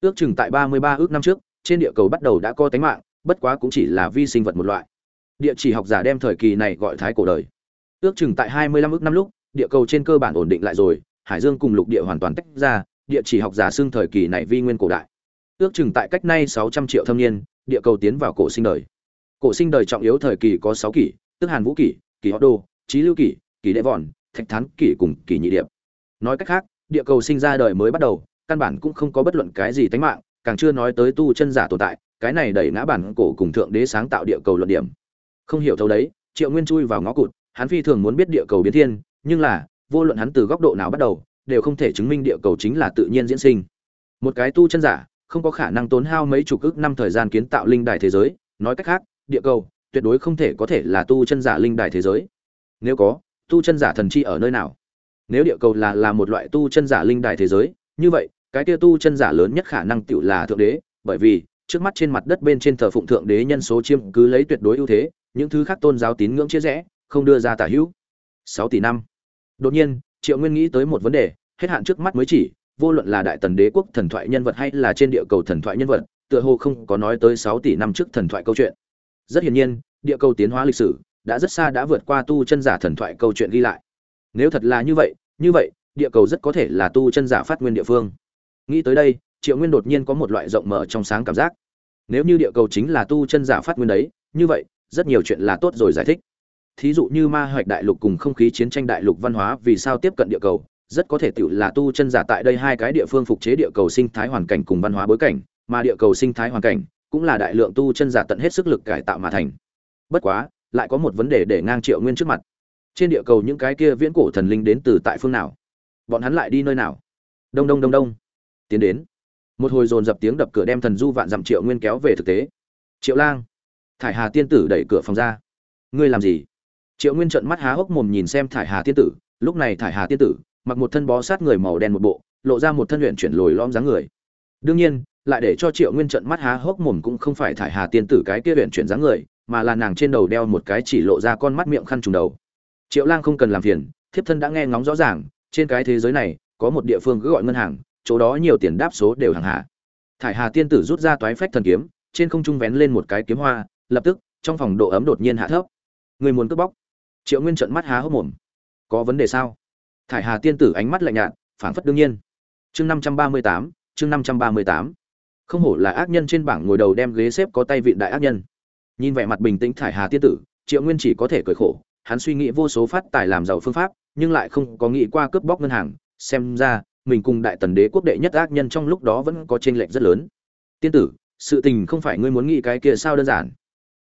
Ước chừng tại 33 ước năm trước, trên địa cầu bắt đầu đã có tánh mạng bất quá cũng chỉ là vi sinh vật một loại. Địa chỉ học giả đem thời kỳ này gọi thái cổ đời. Ước chừng tại 25 ước năm lúc, địa cầu trên cơ bản ổn định lại rồi, hải dương cùng lục địa hoàn toàn tách ra, địa chỉ học giả xưng thời kỳ này vi nguyên cổ đại. Ước chừng tại cách nay 600 triệu thâm niên, địa cầu tiến vào cổ sinh đời. Cổ sinh đời trọng yếu thời kỳ có 6 kỷ, tức hàn vũ kỷ kỷ họ đô trí lưu kỷ kỷ đệ vòn, thạch thán kỷ cùng kỷ nhị điệp. Nói cách khác, địa cầu sinh ra đời mới bắt đầu, căn bản cũng không có bất luận cái gì tánh mạng, càng chưa nói tới tu chân giả tồn tại cái này đẩy ngã bản cổ cùng thượng đế sáng tạo địa cầu luận điểm. Không hiểu thấu đấy, triệu nguyên chui vào ngõ cụt, hắn phi thường muốn biết địa cầu biến thiên, nhưng là, vô luận hắn từ góc độ nào bắt đầu, đều không thể chứng minh địa cầu chính là tự nhiên diễn sinh. Một cái tu chân giả, không có khả năng tốn hao mấy chục ức năm thời gian kiến tạo linh đài thế giới. Nói cách khác, địa cầu, tuyệt đối không thể có thể là tu chân giả linh đài thế giới. Nếu có, tu chân giả thần chi ở nơi nào? Nếu địa cầu là là một loại tu chân giả linh đài thế giới, như vậy, cái kia tu chân giả lớn nhất khả năng tựu là thượng đế, bởi vì trước mắt trên mặt đất bên trên thờ phụng thượng đế nhân số chiêm cứ lấy tuyệt đối ưu thế, những thứ khác tôn giáo tín ngưỡng chia rẽ, không đưa ra tả hữu. Sáu tỷ năm. Đột nhiên, triệu nguyên nghĩ tới một vấn đề, hết hạn trước mắt mới chỉ, vô luận là đại tần đế quốc thần thoại nhân vật hay là trên địa cầu thần thoại nhân vật, tựa hồ không có nói tới sáu tỷ năm trước thần thoại câu chuyện. Rất hiển nhiên, địa cầu tiến hóa lịch sử đã rất xa đã vượt qua tu chân giả thần thoại câu chuyện ghi lại. Nếu thật là như vậy như vậy, địa cầu rất có thể là tu chân giả phát nguyên địa phương. Nghĩ tới đây triệu nguyên đột nhiên có một loại rộng mở trong sáng cảm giác. Nếu như địa cầu chính là tu chân giả phát nguyên đấy, như vậy, rất nhiều chuyện là tốt rồi giải thích. Thí dụ như ma hoạch đại lục cùng không khí chiến tranh đại lục văn hóa vì sao tiếp cận địa cầu, rất có thể tự là tu chân giả tại đây hai cái địa phương phục chế địa cầu sinh thái hoàn cảnh cùng văn hóa bối cảnh, mà địa cầu sinh thái hoàn cảnh cũng là đại lượng tu chân giả tận hết sức lực cải tạo mà thành. Bất quá, lại có một vấn đề để ngang triệu nguyên trước mặt. Trên địa cầu những cái kia viễn cổ thần linh đến từ tại phương nào? Bọn hắn lại đi nơi nào? Đông đông đông đông. Tiến đến một hồi dồn dập tiếng đập cửa đem thần du vạn dặm triệu nguyên kéo về thực tế. Triệu lang, thải hà tiên tử đẩy cửa phòng ra. Ngươi làm gì? Triệu nguyên trợn mắt há hốc mồm nhìn xem thải hà tiên tử. Lúc này thải hà tiên tử mặc một thân bó sát người màu đen một bộ, lộ ra một thân luyện chuyển lồi lõm dáng người. Đương nhiên, lại để cho triệu nguyên trợn mắt há hốc mồm cũng không phải thải hà tiên tử cái kia luyện chuyển dáng người, mà là nàng trên đầu đeo một cái chỉ lộ ra con mắt miệng khăn trùng đầu. Triệu lang không cần làm phiền, thiếp thân đã nghe ngóng rõ ràng, trên cái thế giới này, có một địa phương cứ gọi ngân hàng chỗ đó nhiều tiền đáp số đều hàng hạ. Thải hà tiên tử rút ra toái phách thần kiếm, trên không trung vén lên một cái kiếm hoa, lập tức, trong phòng độ ấm đột nhiên hạ thấp. Người muốn cướp bóc? Triệu nguyên trợn mắt há hốc mồm. Có vấn đề sao? Thải hà tiên tử ánh mắt lạnh nhạt, phảng phất đương nhiên. Chương năm trăm ba mươi tám, chương năm trăm ba mươi tám. Không hổ là ác nhân trên bảng ngồi đầu đem ghế xếp có tay vịn đại ác nhân. Nhìn vẻ mặt bình tĩnh thải hà tiên tử, triệu nguyên chỉ có thể cười khổ, hắn suy nghĩ vô số phát tài làm giàu phương pháp, nhưng lại không có nghĩ qua cướp bóc ngân hàng, xem ra mình cùng đại tần đế quốc đệ nhất ác nhân trong lúc đó vẫn có chênh lệch rất lớn. Tiên tử, sự tình không phải ngươi muốn nghĩ cái kia sao đơn giản.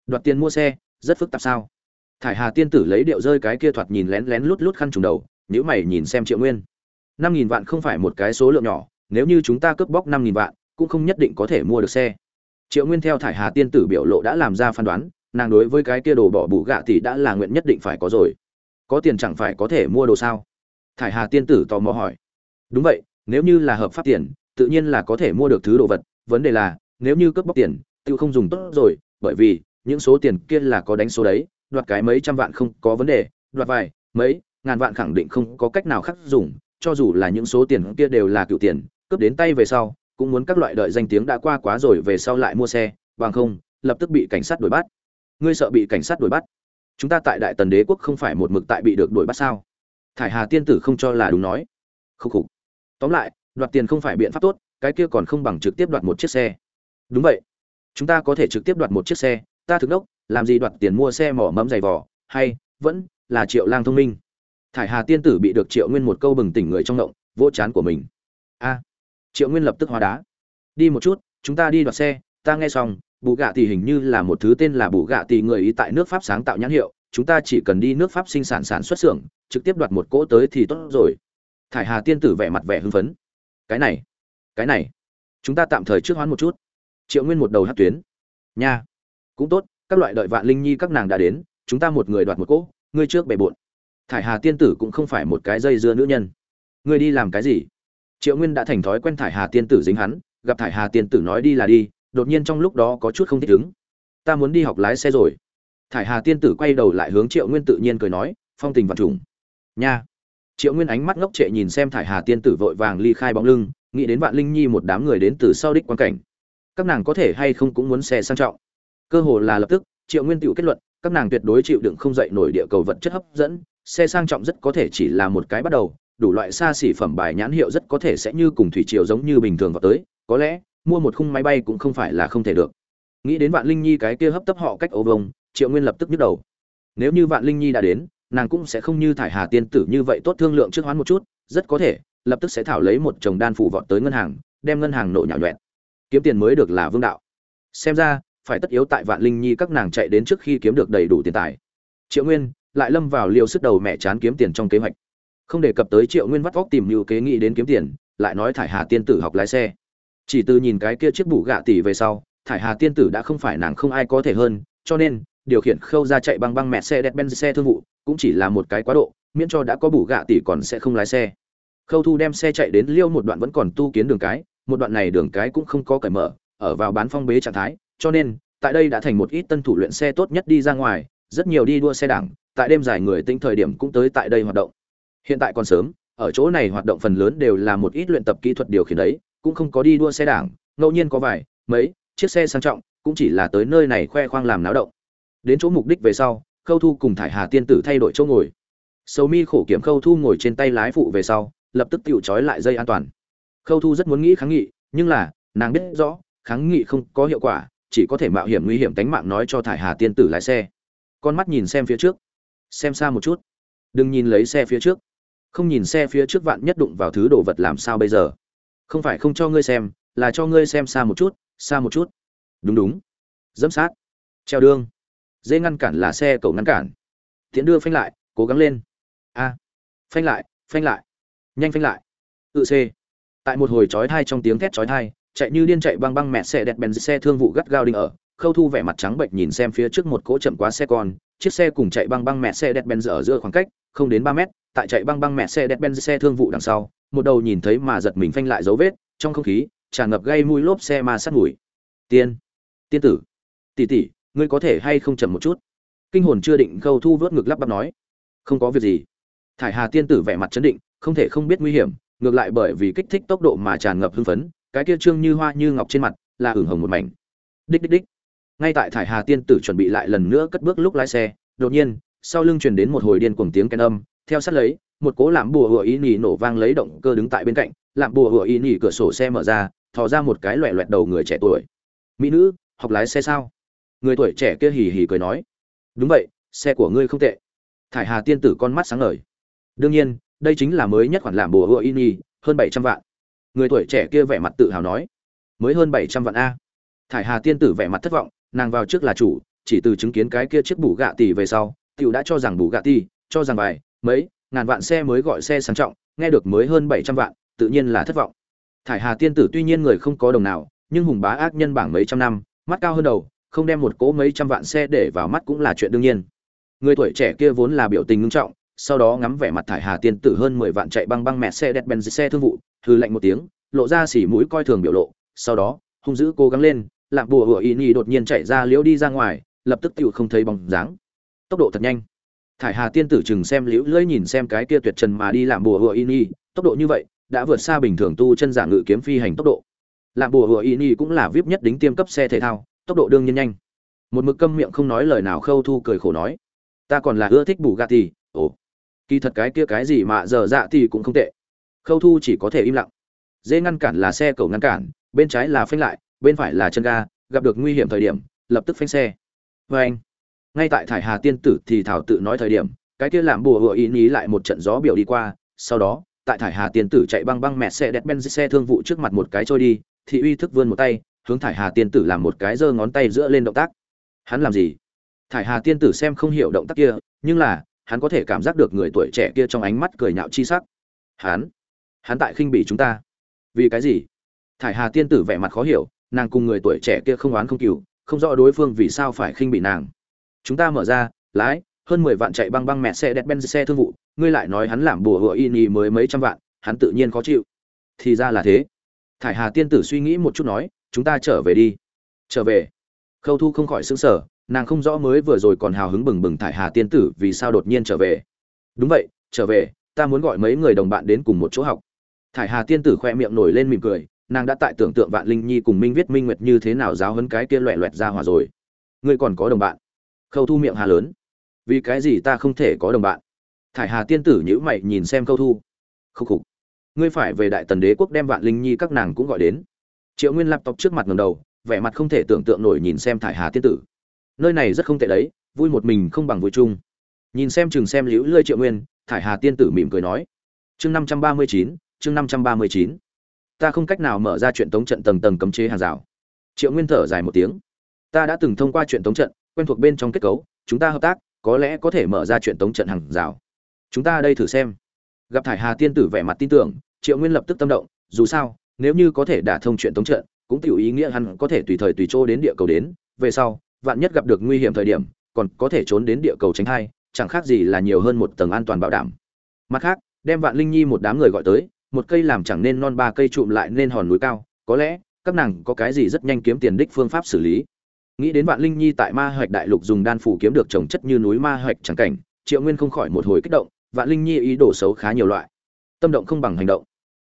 Đoạt tiền mua xe, rất phức tạp sao? Thải hà tiên tử lấy điệu rơi cái kia thoạt nhìn lén lén lút lút khăn trùng đầu nếu mày nhìn xem triệu nguyên. Năm nghìn vạn không phải một cái số lượng nhỏ, nếu như chúng ta cướp bóc năm nghìn vạn, cũng không nhất định có thể mua được xe. Triệu nguyên theo thải hà tiên tử biểu lộ đã làm ra phán đoán, nàng đối với cái kia đồ bỏ bù gạ thì đã là nguyện nhất định phải có rồi. Có tiền chẳng phải có thể mua đồ sao? Thải hà tiên tử tò mò hỏi đúng vậy, nếu như là hợp pháp tiền, tự nhiên là có thể mua được thứ đồ vật. Vấn đề là, nếu như cướp bóc tiền, tự không dùng tốt rồi, bởi vì, những số tiền kia là có đánh số đấy, đoạt cái mấy trăm vạn không có vấn đề, đoạt vài, mấy, ngàn vạn khẳng định không có cách nào khác dùng, cho dù là những số tiền kia đều là cựu tiền, cướp đến tay về sau, cũng muốn các loại đợi danh tiếng đã qua quá rồi về sau lại mua xe, bằng không, lập tức bị cảnh sát đuổi bắt. Ngươi sợ bị cảnh sát đuổi bắt? Chúng ta tại đại tần đế quốc không phải một mực tại bị được đuổi bắt sao? Thải hà tiên tử không cho là đúng nói. Khúc khục tóm lại, đoạt tiền không phải biện pháp tốt, cái kia còn không bằng trực tiếp đoạt một chiếc xe. Đúng vậy. Chúng ta có thể trực tiếp đoạt một chiếc xe, ta thực đốc, làm gì đoạt tiền mua xe mỏ mẫm giày vỏ hay, vẫn là triệu lang thông minh. Thải hà tiên tử bị được triệu nguyên một câu bừng tỉnh người trong động vỗ chán của mình. A. Triệu nguyên lập tức hóa đá. Đi một chút, chúng ta đi đoạt xe, ta nghe xong, bù gạ tỷ hình như là một thứ tên là bù gạ tỷ người ý tại nước pháp sáng tạo nhãn hiệu, chúng ta chỉ cần đi nước pháp sinh sản sản xuất xưởng, trực tiếp đoạt một cỗ tới thì tốt rồi thải hà tiên tử vẻ mặt vẻ hưng phấn. Cái này cái này, chúng ta tạm thời trước hoán một chút. Triệu nguyên một đầu hát tuyến. Nha, cũng tốt, các loại đợi vạn linh nhi các nàng đã đến, chúng ta một người đoạt một cỗ, ngươi trước bề bộn. Thải hà tiên tử cũng không phải một cái dây dưa nữ nhân. Ngươi đi làm cái gì? Triệu nguyên đã thành thói quen thải hà tiên tử dính hắn, gặp thải hà tiên tử nói đi là đi, đột nhiên trong lúc đó có chút không thích ứng. Ta muốn đi học lái xe rồi. Thải hà tiên tử quay đầu lại hướng triệu nguyên tự nhiên cười nói, phong tình vật trùng. Nha triệu nguyên ánh mắt ngốc trệ nhìn xem thải hà tiên tử vội vàng ly khai bóng lưng, nghĩ đến vạn linh nhi một đám người đến từ sau đích quan cảnh. Các nàng có thể hay không cũng muốn xe sang trọng. Cơ hồ là lập tức, triệu nguyên tự kết luận, các nàng tuyệt đối chịu đựng không dậy nổi địa cầu vật chất hấp dẫn, xe sang trọng rất có thể chỉ là một cái bắt đầu, đủ loại xa xỉ phẩm bài nhãn hiệu rất có thể sẽ như cùng thủy triều giống như bình thường vào tới, có lẽ, mua một khung máy bay cũng không phải là không thể được. Nghĩ đến vạn linh nhi cái kia hấp tấp họ cách ô vông, triệu nguyên lập tức nhức đầu. Nếu như vạn linh nhi đã đến nàng cũng sẽ không như thải hà tiên tử như vậy tốt thương lượng trước hoán một chút, rất có thể, lập tức sẽ thảo lấy một chồng đan phủ vọt tới ngân hàng, đem ngân hàng nổ nhạo nhuẹn. Kiếm tiền mới được là vương đạo. Xem ra, phải tất yếu tại vạn linh nhi các nàng chạy đến trước khi kiếm được đầy đủ tiền tài. Triệu nguyên lại lâm vào liều sức đầu mẹ chán kiếm tiền trong kế hoạch. Không đề cập tới triệu nguyên vắt vóc tìm mưu kế nghĩ đến kiếm tiền, lại nói thải hà tiên tử học lái xe. Chỉ từ nhìn cái kia chiếc bù gạ tỷ về sau, thải hà tiên tử đã không phải nàng không ai có thể hơn, cho nên điều khiển khâu ra chạy băng băng mẹ xe đẹp ben xe thương vụ, cũng chỉ là một cái quá độ, miễn cho đã có bù gạ tỷ còn sẽ không lái xe. Khâu thu đem xe chạy đến liêu một đoạn vẫn còn tu kiến đường cái, một đoạn này đường cái cũng không có cởi mở, ở vào bán phong bế trạng thái, cho nên, tại đây đã thành một ít tân thủ luyện xe tốt nhất đi ra ngoài, rất nhiều đi đua xe đảng, tại đêm dài người tinh thời điểm cũng tới tại đây hoạt động. Hiện tại còn sớm, ở chỗ này hoạt động phần lớn đều là một ít luyện tập kỹ thuật điều khiển đấy, cũng không có đi đua xe đảng, ngẫu nhiên có vài, mấy, chiếc xe sang trọng, cũng chỉ là tới nơi này khoe khoang làm náo động đến chỗ mục đích về sau, khâu thu cùng thải hà tiên tử thay đổi chỗ ngồi. Sầu mi khổ kiểm khâu thu ngồi trên tay lái phụ về sau, lập tức tự trói lại dây an toàn. Khâu thu rất muốn nghĩ kháng nghị, nhưng là, nàng biết rõ, kháng nghị không có hiệu quả, chỉ có thể mạo hiểm nguy hiểm tính mạng nói cho thải hà tiên tử lái xe. Con mắt nhìn xem phía trước. Xem xa một chút. Đừng nhìn lấy xe phía trước. Không nhìn xe phía trước vạn nhất đụng vào thứ đồ vật làm sao bây giờ? Không phải không cho ngươi xem, là cho ngươi xem xa một chút, xa một chút. Đúng đúng. Dẫm sát. Treo đương dễ ngăn cản là xe cầu ngăn cản. Tiễn đưa phanh lại, cố gắng lên. A, phanh lại phanh lại, nhanh phanh lại. Tự c. Tại một hồi chói thai trong tiếng thét chói thai chạy như điên chạy băng băng mẹ xe đẹp bèn xe thương vụ gắt gao đinh ở, khâu thu vẻ mặt trắng bệnh nhìn xem phía trước một cỗ chậm quá xe con, chiếc xe cùng chạy băng băng mẹ xe đẹp bèn ở giữa khoảng cách, không đến ba mét, tại chạy băng băng mẹ xe đẹp bèn xe thương vụ đằng sau, một đầu nhìn thấy mà giật mình phanh lại dấu vết, trong không khí, tràn ngập gây mùi lốp xe ma sát mùi tiên tiên tử, tỷ tỷ ngươi có thể hay không chậm một chút? Kinh hồn chưa định khâu thu vớt ngực lắp bắp nói. Không có việc gì. Thải hà tiên tử vẻ mặt chấn định, không thể không biết nguy hiểm, ngược lại bởi vì kích thích tốc độ mà tràn ngập hưng phấn, cái kia trương như hoa như ngọc trên mặt là ửng hồng một mảnh. Đích đích đích. Ngay tại thải hà tiên tử chuẩn bị lại lần nữa cất bước lúc lái xe, đột nhiên, sau lưng truyền đến một hồi điên cuồng tiếng ken âm, theo sát lấy, một cố làm bùa hựa ý nhì nổ vang lấy động cơ đứng tại bên cạnh làm bùa hựa ý nhì cửa sổ xe mở ra, thò ra một cái loẹ loẹt đầu người trẻ tuổi. Mỹ nữ, học lái xe sao? Người tuổi trẻ kia hì hì cười nói đúng vậy xe của ngươi không tệ. Thải hà tiên tử con mắt sáng ngời. Đương nhiên đây chính là mới nhất khoản làm bùa hựa in y hơn bảy trăm vạn. Người tuổi trẻ kia vẻ mặt tự hào nói mới hơn bảy trăm vạn a. Thải hà tiên tử vẻ mặt thất vọng nàng vào trước là chủ chỉ từ chứng kiến cái kia chiếc bù gạ tỷ về sau tiểu đã cho rằng bù gạ tỷ cho rằng bài, mấy ngàn vạn xe mới gọi xe sang trọng nghe được mới hơn bảy trăm vạn tự nhiên là thất vọng. Thải hà tiên tử tuy nhiên người không có đồng nào nhưng hùng bá ác nhân bảng mấy trăm năm mắt cao hơn đầu không đem một cỗ mấy trăm vạn xe để vào mắt cũng là chuyện đương nhiên. Người tuổi trẻ kia vốn là biểu tình ngưng trọng, sau đó ngắm vẻ mặt thải hà tiên tử hơn mười vạn chạy băng băng mẹ xe đẹp benz xe thương vụ hư lạnh một tiếng, lộ ra xỉ mũi coi thường biểu lộ, sau đó, hung dữ cố gắng lên lạm bùa hựa ý nhì đột nhiên chạy ra liễu đi ra ngoài, lập tức tựu không thấy bóng dáng. Tốc độ thật nhanh. Thải hà tiên tử chừng xem liễu lưỡi nhìn xem cái kia tuyệt trần mà đi làm bùa hựa ý nhì tốc độ như vậy, đã vượt xa bình thường tu chân giả ngự kiếm phi hành tốc độ. Làm bùa hựa ý nhì cũng là vip nhất đính tiêm cấp xe thể thao tốc độ đương nhiên nhanh. Một mực câm miệng không nói lời nào khâu thu cười khổ nói. Ta còn là ưa thích bù gà thì ồ. Kỳ thật cái kia cái gì mà giờ dạ thì cũng không tệ. Khâu thu chỉ có thể im lặng. Dễ ngăn cản là xe cầu ngăn cản, bên trái là phanh lại, bên phải là chân ga, gặp được nguy hiểm thời điểm, lập tức phanh xe. Vê anh, ngay tại thải hà tiên tử thì thảo tự nói thời điểm, cái kia làm bùa hựa ý ní lại một trận gió biểu đi qua, sau đó, tại thải hà tiên tử chạy băng băng mẹ xe đẹp ben xe thương vụ trước mặt một cái trôi đi thì uy thức vươn một tay hướng thải hà tiên tử làm một cái giơ ngón tay giữa lên động tác. Hắn làm gì? Thải hà tiên tử xem không hiểu động tác kia, nhưng là, hắn có thể cảm giác được người tuổi trẻ kia trong ánh mắt cười nhạo chi sắc. Hắn? Hắn tại khinh bỉ chúng ta. Vì cái gì? Thải hà tiên tử vẻ mặt khó hiểu, nàng cùng người tuổi trẻ kia không oán không cừu, không rõ đối phương vì sao phải khinh bỉ nàng. Chúng ta mở ra, lái, hơn mười vạn chạy băng băng mẹ xe đẹp ben xe thương vụ, ngươi lại nói hắn làm bùa hựa y nhì mới mấy trăm vạn, hắn tự nhiên khó chịu. Thì ra là thế. Thải hà tiên tử suy nghĩ một chút nói chúng ta trở về đi. Trở về? Khâu thu không khỏi xứng sở nàng không rõ mới vừa rồi còn hào hứng bừng bừng thải hà tiên tử vì sao đột nhiên trở về. Đúng vậy, trở về, ta muốn gọi mấy người đồng bạn đến cùng một chỗ học. Thải hà tiên tử khoe miệng nổi lên mỉm cười, nàng đã tại tưởng tượng vạn linh nhi cùng minh viết minh nguyệt như thế nào giáo hấn cái kia loẹ loẹt ra hỏa rồi. Ngươi còn có đồng bạn? Khâu thu miệng hà lớn. Vì cái gì ta không thể có đồng bạn? Thải hà tiên tử nhữ mày nhìn xem khâu thu. Khâu khục, ngươi phải về đại tần đế quốc đem vạn linh nhi các nàng cũng gọi đến triệu nguyên laptop trước mặt ngầm đầu, vẻ mặt không thể tưởng tượng nổi nhìn xem thải hà tiên tử. Nơi này rất không tệ đấy, vui một mình không bằng vui chung. Nhìn xem chừng xem liễu lơi triệu nguyên, thải hà tiên tử mỉm cười nói, chương năm trăm ba mươi chín, chương năm trăm ba mươi chín. Ta không cách nào mở ra chuyện tống trận tầng tầng cấm chế hàng rào. Triệu nguyên thở dài một tiếng, ta đã từng thông qua chuyện tống trận, quen thuộc bên trong kết cấu, chúng ta hợp tác, có lẽ có thể mở ra chuyện tống trận hàng rào. Chúng ta đây thử xem. Gặp thải hà tiên tử vẻ mặt tin tưởng, triệu nguyên lập tức tâm động, dù sao nếu như có thể đả thông chuyện tống trận, cũng tiểu ý nghĩa hắn có thể tùy thời tùy chỗ đến địa cầu đến, về sau, vạn nhất gặp được nguy hiểm thời điểm, còn có thể trốn đến địa cầu tránh thai, chẳng khác gì là nhiều hơn một tầng an toàn bảo đảm. Mặt khác, đem vạn linh nhi một đám người gọi tới, một cây làm chẳng nên non ba cây trụm lại nên hòn núi cao, có lẽ, các nàng có cái gì rất nhanh kiếm tiền đích phương pháp xử lý. Nghĩ đến vạn linh nhi tại ma hoạch đại lục dùng đan phủ kiếm được trồng chất như núi ma hoạch chẳng cảnh, triệu nguyên không khỏi một hồi kích động, vạn linh nhi ý đồ xấu khá nhiều loại. Tâm động không bằng hành động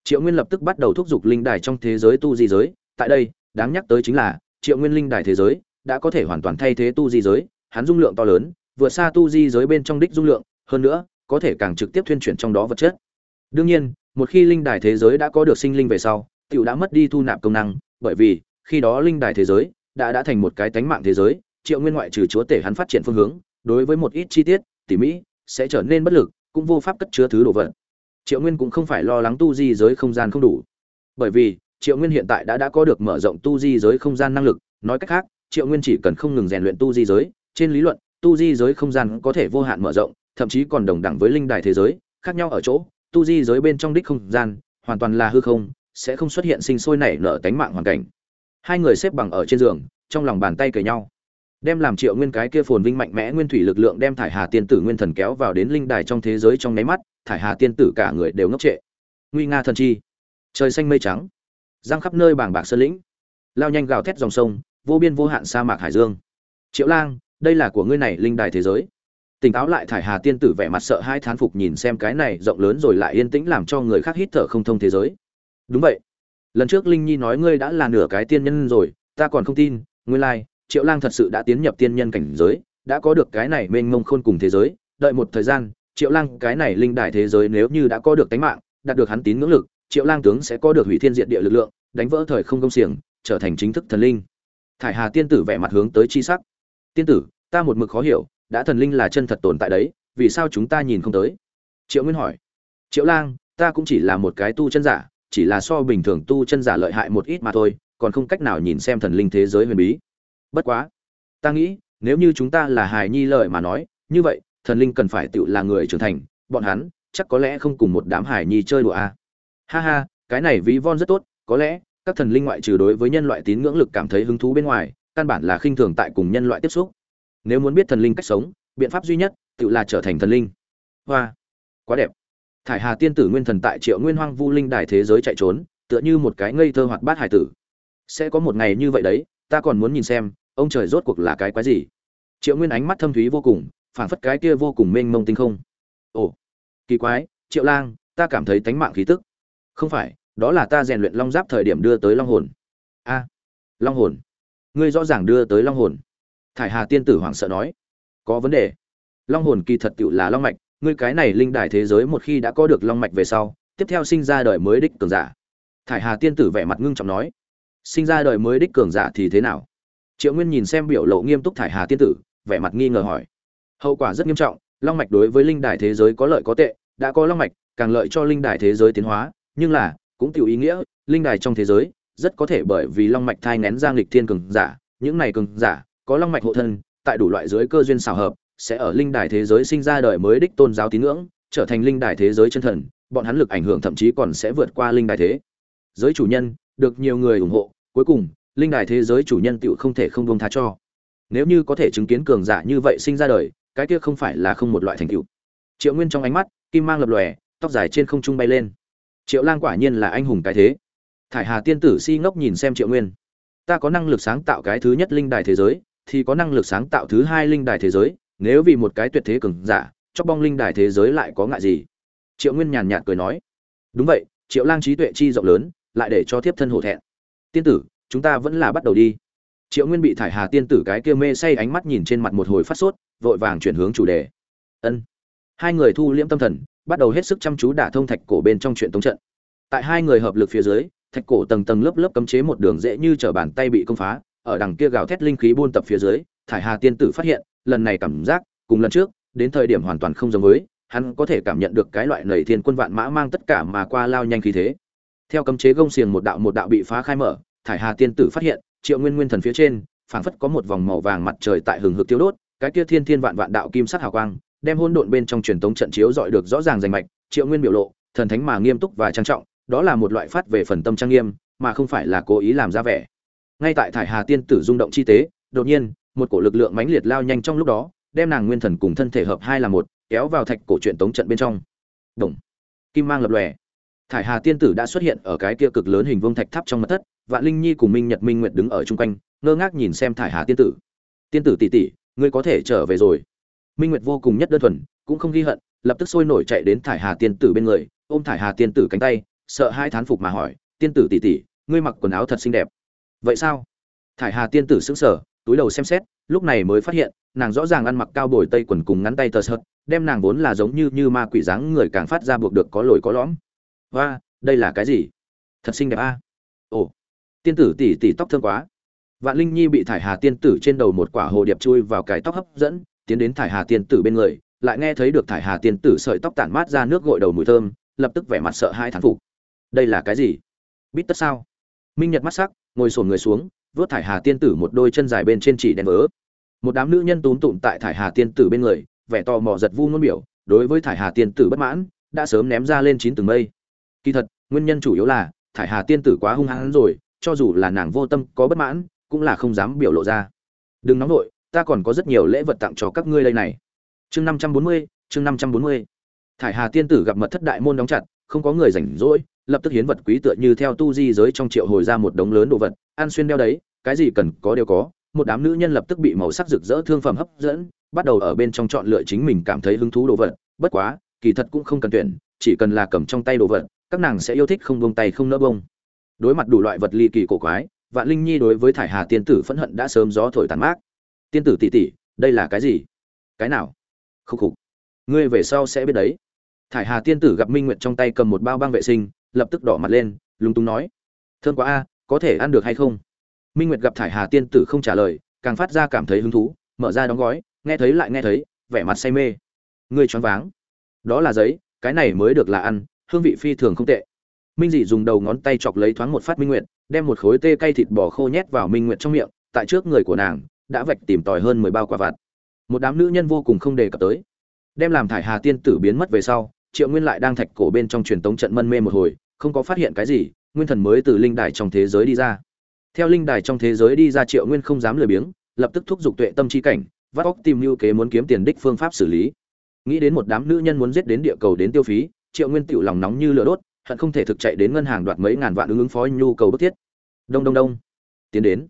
triệu nguyên lập tức bắt đầu thúc giục linh đài trong thế giới tu di giới. Tại đây, đáng nhắc tới chính là, triệu nguyên linh đài thế giới đã có thể hoàn toàn thay thế tu di giới. Hắn dung lượng to lớn, vượt xa tu di giới bên trong đích dung lượng. Hơn nữa, có thể càng trực tiếp thuyên chuyển trong đó vật chất. Đương nhiên, một khi linh đài thế giới đã có được sinh linh về sau, tiểu đã mất đi thu nạp công năng. Bởi vì, khi đó linh đài thế giới đã đã thành một cái tánh mạng thế giới. Triệu nguyên ngoại trừ chúa tể hắn phát triển phương hướng, đối với một ít chi tiết, tỉ mỹ sẽ trở nên bất lực, cũng vô pháp cất chứa thứ đồ vật triệu nguyên cũng không phải lo lắng tu di giới không gian không đủ. Bởi vì, triệu nguyên hiện tại đã đã có được mở rộng tu di giới không gian năng lực. Nói cách khác, triệu nguyên chỉ cần không ngừng rèn luyện tu di giới, trên lý luận, tu di giới không gian có thể vô hạn mở rộng, thậm chí còn đồng đẳng với linh đài thế giới, khác nhau ở chỗ, tu di giới bên trong đích không gian, hoàn toàn là hư không, sẽ không xuất hiện sinh sôi nảy nở tánh mạng hoàn cảnh. Hai người xếp bằng ở trên giường, trong lòng bàn tay cởi nhau. Đem làm triệu nguyên cái kia phồn vinh mạnh mẽ nguyên thủy lực lượng đem thải hà tiên tử nguyên thần kéo vào đến linh đài trong thế giới trong nháy mắt thải hà tiên tử cả người đều ngốc trệ. Nguy nga thần chi. Trời xanh mây trắng. Giang khắp nơi bảng bạc sơn lĩnh. Lao nhanh gào thét dòng sông, vô biên vô hạn sa mạc hải dương. Triệu lang, đây là của ngươi này linh đài thế giới. Tỉnh táo lại thải hà tiên tử vẻ mặt sợ hai thán phục nhìn xem cái này rộng lớn rồi lại yên tĩnh làm cho người khác hít thở không thông thế giới. Đúng vậy. Lần trước linh nhi nói ngươi đã là nửa cái tiên nhân rồi, ta còn không tin, nguyên lai, triệu lang thật sự đã tiến nhập tiên nhân cảnh giới, đã có được cái này mênh mông khôn cùng thế giới, đợi một thời gian triệu lang, cái này linh đài thế giới nếu như đã có được tánh mạng, đạt được hắn tín ngưỡng lực, triệu lang tướng sẽ có được hủy thiên diện địa lực lượng, đánh vỡ thời không công xiềng, trở thành chính thức thần linh. Thải hà tiên tử vẻ mặt hướng tới chi sắc. Tiên tử, ta một mực khó hiểu, đã thần linh là chân thật tồn tại đấy, vì sao chúng ta nhìn không tới? Triệu nguyên hỏi. Triệu lang, ta cũng chỉ là một cái tu chân giả, chỉ là so bình thường tu chân giả lợi hại một ít mà thôi, còn không cách nào nhìn xem thần linh thế giới huyền bí. Bất quá, ta nghĩ, nếu như chúng ta là hài nhi lợi mà nói, như vậy thần linh cần phải tựu là người trưởng thành, bọn hắn chắc có lẽ không cùng một đám hải nhi chơi đùa a. À. ha ha, cái này ví von rất tốt, có lẽ các thần linh ngoại trừ đối với nhân loại tín ngưỡng lực cảm thấy hứng thú bên ngoài, căn bản là khinh thường tại cùng nhân loại tiếp xúc. Nếu muốn biết thần linh cách sống, biện pháp duy nhất tự là trở thành thần linh. Hoa, quá đẹp. Thải hà tiên tử nguyên thần tại triệu nguyên hoang vu linh đài thế giới chạy trốn, tựa như một cái ngây thơ hoạt bát hải tử. Sẽ có một ngày như vậy đấy, ta còn muốn nhìn xem, ông trời rốt cuộc là cái quái gì? Triệu nguyên ánh mắt thâm thúy vô cùng phảng phất cái kia vô cùng mênh mông tinh không. Ồ, kỳ quái, triệu lang, ta cảm thấy tánh mạng khí tức. Không phải, đó là ta rèn luyện long giáp thời điểm đưa tới long hồn. A, long hồn. Ngươi rõ ràng đưa tới long hồn. Thải hà tiên tử hoảng sợ nói. Có vấn đề. Long hồn kỳ thật tựu là long mạch, ngươi cái này linh đài thế giới một khi đã có được long mạch về sau, tiếp theo sinh ra đời mới đích cường giả. Thải hà tiên tử vẻ mặt ngưng trọng nói. Sinh ra đời mới đích cường giả thì thế nào? Triệu nguyên nhìn xem biểu lộ nghiêm túc thải hà tiên tử, vẻ mặt nghi ngờ hỏi hậu quả rất nghiêm trọng, long mạch đối với linh đài thế giới có lợi có tệ, đã có long mạch, càng lợi cho linh đài thế giới tiến hóa, nhưng là, cũng tiểu ý nghĩa, linh đài trong thế giới, rất có thể bởi vì long mạch thai nén giang lịch thiên cường giả, những này cường giả, có long mạch hộ thân, tại đủ loại giới cơ duyên xảo hợp, sẽ ở linh đài thế giới sinh ra đời mới đích tôn giáo tín ngưỡng, trở thành linh đài thế giới chân thần, bọn hắn lực ảnh hưởng thậm chí còn sẽ vượt qua linh đài thế. Giới chủ nhân, được nhiều người ủng hộ, cuối cùng, linh đài thế giới chủ nhân tựu không thể không buông tha cho. Nếu như có thể chứng kiến cường giả như vậy sinh ra đời cái kia không phải là không một loại thành tựu. Triệu nguyên trong ánh mắt, kim mang lập lòe, tóc dài trên không trung bay lên. Triệu lang quả nhiên là anh hùng cái thế. Thải hà tiên tử si ngốc nhìn xem triệu nguyên. Ta có năng lực sáng tạo cái thứ nhất linh đài thế giới, thì có năng lực sáng tạo thứ hai linh đài thế giới, nếu vì một cái tuyệt thế cường giả cho bong linh đài thế giới lại có ngại gì? Triệu nguyên nhàn nhạt cười nói. Đúng vậy, triệu lang trí tuệ chi rộng lớn, lại để cho thiếp thân hổ thẹn. Tiên tử, chúng ta vẫn là bắt đầu đi triệu nguyên bị thải hà tiên tử cái kia mê say ánh mắt nhìn trên mặt một hồi phát sốt, vội vàng chuyển hướng chủ đề. Ân. Hai người thu liễm tâm thần, bắt đầu hết sức chăm chú đả thông thạch cổ bên trong chuyện tống trận. Tại hai người hợp lực phía dưới, thạch cổ tầng tầng lớp lớp cấm chế một đường dễ như trở bàn tay bị công phá, ở đằng kia gào thét linh khí buôn tập phía dưới, thải hà tiên tử phát hiện, lần này cảm giác, cùng lần trước, đến thời điểm hoàn toàn không giống với, hắn có thể cảm nhận được cái loại nầy thiên quân vạn mã mang tất cả mà qua lao nhanh khí thế. Theo cấm chế gông xiềng một đạo một đạo bị phá khai mở, thải hà tiên tử phát hiện triệu nguyên nguyên thần phía trên, phảng phất có một vòng màu vàng mặt trời tại hừng hực tiêu đốt, cái kia thiên thiên vạn vạn đạo kim sắc hào quang, đem hôn độn bên trong truyền tống trận chiếu dọi được rõ ràng rành mạch, triệu nguyên biểu lộ, thần thánh mà nghiêm túc và trang trọng, đó là một loại phát về phần tâm trang nghiêm, mà không phải là cố ý làm ra vẻ. Ngay tại thải hà tiên tử rung động chi tế, đột nhiên, một cổ lực lượng mãnh liệt lao nhanh trong lúc đó, đem nàng nguyên thần cùng thân thể hợp hai là một, kéo vào thạch cổ truyện tống trận bên trong. Đồng kim mang lập lòe. Thải hà tiên tử đã xuất hiện ở cái kia cực lớn hình vuông thạch tháp trong mặt thất vạn linh nhi cùng minh nhật minh nguyệt đứng ở chung quanh ngơ ngác nhìn xem thải hà tiên tử. Tiên tử tỷ tỷ ngươi có thể trở về rồi. Minh nguyệt vô cùng nhất đơn thuần cũng không ghi hận lập tức sôi nổi chạy đến thải hà tiên tử bên người ôm thải hà tiên tử cánh tay sợ hai thán phục mà hỏi tiên tử tỷ tỷ ngươi mặc quần áo thật xinh đẹp. Vậy sao? Thải hà tiên tử sững sờ túi đầu xem xét lúc này mới phát hiện nàng rõ ràng ăn mặc cao bồi tây quần cùng ngắn tay tờ sợt đem nàng vốn là giống như như ma quỷ dáng người càng phát ra buộc được có lồi có lõm. Và đây là cái gì? Thật xinh đẹp a. Ồ, tiên tử tỷ tỷ tóc thơm quá. Vạn Linh Nhi bị thải hà tiên tử trên đầu một quả hồ điệp chui vào cái tóc hấp dẫn, tiến đến thải hà tiên tử bên người, lại nghe thấy được thải hà tiên tử sợi tóc tản mát ra nước gội đầu mùi thơm, lập tức vẻ mặt sợ hai thán phục. Đây là cái gì? Biết tất sao? Minh Nhật mắt sắc, ngồi xổm người xuống, vớt thải hà tiên tử một đôi chân dài bên trên chỉ đèn vỡ. Một đám nữ nhân túm tụm tại thải hà tiên tử bên người, vẻ tò mò giật vu ngôn biểu, đối với thải hà tiên tử bất mãn, đã sớm ném ra lên chín tầng mây. Kỳ thật, nguyên nhân chủ yếu là thải hà tiên tử quá hung hăng rồi, cho dù là nàng vô tâm có bất mãn, cũng là không dám biểu lộ ra. Đừng nóng nổi, ta còn có rất nhiều lễ vật tặng cho các ngươi đây này. Chương năm trăm bốn mươi, chương năm trăm bốn mươi. Thải Hà tiên tử gặp mật thất đại môn đóng chặt, không có người rảnh rỗi, lập tức hiến vật quý tựa như theo tu di giới trong triệu hồi ra một đống lớn đồ vật, an xuyên đeo đấy, cái gì cần có đều có. Một đám nữ nhân lập tức bị màu sắc rực rỡ thương phẩm hấp dẫn, bắt đầu ở bên trong chọn lựa chính mình cảm thấy hứng thú đồ vật, bất quá, kỳ thật cũng không cần tuyển, chỉ cần là cầm trong tay đồ vật, các nàng sẽ yêu thích không buông tay không nỡ buông. Đối mặt đủ loại vật ly kỳ cổ quái, Vạn Linh Nhi đối với Thải Hà tiên tử phẫn hận đã sớm gió thổi tàn mát. Tiên tử tỷ tỷ, đây là cái gì? Cái nào? Khúc khục. Ngươi về sau sẽ biết đấy. Thải Hà tiên tử gặp Minh Nguyệt trong tay cầm một bao băng vệ sinh, lập tức đỏ mặt lên, lúng túng nói: thương quá a, có thể ăn được hay không?" Minh Nguyệt gặp Thải Hà tiên tử không trả lời, càng phát ra cảm thấy hứng thú, mở ra đóng gói, nghe thấy lại nghe thấy, vẻ mặt say mê. Ngươi choáng váng. Đó là giấy, cái này mới được là ăn, hương vị phi thường không tệ. Minh Dị dùng đầu ngón tay chọc lấy thoáng một phát Minh Nguyệt, đem một khối tê cay thịt bò khô nhét vào Minh Nguyệt trong miệng, tại trước người của nàng, đã vạch tìm tòi hơn mười bao quả vặt. Một đám nữ nhân vô cùng không đề cập tới. Đem làm thải Hà tiên tử biến mất về sau, Triệu Nguyên lại đang thạch cổ bên trong truyền tống trận mân mê một hồi, không có phát hiện cái gì, nguyên thần mới từ linh đài trong thế giới đi ra. Theo linh đài trong thế giới đi ra Triệu Nguyên không dám lười biếng, lập tức thúc giục tuệ tâm chi cảnh, vắt óc tìm lưu kế muốn kiếm tiền đích phương pháp xử lý. Nghĩ đến một đám nữ nhân muốn giết đến địa cầu đến tiêu phí, Triệu Nguyên tựu lòng nóng như lửa đốt, hận không thể thực chạy đến ngân hàng đoạt mấy ngàn vạn ứng ứng phó nhu cầu bức thiết. Đông đông đông. Tiến đến.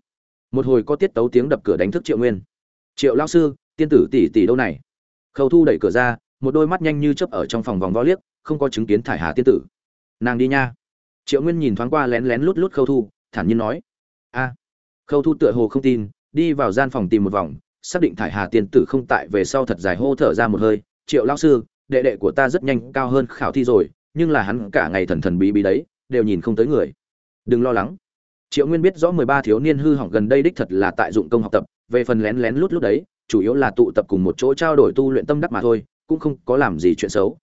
Một hồi có tiết tấu tiếng đập cửa đánh thức triệu nguyên. Triệu lao sư, tiên tử tỷ tỷ đâu này? Khâu thu đẩy cửa ra, một đôi mắt nhanh như chớp ở trong phòng vòng vo liếc, không có chứng kiến thải hà tiên tử. Nàng đi nha. Triệu nguyên nhìn thoáng qua lén lén lút lút khâu thu, thản nhiên nói. A. Khâu thu tựa hồ không tin, đi vào gian phòng tìm một vòng, xác định thải hà tiên tử không tại về sau thật dài hô thở ra một hơi. Triệu lao sư, đệ đệ của ta rất nhanh, cao hơn khảo thi rồi nhưng là hắn cả ngày thần thần bí bí đấy, đều nhìn không tới người. Đừng lo lắng. Triệu nguyên biết rõ mười ba thiếu niên hư hỏng gần đây đích thật là tại dụng công học tập, về phần lén lén lút lút đấy, chủ yếu là tụ tập cùng một chỗ trao đổi tu luyện tâm đắc mà thôi, cũng không có làm gì chuyện xấu.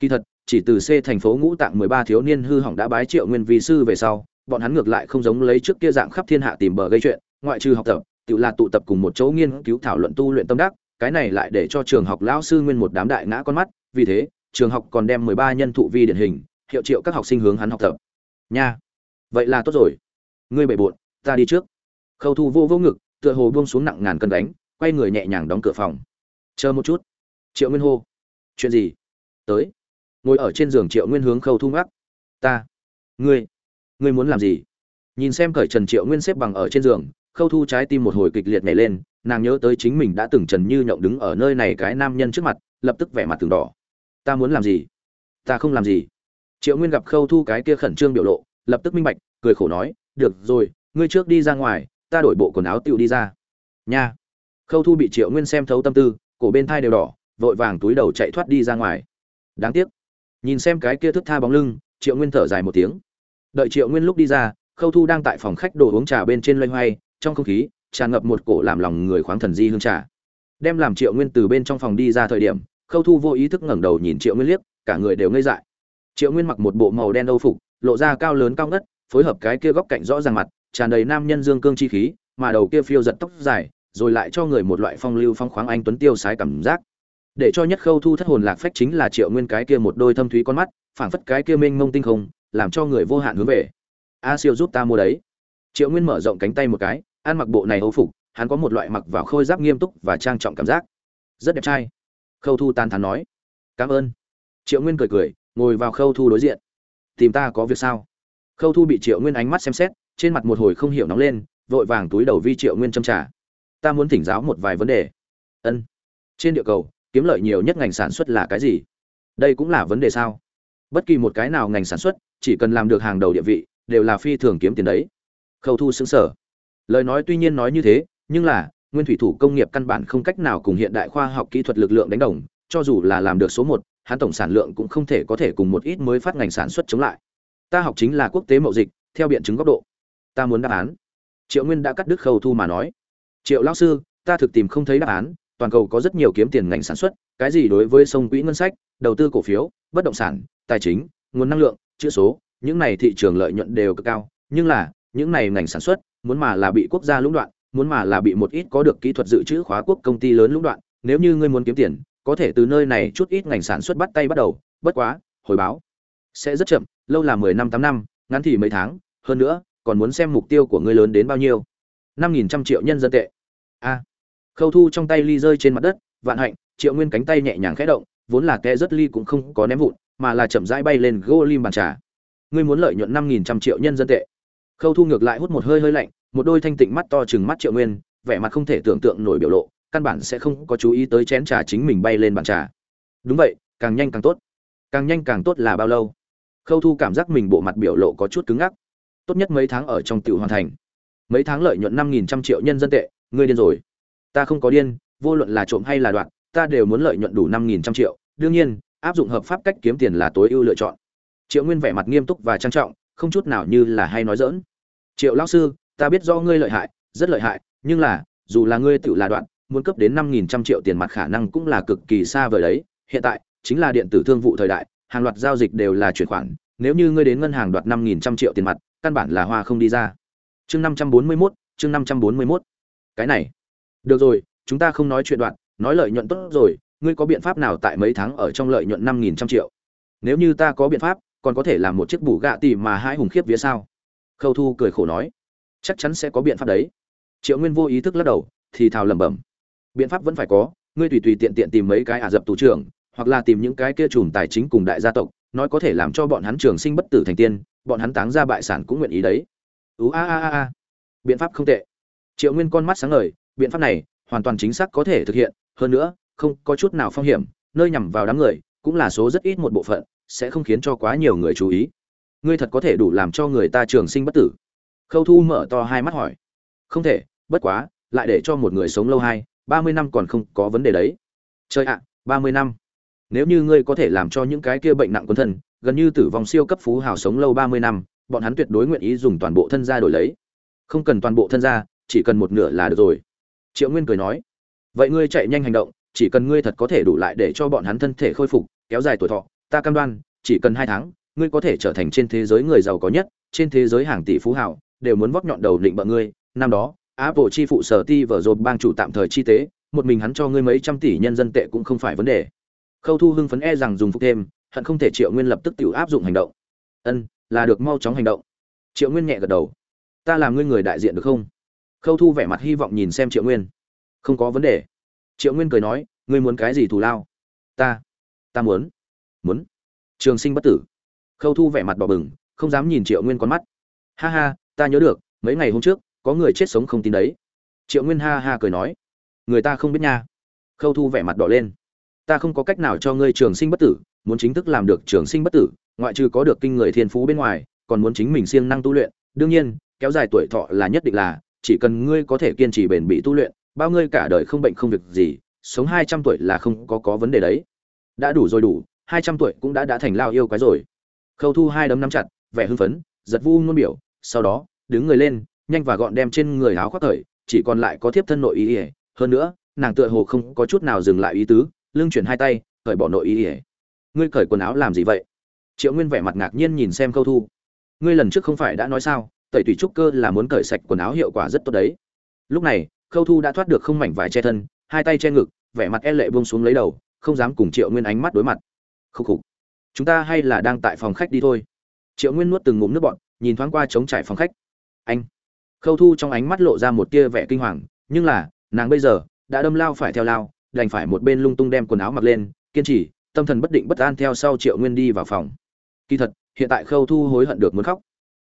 Kỳ thật, chỉ từ c thành phố ngũ tạng mười ba thiếu niên hư hỏng đã bái triệu nguyên vi sư về sau, bọn hắn ngược lại không giống lấy trước kia dạng khắp thiên hạ tìm bờ gây chuyện, ngoại trừ học tập, tự là tụ tập cùng một chỗ nghiên cứu thảo luận tu luyện tâm đắc, cái này lại để cho trường học lão sư nguyên một đám đại ngã con mắt, vì thế trường học còn đem mười ba nhân thụ vi điển hình, hiệu triệu các học sinh hướng hắn học tập. Nha, vậy là tốt rồi. Ngươi bệ bộn, ta đi trước. Khâu thu vô vô ngực, tựa hồ buông xuống nặng ngàn cân đánh quay người nhẹ nhàng đóng cửa phòng. Chờ một chút. Triệu nguyên hô. Chuyện gì? Tới. Ngồi ở trên giường triệu nguyên hướng khâu thu ngắc. Ta. Ngươi. Ngươi muốn làm gì? Nhìn xem cởi trần triệu nguyên xếp bằng ở trên giường, khâu thu trái tim một hồi kịch liệt nhảy lên, nàng nhớ tới chính mình đã từng trần như nhộng đứng ở nơi này cái nam nhân trước mặt, lập tức vẻ mặt từng đỏ ta muốn làm gì? Ta không làm gì. Triệu nguyên gặp khâu thu cái kia khẩn trương biểu lộ, lập tức minh bạch, cười khổ nói, được rồi, ngươi trước đi ra ngoài, ta đổi bộ quần áo tựu đi ra. Nha. Khâu thu bị triệu nguyên xem thấu tâm tư, cổ bên thai đều đỏ, vội vàng túi đầu chạy thoát đi ra ngoài. Đáng tiếc. Nhìn xem cái kia thức tha bóng lưng, triệu nguyên thở dài một tiếng. Đợi triệu nguyên lúc đi ra, khâu thu đang tại phòng khách đồ uống trà bên trên loay hoay, trong không khí, tràn ngập một cổ làm lòng người khoáng thần di hương trà. Đem làm triệu nguyên từ bên trong phòng đi ra thời điểm khâu thu vô ý thức ngẩng đầu nhìn triệu nguyên liếc, cả người đều ngây dại. Triệu nguyên mặc một bộ màu đen âu phục, lộ ra cao lớn cao ngất, phối hợp cái kia góc cạnh rõ ràng mặt, tràn đầy nam nhân dương cương chi khí, mà đầu kia phiêu giật tóc dài, rồi lại cho người một loại phong lưu phong khoáng anh tuấn tiêu sái cảm giác. Để cho nhất khâu thu thất hồn lạc phách chính là triệu nguyên cái kia một đôi thâm thúy con mắt, phảng phất cái kia mênh mông tinh không, làm cho người vô hạn hướng về. A siêu giúp ta mua đấy. Triệu nguyên mở rộng cánh tay một cái, ăn mặc bộ này âu phục, hắn có một loại mặc vào khôi giáp nghiêm túc và trang trọng cảm giác. Rất đẹp trai khâu thu tan thắn nói. Cảm ơn. Triệu nguyên cười cười, ngồi vào khâu thu đối diện. Tìm ta có việc sao? Khâu thu bị triệu nguyên ánh mắt xem xét, trên mặt một hồi không hiểu nóng lên, vội vàng túi đầu vi triệu nguyên châm trả ta muốn thỉnh giáo một vài vấn đề. Ân. Trên địa cầu, kiếm lợi nhiều nhất ngành sản xuất là cái gì? Đây cũng là vấn đề sao? Bất kỳ một cái nào ngành sản xuất, chỉ cần làm được hàng đầu địa vị, đều là phi thường kiếm tiền đấy. Khâu thu xứng sở lời nói tuy nhiên nói như thế, nhưng là nguyên thủy thủ công nghiệp căn bản không cách nào cùng hiện đại khoa học kỹ thuật lực lượng đánh đồng, cho dù là làm được số một, hắn tổng sản lượng cũng không thể có thể cùng một ít mới phát ngành sản xuất chống lại. Ta học chính là quốc tế mậu dịch, theo biện chứng góc độ. Ta muốn đáp án. Triệu nguyên đã cắt đứt khâu thu mà nói. Triệu lão sư, ta thực tìm không thấy đáp án, toàn cầu có rất nhiều kiếm tiền ngành sản xuất, cái gì đối với sông quỹ ngân sách, đầu tư cổ phiếu, bất động sản, tài chính, nguồn năng lượng, chữ số, những này thị trường lợi nhuận đều cực cao, nhưng là, những này ngành sản xuất, muốn mà là bị quốc gia lũng đoạn muốn mà là bị một ít có được kỹ thuật dự trữ khóa quốc công ty lớn lũng đoạn, nếu như ngươi muốn kiếm tiền, có thể từ nơi này chút ít ngành sản xuất bắt tay bắt đầu, bất quá, hồi báo sẽ rất chậm, lâu là mười năm tám năm, ngắn thì mấy tháng, hơn nữa, còn muốn xem mục tiêu của ngươi lớn đến bao nhiêu. Năm nghìn trăm triệu nhân dân tệ. A. Khâu thu trong tay ly rơi trên mặt đất, vạn hạnh, triệu nguyên cánh tay nhẹ nhàng khẽ động, vốn là kẻ rất ly cũng không có ném vụn, mà là chậm rãi bay lên gỗ lim bàn trà. Ngươi muốn lợi nhuận năm nghìn trăm triệu nhân dân tệ. Khâu thu ngược lại hút một hơi hơi lạnh một đôi thanh tịnh mắt to chừng mắt triệu nguyên, vẻ mặt không thể tưởng tượng nổi biểu lộ, căn bản sẽ không có chú ý tới chén trà chính mình bay lên bàn trà. Đúng vậy, càng nhanh càng tốt. Càng nhanh càng tốt là bao lâu? Khâu thu cảm giác mình bộ mặt biểu lộ có chút cứng ngắc. Tốt nhất mấy tháng ở trong tiểu hoàn thành. Mấy tháng lợi nhuận năm nghìn trăm triệu nhân dân tệ, ngươi điên rồi. Ta không có điên, vô luận là trộm hay là đoạn ta đều muốn lợi nhuận đủ năm nghìn trăm triệu. Đương nhiên, áp dụng hợp pháp cách kiếm tiền là tối ưu lựa chọn. Triệu nguyên vẻ mặt nghiêm túc và trang trọng, không chút nào như là hay nói dỡn triệu lão sư ta biết do ngươi lợi hại, rất lợi hại, nhưng là, dù là ngươi tự là đoạn, muốn cấp đến năm nghìn trăm triệu tiền mặt khả năng cũng là cực kỳ xa vời đấy. Hiện tại, chính là điện tử thương vụ thời đại, hàng loạt giao dịch đều là chuyển khoản. Nếu như ngươi đến ngân hàng đoạt năm nghìn trăm triệu tiền mặt, căn bản là hoa không đi ra. Chương năm trăm bốn mươi mốt, chương năm trăm bốn mươi mốt. Cái này. Được rồi, chúng ta không nói chuyện đoạn, nói lợi nhuận tốt rồi, ngươi có biện pháp nào tại mấy tháng ở trong lợi nhuận năm nghìn trăm triệu? Nếu như ta có biện pháp, còn có thể làm một chiếc bù gạ tì mà hai hùng khiếp vía sao? Khâu thu cười khổ nói chắc chắn sẽ có biện pháp đấy. Triệu nguyên vô ý thức lắc đầu, thì thào lẩm bẩm. Biện pháp vẫn phải có, ngươi tùy tùy tiện tiện tìm mấy cái ả dập tù trưởng, hoặc là tìm những cái kia chùm tài chính cùng đại gia tộc, nói có thể làm cho bọn hắn trường sinh bất tử thành tiên, bọn hắn táng ra bại sản cũng nguyện ý đấy. Ú a a a a. Biện pháp không tệ. Triệu nguyên con mắt sáng ngời, biện pháp này hoàn toàn chính xác có thể thực hiện, hơn nữa, không có chút nào phong hiểm, nơi nhằm vào đám người, cũng là số rất ít một bộ phận, sẽ không khiến cho quá nhiều người chú ý. Ngươi thật có thể đủ làm cho người ta trường sinh bất tử khâu thu mở to hai mắt hỏi. Không thể, bất quá, lại để cho một người sống lâu hai, ba mươi năm còn không có vấn đề đấy. Chơi ạ, ba mươi năm. Nếu như ngươi có thể làm cho những cái kia bệnh nặng quân thân, gần như tử vong siêu cấp phú hào sống lâu ba mươi năm, bọn hắn tuyệt đối nguyện ý dùng toàn bộ thân gia đổi lấy. Không cần toàn bộ thân gia chỉ cần một nửa là được rồi. Triệu nguyên cười nói. Vậy ngươi chạy nhanh hành động, chỉ cần ngươi thật có thể đủ lại để cho bọn hắn thân thể khôi phục, kéo dài tuổi thọ, ta cam đoan, chỉ cần hai tháng, ngươi có thể trở thành trên thế giới người giàu có nhất, trên thế giới hàng tỷ phú hào đều muốn vóc nhọn đầu định bợ ngươi. Năm đó, apple chi phụ sở ti vở rột bang chủ tạm thời chi tế, một mình hắn cho ngươi mấy trăm tỷ nhân dân tệ cũng không phải vấn đề. Khâu thu hưng phấn e rằng dùng phục thêm, hận không thể triệu nguyên lập tức tự áp dụng hành động. Ân, là được, mau chóng hành động. Triệu nguyên nhẹ gật đầu. Ta làm ngươi người đại diện được không? Khâu thu vẻ mặt hy vọng nhìn xem triệu nguyên. Không có vấn đề. Triệu nguyên cười nói, ngươi muốn cái gì thù lao? Ta ta muốn muốn. Trường sinh bất tử. Khâu thu vẻ mặt bỏ bừng, không dám nhìn triệu nguyên con mắt. Ha ha ta nhớ được, mấy ngày hôm trước, có người chết sống không tin đấy. Triệu nguyên ha ha cười nói. Người ta không biết nha. Khâu thu vẻ mặt đỏ lên. Ta không có cách nào cho ngươi trường sinh bất tử, muốn chính thức làm được trường sinh bất tử, ngoại trừ có được kinh người thiên phú bên ngoài, còn muốn chính mình siêng năng tu luyện. Đương nhiên, kéo dài tuổi thọ là nhất định là, chỉ cần ngươi có thể kiên trì bền bỉ tu luyện, bao ngươi cả đời không bệnh không việc gì, sống hai trăm tuổi là không có có vấn đề đấy. Đã đủ rồi đủ, hai trăm tuổi cũng đã đã thành lao yêu quái rồi. Khâu thu hai đấm nắm chặt, vẻ hưng phấn, giật vu ngôn biểu sau đó, đứng người lên, nhanh và gọn đem trên người áo khoác thời chỉ còn lại có thiếp thân nội ý ỉa hơn nữa, nàng tựa hồ không có chút nào dừng lại ý tứ, lưng chuyển hai tay khởi bỏ nội ý ỉa ngươi cởi quần áo làm gì vậy? Triệu nguyên vẻ mặt ngạc nhiên nhìn xem câu thu. Ngươi lần trước không phải đã nói sao, tẩy tùy trúc cơ là muốn cởi sạch quần áo hiệu quả rất tốt đấy. Lúc này khâu thu đã thoát được không mảnh vải che thân, hai tay che ngực, vẻ mặt e lệ buông xuống lấy đầu, không dám cùng triệu nguyên ánh mắt đối mặt. Khúc khục. Chúng ta hay là đang tại phòng khách đi thôi. Triệu nguyên nuốt từng ngụm nước bọn nhìn thoáng qua trống trải phòng khách. Anh. Khâu thu trong ánh mắt lộ ra một tia vẻ kinh hoàng, nhưng là, nàng bây giờ, đã đâm lao phải theo lao, đành phải một bên lung tung đem quần áo mặc lên, kiên trì, tâm thần bất định bất an theo sau triệu nguyên đi vào phòng. Kỳ thật, hiện tại khâu thu hối hận được muốn khóc.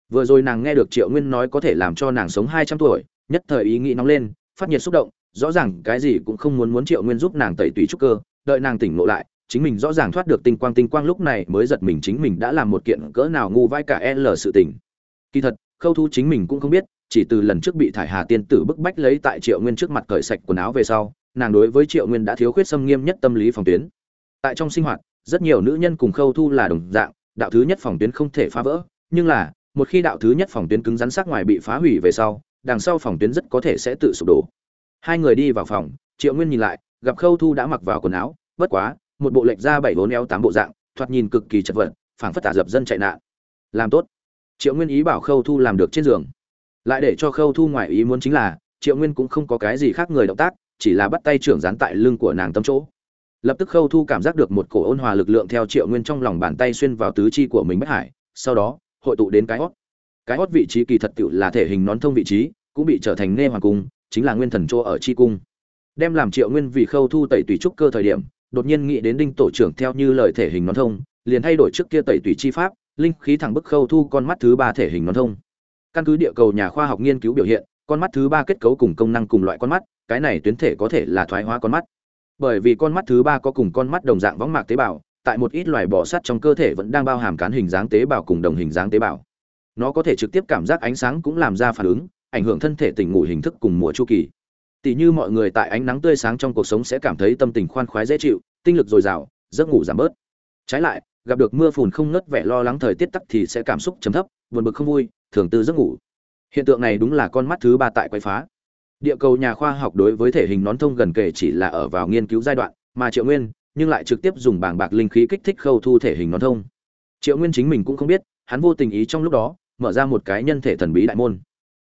Vừa rồi nàng nghe được triệu nguyên nói có thể làm cho nàng sống hai trăm tuổi, nhất thời ý nghĩ nóng lên, phát nhiệt xúc động, rõ ràng cái gì cũng không muốn muốn triệu nguyên giúp nàng tẩy tùy trúc cơ, đợi nàng tỉnh ngộ lại, chính mình rõ ràng thoát được tinh quang tinh quang lúc này mới giật mình chính mình đã làm một kiện cỡ nào ngu vai cả l sự tình kỳ thật, khâu thu chính mình cũng không biết, chỉ từ lần trước bị thải hà tiên tử bức bách lấy tại triệu nguyên trước mặt cởi sạch quần áo về sau, nàng đối với triệu nguyên đã thiếu khuyết xâm nghiêm nhất tâm lý phòng tuyến. Tại trong sinh hoạt, rất nhiều nữ nhân cùng khâu thu là đồng dạng, đạo thứ nhất phòng tuyến không thể phá vỡ, nhưng là, một khi đạo thứ nhất phòng tuyến cứng rắn sắc ngoài bị phá hủy về sau, đằng sau phòng tuyến rất có thể sẽ tự sụp đổ. Hai người đi vào phòng, triệu nguyên nhìn lại, gặp khâu thu đã mặc vào quần áo, bất quá, một bộ lệch ra bảy bốn eo tám bộ dạng, thoạt nhìn cực kỳ chật vật, phảng phất tả dập dân chạy nạn. Làm tốt triệu nguyên ý bảo khâu thu làm được trên giường. Lại để cho khâu thu ngoài ý muốn chính là, triệu nguyên cũng không có cái gì khác người động tác, chỉ là bắt tay trưởng dán tại lưng của nàng tâm chỗ. Lập tức khâu thu cảm giác được một cổ ôn hòa lực lượng theo triệu nguyên trong lòng bàn tay xuyên vào tứ chi của mình bất hải, sau đó, hội tụ đến cái hót cái hót vị trí kỳ thật tựu là thể hình nón thông vị trí, cũng bị trở thành nê hoàng cung, chính là nguyên thần chỗ ở chi cung. Đem làm triệu nguyên vì khâu thu tẩy tùy trúc cơ thời điểm, đột nhiên nghĩ đến đinh tổ trưởng theo như lời thể hình nón thông, liền thay đổi trước kia tẩy tùy chi pháp linh khí thẳng bức khâu thu con mắt thứ ba thể hình nón thông. Căn cứ địa cầu nhà khoa học nghiên cứu biểu hiện, con mắt thứ ba kết cấu cùng công năng cùng loại con mắt, cái này tuyến thể có thể là thoái hóa con mắt. Bởi vì con mắt thứ ba có cùng con mắt đồng dạng võng mạc tế bào, tại một ít loài bò sắt trong cơ thể vẫn đang bao hàm cán hình dáng tế bào cùng đồng hình dáng tế bào. Nó có thể trực tiếp cảm giác ánh sáng cũng làm ra phản ứng, ảnh hưởng thân thể tỉnh ngủ hình thức cùng mùa chu kỳ. Tỷ như mọi người tại ánh nắng tươi sáng trong cuộc sống sẽ cảm thấy tâm tình khoan khoái dễ chịu, tinh lực dồi dào, giấc ngủ giảm bớt. Trái lại gặp được mưa phùn không ngớt vẻ lo lắng thời tiết tắc thì sẽ cảm xúc chấm thấp, buồn bực không vui, thường tư giấc ngủ. Hiện tượng này đúng là con mắt thứ ba tại quay phá. Địa cầu nhà khoa học đối với thể hình nón thông gần kể chỉ là ở vào nghiên cứu giai đoạn, mà triệu nguyên, nhưng lại trực tiếp dùng bảng bạc linh khí kích thích khâu thu thể hình nón thông. Triệu nguyên chính mình cũng không biết, hắn vô tình ý trong lúc đó, mở ra một cái nhân thể thần bí đại môn.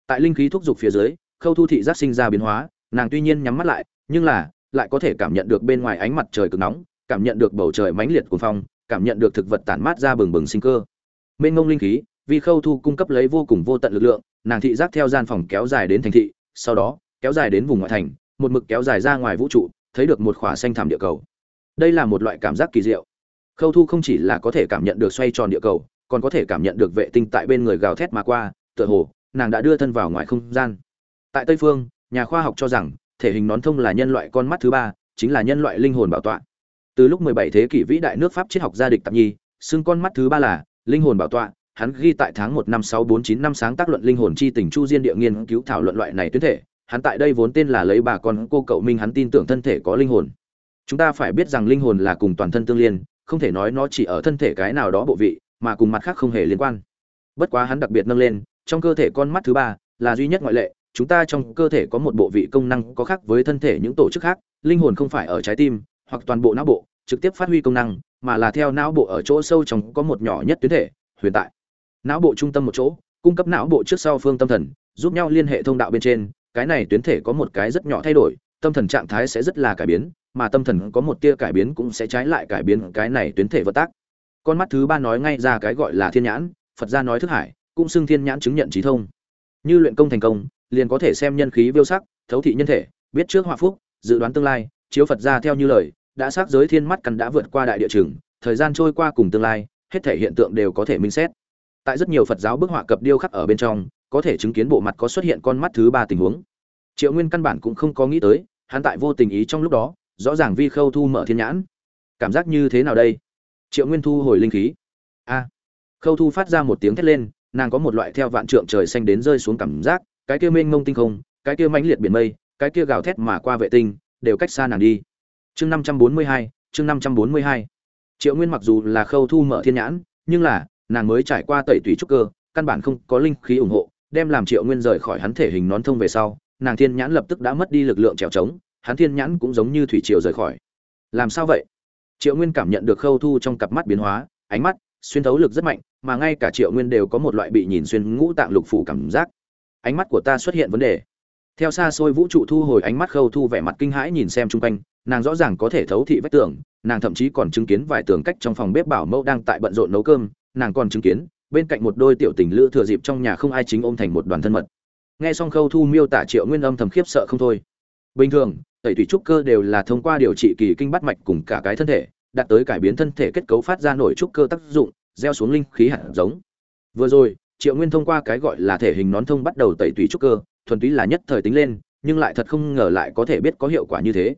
Tại linh khí thúc giục phía dưới, khâu thu thị giác sinh ra biến hóa, nàng tuy nhiên nhắm mắt lại, nhưng là, lại có thể cảm nhận được bên ngoài ánh mặt trời cực nóng, cảm nhận được bầu trời mãnh liệt của phong cảm nhận được thực vật tản mát ra bừng bừng sinh cơ. Mênh ngông linh khí vì khâu thu cung cấp lấy vô cùng vô tận lực lượng, nàng thị giác theo gian phòng kéo dài đến thành thị, sau đó, kéo dài đến vùng ngoại thành, một mực kéo dài ra ngoài vũ trụ, thấy được một khỏa xanh thảm địa cầu. Đây là một loại cảm giác kỳ diệu. Khâu thu không chỉ là có thể cảm nhận được xoay tròn địa cầu, còn có thể cảm nhận được vệ tinh tại bên người gào thét mà qua, tựa hồ, nàng đã đưa thân vào ngoài không gian. Tại tây phương, nhà khoa học cho rằng, thể hình nón thông là nhân loại con mắt thứ ba, chính là nhân loại linh hồn bảo tọa từ lúc 17 thế kỷ vĩ đại nước pháp triết học gia địch tạp nhi, xưng con mắt thứ ba là linh hồn bảo tọa, hắn ghi tại tháng 1 năm 649 năm sáng tác luận linh hồn chi tình chu diên địa nghiên cứu thảo luận loại này tuyến thể, hắn tại đây vốn tên là lấy bà con cô cậu minh hắn tin tưởng thân thể có linh hồn. Chúng ta phải biết rằng linh hồn là cùng toàn thân tương liên, không thể nói nó chỉ ở thân thể cái nào đó bộ vị, mà cùng mặt khác không hề liên quan. Bất quá hắn đặc biệt nâng lên, trong cơ thể con mắt thứ ba là duy nhất ngoại lệ, chúng ta trong cơ thể có một bộ vị công năng có khác với thân thể những tổ chức khác, linh hồn không phải ở trái tim hoặc toàn bộ não bộ, trực tiếp phát huy công năng, mà là theo não bộ ở chỗ sâu trong có một nhỏ nhất tuyến thể, huyền tại. Não bộ trung tâm một chỗ, cung cấp não bộ trước sau phương tâm thần, giúp nhau liên hệ thông đạo bên trên, cái này tuyến thể có một cái rất nhỏ thay đổi, tâm thần trạng thái sẽ rất là cải biến, mà tâm thần có một tia cải biến cũng sẽ trái lại cải biến cái này tuyến thể vật tác. Con mắt thứ ba nói ngay ra cái gọi là thiên nhãn, phật gia nói thức hải, cũng xưng thiên nhãn chứng nhận trí thông. Như luyện công thành công, liền có thể xem nhân khí viêu sắc, thấu thị nhân thể, biết trước họa phúc, dự đoán tương lai chiếu phật ra theo như lời, đã xác giới thiên mắt căn đã vượt qua đại địa trường, thời gian trôi qua cùng tương lai, hết thể hiện tượng đều có thể minh xét. Tại rất nhiều phật giáo bức họa cập điêu khắc ở bên trong, có thể chứng kiến bộ mặt có xuất hiện con mắt thứ ba tình huống. Triệu nguyên căn bản cũng không có nghĩ tới, hắn tại vô tình ý trong lúc đó, rõ ràng vi khâu thu mở thiên nhãn. Cảm giác như thế nào đây? Triệu nguyên thu hồi linh khí. A! Khâu thu phát ra một tiếng thét lên, nàng có một loại theo vạn trượng trời xanh đến rơi xuống cảm giác, cái kia mênh mông tinh không, cái kia mãnh liệt biển mây, cái kia gào thét mà qua vệ tinh đều cách xa nàng đi. Chương năm trăm bốn mươi hai, chương năm trăm bốn mươi hai. Triệu nguyên mặc dù là khâu thu mở thiên nhãn, nhưng là, nàng mới trải qua tẩy tủy trúc cơ, căn bản không có linh khí ủng hộ, đem làm triệu nguyên rời khỏi hắn thể hình nón thông về sau, nàng thiên nhãn lập tức đã mất đi lực lượng trèo trống, hắn thiên nhãn cũng giống như thủy triều rời khỏi. Làm sao vậy? Triệu nguyên cảm nhận được khâu thu trong cặp mắt biến hóa, ánh mắt xuyên thấu lực rất mạnh, mà ngay cả triệu nguyên đều có một loại bị nhìn xuyên ngũ tạng lục phủ cảm giác. Ánh mắt của ta xuất hiện vấn đề theo xa xôi vũ trụ thu hồi ánh mắt khâu thu vẻ mặt kinh hãi nhìn xem chung quanh, nàng rõ ràng có thể thấu thị vách tường, nàng thậm chí còn chứng kiến vài tường cách trong phòng bếp bảo mẫu đang tại bận rộn nấu cơm, nàng còn chứng kiến, bên cạnh một đôi tiểu tình lữ thừa dịp trong nhà không ai chính ôm thành một đoàn thân mật. Nghe xong khâu thu miêu tả triệu nguyên âm thầm khiếp sợ không thôi. Bình thường, tẩy thủy trúc cơ đều là thông qua điều trị kỳ kinh bắt mạch cùng cả cái thân thể, đạt tới cải biến thân thể kết cấu phát ra nổi trúc cơ tác dụng, gieo xuống linh khí hạt giống. Vừa rồi, triệu nguyên thông qua cái gọi là thể hình nón thông bắt đầu tẩy tủy trúc cơ thuần túy là nhất thời tính lên, nhưng lại thật không ngờ lại có thể biết có hiệu quả như thế.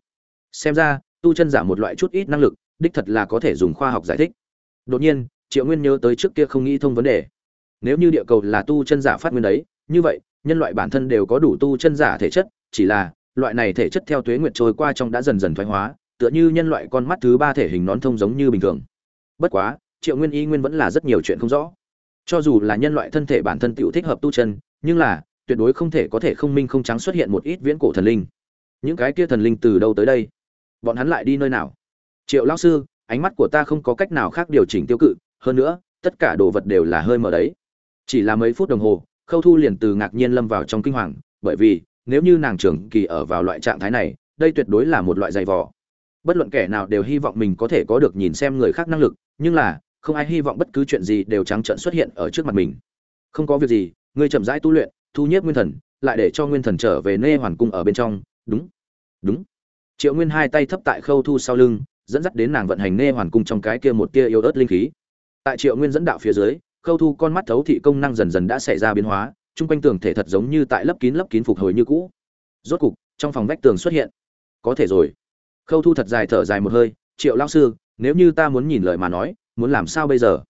Xem ra, tu chân giả một loại chút ít năng lực, đích thật là có thể dùng khoa học giải thích. Đột nhiên, triệu nguyên nhớ tới trước kia không nghĩ thông vấn đề. Nếu như địa cầu là tu chân giả phát nguyên đấy, như vậy, nhân loại bản thân đều có đủ tu chân giả thể chất, chỉ là, loại này thể chất theo tuế nguyệt trôi qua trong đã dần dần thoái hóa, tựa như nhân loại con mắt thứ ba thể hình nón thông giống như bình thường. Bất quá, triệu nguyên y nguyên vẫn là rất nhiều chuyện không rõ. Cho dù là nhân loại thân thể bản thân tựu thích hợp tu chân, nhưng là tuyệt đối không thể có thể không minh không trắng xuất hiện một ít viễn cổ thần linh. Những cái kia thần linh từ đâu tới đây? Bọn hắn lại đi nơi nào? Triệu lão sư, ánh mắt của ta không có cách nào khác điều chỉnh tiêu cự, hơn nữa, tất cả đồ vật đều là hơi mờ đấy. Chỉ là mấy phút đồng hồ, khâu thu liền từ ngạc nhiên lâm vào trong kinh hoàng, bởi vì, nếu như nàng trưởng kỳ ở vào loại trạng thái này, đây tuyệt đối là một loại dày vò. Bất luận kẻ nào đều hy vọng mình có thể có được nhìn xem người khác năng lực, nhưng là, không ai hy vọng bất cứ chuyện gì đều trắng trợn xuất hiện ở trước mặt mình. Không có việc gì, ngươi chậm rãi tu luyện thu nhiếp nguyên thần, lại để cho nguyên thần trở về nê hoàn cung ở bên trong. Đúng. Đúng. Triệu nguyên hai tay thấp tại khâu thu sau lưng, dẫn dắt đến nàng vận hành nê hoàn cung trong cái kia một tia yếu ớt linh khí. Tại triệu nguyên dẫn đạo phía dưới, khâu thu con mắt thấu thị công năng dần dần đã xảy ra biến hóa, chung quanh tường thể thật giống như tại lấp kín lấp kín phục hồi như cũ. Rốt cục, trong phòng vách tường xuất hiện. Có thể rồi. Khâu thu thật dài thở dài một hơi, triệu lao sư, nếu như ta muốn nhìn lời mà nói, muốn làm sao bây giờ?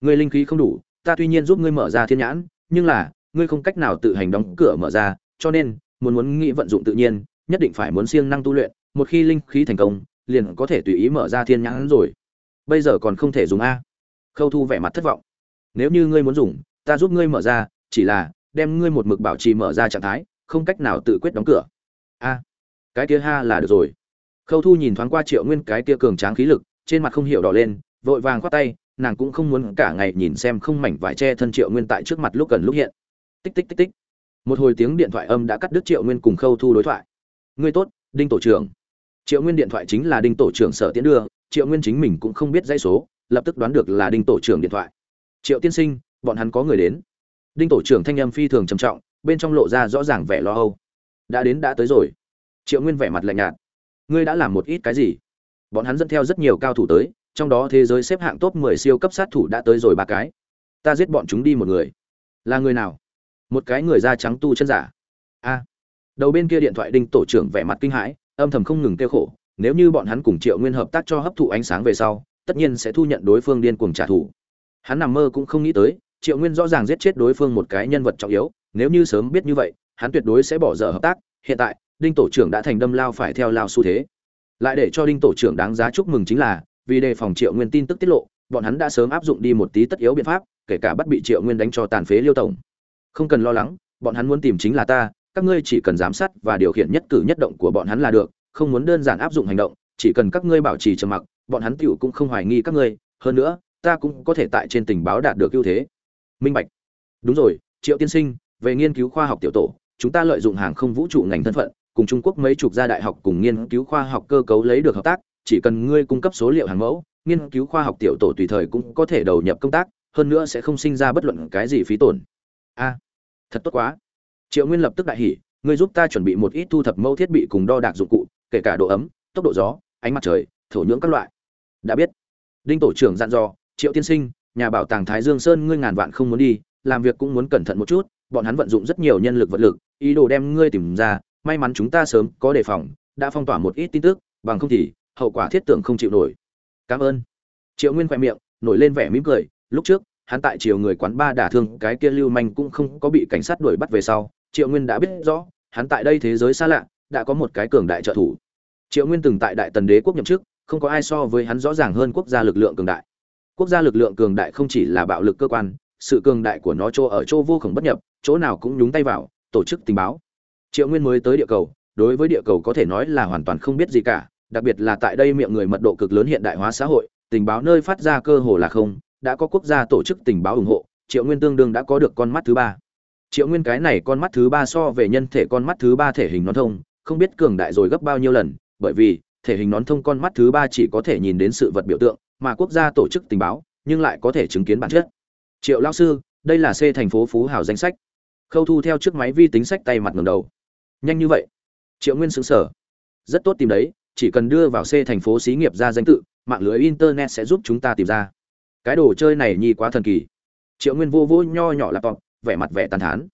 Ngươi linh khí không đủ, ta tuy nhiên giúp ngươi mở ra thiên nhãn, nhưng là ngươi không cách nào tự hành đóng cửa mở ra, cho nên, muốn muốn nghĩ vận dụng tự nhiên, nhất định phải muốn siêng năng tu luyện, một khi linh khí thành công, liền có thể tùy ý mở ra thiên nhãn rồi. Bây giờ còn không thể dùng a. Khâu thu vẻ mặt thất vọng. Nếu như ngươi muốn dùng, ta giúp ngươi mở ra, chỉ là, đem ngươi một mực bảo trì mở ra trạng thái, không cách nào tự quyết đóng cửa. A. Cái kia ha là được rồi. Khâu thu nhìn thoáng qua triệu nguyên cái kia cường tráng khí lực, trên mặt không hiểu đỏ lên, vội vàng khoát tay, nàng cũng không muốn cả ngày nhìn xem không mảnh vải che thân triệu nguyên tại trước mặt lúc gần lúc hiện tích tích tích tích. Một hồi tiếng điện thoại âm đã cắt đứt triệu nguyên cùng khâu thu đối thoại. Ngươi tốt, đinh tổ trưởng. Triệu nguyên điện thoại chính là đinh tổ trưởng sở tiến đưa, triệu nguyên chính mình cũng không biết dãy số, lập tức đoán được là đinh tổ trưởng điện thoại. Triệu tiên sinh, bọn hắn có người đến. Đinh tổ trưởng thanh âm phi thường trầm trọng, bên trong lộ ra rõ ràng vẻ lo âu. Đã đến đã tới rồi. Triệu nguyên vẻ mặt lạnh nhạt. Ngươi đã làm một ít cái gì? Bọn hắn dẫn theo rất nhiều cao thủ tới, trong đó thế giới xếp hạng top 10 siêu cấp sát thủ đã tới rồi ba cái. Ta giết bọn chúng đi một người. Là người nào? Một cái người da trắng tu chân giả. A. Đầu bên kia điện thoại đinh tổ trưởng vẻ mặt kinh hãi, âm thầm không ngừng kêu khổ, nếu như bọn hắn cùng triệu nguyên hợp tác cho hấp thụ ánh sáng về sau, tất nhiên sẽ thu nhận đối phương điên cuồng trả thù. Hắn nằm mơ cũng không nghĩ tới, triệu nguyên rõ ràng giết chết đối phương một cái nhân vật trọng yếu, nếu như sớm biết như vậy, hắn tuyệt đối sẽ bỏ dở hợp tác, hiện tại, đinh tổ trưởng đã thành đâm lao phải theo lao xu thế. Lại để cho đinh tổ trưởng đáng giá chúc mừng chính là, vì đề phòng triệu nguyên tin tức tiết lộ, bọn hắn đã sớm áp dụng đi một tí tất yếu biện pháp, kể cả bắt bị triệu nguyên đánh cho tàn phế liêu tổng không cần lo lắng, bọn hắn muốn tìm chính là ta, các ngươi chỉ cần giám sát và điều khiển nhất cử nhất động của bọn hắn là được, không muốn đơn giản áp dụng hành động, chỉ cần các ngươi bảo trì trầm mặc, bọn hắn tựu cũng không hoài nghi các ngươi, hơn nữa, ta cũng có thể tại trên tình báo đạt được ưu thế. Minh bạch. Đúng rồi, triệu tiên sinh, về nghiên cứu khoa học tiểu tổ, chúng ta lợi dụng hàng không vũ trụ ngành thân phận, cùng trung quốc mấy chục gia đại học cùng nghiên cứu khoa học cơ cấu lấy được hợp tác, chỉ cần ngươi cung cấp số liệu hàng mẫu, nghiên cứu khoa học tiểu tổ tùy thời cũng có thể đầu nhập công tác, hơn nữa sẽ không sinh ra bất luận cái gì phí tổn a, thật tốt quá. Triệu nguyên lập tức đại hỉ, ngươi giúp ta chuẩn bị một ít thu thập mẫu thiết bị cùng đo đạc dụng cụ, kể cả độ ấm, tốc độ gió, ánh mặt trời, thổ nhưỡng các loại. Đã biết. Đinh tổ trưởng dặn dò, triệu tiên sinh, nhà bảo tàng thái dương sơn ngươi ngàn vạn không muốn đi, làm việc cũng muốn cẩn thận một chút, bọn hắn vận dụng rất nhiều nhân lực vật lực, ý đồ đem ngươi tìm ra, may mắn chúng ta sớm có đề phòng, đã phong tỏa một ít tin tức, bằng không thì hậu quả thiết tưởng không chịu nổi. Cảm ơn. Triệu nguyên khoe miệng, nổi lên vẻ mỉm cười, lúc trước hắn tại chiều người quán ba đả thương cái kia lưu manh cũng không có bị cảnh sát đuổi bắt về sau, triệu nguyên đã biết rõ, hắn tại đây thế giới xa lạ, đã có một cái cường đại trợ thủ. Triệu nguyên từng tại đại tần đế quốc nhậm chức, không có ai so với hắn rõ ràng hơn quốc gia lực lượng cường đại. Quốc gia lực lượng cường đại không chỉ là bạo lực cơ quan, sự cường đại của nó chỗ ở chỗ vô khổng bất nhập, chỗ nào cũng nhúng tay vào, tổ chức tình báo. Triệu nguyên mới tới địa cầu, đối với địa cầu có thể nói là hoàn toàn không biết gì cả, đặc biệt là tại đây miệng người mật độ cực lớn hiện đại hóa xã hội, tình báo nơi phát ra cơ hồ là không đã có quốc gia tổ chức tình báo ủng hộ, triệu nguyên tương đương đã có được con mắt thứ ba. Triệu nguyên cái này con mắt thứ ba so về nhân thể con mắt thứ ba thể hình nón thông, không biết cường đại rồi gấp bao nhiêu lần, bởi vì, thể hình nón thông con mắt thứ ba chỉ có thể nhìn đến sự vật biểu tượng, mà quốc gia tổ chức tình báo, nhưng lại có thể chứng kiến bản chất. Triệu lao sư, đây là c thành phố phú hào danh sách. Khâu thu theo chiếc máy vi tính sách tay mặt ngầm đầu. Nhanh như vậy. Triệu nguyên xứng sở rất tốt tìm đấy, chỉ cần đưa vào c thành phố xí nghiệp ra danh tự, mạng lưới internet sẽ giúp chúng ta tìm ra cái đồ chơi này nhi quá thần kỳ. Triệu nguyên vô vô nho nhỏ laptop vẻ mặt vẻ tàn thán.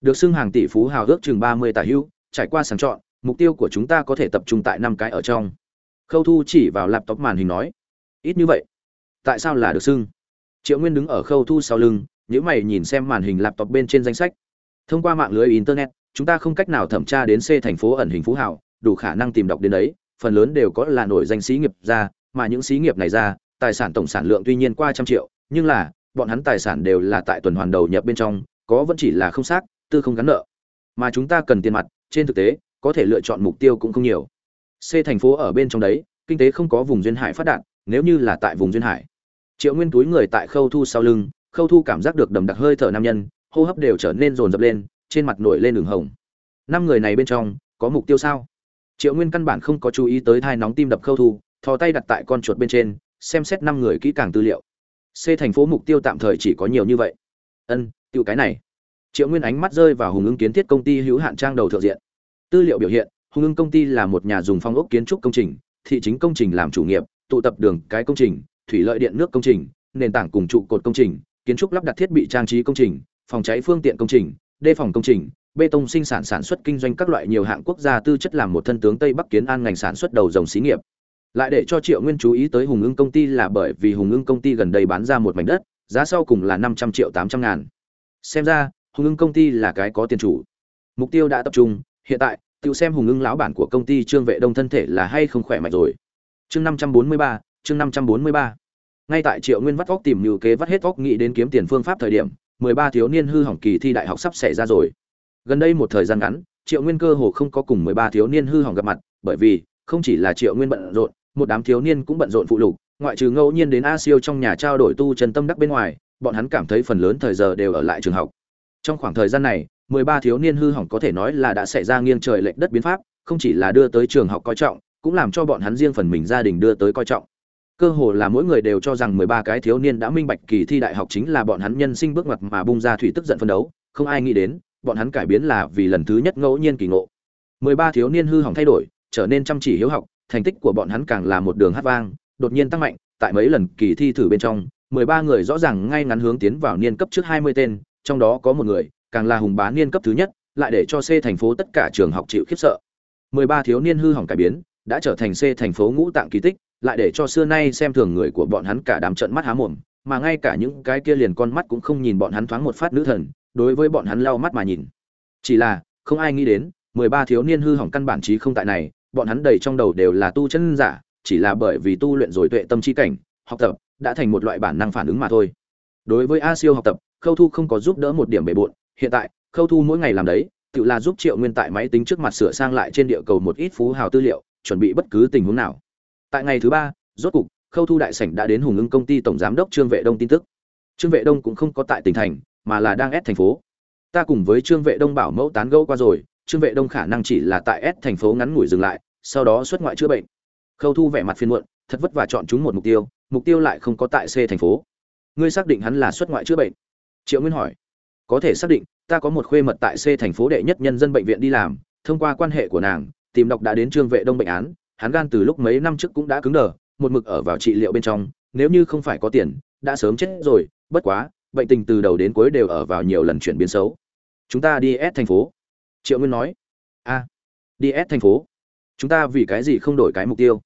Được xưng hàng tỷ phú hào ước chừng ba mươi tả hưu, trải qua sàng chọn, mục tiêu của chúng ta có thể tập trung tại năm cái ở trong. Khâu thu chỉ vào laptop màn hình nói, ít như vậy, tại sao là được xưng? Triệu nguyên đứng ở khâu thu sau lưng nếu mày nhìn xem màn hình laptop bên trên danh sách. Thông qua mạng lưới internet, chúng ta không cách nào thẩm tra đến c thành phố ẩn hình phú hảo đủ khả năng tìm đọc đến đấy, phần lớn đều có là nổi danh xí nghiệp ra, mà những xí nghiệp này ra tài sản tổng sản lượng tuy nhiên qua trăm triệu, nhưng là, bọn hắn tài sản đều là tại tuần hoàn đầu nhập bên trong, có vẫn chỉ là không xác, tư không gắn nợ. Mà chúng ta cần tiền mặt, trên thực tế, có thể lựa chọn mục tiêu cũng không nhiều. C thành phố ở bên trong đấy, kinh tế không có vùng duyên hải phát đạt, nếu như là tại vùng duyên hải. Triệu nguyên túi người tại khâu thu sau lưng, khâu thu cảm giác được đầm đặc hơi thở nam nhân, hô hấp đều trở nên rồn rập lên, trên mặt nổi lên đường hồng. Năm người này bên trong, có mục tiêu sao? Triệu nguyên căn bản không có chú ý tới thai nóng tim đập khâu thu, thò tay đặt tại con chuột bên trên xem xét năm người kỹ càng tư liệu. C thành phố mục tiêu tạm thời chỉ có nhiều như vậy. Ân tiêu cái này. Triệu nguyên ánh mắt rơi vào hùng ưng kiến thiết công ty hữu hạn trang đầu thượng diện. Tư liệu biểu hiện, hùng ưng công ty là một nhà dùng phong ốc kiến trúc công trình, thị chính công trình làm chủ nghiệp, tụ tập đường, cái công trình, thủy lợi điện nước công trình, nền tảng cùng trụ cột công trình, kiến trúc lắp đặt thiết bị trang trí công trình, phòng cháy phương tiện công trình đề phòng công trình, bê tông sinh sản sản xuất kinh doanh các loại nhiều hạng quốc gia tư chất làm một thân tướng tây bắc kiến an ngành sản xuất đầu dòng xí nghiệp lại để cho triệu nguyên chú ý tới hùng ưng công ty là bởi vì hùng ưng công ty gần đây bán ra một mảnh đất, giá sau cùng là năm trăm triệu tám trăm ngàn. Xem ra, hùng ưng công ty là cái có tiền chủ. Mục tiêu đã tập trung, hiện tại, tự xem hùng ưng lão bản của công ty trương vệ đông thân thể là hay không khỏe mạnh rồi. Chương năm trăm bốn mươi ba, chương năm trăm bốn mươi ba. Ngay tại triệu nguyên vắt vóc tìm nhiều kế vắt hết vóc nghĩ đến kiếm tiền phương pháp thời điểm, mười ba thiếu niên hư hỏng kỳ thi đại học sắp xảy ra rồi. Gần đây một thời gian ngắn, triệu nguyên cơ hồ không có cùng mười ba thiếu niên hư hỏng gặp mặt, bởi vì, không chỉ là triệu nguyên bận rộn một đám thiếu niên cũng bận rộn phụ lục, ngoại trừ ngẫu nhiên đến a siêu trong nhà trao đổi tu chân tâm đắc bên ngoài, bọn hắn cảm thấy phần lớn thời giờ đều ở lại trường học. Trong khoảng thời gian này, mười ba thiếu niên hư hỏng có thể nói là đã xảy ra nghiêng trời lệch đất biến pháp, không chỉ là đưa tới trường học coi trọng, cũng làm cho bọn hắn riêng phần mình gia đình đưa tới coi trọng. Cơ hồ là mỗi người đều cho rằng mười ba cái thiếu niên đã minh bạch kỳ thi đại học chính là bọn hắn nhân sinh bước ngoặt mà bung ra thủy tức giận phân đấu, không ai nghĩ đến, bọn hắn cải biến là vì lần thứ nhất ngẫu nhiên kỳ ngộ. Mười ba thiếu niên hư hỏng thay đổi, trở nên chăm chỉ hiếu học thành tích của bọn hắn càng là một đường hát vang đột nhiên tăng mạnh tại mấy lần kỳ thi thử bên trong mười ba người rõ ràng ngay ngắn hướng tiến vào niên cấp trước hai mươi tên trong đó có một người càng là hùng bá niên cấp thứ nhất lại để cho C thành phố tất cả trường học chịu khiếp sợ. 13 thiếu niên hư hỏng cải biến, đã trở thành C thành phố ngũ tạng kỳ tích, lại để cho xưa nay xem thường người của bọn hắn cả đám trận mắt há mồm, mà ngay cả những cái kia liền con mắt cũng không nhìn bọn hắn thoáng một phát nữ thần, đối với bọn hắn lau mắt mà nhìn. Chỉ là, không ai nghĩ đến, 13 thiếu niên hư hỏng căn bản trí không tại này, bọn hắn đầy trong đầu đều là tu chân giả, chỉ là bởi vì tu luyện rồi tuệ tâm chi cảnh, học tập đã thành một loại bản năng phản ứng mà thôi. Đối với A Siêu học tập, Khâu Thu không có giúp đỡ một điểm bề bộn, hiện tại, Khâu Thu mỗi ngày làm đấy, tự là giúp Triệu Nguyên tại máy tính trước mặt sửa sang lại trên địa cầu một ít phú hào tư liệu, chuẩn bị bất cứ tình huống nào. Tại ngày thứ ba, rốt cục, Khâu Thu đại sảnh đã đến Hùng Ưng công ty tổng giám đốc Trương Vệ Đông tin tức. Trương Vệ Đông cũng không có tại tỉnh thành, mà là đang ép thành phố. Ta cùng với Trương Vệ Đông bảo mẫu tán gẫu qua rồi, Trương Vệ Đông khả năng chỉ là tại S thành phố ngắn ngủi dừng lại, sau đó xuất ngoại chữa bệnh. Khâu Thu vẻ mặt phiền muộn, thật vất vả chọn chúng một mục tiêu, mục tiêu lại không có tại C thành phố. Ngươi xác định hắn là xuất ngoại chữa bệnh? Triệu Nguyên hỏi. Có thể xác định, ta có một khuê mật tại C thành phố đệ nhất nhân dân bệnh viện đi làm, thông qua quan hệ của nàng, tìm đọc đã đến Trương Vệ Đông bệnh án, hắn gan từ lúc mấy năm trước cũng đã cứng đờ, một mực ở vào trị liệu bên trong, nếu như không phải có tiền, đã sớm chết rồi, bất quá, bệnh tình từ đầu đến cuối đều ở vào nhiều lần chuyển biến xấu. Chúng ta đi S thành phố." Triệu Nguyên nói. "A, đi S thành phố? Chúng ta vì cái gì không đổi cái mục tiêu?"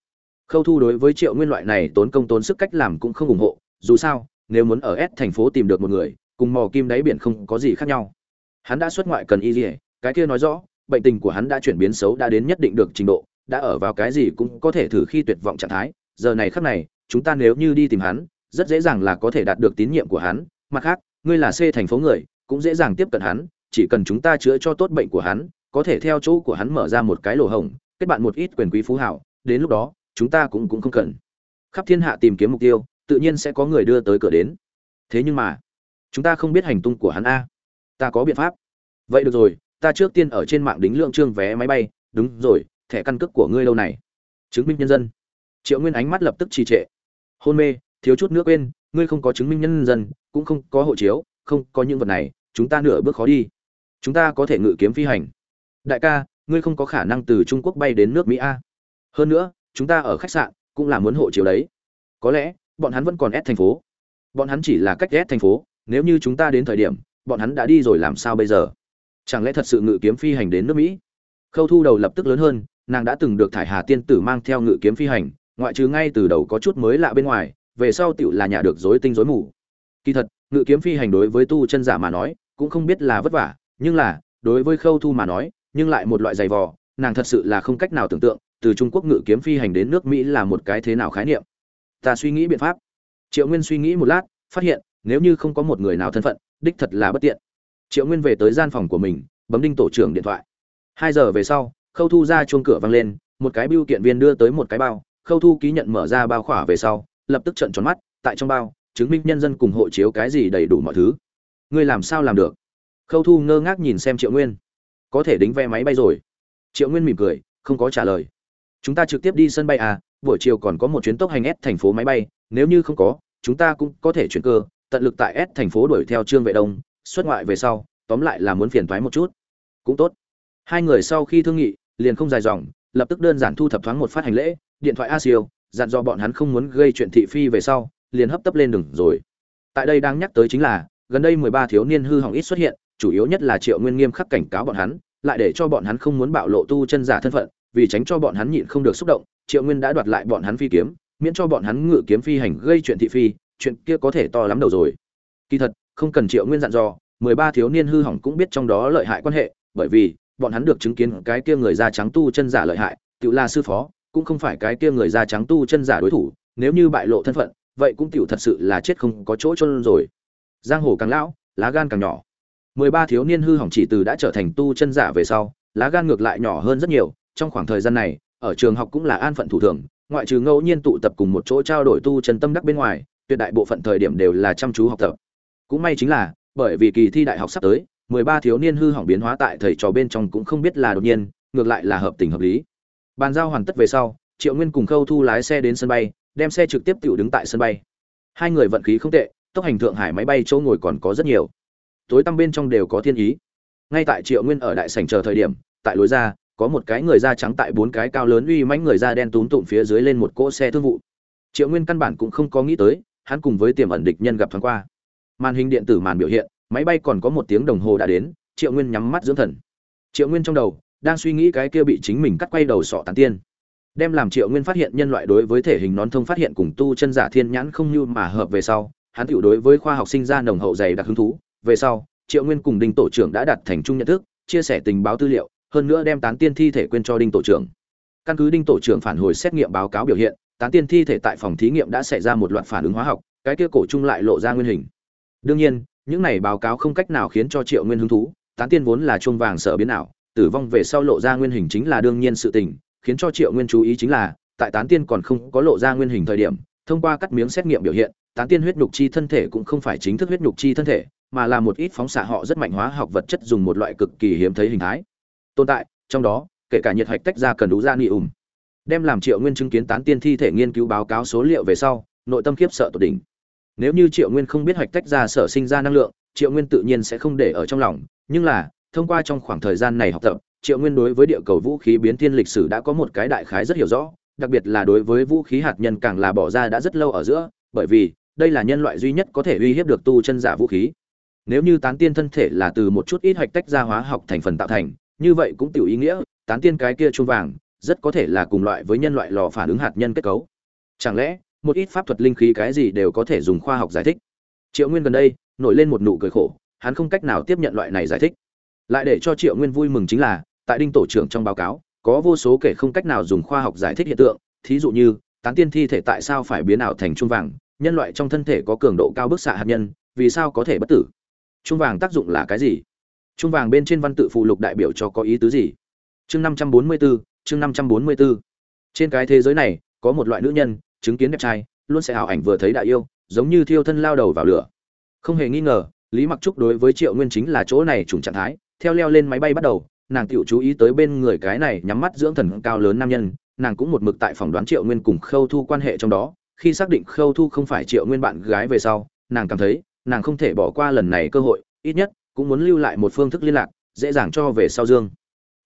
Khâu Thu đối với Triệu Nguyên loại này tốn công tốn sức cách làm cũng không ủng hộ, dù sao, nếu muốn ở S thành phố tìm được một người, cùng mò kim đáy biển không có gì khác nhau hắn đã xuất ngoại cần y dỉa cái kia nói rõ bệnh tình của hắn đã chuyển biến xấu đã đến nhất định được trình độ đã ở vào cái gì cũng có thể thử khi tuyệt vọng trạng thái giờ này khắc này chúng ta nếu như đi tìm hắn rất dễ dàng là có thể đạt được tín nhiệm của hắn mặt khác ngươi là c thành phố người cũng dễ dàng tiếp cận hắn chỉ cần chúng ta chữa cho tốt bệnh của hắn, có thể theo chỗ của hắn mở ra một cái lỗ hổng, kết bạn một ít quyền quý phú hảo, đến lúc đó, chúng ta cũng cũng không cần. Khắp thiên hạ tìm kiếm mục tiêu, tự nhiên sẽ có người đưa tới cửa đến. Thế nhưng mà, chúng ta không biết hành tung của hắn a. Ta có biện pháp. Vậy được rồi, ta trước tiên ở trên mạng đính lượng trương vé máy bay. Đúng rồi, thẻ căn cước của ngươi lâu này. Chứng minh nhân dân. Triệu nguyên ánh mắt lập tức trì trệ. Hôn mê, thiếu chút nữa quên, ngươi không có chứng minh nhân dân, cũng không có hộ chiếu, không có những vật này, chúng ta nửa bước khó đi chúng ta có thể ngự kiếm phi hành. Đại ca, ngươi không có khả năng từ trung quốc bay đến nước mỹ a hơn nữa, chúng ta ở khách sạn cũng là muốn hộ chiếu đấy. Có lẽ, bọn hắn vẫn còn ép thành phố. Bọn hắn chỉ là cách ép thành phố, nếu như chúng ta đến thời điểm, bọn hắn đã đi rồi làm sao bây giờ? Chẳng lẽ thật sự ngự kiếm phi hành đến nước mỹ? Khâu thu đầu lập tức lớn hơn, nàng đã từng được thải hà tiên tử mang theo ngự kiếm phi hành, ngoại trừ ngay từ đầu có chút mới lạ bên ngoài, về sau tựu là nhà được dối tinh dối mù. Kỳ thật, ngự kiếm phi hành đối với tu chân giả mà nói, cũng không biết là vất vả nhưng là, đối với khâu thu mà nói, nhưng lại một loại giày vò, nàng thật sự là không cách nào tưởng tượng, từ trung quốc ngự kiếm phi hành đến nước mỹ là một cái thế nào khái niệm. Ta suy nghĩ biện pháp. Triệu nguyên suy nghĩ một lát, phát hiện, nếu như không có một người nào thân phận, đích thật là bất tiện. Triệu nguyên về tới gian phòng của mình, bấm đinh tổ trưởng điện thoại. Hai giờ về sau, khâu thu ra chuông cửa vang lên, một cái biêu kiện viên đưa tới một cái bao. Khâu thu ký nhận mở ra bao khỏa về sau, lập tức trận tròn mắt, tại trong bao, chứng minh nhân dân cùng hộ chiếu cái gì đầy đủ mọi thứ. Ngươi làm sao làm được? Khâu thu ngơ ngác nhìn xem triệu nguyên. Có thể đính vé máy bay rồi. Triệu nguyên mỉm cười, không có trả lời. Chúng ta trực tiếp đi sân bay à buổi chiều còn có một chuyến tốc hành s thành phố máy bay, nếu như không có, chúng ta cũng có thể chuyển cơ, tận lực tại s thành phố đuổi theo trương vệ đông, xuất ngoại về sau, tóm lại là muốn phiền thoái một chút. Cũng tốt. Hai người sau khi thương nghị, liền không dài dòng, lập tức đơn giản thu thập thoáng một phát hành lễ, điện thoại a siêu, dặn dò bọn hắn không muốn gây chuyện thị phi về sau, liền hấp tấp lên đường rồi. Tại đây đang nhắc tới chính là, gần đây mười ba thiếu niên hư hỏng ít xuất hiện chủ yếu nhất là triệu nguyên nghiêm khắc cảnh cáo bọn hắn, lại để cho bọn hắn không muốn bạo lộ tu chân giả thân phận, vì tránh cho bọn hắn nhịn không được xúc động, triệu nguyên đã đoạt lại bọn hắn phi kiếm, miễn cho bọn hắn ngự kiếm phi hành gây chuyện thị phi, chuyện kia có thể to lắm đầu rồi. Kỳ thật, không cần triệu nguyên dặn dò, mười ba thiếu niên hư hỏng cũng biết trong đó lợi hại quan hệ, bởi vì, bọn hắn được chứng kiến cái kia người da trắng tu chân giả lợi hại tựa là sư phó, cũng không phải cái kia người da trắng tu chân giả đối thủ, nếu như bại lộ thân phận, vậy cũng tiểu thật sự là chết không có chỗ chôn rồi. Giang hồ càng lão, lá gan càng nhỏ mười ba thiếu niên hư hỏng chỉ từ đã trở thành tu chân giả về sau, lá gan ngược lại nhỏ hơn rất nhiều. Trong khoảng thời gian này, ở trường học cũng là an phận thủ thường, ngoại trừ ngẫu nhiên tụ tập cùng một chỗ trao đổi tu chân tâm đắc bên ngoài, tuyệt đại bộ phận thời điểm đều là chăm chú học tập. Cũng may chính là, bởi vì kỳ thi đại học sắp tới, mười ba thiếu niên hư hỏng biến hóa tại thầy trò bên trong cũng không biết là đột nhiên, ngược lại là hợp tình hợp lý. Bàn giao hoàn tất về sau, triệu nguyên cùng khâu thu lái xe đến sân bay, đem xe trực tiếp tự đứng tại sân bay. Hai người vận khí không tệ, tốc hành thượng hải máy bay chỗ ngồi còn có rất nhiều tối tăm bên trong đều có thiên ý. Ngay tại triệu nguyên ở đại sảnh chờ thời điểm, tại lối ra, có một cái người da trắng tại bốn cái cao lớn uy mãnh người da đen túm tụm phía dưới lên một cỗ xe thương vụ. Triệu nguyên căn bản cũng không có nghĩ tới, hắn cùng với tiềm ẩn địch nhân gặp thoáng qua. Màn hình điện tử màn biểu hiện, máy bay còn có một tiếng đồng hồ đã đến, triệu nguyên nhắm mắt dưỡng thần. Triệu nguyên trong đầu, đang suy nghĩ cái kia bị chính mình cắt quay đầu sọ tán tiên. Đem làm triệu nguyên phát hiện nhân loại đối với thể hình nón thông phát hiện cùng tu chân giả thiên nhãn không như mà hợp về sau, hắn tiểu đối với khoa học sinh ra nồng hậu dày đặc hứng thú về sau, triệu nguyên cùng đinh tổ trưởng đã đặt thành chung nhận thức, chia sẻ tình báo tư liệu, hơn nữa đem tán tiên thi thể quên cho đinh tổ trưởng. Căn cứ đinh tổ trưởng phản hồi xét nghiệm báo cáo biểu hiện, tán tiên thi thể tại phòng thí nghiệm đã xảy ra một loạt phản ứng hóa học, cái kia cổ chung lại lộ ra nguyên hình. Đương nhiên, những này báo cáo không cách nào khiến cho triệu nguyên hứng thú, tán tiên vốn là chuông vàng sợ biến ảo, tử vong về sau lộ ra nguyên hình chính là đương nhiên sự tình, khiến cho triệu nguyên chú ý chính là, tại tán tiên còn không có lộ ra nguyên hình thời điểm, thông qua cắt miếng xét nghiệm biểu hiện, tán tiên huyết nhục chi thân thể cũng không phải chính thức huyết nhục chi thân thể mà là một ít phóng xạ họ rất mạnh hóa học vật chất dùng một loại cực kỳ hiếm thấy hình thái. Tồn tại, trong đó, kể cả nhiệt hạch tách ra cần đủ ra ni ùm. Đem làm triệu nguyên chứng kiến tán tiên thi thể nghiên cứu báo cáo số liệu về sau, nội tâm khiếp sợ tột đỉnh. Nếu như triệu nguyên không biết hạch tách ra sở sinh ra năng lượng, triệu nguyên tự nhiên sẽ không để ở trong lòng. Nhưng là, thông qua trong khoảng thời gian này học tập, triệu nguyên đối với địa cầu vũ khí biến thiên lịch sử đã có một cái đại khái rất hiểu rõ. Đặc biệt là đối với vũ khí hạt nhân càng là bỏ ra đã rất lâu ở giữa, bởi vì đây là nhân loại duy nhất có thể uy hiếp được tu chân giả vũ khí nếu như tán tiên thân thể là từ một chút ít hạch tách ra hóa học thành phần tạo thành, như vậy cũng tiểu ý nghĩa, tán tiên cái kia chuông vàng, rất có thể là cùng loại với nhân loại lò phản ứng hạt nhân kết cấu. Chẳng lẽ, một ít pháp thuật linh khí cái gì đều có thể dùng khoa học giải thích? Triệu nguyên gần đây, nổi lên một nụ cười khổ, hắn không cách nào tiếp nhận loại này giải thích. Lại để cho triệu nguyên vui mừng chính là, tại đinh tổ trưởng trong báo cáo, có vô số kể không cách nào dùng khoa học giải thích hiện tượng, thí dụ như, tán tiên thi thể tại sao phải biến ảo thành chuông vàng, nhân loại trong thân thể có cường độ cao bức xạ hạt nhân, vì sao có thể bất tử? Chuông vàng tác dụng là cái gì? Chuông vàng bên trên văn tự phụ lục đại biểu cho có ý tứ gì? Chương năm trăm bốn mươi bốn chương năm trăm bốn mươi bốn trên cái thế giới này, có một loại nữ nhân, chứng kiến đẹp trai, luôn sẽ ảo ảnh vừa thấy đại yêu, giống như thiêu thân lao đầu vào lửa. Không hề nghi ngờ, lý mặc trúc đối với triệu nguyên chính là chỗ này trùng trạng thái, theo leo lên máy bay bắt đầu, nàng tiểu chú ý tới bên người cái này nhắm mắt dưỡng thần cao lớn nam nhân, nàng cũng một mực tại phỏng đoán triệu nguyên cùng khâu thu quan hệ trong đó, khi xác định khâu thu không phải triệu nguyên bạn gái về sau, nàng cảm thấy nàng không thể bỏ qua lần này cơ hội, ít nhất, cũng muốn lưu lại một phương thức liên lạc, dễ dàng cho về sau dương.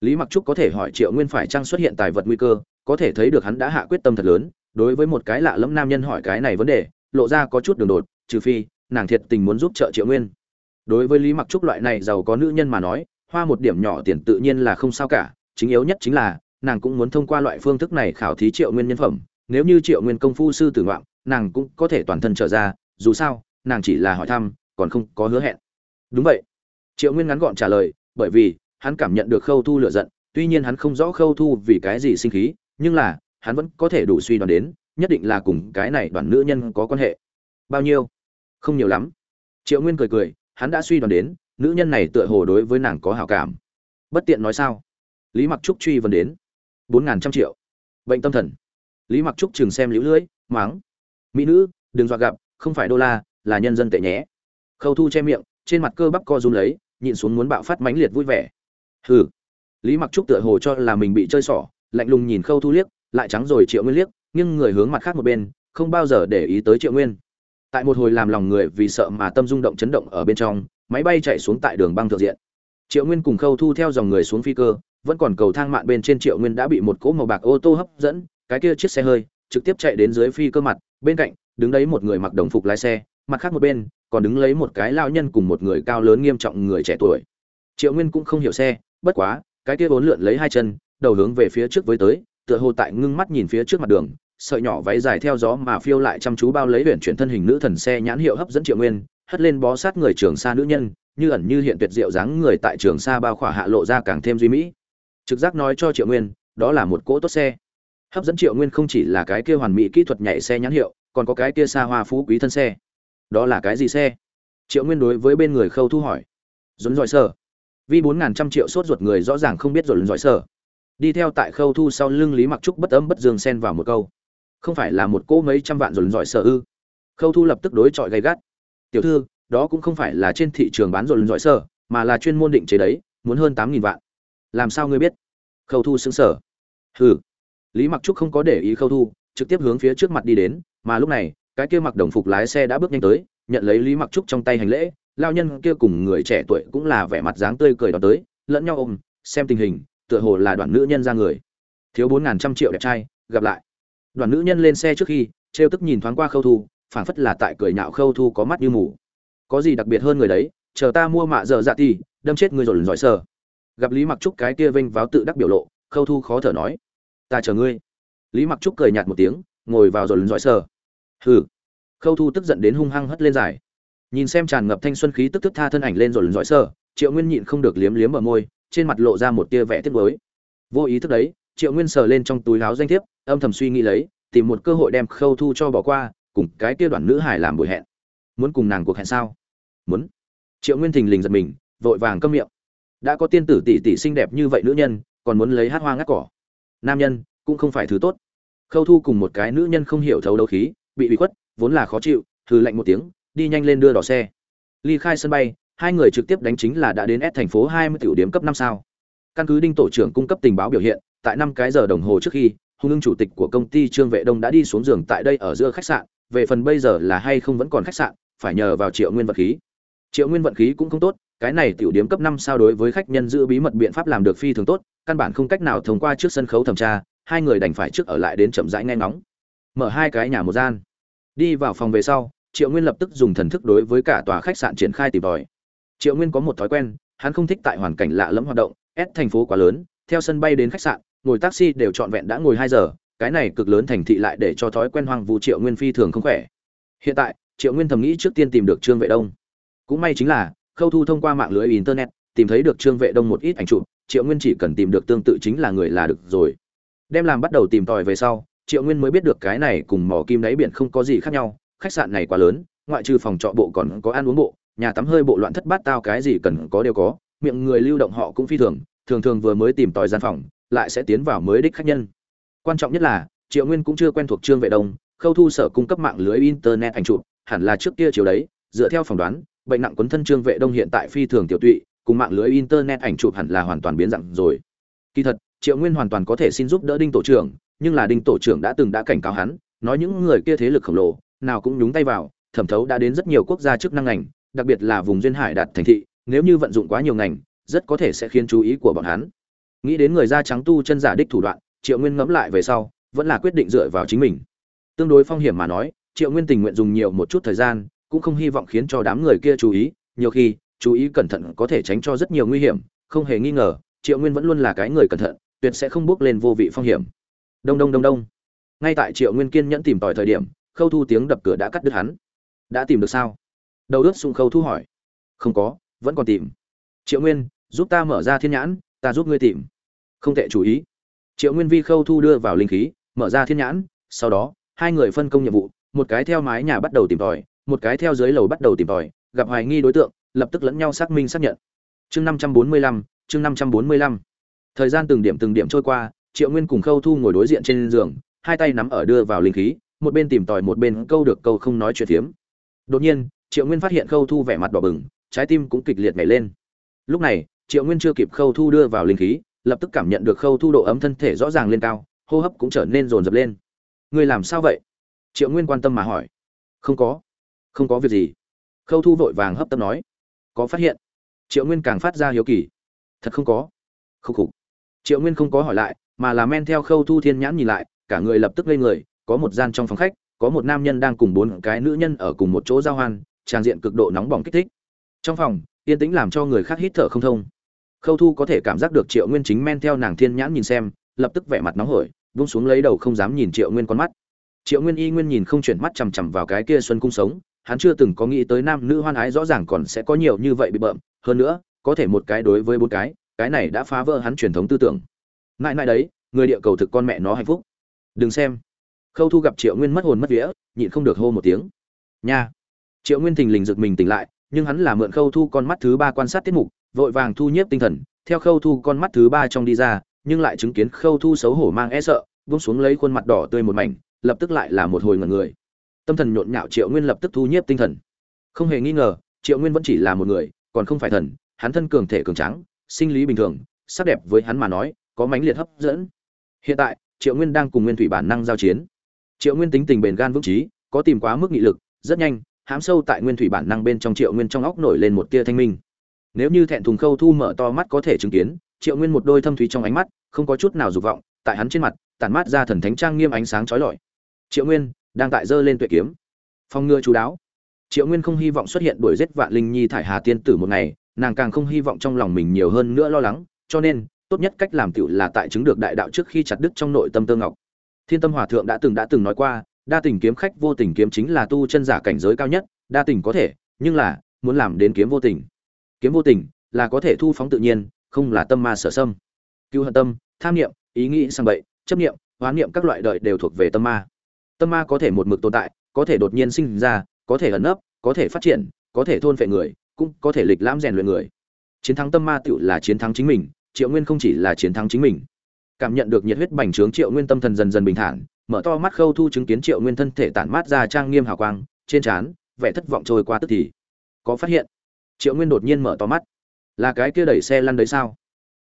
Lý mặc trúc có thể hỏi triệu nguyên phải chăng xuất hiện tài vật nguy cơ, có thể thấy được hắn đã hạ quyết tâm thật lớn, đối với một cái lạ lẫm nam nhân hỏi cái này vấn đề, lộ ra có chút đường đột, trừ phi, nàng thiệt tình muốn giúp trợ triệu nguyên. Đối với lý mặc trúc loại này giàu có nữ nhân mà nói, hoa một điểm nhỏ tiền tự nhiên là không sao cả, chính yếu nhất chính là, nàng cũng muốn thông qua loại phương thức này khảo thí triệu nguyên nhân phẩm, nếu như triệu nguyên công phu sư tử ngoạn, nàng cũng có thể toàn thân trở ra, dù sao nàng chỉ là hỏi thăm, còn không có hứa hẹn. Đúng vậy. Triệu nguyên ngắn gọn trả lời, bởi vì, hắn cảm nhận được khâu thu lựa giận, tuy nhiên hắn không rõ khâu thu vì cái gì sinh khí, nhưng là, hắn vẫn có thể đủ suy đoán đến, nhất định là cùng cái này đoàn nữ nhân có quan hệ. Bao nhiêu? Không nhiều lắm. Triệu nguyên cười cười, hắn đã suy đoán đến, nữ nhân này tựa hồ đối với nàng có hảo cảm. Bất tiện nói sao? Lý mặc trúc truy vấn đến. Bốn ngàn trăm triệu. Bệnh tâm thần. Lý mặc trúc chừng xem lũ lưỡi máng mỹ nữ, đừng dọa gặp, không phải đô la là nhân dân tệ nhé. Khâu thu che miệng, trên mặt cơ bắp co rúm lấy, nhịn xuống muốn bạo phát mãnh liệt vui vẻ. Hừ. Lý mặc trúc tựa hồ cho là mình bị chơi xỏ, lạnh lùng nhìn khâu thu liếc, lại trắng rồi triệu nguyên liếc, nhưng người hướng mặt khác một bên, không bao giờ để ý tới triệu nguyên. Tại một hồi làm lòng người vì sợ mà tâm rung động chấn động ở bên trong, máy bay chạy xuống tại đường băng thượng diện. Triệu nguyên cùng khâu thu theo dòng người xuống phi cơ, vẫn còn cầu thang mạn bên trên triệu nguyên đã bị một cỗ màu bạc ô tô hấp dẫn, cái kia chiếc xe hơi, trực tiếp chạy đến dưới phi cơ mặt, bên cạnh, đứng đấy một người mặc đồng phục lái xe mặt khác một bên, còn đứng lấy một cái lao nhân cùng một người cao lớn nghiêm trọng người trẻ tuổi. Triệu nguyên cũng không hiểu xe, bất quá, cái kia vốn lượn lấy hai chân, đầu hướng về phía trước với tới, tựa hồ tại ngưng mắt nhìn phía trước mặt đường, sợi nhỏ váy dài theo gió mà phiêu lại chăm chú bao lấy huyện chuyển thân hình nữ thần xe nhãn hiệu hấp dẫn triệu nguyên, hất lên bó sát người trường xa nữ nhân, như ẩn như hiện tuyệt diệu dáng người tại trường xa bao khỏa hạ lộ ra càng thêm duy mỹ. Trực giác nói cho triệu nguyên, đó là một cỗ tốt xe. Hấp dẫn triệu nguyên không chỉ là cái kia hoàn mỹ kỹ thuật nhảy xe nhãn hiệu, còn có cái kia xa hoa phú quý thân xe đó là cái gì xe? Triệu nguyên đối với bên người khâu thu hỏi. Dồn dọi sở. Vì bốn ngàn trăm triệu sốt ruột người rõ ràng không biết dồn dọi sở. Đi theo tại khâu thu sau lưng lý mặc trúc bất ấm bất dương xen vào một câu. Không phải là một cỗ mấy trăm vạn dồn dọi sở ư? Khâu thu lập tức đối chọi gay gắt. Tiểu thư, đó cũng không phải là trên thị trường bán dồn dọi sở, mà là chuyên môn định chế đấy, muốn hơn tám nghìn vạn. Làm sao ngươi biết? Khâu thu xứng sở hừ. Lý mặc trúc không có để ý khâu thu, trực tiếp hướng phía trước mặt đi đến, mà lúc này cái kia mặc đồng phục lái xe đã bước nhanh tới, nhận lấy lý mặc trúc trong tay hành lễ, lao nhân kia cùng người trẻ tuổi cũng là vẻ mặt dáng tươi cười đó tới, lẫn nhau ôm, xem tình hình, tựa hồ là đoàn nữ nhân ra người. Thiếu bốn ngàn trăm triệu đẹp trai, gặp lại. Đoàn nữ nhân lên xe trước khi, trêu tức nhìn thoáng qua khâu thu, phảng phất là tại cười nhạo khâu thu có mắt như mù. Có gì đặc biệt hơn người đấy, chờ ta mua mạ dở dạ thì đâm chết người rồi giỏi sờ. Gặp lý mặc trúc cái kia vênh váo tự đắc biểu lộ, khâu thu khó thở nói. Ta chờ ngươi. Lý mặc trúc cười nhạt một tiếng, ngồi vào rồi giỏi sờ hừ. Khâu thu tức giận đến hung hăng hất lên dài. Nhìn xem tràn ngập thanh xuân khí tức tức tha thân ảnh lên rồi dõi sơ triệu nguyên nhịn không được liếm liếm ở môi, trên mặt lộ ra một tia vẻ tiếc mới vô ý thức đấy, triệu nguyên sờ lên trong túi áo danh thiếp, âm thầm suy nghĩ lấy, tìm một cơ hội đem khâu thu cho bỏ qua, cùng cái kia đoàn nữ hải làm buổi hẹn. Muốn cùng nàng cuộc hẹn sao? Muốn. Triệu nguyên thình lình giật mình, vội vàng câm miệng. Đã có tiên tử tỷ tỷ xinh đẹp như vậy nữ nhân, còn muốn lấy hát hoa ngắt cỏ. Nam nhân, cũng không phải thứ tốt. Khâu thu cùng một cái nữ nhân không hiểu thấu đấu khí bị bị khuất, vốn là khó chịu, hừ lạnh một tiếng, đi nhanh lên đưa đỏ xe. Ly khai sân bay, hai người trực tiếp đánh chính là đã đến S thành phố hai mươi tiểu điểm cấp năm sao. Căn cứ đinh tổ trưởng cung cấp tình báo biểu hiện, tại năm cái giờ đồng hồ trước khi hung ưng chủ tịch của công ty trương vệ đông đã đi xuống giường tại đây ở giữa khách sạn, về phần bây giờ là hay không vẫn còn khách sạn, phải nhờ vào triệu nguyên vật khí. Triệu nguyên vận khí cũng không tốt, cái này tiểu điểm cấp năm sao đối với khách nhân giữ bí mật biện pháp làm được phi thường tốt, căn bản không cách nào thông qua trước sân khấu thẩm tra, hai người đành phải trước ở lại đến chậm rãi nghe ngóng. Mở hai cái nhà một gian đi vào phòng về sau, triệu nguyên lập tức dùng thần thức đối với cả tòa khách sạn triển khai tìm tòi. Triệu nguyên có một thói quen, hắn không thích tại hoàn cảnh lạ lẫm hoạt động s thành phố quá lớn, theo sân bay đến khách sạn, ngồi taxi đều trọn vẹn đã ngồi hai giờ, cái này cực lớn thành thị lại để cho thói quen hoang vu triệu nguyên phi thường không khỏe. Hiện tại, triệu nguyên thầm nghĩ trước tiên tìm được trương vệ đông. Cũng may chính là, khâu thu thông qua mạng lưới internet, tìm thấy được trương vệ đông một ít ảnh chụp, triệu nguyên chỉ cần tìm được tương tự chính là người là được rồi. Đem làm bắt đầu tìm tòi về sau triệu nguyên mới biết được cái này cùng mỏ kim đáy biển không có gì khác nhau, khách sạn này quá lớn, ngoại trừ phòng trọ bộ còn có ăn uống bộ, nhà tắm hơi bộ loạn thất bát tao cái gì cần có đều có, miệng người lưu động họ cũng phi thường thường thường vừa mới tìm tòi gian phòng, lại sẽ tiến vào mới đích khách nhân. Quan trọng nhất là, triệu nguyên cũng chưa quen thuộc trương vệ đông, khâu thu sở cung cấp mạng lưới internet ảnh chụp, hẳn là trước kia chiều đấy, dựa theo phỏng đoán, bệnh nặng quấn thân trương vệ đông hiện tại phi thường tiểu tụy, cùng mạng lưới internet ảnh chụp hẳn là hoàn toàn biến dạng rồi. Kỳ thật, triệu nguyên hoàn toàn có thể xin giúp đỡ đinh tổ trưởng nhưng là đinh tổ trưởng đã từng đã cảnh cáo hắn, nói những người kia thế lực khổng lồ, nào cũng nhúng tay vào, thẩm thấu đã đến rất nhiều quốc gia chức năng ngành, đặc biệt là vùng duyên hải đạt thành thị, nếu như vận dụng quá nhiều ngành, rất có thể sẽ khiến chú ý của bọn hắn. Nghĩ đến người da trắng tu chân giả đích thủ đoạn, triệu nguyên ngẫm lại về sau, vẫn là quyết định dựa vào chính mình. Tương đối phong hiểm mà nói, triệu nguyên tình nguyện dùng nhiều một chút thời gian, cũng không hy vọng khiến cho đám người kia chú ý, nhiều khi, chú ý cẩn thận có thể tránh cho rất nhiều nguy hiểm, không hề nghi ngờ, triệu nguyên vẫn luôn là cái người cẩn thận, tuyệt sẽ không bước lên vô vị phong hiểm đông đông đông đông. Ngay tại triệu nguyên kiên nhẫn tìm tòi thời điểm, khâu thu tiếng đập cửa đã cắt đứt hắn. Đã tìm được sao? Đầu ướt sung khâu thu hỏi. Không có, vẫn còn tìm. Triệu nguyên, giúp ta mở ra thiên nhãn, ta giúp ngươi tìm. Không tệ chú ý. Triệu nguyên vi khâu thu đưa vào linh khí, mở ra thiên nhãn, sau đó, hai người phân công nhiệm vụ, một cái theo mái nhà bắt đầu tìm tòi, một cái theo dưới lầu bắt đầu tìm tòi, gặp hoài nghi đối tượng, lập tức lẫn nhau xác minh xác nhận. Chương năm trăm bốn mươi lăm, chương năm trăm bốn mươi lăm. Thời gian từng điểm từng điểm trôi qua triệu nguyên cùng khâu thu ngồi đối diện trên giường, hai tay nắm ở đưa vào linh khí, một bên tìm tòi một bên câu được câu không nói chuyện phiếm. Đột nhiên, triệu nguyên phát hiện khâu thu vẻ mặt đỏ bừng, trái tim cũng kịch liệt nhảy lên. Lúc này, triệu nguyên chưa kịp khâu thu đưa vào linh khí, lập tức cảm nhận được khâu thu độ ấm thân thể rõ ràng lên cao, hô hấp cũng trở nên rồn rập lên. Người làm sao vậy? Triệu nguyên quan tâm mà hỏi. Không có không có việc gì. Khâu thu vội vàng hấp tấp nói. Có phát hiện? Triệu nguyên càng phát ra hiếu kỳ. Thật không có. Khâu khục. Triệu nguyên không có hỏi lại mà là men theo khâu thu thiên nhãn nhìn lại, cả người lập tức lên người, có một gian trong phòng khách, có một nam nhân đang cùng bốn cái nữ nhân ở cùng một chỗ giao hoan trang diện cực độ nóng bỏng kích thích. Trong phòng, yên tĩnh làm cho người khác hít thở không thông. Khâu thu có thể cảm giác được triệu nguyên chính men theo nàng thiên nhãn nhìn xem, lập tức vẻ mặt nóng hổi vung xuống lấy đầu không dám nhìn triệu nguyên con mắt. Triệu nguyên y nguyên nhìn không chuyển mắt chằm chằm vào cái kia xuân cung sống, hắn chưa từng có nghĩ tới nam nữ hoan ái rõ ràng còn sẽ có nhiều như vậy bị bợm. Hơn nữa, có thể một cái đối với bốn cái cái này đã phá vỡ hắn truyền thống tư tưởng mãi mãi đấy, người địa cầu thực con mẹ nó hạnh phúc. Đừng xem. Khâu thu gặp triệu nguyên mất hồn mất vía, nhịn không được hô một tiếng. Nha. Triệu nguyên thình lình giật mình tỉnh lại, nhưng hắn là mượn khâu thu con mắt thứ ba quan sát tiết mục, vội vàng thu nhiếp tinh thần, theo khâu thu con mắt thứ ba trong đi ra, nhưng lại chứng kiến khâu thu xấu hổ mang e sợ vung xuống lấy khuôn mặt đỏ tươi một mảnh, lập tức lại là một hồi ngẩn người. Tâm thần nhộn nhạo triệu nguyên lập tức thu nhiếp tinh thần. Không hề nghi ngờ, triệu nguyên vẫn chỉ là một người, còn không phải thần, hắn thân cường thể cường tráng, sinh lý bình thường, sắc đẹp với hắn mà nói có mãnh liệt hấp dẫn. Hiện tại, triệu nguyên đang cùng nguyên thủy bản năng giao chiến. Triệu nguyên tính tình bền gan vững trí, có tìm quá mức nghị lực, rất nhanh hám sâu tại nguyên thủy bản năng bên trong triệu nguyên trong óc nổi lên một tia thanh minh. Nếu như thẹn thùng khâu thu mở to mắt có thể chứng kiến, triệu nguyên một đôi thâm thúy trong ánh mắt, không có chút nào dục vọng, tại hắn trên mặt, tản mát ra thần thánh trang nghiêm ánh sáng trói lọi. Triệu nguyên đang tại dơ lên tuệ kiếm. Phong ngừa chú đáo. Triệu nguyên không hy vọng xuất hiện đuổi giết vạn linh nhi thải hà tiên tử một ngày, nàng càng không hy vọng trong lòng mình nhiều hơn nữa lo lắng, cho nên tốt nhất cách làm tiểu là tại chứng được đại đạo trước khi chặt đứt trong nội tâm tơ ngọc. Thiên tâm hòa thượng đã từng đã từng nói qua, đa tình kiếm khách vô tình kiếm chính là tu chân giả cảnh giới cao nhất, đa tình có thể, nhưng là, muốn làm đến kiếm vô tình. Kiếm vô tình, là có thể thu phóng tự nhiên, không là tâm ma sở sâm. Cứu hận tâm, tham niệm, ý nghĩ sang bậy, chấp niệm, hoán niệm các loại đợi đều thuộc về tâm ma. Tâm ma có thể một mực tồn tại, có thể đột nhiên sinh ra, có thể ẩn nấp, có thể phát triển, có thể thôn phệ người, cũng có thể lịch lãm rèn luyện người. Chiến thắng tâm ma tựu là chiến thắng chính mình triệu nguyên không chỉ là chiến thắng chính mình, cảm nhận được nhiệt huyết bành trướng, triệu nguyên tâm thần dần dần bình thản, mở to mắt khâu thu chứng kiến triệu nguyên thân thể tản mát ra trang nghiêm hào quang, trên trán, vẻ thất vọng trôi qua tức thì. Có phát hiện, triệu nguyên đột nhiên mở to mắt. Là cái kia đẩy xe lăn đấy sao?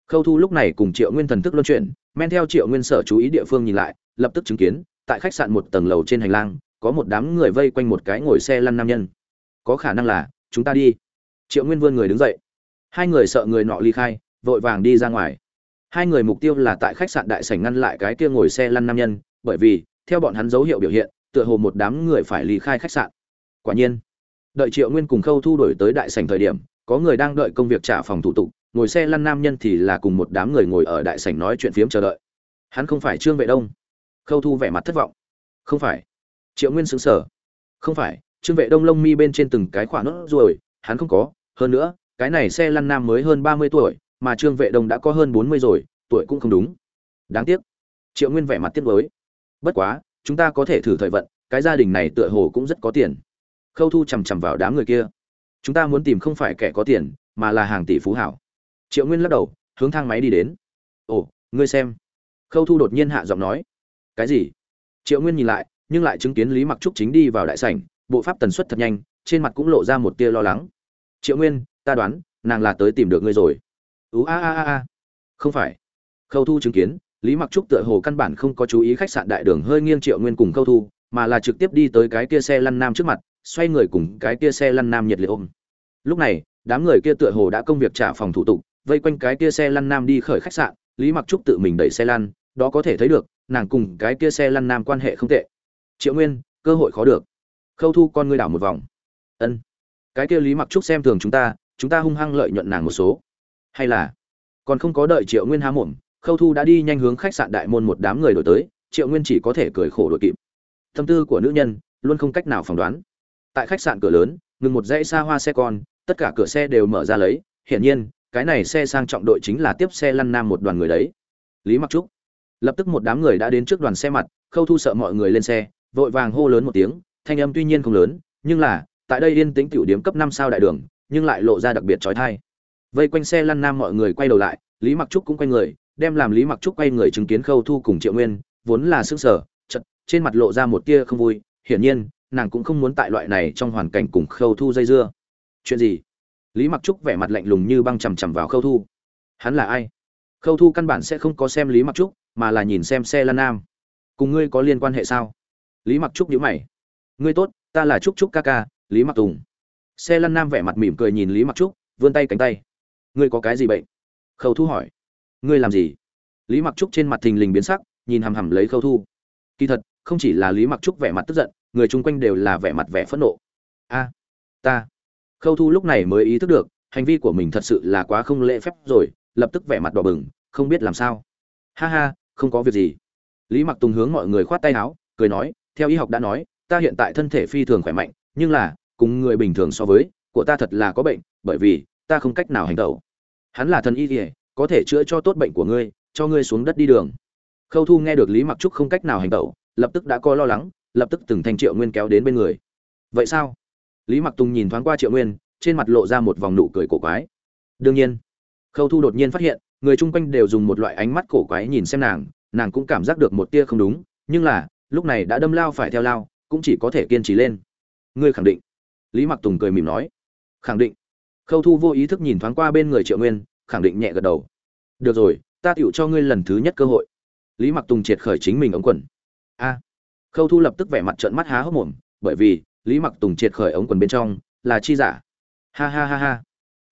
Khâu thu lúc này cùng triệu nguyên thần thức luân chuyển, men theo triệu nguyên sở chú ý địa phương nhìn lại, lập tức chứng kiến, tại khách sạn một tầng lầu trên hành lang, có một đám người vây quanh một cái ngồi xe lăn nam nhân. Có khả năng là, chúng ta đi. Triệu nguyên vươn người đứng dậy. Hai người sợ người nọ ly khai vội vàng đi ra ngoài. Hai người mục tiêu là tại khách sạn đại sảnh ngăn lại cái kia ngồi xe lăn nam nhân, bởi vì, theo bọn hắn dấu hiệu biểu hiện, tựa hồ một đám người phải ly khai khách sạn. Quả nhiên, đợi triệu nguyên cùng khâu thu đổi tới đại sảnh thời điểm, có người đang đợi công việc trả phòng thủ tục, ngồi xe lăn nam nhân thì là cùng một đám người ngồi ở đại sảnh nói chuyện phiếm chờ đợi. Hắn không phải trương vệ đông. Khâu thu vẻ mặt thất vọng. Không phải. Triệu nguyên xứng sở không phải, trương vệ đông lông mi bên trên từng cái khoản nốt rồi hắn không có. Hơn nữa, cái này xe lăn nam mới hơn ba mươi tuổi mà trương vệ đông đã có hơn bốn mươi rồi, tuổi cũng không đúng. Đáng tiếc. Triệu nguyên vẻ mặt tiếc với bất quá, chúng ta có thể thử thời vận, cái gia đình này tựa hồ cũng rất có tiền. Khâu thu chằm chằm vào đám người kia. Chúng ta muốn tìm không phải kẻ có tiền, mà là hàng tỷ phú hảo. Triệu nguyên lắc đầu, hướng thang máy đi đến. Ồ, ngươi xem. Khâu thu đột nhiên hạ giọng nói. Cái gì? Triệu nguyên nhìn lại, nhưng lại chứng kiến lý mặc trúc chính đi vào đại sảnh, bộ pháp tần suất thật nhanh, trên mặt cũng lộ ra một tia lo lắng. Triệu nguyên, ta đoán, nàng là tới tìm được ngươi rồi ú, a a a a. Không phải. Khâu thu chứng kiến, lý mặc trúc tựa hồ căn bản không có chú ý khách sạn đại đường hơi nghiêng triệu nguyên cùng khâu thu, mà là trực tiếp đi tới cái kia xe lăn nam trước mặt, xoay người cùng cái kia xe lăn nam nhiệt liệt ôm. Lúc này, đám người kia tựa hồ đã công việc trả phòng thủ tục, vây quanh cái kia xe lăn nam đi khởi khách sạn, lý mặc trúc tự mình đẩy xe lăn, đó có thể thấy được, nàng cùng cái kia xe lăn nam quan hệ không tệ. Triệu nguyên, cơ hội khó được. Khâu thu con ngươi đảo một vòng. Ân. Cái kia lý mặc trúc xem thường chúng ta chúng ta hung hăng lợi nhuận nàng một số hay là, còn không có đợi triệu nguyên há mồm, khâu thu đã đi nhanh hướng khách sạn đại môn một đám người đổi tới, triệu nguyên chỉ có thể cười khổ đội kịp. Tâm tư của nữ nhân luôn không cách nào phỏng đoán. Tại khách sạn cửa lớn, ngừng một dãy xa hoa xe con, tất cả cửa xe đều mở ra lấy, hiển nhiên, cái này xe sang trọng đội chính là tiếp xe lăn nam một đoàn người đấy. Lý mặc trúc. Lập tức một đám người đã đến trước đoàn xe mặt, khâu thu sợ mọi người lên xe, vội vàng hô lớn một tiếng, thanh âm tuy nhiên không lớn, nhưng là, tại đây yên tĩnh tiểu điếm cấp năm sao đại đường, nhưng lại lộ ra đặc biệt trói thai vây quanh xe lăn nam mọi người quay đầu lại, lý mặc trúc cũng quay người, đem làm lý mặc trúc quay người chứng kiến khâu thu cùng triệu nguyên, vốn là xương sở chật trên mặt lộ ra một tia không vui, hiển nhiên, nàng cũng không muốn tại loại này trong hoàn cảnh cùng khâu thu dây dưa. Chuyện gì? Lý mặc trúc vẻ mặt lạnh lùng như băng chằm chằm vào khâu thu. Hắn là ai? Khâu thu căn bản sẽ không có xem lý mặc trúc, mà là nhìn xem xe lan nam. Cùng ngươi có liên quan hệ sao? Lý mặc trúc nhữ mày. Ngươi tốt, ta là trúc trúc ca ca, lý mặc tùng. Xe lăn nam vẻ mặt mỉm cười nhìn lý mặc trúc, vươn tay cánh tay ngươi có cái gì bệnh? Khâu thu hỏi. Ngươi làm gì? Lý mặc trúc trên mặt thình lình biến sắc, nhìn hằm hằm lấy khâu thu. Kỳ thật, không chỉ là lý mặc trúc vẻ mặt tức giận, người chung quanh đều là vẻ mặt vẻ phẫn nộ. A, ta. Khâu thu lúc này mới ý thức được, hành vi của mình thật sự là quá không lễ phép rồi, lập tức vẻ mặt đỏ bừng, không biết làm sao. Ha ha, không có việc gì. Lý mặc tùng hướng mọi người khoát tay áo, cười nói, theo y học đã nói, ta hiện tại thân thể phi thường khỏe mạnh, nhưng là, cùng người bình thường so với, của ta thật là có bệnh, bởi vì ta không cách nào hành tẩu. Hắn là thần y kỉa có thể chữa cho tốt bệnh của ngươi, cho ngươi xuống đất đi đường. Khâu thu nghe được lý mặc trúc không cách nào hành tẩu, lập tức đã có lo lắng, lập tức từng thành triệu nguyên kéo đến bên người. Vậy sao? Lý mặc tùng nhìn thoáng qua triệu nguyên, trên mặt lộ ra một vòng nụ cười cổ quái. Đương nhiên, khâu thu đột nhiên phát hiện, người chung quanh đều dùng một loại ánh mắt cổ quái nhìn xem nàng nàng cũng cảm giác được một tia không đúng, nhưng là, lúc này đã đâm lao phải theo lao, cũng chỉ có thể kiên trì lên. Ngươi khẳng định? Lý mặc tùng cười mỉm nói. Khẳng định khâu thu vô ý thức nhìn thoáng qua bên người triệu nguyên, khẳng định nhẹ gật đầu. Được rồi, ta tựu cho ngươi lần thứ nhất cơ hội. Lý mặc tùng triệt khởi chính mình ống quần. A. Khâu thu lập tức vẻ mặt trợn mắt há hốc mồm, bởi vì, lý mặc tùng triệt khởi ống quần bên trong, là chi giả. Ha ha ha ha.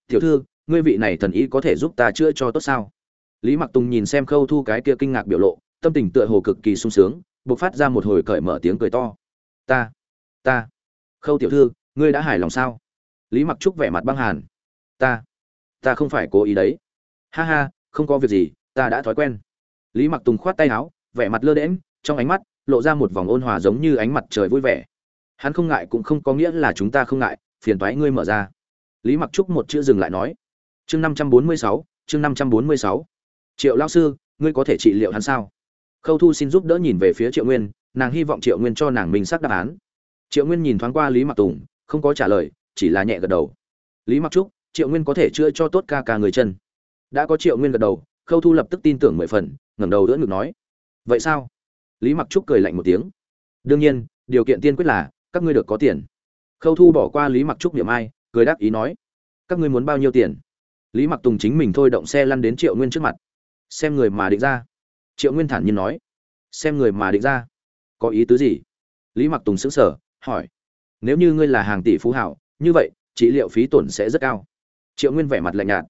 Tiểu thư, ngươi vị này thần ý có thể giúp ta chữa cho tốt sao? Lý mặc tùng nhìn xem khâu thu cái kia kinh ngạc biểu lộ, tâm tình tựa hồ cực kỳ sung sướng buộc phát ra một hồi cởi mở tiếng cười to. Ta ta. Khâu tiểu thư, ngươi đã hài lòng sao? Lý mặc trúc vẻ mặt băng hàn. Ta ta không phải cố ý đấy. Ha ha, không có việc gì, ta đã thói quen. Lý mặc tùng khoát tay áo, vẻ mặt lơ đễm trong ánh mắt lộ ra một vòng ôn hòa giống như ánh mặt trời vui vẻ. Hắn không ngại cũng không có nghĩa là chúng ta không ngại, phiền toái ngươi mở ra. Lý mặc trúc một chữ dừng lại nói. Chương năm trăm bốn mươi sáu, chương năm trăm bốn mươi sáu. Triệu lao sư, ngươi có thể trị liệu hắn sao? Khâu thu xin giúp đỡ nhìn về phía triệu nguyên, nàng hy vọng triệu nguyên cho nàng mình xác đáp án. Triệu nguyên nhìn thoáng qua lý mặc tùng, không có trả lời chỉ là nhẹ gật đầu. Lý mặc trúc, triệu nguyên có thể chữa cho tốt ca ca người chân. Đã có triệu nguyên gật đầu, khâu thu lập tức tin tưởng mười phần, ngẩng đầu đỡ ngực nói, vậy sao? Lý mặc trúc cười lạnh một tiếng, đương nhiên, điều kiện tiên quyết là, các ngươi được có tiền. Khâu thu bỏ qua lý mặc trúc niệm ai, cười đáp ý nói, các ngươi muốn bao nhiêu tiền? Lý mặc tùng chính mình thôi động xe lăn đến triệu nguyên trước mặt, xem người mà định ra. Triệu nguyên thản nhiên nói, xem người mà định ra. Có ý tứ gì? Lý mặc tùng sững sờ, hỏi, nếu như ngươi là hàng tỷ phú hảo như vậy, trị liệu phí tổn sẽ rất cao. Triệu nguyên vẻ mặt lạnh nhạt.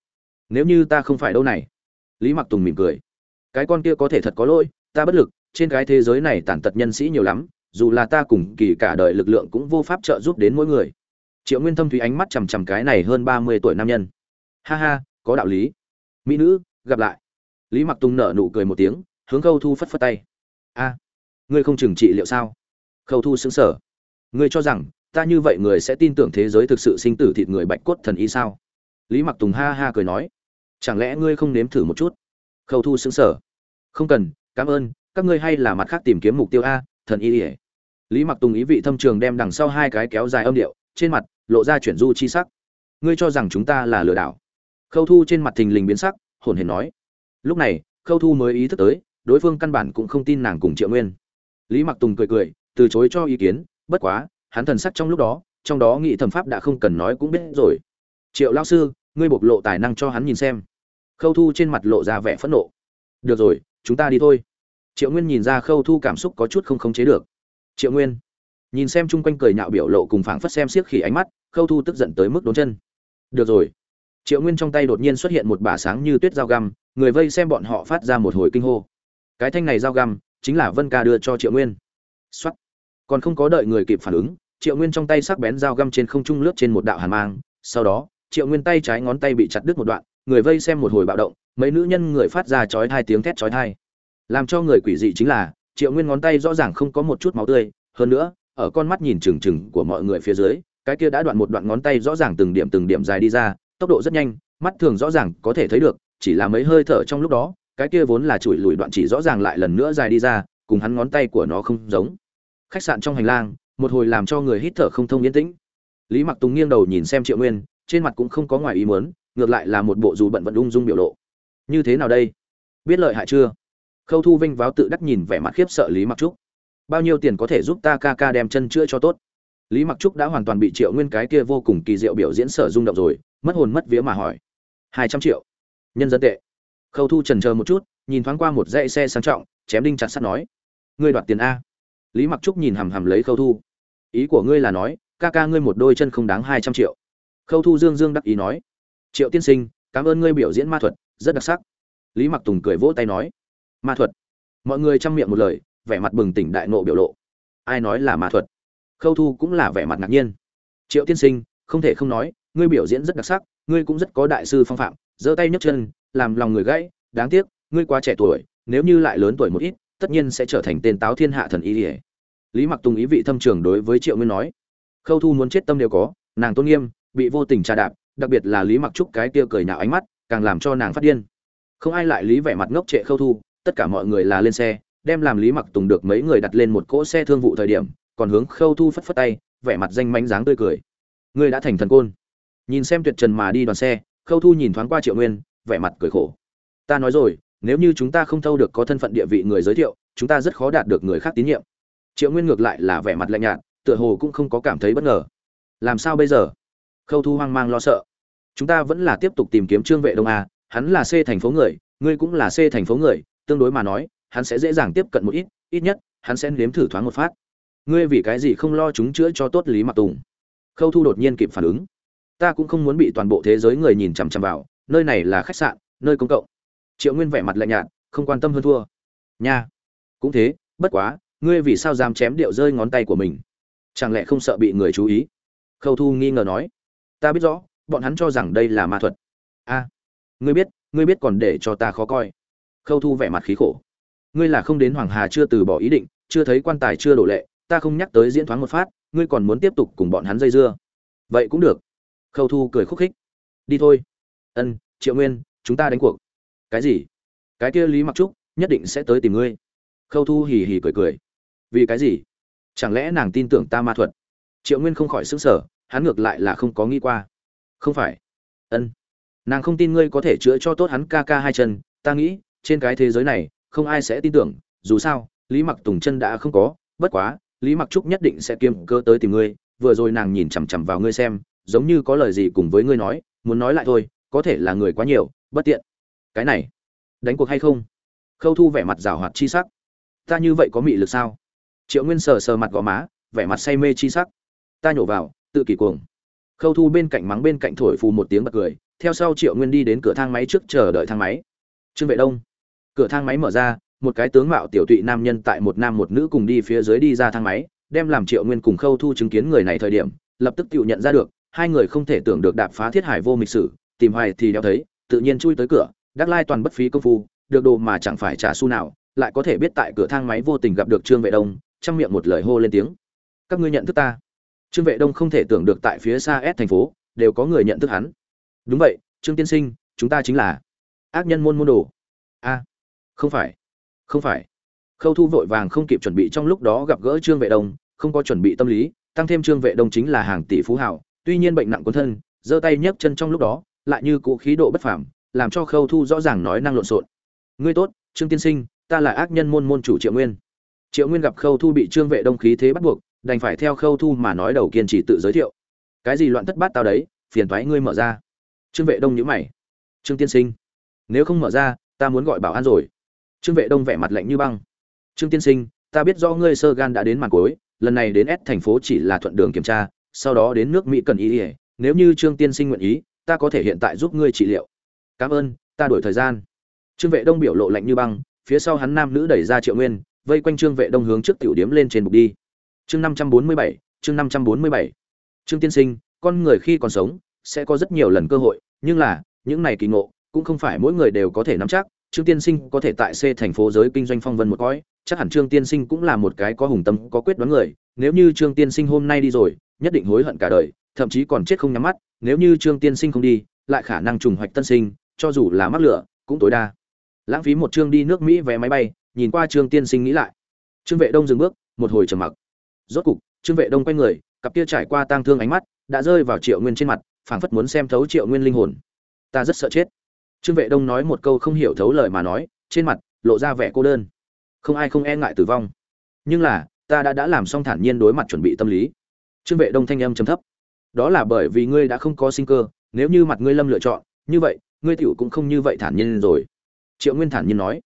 Nếu như ta không phải đâu này. Lý mặc tùng mỉm cười. Cái con kia có thể thật có lỗi, ta bất lực, trên cái thế giới này tàn tật nhân sĩ nhiều lắm, dù là ta cùng kỳ cả đời lực lượng cũng vô pháp trợ giúp đến mỗi người. Triệu nguyên thâm thủy ánh mắt chằm chằm cái này hơn ba mươi tuổi nam nhân. Ha ha, có đạo lý. Mỹ nữ, gặp lại. Lý mặc tùng nở nụ cười một tiếng, hướng khâu thu phất phất tay. A, ngươi không trừng trị liệu sao? Khâu thu xứng sở ngươi cho rằng ta như vậy người sẽ tin tưởng thế giới thực sự sinh tử thịt người bạch cốt thần y sao? Lý mặc tùng ha ha cười nói. Chẳng lẽ ngươi không nếm thử một chút? Khâu thu xứng sở không cần, cảm ơn, các ngươi hay là mặt khác tìm kiếm mục tiêu a, thần y ỉa lý mặc tùng ý vị thâm trường đem đằng sau hai cái kéo dài âm điệu, trên mặt, lộ ra chuyển du chi sắc. Ngươi cho rằng chúng ta là lừa đảo. Khâu thu trên mặt thình lình biến sắc, hồn hển nói. Lúc này, khâu thu mới ý thức tới, đối phương căn bản cũng không tin nàng cùng triệu nguyên. Lý mặc tùng cười cười, từ chối cho ý kiến, bất quá hắn thần sắc trong lúc đó, trong đó nghị thẩm pháp đã không cần nói cũng biết rồi. Triệu lao sư, ngươi bộc lộ tài năng cho hắn nhìn xem. Khâu thu trên mặt lộ ra vẻ phẫn nộ. Được rồi, chúng ta đi thôi. Triệu nguyên nhìn ra khâu thu cảm xúc có chút không khống chế được. Triệu nguyên, nhìn xem chung quanh cười nhạo biểu lộ cùng phảng phất xem siết khỉ ánh mắt, khâu thu tức giận tới mức đốn chân. Được rồi. Triệu nguyên trong tay đột nhiên xuất hiện một bả sáng như tuyết dao găm, người vây xem bọn họ phát ra một hồi kinh hô. Cái thanh này dao găm chính là vân ca đưa cho triệu nguyên. Xuất còn không có đợi người kịp phản ứng, triệu nguyên trong tay sắc bén dao găm trên không trung lướt trên một đạo hàn mang, sau đó, triệu nguyên tay trái ngón tay bị chặt đứt một đoạn, người vây xem một hồi bạo động, mấy nữ nhân người phát ra chói hai tiếng thét chói thai làm cho người quỷ dị chính là, triệu nguyên ngón tay rõ ràng không có một chút máu tươi, hơn nữa, ở con mắt nhìn trừng trừng của mọi người phía dưới, cái kia đã đoạn một đoạn ngón tay rõ ràng từng điểm từng điểm dài đi ra, tốc độ rất nhanh, mắt thường rõ ràng có thể thấy được, chỉ là mấy hơi thở trong lúc đó, cái kia vốn là chùi lùi đoạn chỉ rõ ràng lại lần nữa dài đi ra, cùng hắn ngón tay của nó không giống khách sạn trong hành lang, một hồi làm cho người hít thở không thông yên tĩnh. Lý mặc tùng nghiêng đầu nhìn xem triệu nguyên, trên mặt cũng không có ngoài ý muốn, ngược lại là một bộ dù bận vận ung dung biểu lộ. Như thế nào đây? Biết lợi hại chưa? Khâu thu vinh váo tự đắc nhìn vẻ mặt khiếp sợ lý mặc trúc. Bao nhiêu tiền có thể giúp ta ca ca đem chân chữa cho tốt? Lý mặc trúc đã hoàn toàn bị triệu nguyên cái kia vô cùng kỳ diệu biểu diễn sở rung động rồi, mất hồn mất vía mà hỏi. Hai trăm triệu. Nhân dân tệ. Khâu thu trần chờ một chút, nhìn thoáng qua một dãy xe sang trọng, chém đinh chặt sắt nói. Ngươi đoạt tiền a lý mặc trúc nhìn hằm hằm lấy khâu thu. Ý của ngươi là nói, ca ca ngươi một đôi chân không đáng hai trăm triệu. Khâu thu dương dương đắc ý nói. Triệu tiên sinh, cảm ơn ngươi biểu diễn ma thuật, rất đặc sắc. Lý mặc tùng cười vỗ tay nói. Ma thuật? Mọi người chăm miệng một lời, vẻ mặt bừng tỉnh đại nộ biểu lộ. Ai nói là ma thuật? Khâu thu cũng là vẻ mặt ngạc nhiên. Triệu tiên sinh, không thể không nói, ngươi biểu diễn rất đặc sắc, ngươi cũng rất có đại sư phong phạm, giơ tay nhấc chân, làm lòng người gãy, đáng tiếc, ngươi quá trẻ tuổi, nếu như lại lớn tuổi một ít tất nhiên sẽ trở thành tên táo thiên hạ thần ý ỉa lý mặc tùng ý vị thâm trường đối với triệu nguyên nói, khâu thu muốn chết tâm đều có, nàng tôn nghiêm, bị vô tình trà đạp, đặc biệt là lý mặc trúc cái kia cười nhạo ánh mắt, càng làm cho nàng phát điên. Không ai lại lý vẻ mặt ngốc trệ khâu thu, tất cả mọi người là lên xe, đem làm lý mặc tùng được mấy người đặt lên một cỗ xe thương vụ thời điểm, còn hướng khâu thu phất phất tay, vẻ mặt danh mánh dáng tươi cười. Ngươi đã thành thần côn. Nhìn xem tuyệt trần mà đi đoàn xe, khâu thu nhìn thoáng qua triệu nguyên, vẻ mặt cười khổ. Ta nói rồi nếu như chúng ta không thâu được có thân phận địa vị người giới thiệu, chúng ta rất khó đạt được người khác tín nhiệm. Triệu nguyên ngược lại là vẻ mặt lạnh nhạt, tựa hồ cũng không có cảm thấy bất ngờ. Làm sao bây giờ? Khâu thu hoang mang lo sợ. Chúng ta vẫn là tiếp tục tìm kiếm trương vệ đông a, hắn là c thành phố người, ngươi cũng là c thành phố người, tương đối mà nói, hắn sẽ dễ dàng tiếp cận một ít ít nhất, hắn sẽ nếm thử thoáng một phát. Ngươi vì cái gì không lo chúng chữa cho tốt lý mặc tùng? Khâu thu đột nhiên kịp phản ứng. Ta cũng không muốn bị toàn bộ thế giới người nhìn chằm chằm vào, nơi này là khách sạn, nơi công cộng triệu nguyên vẻ mặt lạnh nhạt, không quan tâm hơn thua. Nha. Cũng thế, bất quá, ngươi vì sao dám chém điệu rơi ngón tay của mình? Chẳng lẽ không sợ bị người chú ý? Khâu thu nghi ngờ nói. Ta biết rõ, bọn hắn cho rằng đây là ma thuật. A. Ngươi biết ngươi biết còn để cho ta khó coi. Khâu thu vẻ mặt khí khổ. Ngươi là không đến hoàng hà chưa từ bỏ ý định, chưa thấy quan tài chưa đổ lệ, ta không nhắc tới diễn thoáng một phát, ngươi còn muốn tiếp tục cùng bọn hắn dây dưa. Vậy cũng được. Khâu thu cười khúc khích. Đi thôi. Ân, triệu nguyên, chúng ta đánh cuộc cái gì? Cái kia lý mặc trúc, nhất định sẽ tới tìm ngươi. Khâu thu hì hì cười cười. Vì cái gì? Chẳng lẽ nàng tin tưởng ta ma thuật? Triệu nguyên không khỏi xứng sở hắn ngược lại là không có nghĩ qua. Không phải. Ân. Nàng không tin ngươi có thể chữa cho tốt hắn ca ca hai chân. Ta nghĩ, trên cái thế giới này, không ai sẽ tin tưởng. Dù sao, lý mặc tùng chân đã không có. Bất quá, lý mặc trúc nhất định sẽ kiêm cơ tới tìm ngươi. Vừa rồi nàng nhìn chằm chằm vào ngươi xem, giống như có lời gì cùng với ngươi nói. Muốn nói lại thôi, có thể là người quá nhiều, bất tiện cái này, đánh cuộc hay không? Khâu thu vẻ mặt rào hoạt chi sắc. Ta như vậy có mị lực sao? Triệu nguyên sờ sờ mặt gò má, vẻ mặt say mê chi sắc. Ta nhổ vào, tự kỷ cuồng. Khâu thu bên cạnh mắng bên cạnh thổi phù một tiếng bật cười, theo sau triệu nguyên đi đến cửa thang máy trước chờ đợi thang máy. Trương vệ đông. Cửa thang máy mở ra, một cái tướng mạo tiểu tụy nam nhân tại một nam một nữ cùng đi phía dưới đi ra thang máy, đem làm triệu nguyên cùng khâu thu chứng kiến người này thời điểm, lập tức tự nhận ra được, hai người không thể tưởng được đạp phá thiết hải vô mịch sử, tìm hoài thì đeo thấy, tự nhiên chui tới cửa đắc lai toàn bất phí công phu, được đồ mà chẳng phải trả xu nào, lại có thể biết tại cửa thang máy vô tình gặp được trương vệ đông, trong miệng một lời hô lên tiếng. Các ngươi nhận thức ta. Trương vệ đông không thể tưởng được tại phía xa s thành phố, đều có người nhận thức hắn. Đúng vậy, trương tiên sinh, chúng ta chính là ác nhân môn môn đồ. A, không phải không phải. Khâu thu vội vàng không kịp chuẩn bị trong lúc đó gặp gỡ trương vệ đông, không có chuẩn bị tâm lý, tăng thêm trương vệ đông chính là hàng tỷ phú hảo, tuy nhiên bệnh nặng quân thân, giơ tay nhấc chân trong lúc đó, lại như cũ khí độ bất phàm làm cho khâu thu rõ ràng nói năng lộn xộn. Ngươi tốt trương tiên sinh ta là ác nhân môn môn chủ triệu nguyên. Triệu nguyên gặp khâu thu bị trương vệ đông khí thế bắt buộc đành phải theo khâu thu mà nói đầu kiên trì tự giới thiệu. Cái gì loạn thất bát tao đấy phiền thoái ngươi mở ra. Trương vệ đông nhữ mày. Trương tiên sinh nếu không mở ra ta muốn gọi bảo an rồi. Trương vệ đông vẻ mặt lạnh như băng. Trương tiên sinh ta biết do ngươi sơ gan đã đến màn cối, lần này đến s thành phố chỉ là thuận đường kiểm tra sau đó đến nước mỹ cần ý ỉa nếu như trương tiên sinh nguyện ý ta có thể hiện tại giúp ngươi trị liệu cảm ơn, ta đổi thời gian. Trương vệ đông biểu lộ lạnh như băng, phía sau hắn nam nữ đẩy ra triệu nguyên, vây quanh trương vệ đông hướng trước tiểu điếm lên trên bục đi. Chương năm trăm bốn mươi bảy, chương năm trăm bốn mươi bảy. Trương tiên sinh, con người khi còn sống, sẽ có rất nhiều lần cơ hội, nhưng là, những này kỳ ngộ, cũng không phải mỗi người đều có thể nắm chắc. Trương tiên sinh có thể tại c thành phố giới kinh doanh phong vân một cõi, chắc hẳn trương tiên sinh cũng là một cái có hùng tâm, có quyết đoán người. Nếu như trương tiên sinh hôm nay đi rồi, nhất định hối hận cả đời, thậm chí còn chết không nhắm mắt. Nếu như trương tiên sinh không đi, lại khả năng trùng hoạch tân sinh cho dù là mắc lửa, cũng tối đa. Lãng phí một chương đi nước mỹ vé máy bay, nhìn qua trương tiên sinh nghĩ lại. Trương vệ đông dừng bước, một hồi trầm mặc. Rốt cục, trương vệ đông quay người, cặp kia trải qua tang thương ánh mắt đã rơi vào triệu nguyên trên mặt, phảng phất muốn xem thấu triệu nguyên linh hồn. Ta rất sợ chết. Trương vệ đông nói một câu không hiểu thấu lời mà nói, trên mặt lộ ra vẻ cô đơn. Không ai không e ngại tử vong. Nhưng là, ta đã đã làm xong thản nhiên đối mặt chuẩn bị tâm lý. Trương vệ đông thanh âm trầm thấp. Đó là bởi vì ngươi đã không có sinh cơ, nếu như mặt ngươi lâm lựa chọn, như vậy ngươi tiểu cũng không như vậy thản nhiên rồi. Triệu nguyên thản nhiên nói,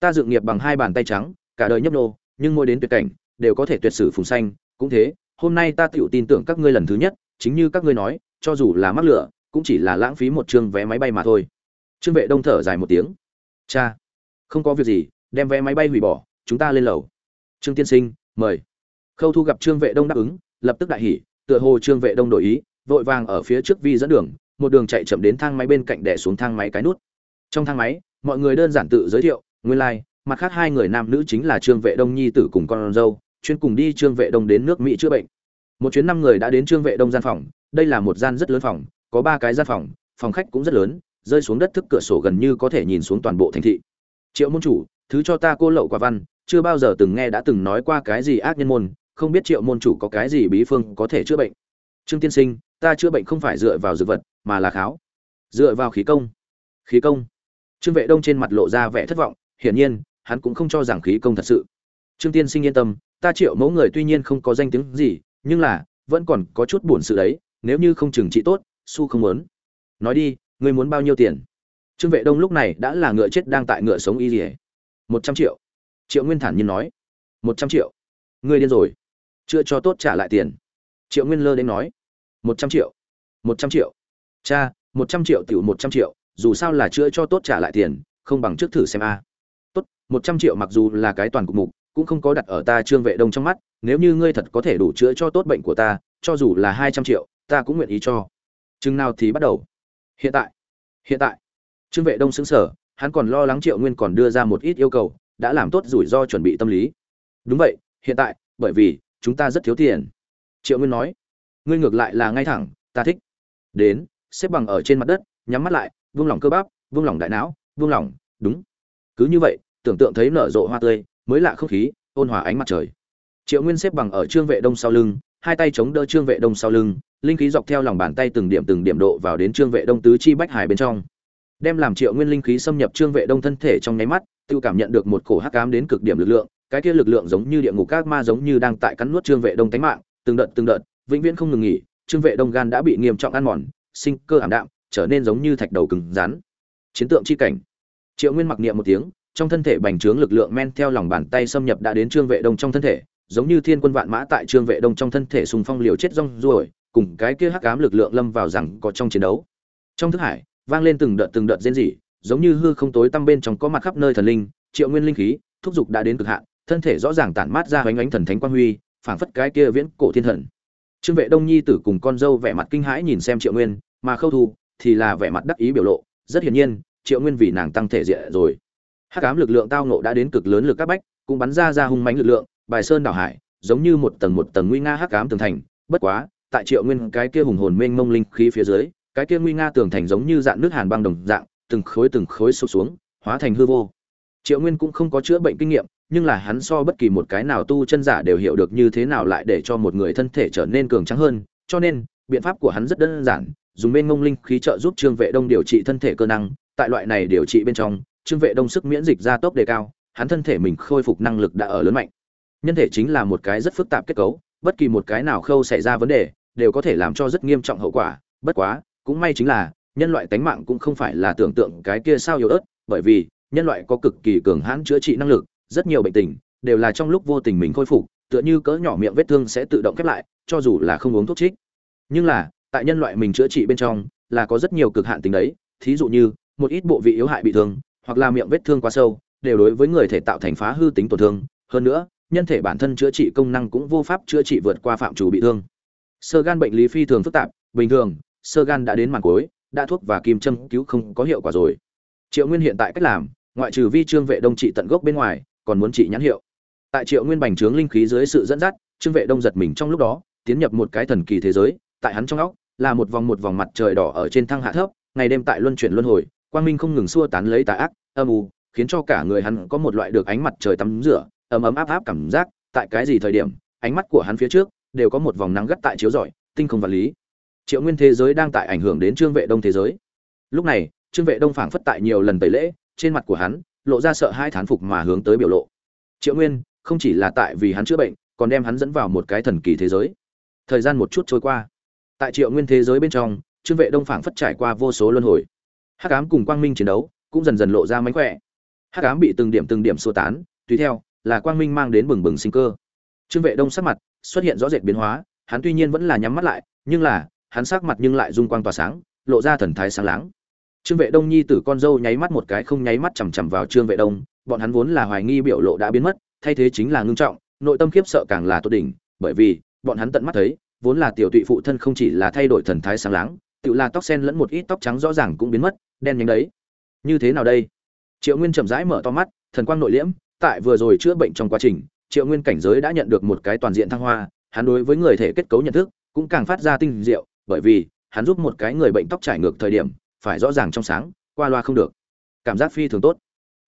ta dự nghiệp bằng hai bàn tay trắng, cả đời nhấp nô, nhưng mỗi đến tuyệt cảnh, đều có thể tuyệt sử phùng xanh cũng thế, hôm nay ta tiểu tin tưởng các ngươi lần thứ nhất, chính như các ngươi nói, cho dù là mắc lửa, cũng chỉ là lãng phí một chương vé máy bay mà thôi. Trương vệ đông thở dài một tiếng, cha, không có việc gì, đem vé máy bay hủy bỏ, chúng ta lên lầu. Trương tiên sinh, mời. Khâu thu gặp trương vệ đông đáp ứng, lập tức đại hỉ, tựa hồ trương vệ đông đổi ý, vội vàng ở phía trước vi dẫn đường một đường chạy chậm đến thang máy bên cạnh đè xuống thang máy cái nút. Trong thang máy mọi người đơn giản tự giới thiệu nguyên lai like, mặt khác hai người nam nữ chính là trương vệ đông nhi tử cùng con dâu chuyên cùng đi trương vệ đông đến nước mỹ chữa bệnh. Một chuyến năm người đã đến trương vệ đông gian phòng đây là một gian rất lớn phòng có ba cái gian phòng phòng khách cũng rất lớn rơi xuống đất thức cửa sổ gần như có thể nhìn xuống toàn bộ thành thị. Triệu môn chủ thứ cho ta cô lậu quả văn chưa bao giờ từng nghe đã từng nói qua cái gì ác nhân môn không biết triệu môn chủ có cái gì bí phương có thể chữa bệnh. Trương tiên sinh ta chữa bệnh không phải dựa vào dược vật, mà là kháo. Dựa vào khí công. Khí công. Trương vệ đông trên mặt lộ ra vẻ thất vọng, hiển nhiên, hắn cũng không cho rằng khí công thật sự. Trương tiên sinh yên tâm, ta triệu mẫu người tuy nhiên không có danh tiếng gì, nhưng là, vẫn còn có chút buồn sự đấy, nếu như không chừng trị tốt, su không muốn. Nói đi, ngươi muốn bao nhiêu tiền? Trương vệ đông lúc này đã là ngựa chết đang tại ngựa sống y dỉa một trăm triệu. Triệu nguyên thản nhiên nói. Một trăm triệu. Ngươi điên rồi. Chưa cho tốt trả lại tiền. Triệu nguyên lơ đến nói một trăm triệu. Một trăm triệu. Cha, một trăm triệu tiểu một trăm triệu, dù sao là chữa cho tốt trả lại tiền, không bằng trước thử xem a. Tốt, một trăm triệu mặc dù là cái toàn cục mục, cũng không có đặt ở ta trương vệ đông trong mắt, nếu như ngươi thật có thể đủ chữa cho tốt bệnh của ta, cho dù là hai trăm triệu, ta cũng nguyện ý cho. Chừng nào thì bắt đầu. Hiện tại. Hiện tại. Trương vệ đông xứng sở hắn còn lo lắng triệu nguyên còn đưa ra một ít yêu cầu, đã làm tốt rủi ro chuẩn bị tâm lý. Đúng vậy, hiện tại, bởi vì, chúng ta rất thiếu tiền. Triệu nguyên nói ngươi ngược lại là ngay thẳng, ta thích. Đến, xếp bằng ở trên mặt đất, nhắm mắt lại, vung lòng cơ bắp, vung lòng đại não, vung lòng, đúng. Cứ như vậy, tưởng tượng thấy nở rộ hoa tươi, mới lạ không khí, ôn hòa ánh mặt trời. Triệu nguyên xếp bằng ở trương vệ đông sau lưng, hai tay chống đỡ trương vệ đông sau lưng, linh khí dọc theo lòng bàn tay từng điểm từng điểm độ vào đến trương vệ đông tứ chi bách hải bên trong. Đem làm triệu nguyên linh khí xâm nhập trương vệ đông thân thể trong nháy mắt, tự cảm nhận được một cổ hắc ám đến cực điểm lực lượng, cái kia lực lượng giống như địa ngục các ma giống như đang tại cắn nuốt trương vệ đông tánh mạng, từng đợt từng đợt vĩnh viễn không ngừng nghỉ, trương vệ đông gan đã bị nghiêm trọng ăn mòn, sinh cơ ảm đạm, trở nên giống như thạch đầu cứng rắn. Chiến tượng chi cảnh. Triệu nguyên mặc niệm một tiếng, trong thân thể bành trướng lực lượng men theo lòng bàn tay xâm nhập đã đến trương vệ đông trong thân thể, giống như thiên quân vạn mã tại trương vệ đông trong thân thể sùng phong liều chết rong ruổi, cùng cái kia hắc ám lực lượng lâm vào rằng có trong chiến đấu. Trong thức hải, vang lên từng đợt từng đợt rên rỉ, giống như hư không tối tăm bên trong có mặt khắp nơi thần linh, triệu nguyên linh khí, thúc giục đã đến cực hạn, thân thể rõ ràng tản mát ra hoành ánh thần thánh quang huy, phảng phất cái kia viễn cổ thiên thần trương vệ đông nhi tử cùng con dâu vẻ mặt kinh hãi nhìn xem triệu nguyên, mà khâu thu thì là vẻ mặt đắc ý biểu lộ. Rất hiển nhiên, triệu nguyên vì nàng tăng thể diện rồi. Hắc ám lực lượng tao nộ đã đến cực lớn lực các bách, cũng bắn ra ra hung mãnh lực lượng, bài sơn đảo hải, giống như một tầng một tầng nguy nga hắc ám tường thành. Bất quá, tại triệu nguyên cái kia hùng hồn mênh mông linh khí phía dưới, cái kia nguy nga tường thành giống như dạng nước hàn băng đồng dạng, từng khối từng khối sụp xuống, hóa thành hư vô. Triệu nguyên cũng không có chữa bệnh kinh nghiệm nhưng là hắn so bất kỳ một cái nào tu chân giả đều hiểu được như thế nào lại để cho một người thân thể trở nên cường trắng hơn, cho nên, biện pháp của hắn rất đơn giản, dùng bên ngông linh khí trợ giúp trương vệ đông điều trị thân thể cơ năng, tại loại này điều trị bên trong, trương vệ đông sức miễn dịch gia tốc đề cao, hắn thân thể mình khôi phục năng lực đã ở lớn mạnh. Nhân thể chính là một cái rất phức tạp kết cấu, bất kỳ một cái nào khâu xảy ra vấn đề, đều có thể làm cho rất nghiêm trọng hậu quả, bất quá, cũng may chính là, nhân loại tánh mạng cũng không phải là tưởng tượng cái kia sao yếu ớt, bởi vì, nhân loại có cực kỳ cường hãn chữa trị năng lực rất nhiều bệnh tình đều là trong lúc vô tình mình khôi phục, tựa như cỡ nhỏ miệng vết thương sẽ tự động khép lại, cho dù là không uống thuốc trích. Nhưng là, tại nhân loại mình chữa trị bên trong là có rất nhiều cực hạn tính đấy, thí dụ như, một ít bộ vị yếu hại bị thương, hoặc là miệng vết thương quá sâu, đều đối với người thể tạo thành phá hư tính tổn thương. Hơn nữa, nhân thể bản thân chữa trị công năng cũng vô pháp chữa trị vượt qua phạm chủ bị thương. Sơ gan bệnh lý phi thường phức tạp, bình thường, sơ gan đã đến màn cuối, đã thuốc và kim châm cứu không có hiệu quả rồi. Triệu nguyên hiện tại cách làm, ngoại trừ vi trương vệ đông trị tận gốc bên ngoài còn muốn trị nhãn hiệu. Tại triệu nguyên bành trướng linh khí dưới sự dẫn dắt, trương vệ đông giật mình trong lúc đó, tiến nhập một cái thần kỳ thế giới, tại hắn trong óc, là một vòng một vòng mặt trời đỏ ở trên thăng hạ thấp, ngày đêm tại luân chuyển luân hồi, quang minh không ngừng xua tán lấy tà ác, âm u, khiến cho cả người hắn có một loại được ánh mặt trời tắm rửa, ấm ấm áp áp cảm giác, tại cái gì thời điểm, ánh mắt của hắn phía trước đều có một vòng nắng gắt tại chiếu rọi, tinh không vật lý. Triệu nguyên thế giới đang tại ảnh hưởng đến trương vệ đông thế giới. Lúc này, trương vệ đông phảng phất tại nhiều lần tẩy lễ, trên mặt của hắn lộ ra sợ hai thán phục mà hướng tới biểu lộ. Triệu nguyên, không chỉ là tại vì hắn chữa bệnh, còn đem hắn dẫn vào một cái thần kỳ thế giới. Thời gian một chút trôi qua. Tại triệu nguyên thế giới bên trong, trương vệ đông phảng phất trải qua vô số luân hồi. Hắc ám cùng quang minh chiến đấu cũng dần dần lộ ra mánh khỏe. Hắc ám bị từng điểm từng điểm xua tán, tùy theo, là quang minh mang đến bừng bừng sinh cơ. Trương vệ đông sắc mặt xuất hiện rõ rệt biến hóa, hắn tuy nhiên vẫn là nhắm mắt lại, nhưng là, hắn sắc mặt nhưng lại dung quang tỏa sáng, lộ ra thần thái sáng láng trương vệ đông nhi tử con dâu nháy mắt một cái không nháy mắt chằm chằm vào trương vệ đông, bọn hắn vốn là hoài nghi biểu lộ đã biến mất, thay thế chính là ngưng trọng, nội tâm khiếp sợ càng là tốt đỉnh, bởi vì, bọn hắn tận mắt thấy, vốn là tiểu tụy phụ thân không chỉ là thay đổi thần thái sáng láng, tự là tóc sen lẫn một ít tóc trắng rõ ràng cũng biến mất, đen nhánh đấy. Như thế nào đây? Triệu nguyên chậm rãi mở to mắt, thần quang nội liễm, tại vừa rồi chữa bệnh trong quá trình, triệu nguyên cảnh giới đã nhận được một cái toàn diện thăng hoa, hắn đối với người thể kết cấu nhận thức cũng càng phát ra tinh diệu, bởi vì, hắn giúp một cái người bệnh tóc trải ngược thời điểm phải rõ ràng trong sáng, qua loa không được. Cảm giác phi thường tốt.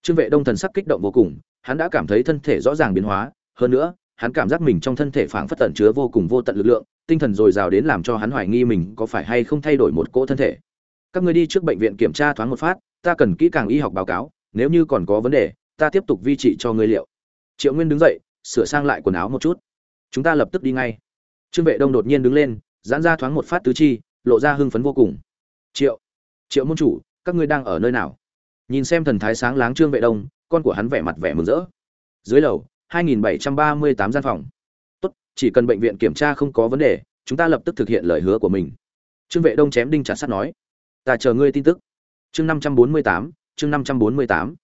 Trương vệ đông thần sắc kích động vô cùng, hắn đã cảm thấy thân thể rõ ràng biến hóa, hơn nữa, hắn cảm giác mình trong thân thể phảng phất tẩn chứa vô cùng vô tận lực lượng, tinh thần dồi dào đến làm cho hắn hoài nghi mình có phải hay không thay đổi một cỗ thân thể. Các người đi trước bệnh viện kiểm tra thoáng một phát, ta cần kỹ càng y học báo cáo, nếu như còn có vấn đề, ta tiếp tục vi trị cho ngươi liệu. Triệu nguyên đứng dậy, sửa sang lại quần áo một chút. Chúng ta lập tức đi ngay. Trương vệ đông đột nhiên đứng lên, giãn ra thoáng một phát tứ chi, lộ ra hưng phấn vô cùng. Triệu triệu môn chủ các ngươi đang ở nơi nào? Nhìn xem thần thái sáng láng trương vệ đông con của hắn vẻ mặt vẻ mừng rỡ. Dưới lầu 2738 gian phòng. Tốt chỉ cần bệnh viện kiểm tra không có vấn đề chúng ta lập tức thực hiện lời hứa của mình. Trương vệ đông chém đinh chặt sắt nói. Ta chờ ngươi tin tức. Chương 548, chương 548.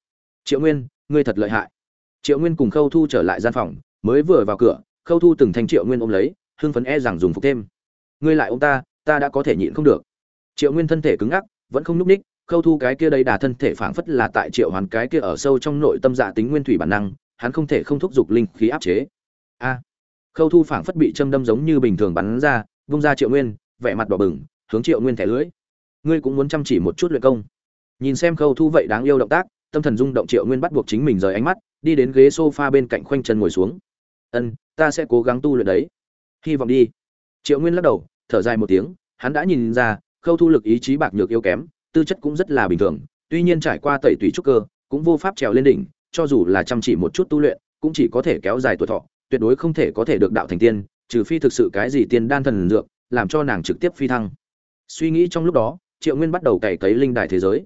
triệu nguyên ngươi thật lợi hại. Triệu nguyên cùng khâu thu trở lại gian phòng mới vừa vào cửa khâu thu từng thành triệu nguyên ôm lấy hưng phấn e rằng dùng phục thêm. Ngươi lại ôm ta ta đã có thể nhịn không được. Triệu nguyên thân thể cứng ngắc vẫn không núp ních, khâu thu cái kia đây đà thân thể phảng phất là tại triệu hoàn cái kia ở sâu trong nội tâm dạ tính nguyên thủy bản năng, hắn không thể không thúc giục linh khí áp chế. A, khâu thu phảng phất bị châm đâm giống như bình thường bắn ra, vung ra triệu nguyên, vẻ mặt đỏ bừng, hướng triệu nguyên thẻ lưới. Ngươi cũng muốn chăm chỉ một chút luyện công. Nhìn xem khâu thu vậy đáng yêu động tác, tâm thần rung động triệu nguyên bắt buộc chính mình rời ánh mắt, đi đến ghế sofa bên cạnh khoanh chân ngồi xuống. Ân, ta sẽ cố gắng tu luyện đấy. Hy vọng đi. Triệu nguyên lắc đầu, thở dài một tiếng, hắn đã nhìn ra khâu thu lực ý chí bạc nhược yếu kém, tư chất cũng rất là bình thường, tuy nhiên trải qua tẩy tùy trúc cơ, cũng vô pháp trèo lên đỉnh, cho dù là chăm chỉ một chút tu luyện, cũng chỉ có thể kéo dài tuổi thọ, tuyệt đối không thể có thể được đạo thành tiên, trừ phi thực sự cái gì tiên đan thần dược, làm cho nàng trực tiếp phi thăng. Suy nghĩ trong lúc đó, triệu nguyên bắt đầu cày cấy linh đài thế giới.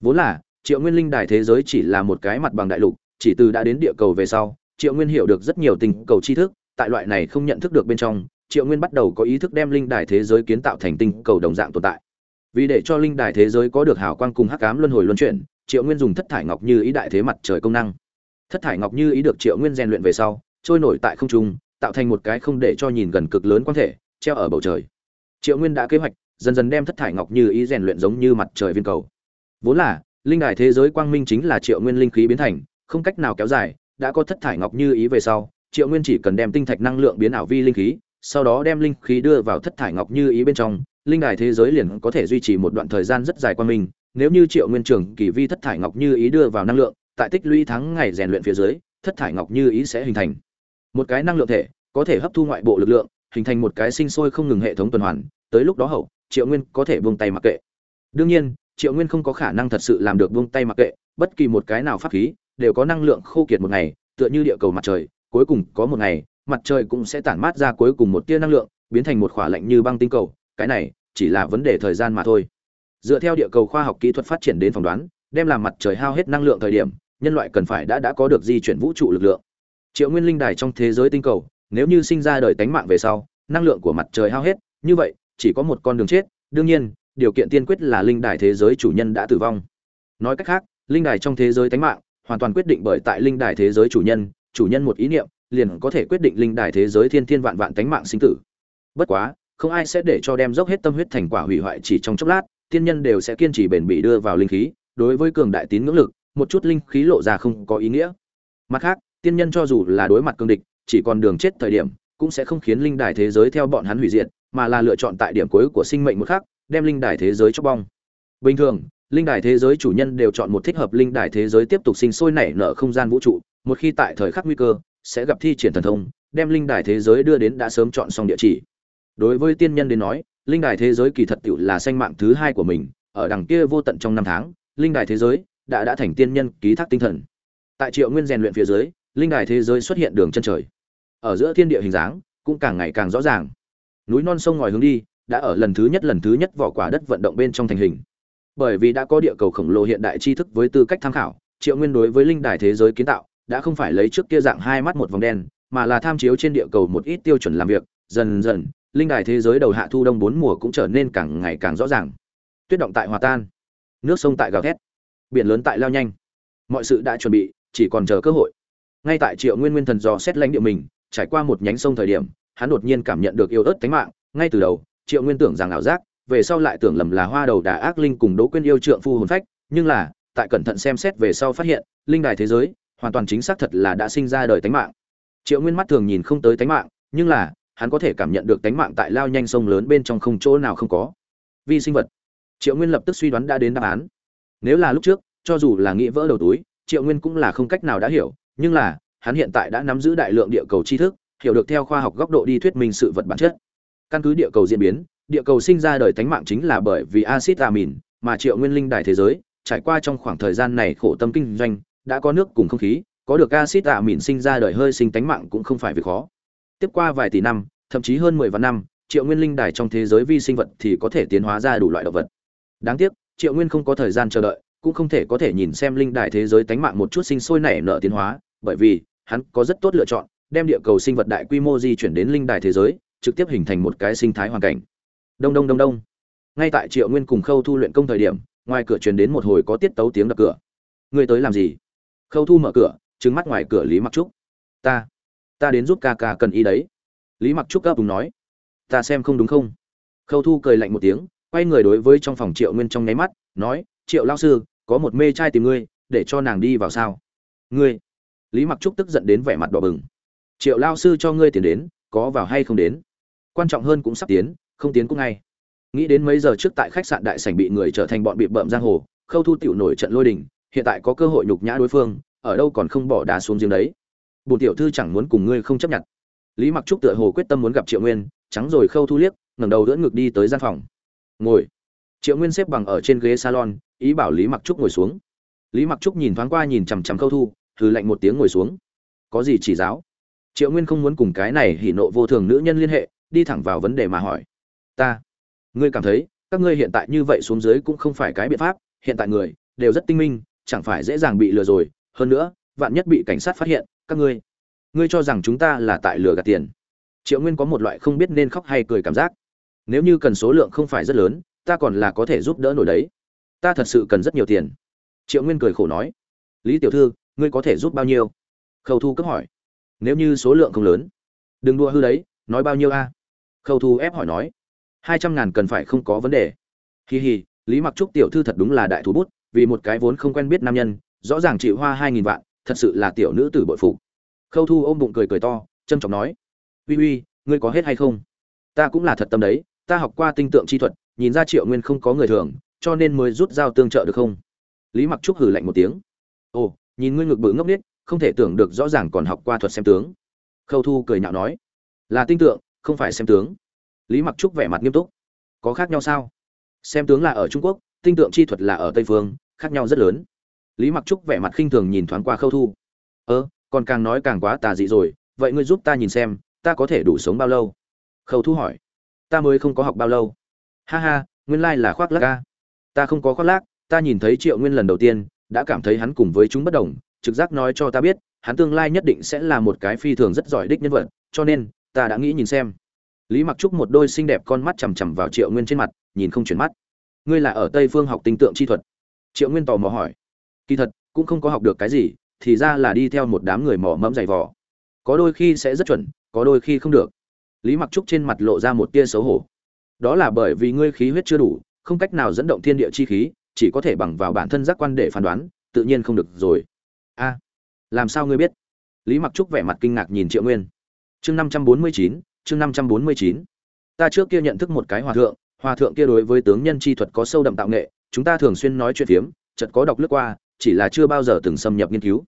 Vốn là, triệu nguyên linh đài thế giới chỉ là một cái mặt bằng đại lục, chỉ từ đã đến địa cầu về sau, triệu nguyên hiểu được rất nhiều tình cầu tri thức, tại loại này không nhận thức được bên trong triệu nguyên bắt đầu có ý thức đem linh đài thế giới kiến tạo thành tinh cầu đồng dạng tồn tại. Vì để cho linh đài thế giới có được hào quang cùng hắc ám luân hồi luân chuyển, triệu nguyên dùng thất thải ngọc như ý đại thế mặt trời công năng. Thất thải ngọc như ý được triệu nguyên rèn luyện về sau, trôi nổi tại không trung, tạo thành một cái không để cho nhìn gần cực lớn quan thể, treo ở bầu trời. Triệu nguyên đã kế hoạch, dần dần đem thất thải ngọc như ý rèn luyện giống như mặt trời viên cầu. Vốn là, linh đài thế giới quang minh chính là triệu nguyên linh khí biến thành, không cách nào kéo dài, đã có thất thải ngọc như ý về sau, triệu nguyên chỉ cần đem tinh thạch năng lượng biến ảo vi linh khí sau đó đem linh khí đưa vào thất thải ngọc như ý bên trong, linh đài thế giới liền có thể duy trì một đoạn thời gian rất dài qua mình. Nếu như triệu nguyên trường kỳ vi thất thải ngọc như ý đưa vào năng lượng, tại tích lũy tháng ngày rèn luyện phía dưới, thất thải ngọc như ý sẽ hình thành. Một cái năng lượng thể có thể hấp thu ngoại bộ lực lượng, hình thành một cái sinh sôi không ngừng hệ thống tuần hoàn, tới lúc đó hậu, triệu nguyên có thể buông tay mặc kệ. Đương nhiên, triệu nguyên không có khả năng thật sự làm được buông tay mặc kệ, bất kỳ một cái nào pháp khí đều có năng lượng khô kiệt một ngày, tựa như địa cầu mặt trời, cuối cùng có một ngày mặt trời cũng sẽ tản mát ra cuối cùng một tia năng lượng, biến thành một khỏa lạnh như băng tinh cầu, cái này chỉ là vấn đề thời gian mà thôi. Dựa theo địa cầu khoa học kỹ thuật phát triển đến phỏng đoán, đem làm mặt trời hao hết năng lượng thời điểm, nhân loại cần phải đã đã có được di chuyển vũ trụ lực lượng. Triệu nguyên linh đài trong thế giới tinh cầu, nếu như sinh ra đời tánh mạng về sau, năng lượng của mặt trời hao hết, như vậy, chỉ có một con đường chết, đương nhiên, điều kiện tiên quyết là linh đài thế giới chủ nhân đã tử vong. Nói cách khác, linh đài trong thế giới tánh mạng, hoàn toàn quyết định bởi tại linh đài thế giới chủ nhân chủ nhân một ý niệm liền có thể quyết định linh đài thế giới thiên thiên vạn vạn tánh mạng sinh tử. Bất quá, không ai sẽ để cho đem dốc hết tâm huyết thành quả hủy hoại chỉ trong chốc lát, tiên nhân đều sẽ kiên trì bền bỉ đưa vào linh khí, đối với cường đại tín ngưỡng lực, một chút linh khí lộ ra không có ý nghĩa. Mặt khác, tiên nhân cho dù là đối mặt cương địch, chỉ còn đường chết thời điểm, cũng sẽ không khiến linh đài thế giới theo bọn hắn hủy diệt, mà là lựa chọn tại điểm cuối của sinh mệnh một khắc, đem linh đài thế giới cho bong. Bình thường, linh đài thế giới chủ nhân đều chọn một thích hợp linh đài thế giới tiếp tục sinh sôi nảy nở không gian vũ trụ, một khi tại thời khắc nguy cơ sẽ gặp thi triển thần thông, đem linh đài thế giới đưa đến đã sớm chọn xong địa chỉ. Đối với tiên nhân đến nói, linh đài thế giới kỳ thật tiểu là sanh mạng thứ hai của mình, ở đằng kia vô tận trong năm tháng, linh đài thế giới đã đã thành tiên nhân ký thác tinh thần. Tại triệu nguyên rèn luyện phía dưới, linh đài thế giới xuất hiện đường chân trời. Ở giữa thiên địa hình dáng cũng càng ngày càng rõ ràng. Núi non sông ngòi hướng đi, đã ở lần thứ nhất lần thứ nhất vỏ quả đất vận động bên trong thành hình. Bởi vì đã có địa cầu khổng lồ hiện đại tri thức với tư cách tham khảo, triệu nguyên đối với linh đài thế giới kiến tạo đã không phải lấy trước kia dạng hai mắt một vòng đen, mà là tham chiếu trên địa cầu một ít tiêu chuẩn làm việc, dần dần, linh đài thế giới đầu hạ thu đông bốn mùa cũng trở nên càng ngày càng rõ ràng. Tuyết động tại hòa tan, nước sông tại gào thét, biển lớn tại lao nhanh. Mọi sự đã chuẩn bị, chỉ còn chờ cơ hội. Ngay tại triệu nguyên nguyên thần dò xét lãnh địa mình, trải qua một nhánh sông thời điểm, hắn đột nhiên cảm nhận được yêu ớt tánh mạng. Ngay từ đầu, triệu nguyên tưởng rằng ảo giác, về sau lại tưởng lầm là hoa đầu đà ác linh cùng đỗ quyên yêu trượng phu hồn phách, nhưng là, tại cẩn thận xem xét về sau phát hiện, linh đài thế giới hoàn toàn chính xác thật là đã sinh ra đời tánh mạng. Triệu nguyên mắt thường nhìn không tới tánh mạng, nhưng là, hắn có thể cảm nhận được tánh mạng tại lao nhanh sông lớn bên trong không chỗ nào không có. Vi sinh vật. Triệu nguyên lập tức suy đoán đã đến đáp án. Nếu là lúc trước, cho dù là nghĩ vỡ đầu túi, triệu nguyên cũng là không cách nào đã hiểu, nhưng là, hắn hiện tại đã nắm giữ đại lượng địa cầu tri thức, hiểu được theo khoa học góc độ đi thuyết minh sự vật bản chất. Căn cứ địa cầu diễn biến, địa cầu sinh ra đời tánh mạng chính là bởi vì acid amin mà triệu nguyên linh đài thế giới, trải qua trong khoảng thời gian này khổ tâm kinh doanh đã có nước cùng không khí, có được acid mịn sinh ra đời hơi sinh tánh mạng cũng không phải việc khó. Tiếp qua vài tỷ năm, thậm chí hơn mười vạn năm, triệu nguyên linh đài trong thế giới vi sinh vật thì có thể tiến hóa ra đủ loại động vật. Đáng tiếc, triệu nguyên không có thời gian chờ đợi, cũng không thể có thể nhìn xem linh đài thế giới tánh mạng một chút sinh sôi nảy nở tiến hóa, bởi vì, hắn có rất tốt lựa chọn, đem địa cầu sinh vật đại quy mô di chuyển đến linh đài thế giới, trực tiếp hình thành một cái sinh thái hoàn cảnh. Đông đông đông đông. Ngay tại triệu nguyên cùng khâu thu luyện công thời điểm, ngoài cửa truyền đến một hồi có tiết tấu tiếng đập cửa. Ngươi tới làm gì? Khâu thu mở cửa trứng mắt ngoài cửa lý mặc trúc. Ta ta đến giúp ca ca cần y đấy. Lý mặc trúc gấp đúng nói. Ta xem không đúng không? Khâu thu cười lạnh một tiếng, quay người đối với trong phòng triệu nguyên trong nháy mắt, nói, triệu lao sư, có một mê trai tìm ngươi, để cho nàng đi vào sao? Ngươi? Lý mặc trúc tức giận đến vẻ mặt đỏ bừng. Triệu lao sư cho ngươi tiền đến, có vào hay không đến? Quan trọng hơn cũng sắp tiến, không tiến cũng ngay. Nghĩ đến mấy giờ trước tại khách sạn đại sảnh bị người trở thành bọn bị bợm giang hồ, khâu thu tiểu nổi trận lôi đình hiện tại có cơ hội nhục nhã đối phương, ở đâu còn không bỏ đá xuống giếng đấy. Bùn tiểu thư chẳng muốn cùng ngươi không chấp nhận. Lý mặc trúc tựa hồ quyết tâm muốn gặp triệu nguyên, trắng rồi khâu thu liếc, ngẩng đầu đỡ ngực đi tới gian phòng. Ngồi. Triệu nguyên xếp bằng ở trên ghế salon, ý bảo lý mặc trúc ngồi xuống. Lý mặc trúc nhìn thoáng qua nhìn chằm chằm khâu thu thử lạnh một tiếng ngồi xuống. Có gì chỉ giáo? Triệu nguyên không muốn cùng cái này hỉ nộ vô thường nữ nhân liên hệ, đi thẳng vào vấn đề mà hỏi. Ta. Ngươi cảm thấy, các ngươi hiện tại như vậy xuống dưới cũng không phải cái biện pháp, hiện tại người, đều rất tinh minh chẳng phải dễ dàng bị lừa rồi, hơn nữa, vạn nhất bị cảnh sát phát hiện, các ngươi ngươi cho rằng chúng ta là tại lừa gạt tiền. Triệu nguyên có một loại không biết nên khóc hay cười cảm giác. Nếu như cần số lượng không phải rất lớn, ta còn là có thể giúp đỡ nổi đấy. Ta thật sự cần rất nhiều tiền. Triệu nguyên cười khổ nói. Lý tiểu thư, ngươi có thể giúp bao nhiêu? Khâu thu cấp hỏi. Nếu như số lượng không lớn, đừng đua hư đấy, nói bao nhiêu a? Khâu thu ép hỏi nói. Hai trăm ngàn cần phải không có vấn đề. Hì hì lý mặc trúc tiểu thư thật đúng là đại thú bút vì một cái vốn không quen biết nam nhân, rõ ràng chị hoa hai nghìn vạn, thật sự là tiểu nữ tử bội phụ khâu thu ôm bụng cười cười to trâm trọng nói, uy uy, ngươi có hết hay không? Ta cũng là thật tâm đấy, ta học qua tinh tượng chi thuật, nhìn ra triệu nguyên không có người thường, cho nên mới rút dao tương trợ được không? Lý mặc trúc hử lạnh một tiếng, ồ, nhìn ngươi ngực bự ngốc nít không thể tưởng được rõ ràng còn học qua thuật xem tướng. Khâu thu cười nhạo nói, là tinh tượng, không phải xem tướng. Lý mặc trúc vẻ mặt nghiêm túc, có khác nhau sao? Xem tướng là ở trung quốc tinh tượng chi thuật là ở tây phương, khác nhau rất lớn. Lý mặc trúc vẻ mặt khinh thường nhìn thoáng qua khâu thu. Ơ, còn càng nói càng quá tà dị rồi, vậy ngươi giúp ta nhìn xem, ta có thể đủ sống bao lâu? Khâu thu hỏi. Ta mới không có học bao lâu. Ha ha, nguyên lai là khoác lác ca ta không có khoác lác, ta nhìn thấy triệu nguyên lần đầu tiên, đã cảm thấy hắn cùng với chúng bất đồng, trực giác nói cho ta biết, hắn tương lai nhất định sẽ là một cái phi thường rất giỏi đích nhân vật, cho nên, ta đã nghĩ nhìn xem. Lý mặc trúc một đôi xinh đẹp con mắt chằm chằm vào triệu nguyên trên mặt, nhìn không chuyển mắt ngươi là ở tây phương học tinh tượng chi thuật. Triệu nguyên tò mò hỏi. Kỳ thật, cũng không có học được cái gì, thì ra là đi theo một đám người mỏ mẫm dày vỏ có đôi khi sẽ rất chuẩn, có đôi khi không được. Lý mặc trúc trên mặt lộ ra một tia xấu hổ. Đó là bởi vì ngươi khí huyết chưa đủ, không cách nào dẫn động thiên địa chi khí, chỉ có thể bằng vào bản thân giác quan để phán đoán, tự nhiên không được rồi. A, làm sao ngươi biết? Lý mặc trúc vẻ mặt kinh ngạc nhìn triệu nguyên. Chương năm trăm bốn mươi chín, chương năm trăm bốn mươi chín. Ta trước kia nhận thức một cái hòa thượng hòa thượng kia đối với tướng nhân chi thuật có sâu đậm tạo nghệ, chúng ta thường xuyên nói chuyện phiếm, chợt có đọc lướt qua, chỉ là chưa bao giờ từng xâm nhập nghiên cứu.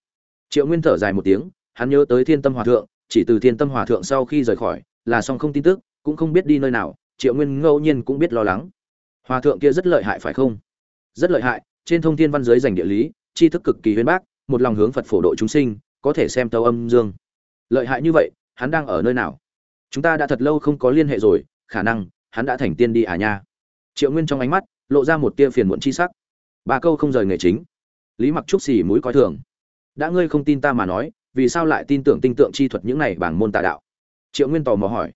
Triệu nguyên thở dài một tiếng, hắn nhớ tới thiên tâm hòa thượng, chỉ từ thiên tâm hòa thượng sau khi rời khỏi, là song không tin tức, cũng không biết đi nơi nào, triệu nguyên ngẫu nhiên cũng biết lo lắng. Hòa thượng kia rất lợi hại phải không? Rất lợi hại, trên thông thiên văn giới dành địa lý, tri thức cực kỳ huyên bác, một lòng hướng phật phổ độ chúng sinh, có thể xem tàu âm dương. Lợi hại như vậy, hắn đang ở nơi nào? Chúng ta đã thật lâu không có liên hệ rồi, khả năng hắn đã thành tiên đi à nha. Triệu nguyên trong ánh mắt lộ ra một tia phiền muộn chi sắc. Ba câu không rời nghề chính. Lý mặc trúc xì mũi coi thường. Đã ngươi không tin ta mà nói, vì sao lại tin tưởng tinh tượng chi thuật những này bảng môn tà đạo? Triệu nguyên tò mò hỏi.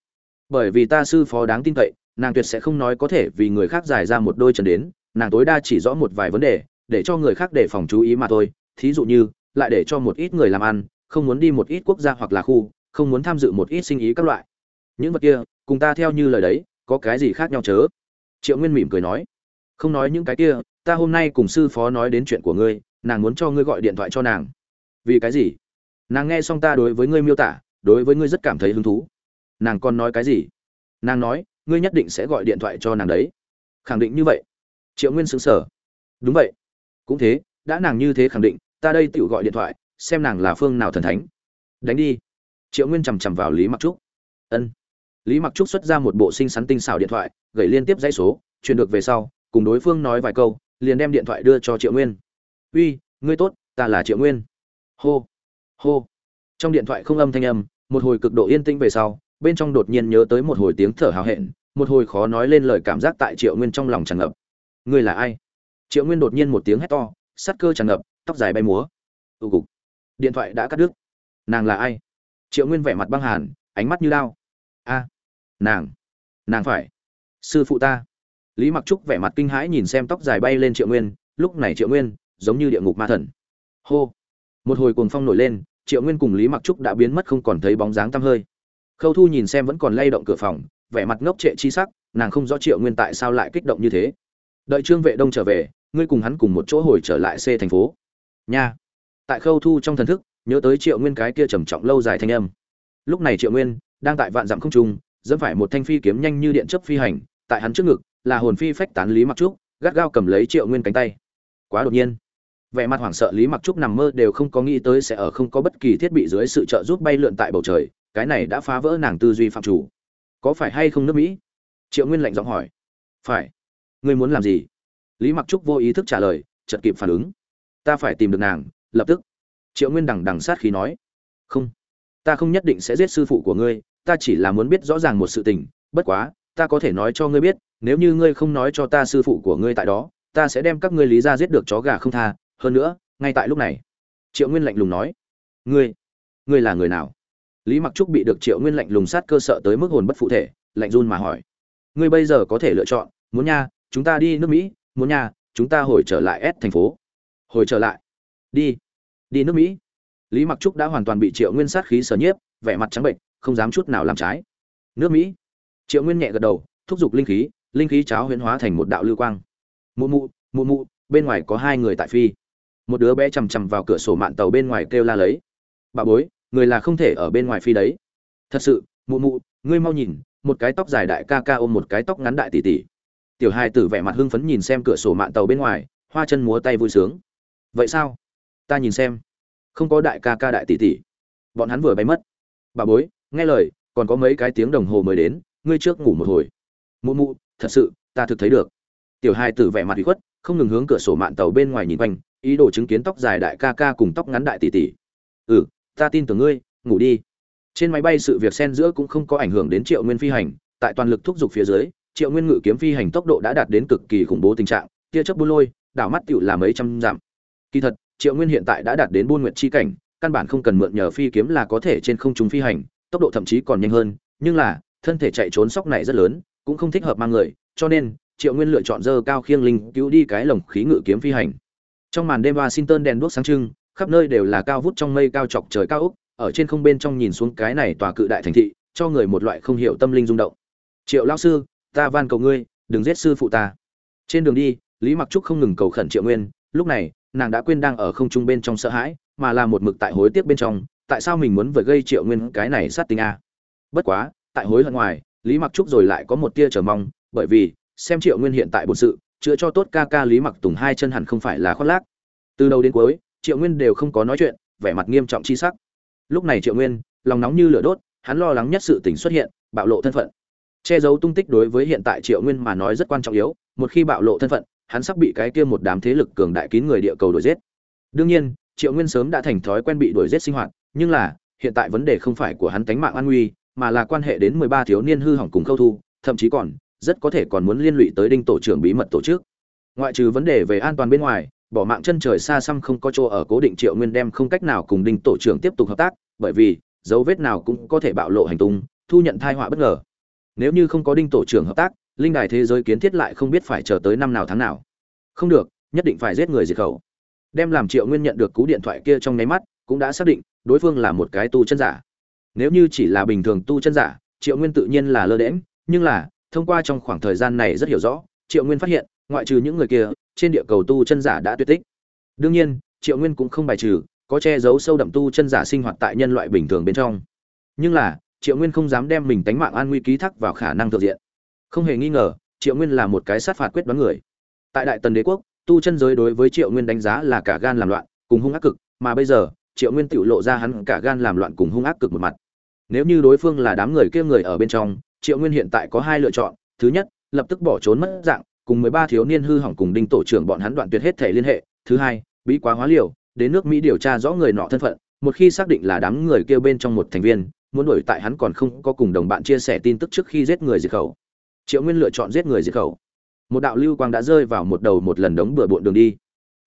Bởi vì ta sư phó đáng tin cậy, nàng tuyệt sẽ không nói có thể vì người khác giải ra một đôi chân đến, nàng tối đa chỉ rõ một vài vấn đề, để cho người khác để phòng chú ý mà thôi. Thí dụ như, lại để cho một ít người làm ăn, không muốn đi một ít quốc gia hoặc là khu, không muốn tham dự một ít sinh ý các loại. Những vật kia, cùng ta theo như lời đấy có cái gì khác nhau chớ? Triệu nguyên mỉm cười nói, không nói những cái kia, ta hôm nay cùng sư phó nói đến chuyện của ngươi, nàng muốn cho ngươi gọi điện thoại cho nàng. Vì cái gì? Nàng nghe xong ta đối với ngươi miêu tả, đối với ngươi rất cảm thấy hứng thú. Nàng còn nói cái gì? Nàng nói, ngươi nhất định sẽ gọi điện thoại cho nàng đấy. Khẳng định như vậy. Triệu nguyên xứng sở đúng vậy. Cũng thế, đã nàng như thế khẳng định, ta đây tự gọi điện thoại, xem nàng là phương nào thần thánh. Đánh đi. Triệu nguyên chằm chằm vào lý mặc trúc. Ân lý mặc trúc xuất ra một bộ sinh sắn tinh xảo điện thoại, gửi liên tiếp dãy số, truyền được về sau, cùng đối phương nói vài câu, liền đem điện thoại đưa cho triệu nguyên. Uy, ngươi tốt, ta là triệu nguyên. Hô hô. Trong điện thoại không âm thanh âm, một hồi cực độ yên tĩnh về sau, bên trong đột nhiên nhớ tới một hồi tiếng thở hào hẹn, một hồi khó nói lên lời cảm giác tại triệu nguyên trong lòng tràn ngập. Ngươi là ai? Triệu nguyên đột nhiên một tiếng hét to sắt cơ tràn ngập, tóc dài bay múa. Tụ cục điện thoại đã cắt đứt. Nàng là ai? Triệu nguyên vẻ mặt băng hàn, ánh mắt như lao a nàng. Nàng phải. Sư phụ ta. Lý mặc trúc vẻ mặt kinh hãi nhìn xem tóc dài bay lên triệu nguyên, lúc này triệu nguyên, giống như địa ngục ma thần. Hô. Một hồi cuồng phong nổi lên, triệu nguyên cùng lý mặc trúc đã biến mất không còn thấy bóng dáng tăm hơi. Khâu thu nhìn xem vẫn còn lay động cửa phòng, vẻ mặt ngốc trệ chi sắc, nàng không rõ triệu nguyên tại sao lại kích động như thế. Đợi trương vệ đông trở về, ngươi cùng hắn cùng một chỗ hồi trở lại c thành phố. Nha. Tại khâu thu trong thần thức, nhớ tới triệu nguyên cái kia trầm trọng lâu dài thanh âm. Lúc này triệu nguyên đang tại vạn dặm không trung dẫm phải một thanh phi kiếm nhanh như điện chớp phi hành, tại hắn trước ngực, là hồn phi phách tán lý mặc trúc, gắt gao cầm lấy triệu nguyên cánh tay. Quá đột nhiên, vẻ mặt hoảng sợ lý mặc trúc nằm mơ đều không có nghĩ tới sẽ ở không có bất kỳ thiết bị dưới sự trợ giúp bay lượn tại bầu trời, cái này đã phá vỡ nàng tư duy phạm chủ. Có phải hay không nước mỹ? Triệu nguyên lạnh giọng hỏi. Phải. Ngươi muốn làm gì? Lý mặc trúc vô ý thức trả lời, chợt kịp phản ứng. Ta phải tìm được nàng, lập tức. Triệu nguyên đằng đằng sát khí nói. Không. Ta không nhất định sẽ giết sư phụ của ngươi ta chỉ là muốn biết rõ ràng một sự tình, bất quá, ta có thể nói cho ngươi biết, nếu như ngươi không nói cho ta sư phụ của ngươi tại đó, ta sẽ đem các ngươi lý ra giết được chó gà không tha. Hơn nữa, ngay tại lúc này, triệu nguyên lạnh lùng nói, ngươi ngươi là người nào? Lý mặc trúc bị được triệu nguyên lạnh lùng sát cơ sợ tới mức hồn bất phụ thể, lạnh run mà hỏi, ngươi bây giờ có thể lựa chọn, muốn nha, chúng ta đi nước mỹ, muốn nha, chúng ta hồi trở lại s thành phố. Hồi trở lại? Đi đi nước mỹ? Lý mặc trúc đã hoàn toàn bị triệu nguyên sát khí sở nhiếp, vẻ mặt trắng bệnh không dám chút nào làm trái. Nước mỹ. Triệu nguyên nhẹ gật đầu, thúc giục linh khí linh khí cháo huyễn hóa thành một đạo lưu quang. Mụ mụ mụ mụ, bên ngoài có hai người tại phi. Một đứa bé chằm chằm vào cửa sổ mạn tàu bên ngoài kêu la lấy. Bà bối, người là không thể ở bên ngoài phi đấy. Thật sự, mụ mụ, ngươi mau nhìn, một cái tóc dài đại ca ca ôm một cái tóc ngắn đại tỷ tỷ. Tiểu hai tử vẻ mặt hưng phấn nhìn xem cửa sổ mạn tàu bên ngoài, hoa chân múa tay vui sướng. Vậy sao? Ta nhìn xem. Không có đại ca ca đại tỷ tỷ. Bọn hắn vừa bay mất. Bà bối nghe lời, còn có mấy cái tiếng đồng hồ mới đến, ngươi trước ngủ một hồi. Mụ mụ, thật sự, ta thực thấy được. Tiểu hai tử vẻ mặt bị khuất, không ngừng hướng cửa sổ mạn tàu bên ngoài nhìn quanh, ý đồ chứng kiến tóc dài đại ca ca cùng tóc ngắn đại tỷ tỷ. Ừ ta tin tưởng ngươi, ngủ đi. Trên máy bay sự việc xen giữa cũng không có ảnh hưởng đến triệu nguyên phi hành, tại toàn lực thúc giục phía dưới, triệu nguyên ngự kiếm phi hành tốc độ đã đạt đến cực kỳ khủng bố tình trạng, tia chớp bu lôi, đảo mắt tựu là mấy trăm dặm. Kỳ thật, triệu nguyên hiện tại đã đạt đến buôn nguyện chi cảnh, căn bản không cần mượn nhờ phi kiếm là có thể trên không trung phi hành tốc độ thậm chí còn nhanh hơn, nhưng là, thân thể chạy trốn sóc này rất lớn, cũng không thích hợp mang người, cho nên, triệu nguyên lựa chọn dơ cao khiêng linh cứu đi cái lồng khí ngự kiếm phi hành. Trong màn đêm washington đèn đuốc sáng trưng, khắp nơi đều là cao vút trong mây cao chọc trời cao úc ở trên không bên trong nhìn xuống cái này tòa cự đại thành thị, cho người một loại không hiểu tâm linh rung động. Triệu lao sư, ta van cầu ngươi, đừng giết sư phụ ta. Trên đường đi, lý mặc trúc không ngừng cầu khẩn triệu nguyên, lúc này, nàng đã quên đang ở không trung bên trong sợ hãi, mà là một mực tại hối tiếc bên trong tại sao mình muốn vừa gây triệu nguyên cái này sát tinh a? Bất quá, tại hối hận ngoài, lý mặc trúc rồi lại có một tia chờ mong, bởi vì, xem triệu nguyên hiện tại bột sự, chữa cho tốt ca ca lý mặc tùng hai chân hẳn không phải là khoác lác. Từ đầu đến cuối, triệu nguyên đều không có nói chuyện, vẻ mặt nghiêm trọng chi sắc. Lúc này triệu nguyên, lòng nóng như lửa đốt, hắn lo lắng nhất sự tình xuất hiện, bạo lộ thân phận. Che giấu tung tích đối với hiện tại triệu nguyên mà nói rất quan trọng yếu, một khi bạo lộ thân phận, hắn sắp bị cái kia một đám thế lực cường đại kín người địa cầu đuổi giết. Đương nhiên, triệu nguyên sớm đã thành thói quen bị đuổi giết sinh hoạt nhưng là, hiện tại vấn đề không phải của hắn tánh mạng an nguy, mà là quan hệ đến mười ba thiếu niên hư hỏng cùng khâu thu, thậm chí còn, rất có thể còn muốn liên lụy tới đinh tổ trưởng bí mật tổ chức. Ngoại trừ vấn đề về an toàn bên ngoài, bỏ mạng chân trời xa xăm không có chỗ ở cố định triệu nguyên đem không cách nào cùng đinh tổ trưởng tiếp tục hợp tác, bởi vì, dấu vết nào cũng có thể bạo lộ hành tung, thu nhận thai họa bất ngờ. Nếu như không có đinh tổ trưởng hợp tác, linh đài thế giới kiến thiết lại không biết phải chờ tới năm nào tháng nào. Không được, nhất định phải giết người diệt khẩu. Đem làm triệu nguyên nhận được cú điện thoại kia trong nháy mắt cũng đã xác định đối phương là một cái tu chân giả. Nếu như chỉ là bình thường tu chân giả, triệu nguyên tự nhiên là lơ đễm nhưng là, thông qua trong khoảng thời gian này rất hiểu rõ, triệu nguyên phát hiện, ngoại trừ những người kia, trên địa cầu tu chân giả đã tuyệt tích. Đương nhiên, triệu nguyên cũng không bài trừ, có che giấu sâu đậm tu chân giả sinh hoạt tại nhân loại bình thường bên trong. Nhưng là, triệu nguyên không dám đem mình tánh mạng an nguy ký thác vào khả năng thực diện. Không hề nghi ngờ, triệu nguyên là một cái sát phạt quyết đoán người. Tại đại tần đế quốc, tu chân giới đối với triệu nguyên đánh giá là cả gan làm loạn, cùng hung ác cực, mà bây giờ triệu nguyên tự lộ ra hắn cả gan làm loạn cùng hung ác cực một mặt. Nếu như đối phương là đám người kia người ở bên trong, triệu nguyên hiện tại có hai lựa chọn. Thứ nhất, lập tức bỏ trốn mất dạng, cùng mười ba thiếu niên hư hỏng cùng đinh tổ trưởng bọn hắn đoạn tuyệt hết thể liên hệ. Thứ hai bị quá hóa liều, đến nước mỹ điều tra rõ người nọ thân phận, một khi xác định là đám người kêu bên trong một thành viên, muốn đuổi tại hắn còn không có cùng đồng bạn chia sẻ tin tức trước khi giết người diệt khẩu. Triệu nguyên lựa chọn giết người diệt khẩu. Một đạo lưu quang đã rơi vào một đầu một lần đống bừa bộn đường đi.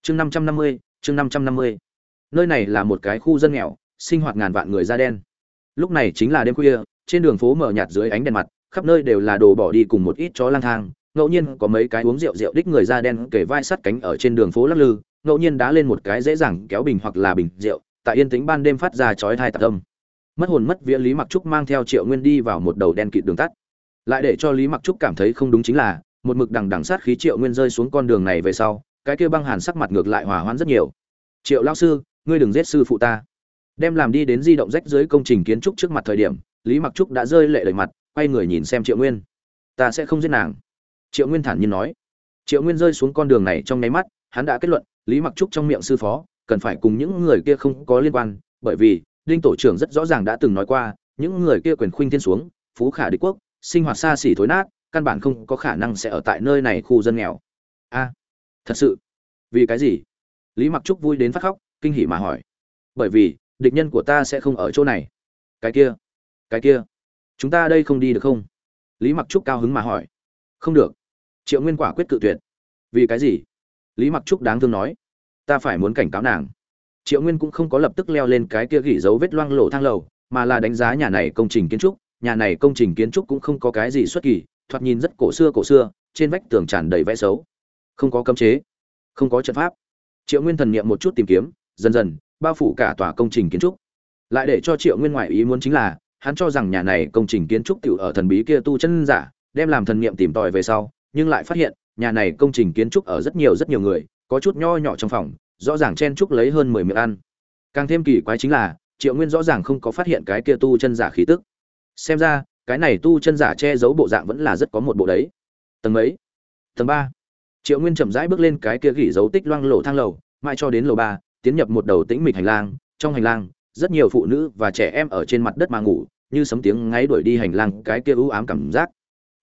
Chương năm trăm năm mươi, chương năm trăm năm mươi nơi này là một cái khu dân nghèo, sinh hoạt ngàn vạn người da đen. Lúc này chính là đêm khuya, trên đường phố mở nhạt dưới ánh đèn mặt, khắp nơi đều là đồ bỏ đi cùng một ít chó lang thang, ngẫu nhiên có mấy cái uống rượu rượu đích người da đen kể vai sắt cánh ở trên đường phố lắc lư, ngẫu nhiên đá lên một cái dễ dàng kéo bình hoặc là bình rượu, tại yên tĩnh ban đêm phát ra chói thai tạc âm. Mất hồn mất vía lý mặc trúc mang theo triệu nguyên đi vào một đầu đen kịt đường tắt. Lại để cho lý mặc trúc cảm thấy không đúng chính là, một mực đằng đằng sát khí triệu nguyên rơi xuống con đường này về sau, cái kia băng hàn sắc mặt ngược lại hòa hoãn rất nhiều. Triệu lao sư ngươi đừng giết sư phụ ta. Đem làm đi đến di động rách dưới công trình kiến trúc trước mặt thời điểm, lý mặc trúc đã rơi lệ đầy mặt, quay người nhìn xem triệu nguyên. Ta sẽ không giết nàng. Triệu nguyên thản nhiên nói. Triệu nguyên rơi xuống con đường này trong nháy mắt, hắn đã kết luận, lý mặc trúc trong miệng sư phó, cần phải cùng những người kia không có liên quan, bởi vì, đinh tổ trưởng rất rõ ràng đã từng nói qua, những người kia quyền khuynh thiên xuống, phú khả đế quốc, sinh hoạt xa xỉ thối nát, căn bản không có khả năng sẽ ở tại nơi này khu dân nghèo. A, thật sự? Vì cái gì? Lý mặc trúc vui đến phát khóc kinh hỉ mà hỏi. Bởi vì, địch nhân của ta sẽ không ở chỗ này. Cái kia cái kia, chúng ta đây không đi được không? Lý mặc trúc cao hứng mà hỏi. Không được. Triệu nguyên quả quyết cự tuyệt. Vì cái gì? Lý mặc trúc đáng thương nói. Ta phải muốn cảnh cáo nàng. Triệu nguyên cũng không có lập tức leo lên cái kia gỉ dấu vết loang lổ thang lầu, mà là đánh giá nhà này công trình kiến trúc. Nhà này công trình kiến trúc cũng không có cái gì xuất kỳ, thoạt nhìn rất cổ xưa cổ xưa, trên vách tường tràn đầy vẽ xấu. Không có cấm chế. Không có trận pháp. Triệu nguyên thần niệm một chút tìm kiếm dần dần, bao phủ cả tòa công trình kiến trúc. Lại để cho triệu nguyên ngoại ý muốn chính là, hắn cho rằng nhà này công trình kiến trúc tiểu ở thần bí kia tu chân giả, đem làm thần nghiệm tìm tòi về sau, nhưng lại phát hiện, nhà này công trình kiến trúc ở rất nhiều rất nhiều người, có chút nho nhỏ trong phòng, rõ ràng chen trúc lấy hơn mười miệng ăn. Càng thêm kỳ quái chính là, triệu nguyên rõ ràng không có phát hiện cái kia tu chân giả khí tức. Xem ra, cái này tu chân giả che giấu bộ dạng vẫn là rất có một bộ đấy. Tầng mấy? Tầng ba. Triệu nguyên chậm rãi bước lên cái kia gỉ dấu tích loang lổ thang lầu, mãi cho đến lầu ba tiến nhập một đầu tĩnh mịch hành lang, trong hành lang, rất nhiều phụ nữ và trẻ em ở trên mặt đất mà ngủ, như sấm tiếng ngáy đuổi đi hành lang cái kia ưu ám cảm giác.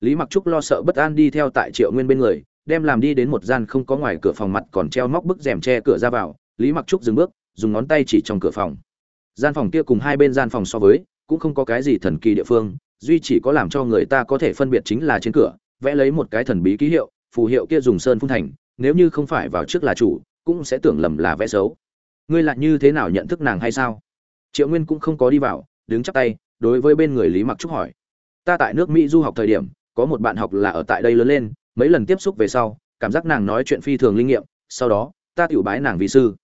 Lý mặc trúc lo sợ bất an đi theo tại triệu nguyên bên người, đem làm đi đến một gian không có ngoài cửa phòng mặt còn treo móc bức rèm che cửa ra vào. Lý mặc trúc dừng bước, dùng ngón tay chỉ trong cửa phòng. Gian phòng kia cùng hai bên gian phòng so với, cũng không có cái gì thần kỳ địa phương, duy chỉ có làm cho người ta có thể phân biệt chính là trên cửa, vẽ lấy một cái thần bí ký hiệu, phù hiệu kia dùng sơn phun thành, nếu như không phải vào trước là chủ, cũng sẽ tưởng lầm là vẽ xấu ngươi lại như thế nào nhận thức nàng hay sao? Triệu nguyên cũng không có đi vào, đứng chắp tay, đối với bên người lý mặc trúc hỏi. Ta tại nước mỹ du học thời điểm, có một bạn học là ở tại đây lớn lên, mấy lần tiếp xúc về sau, cảm giác nàng nói chuyện phi thường linh nghiệm, sau đó, ta tiểu bái nàng vì sư.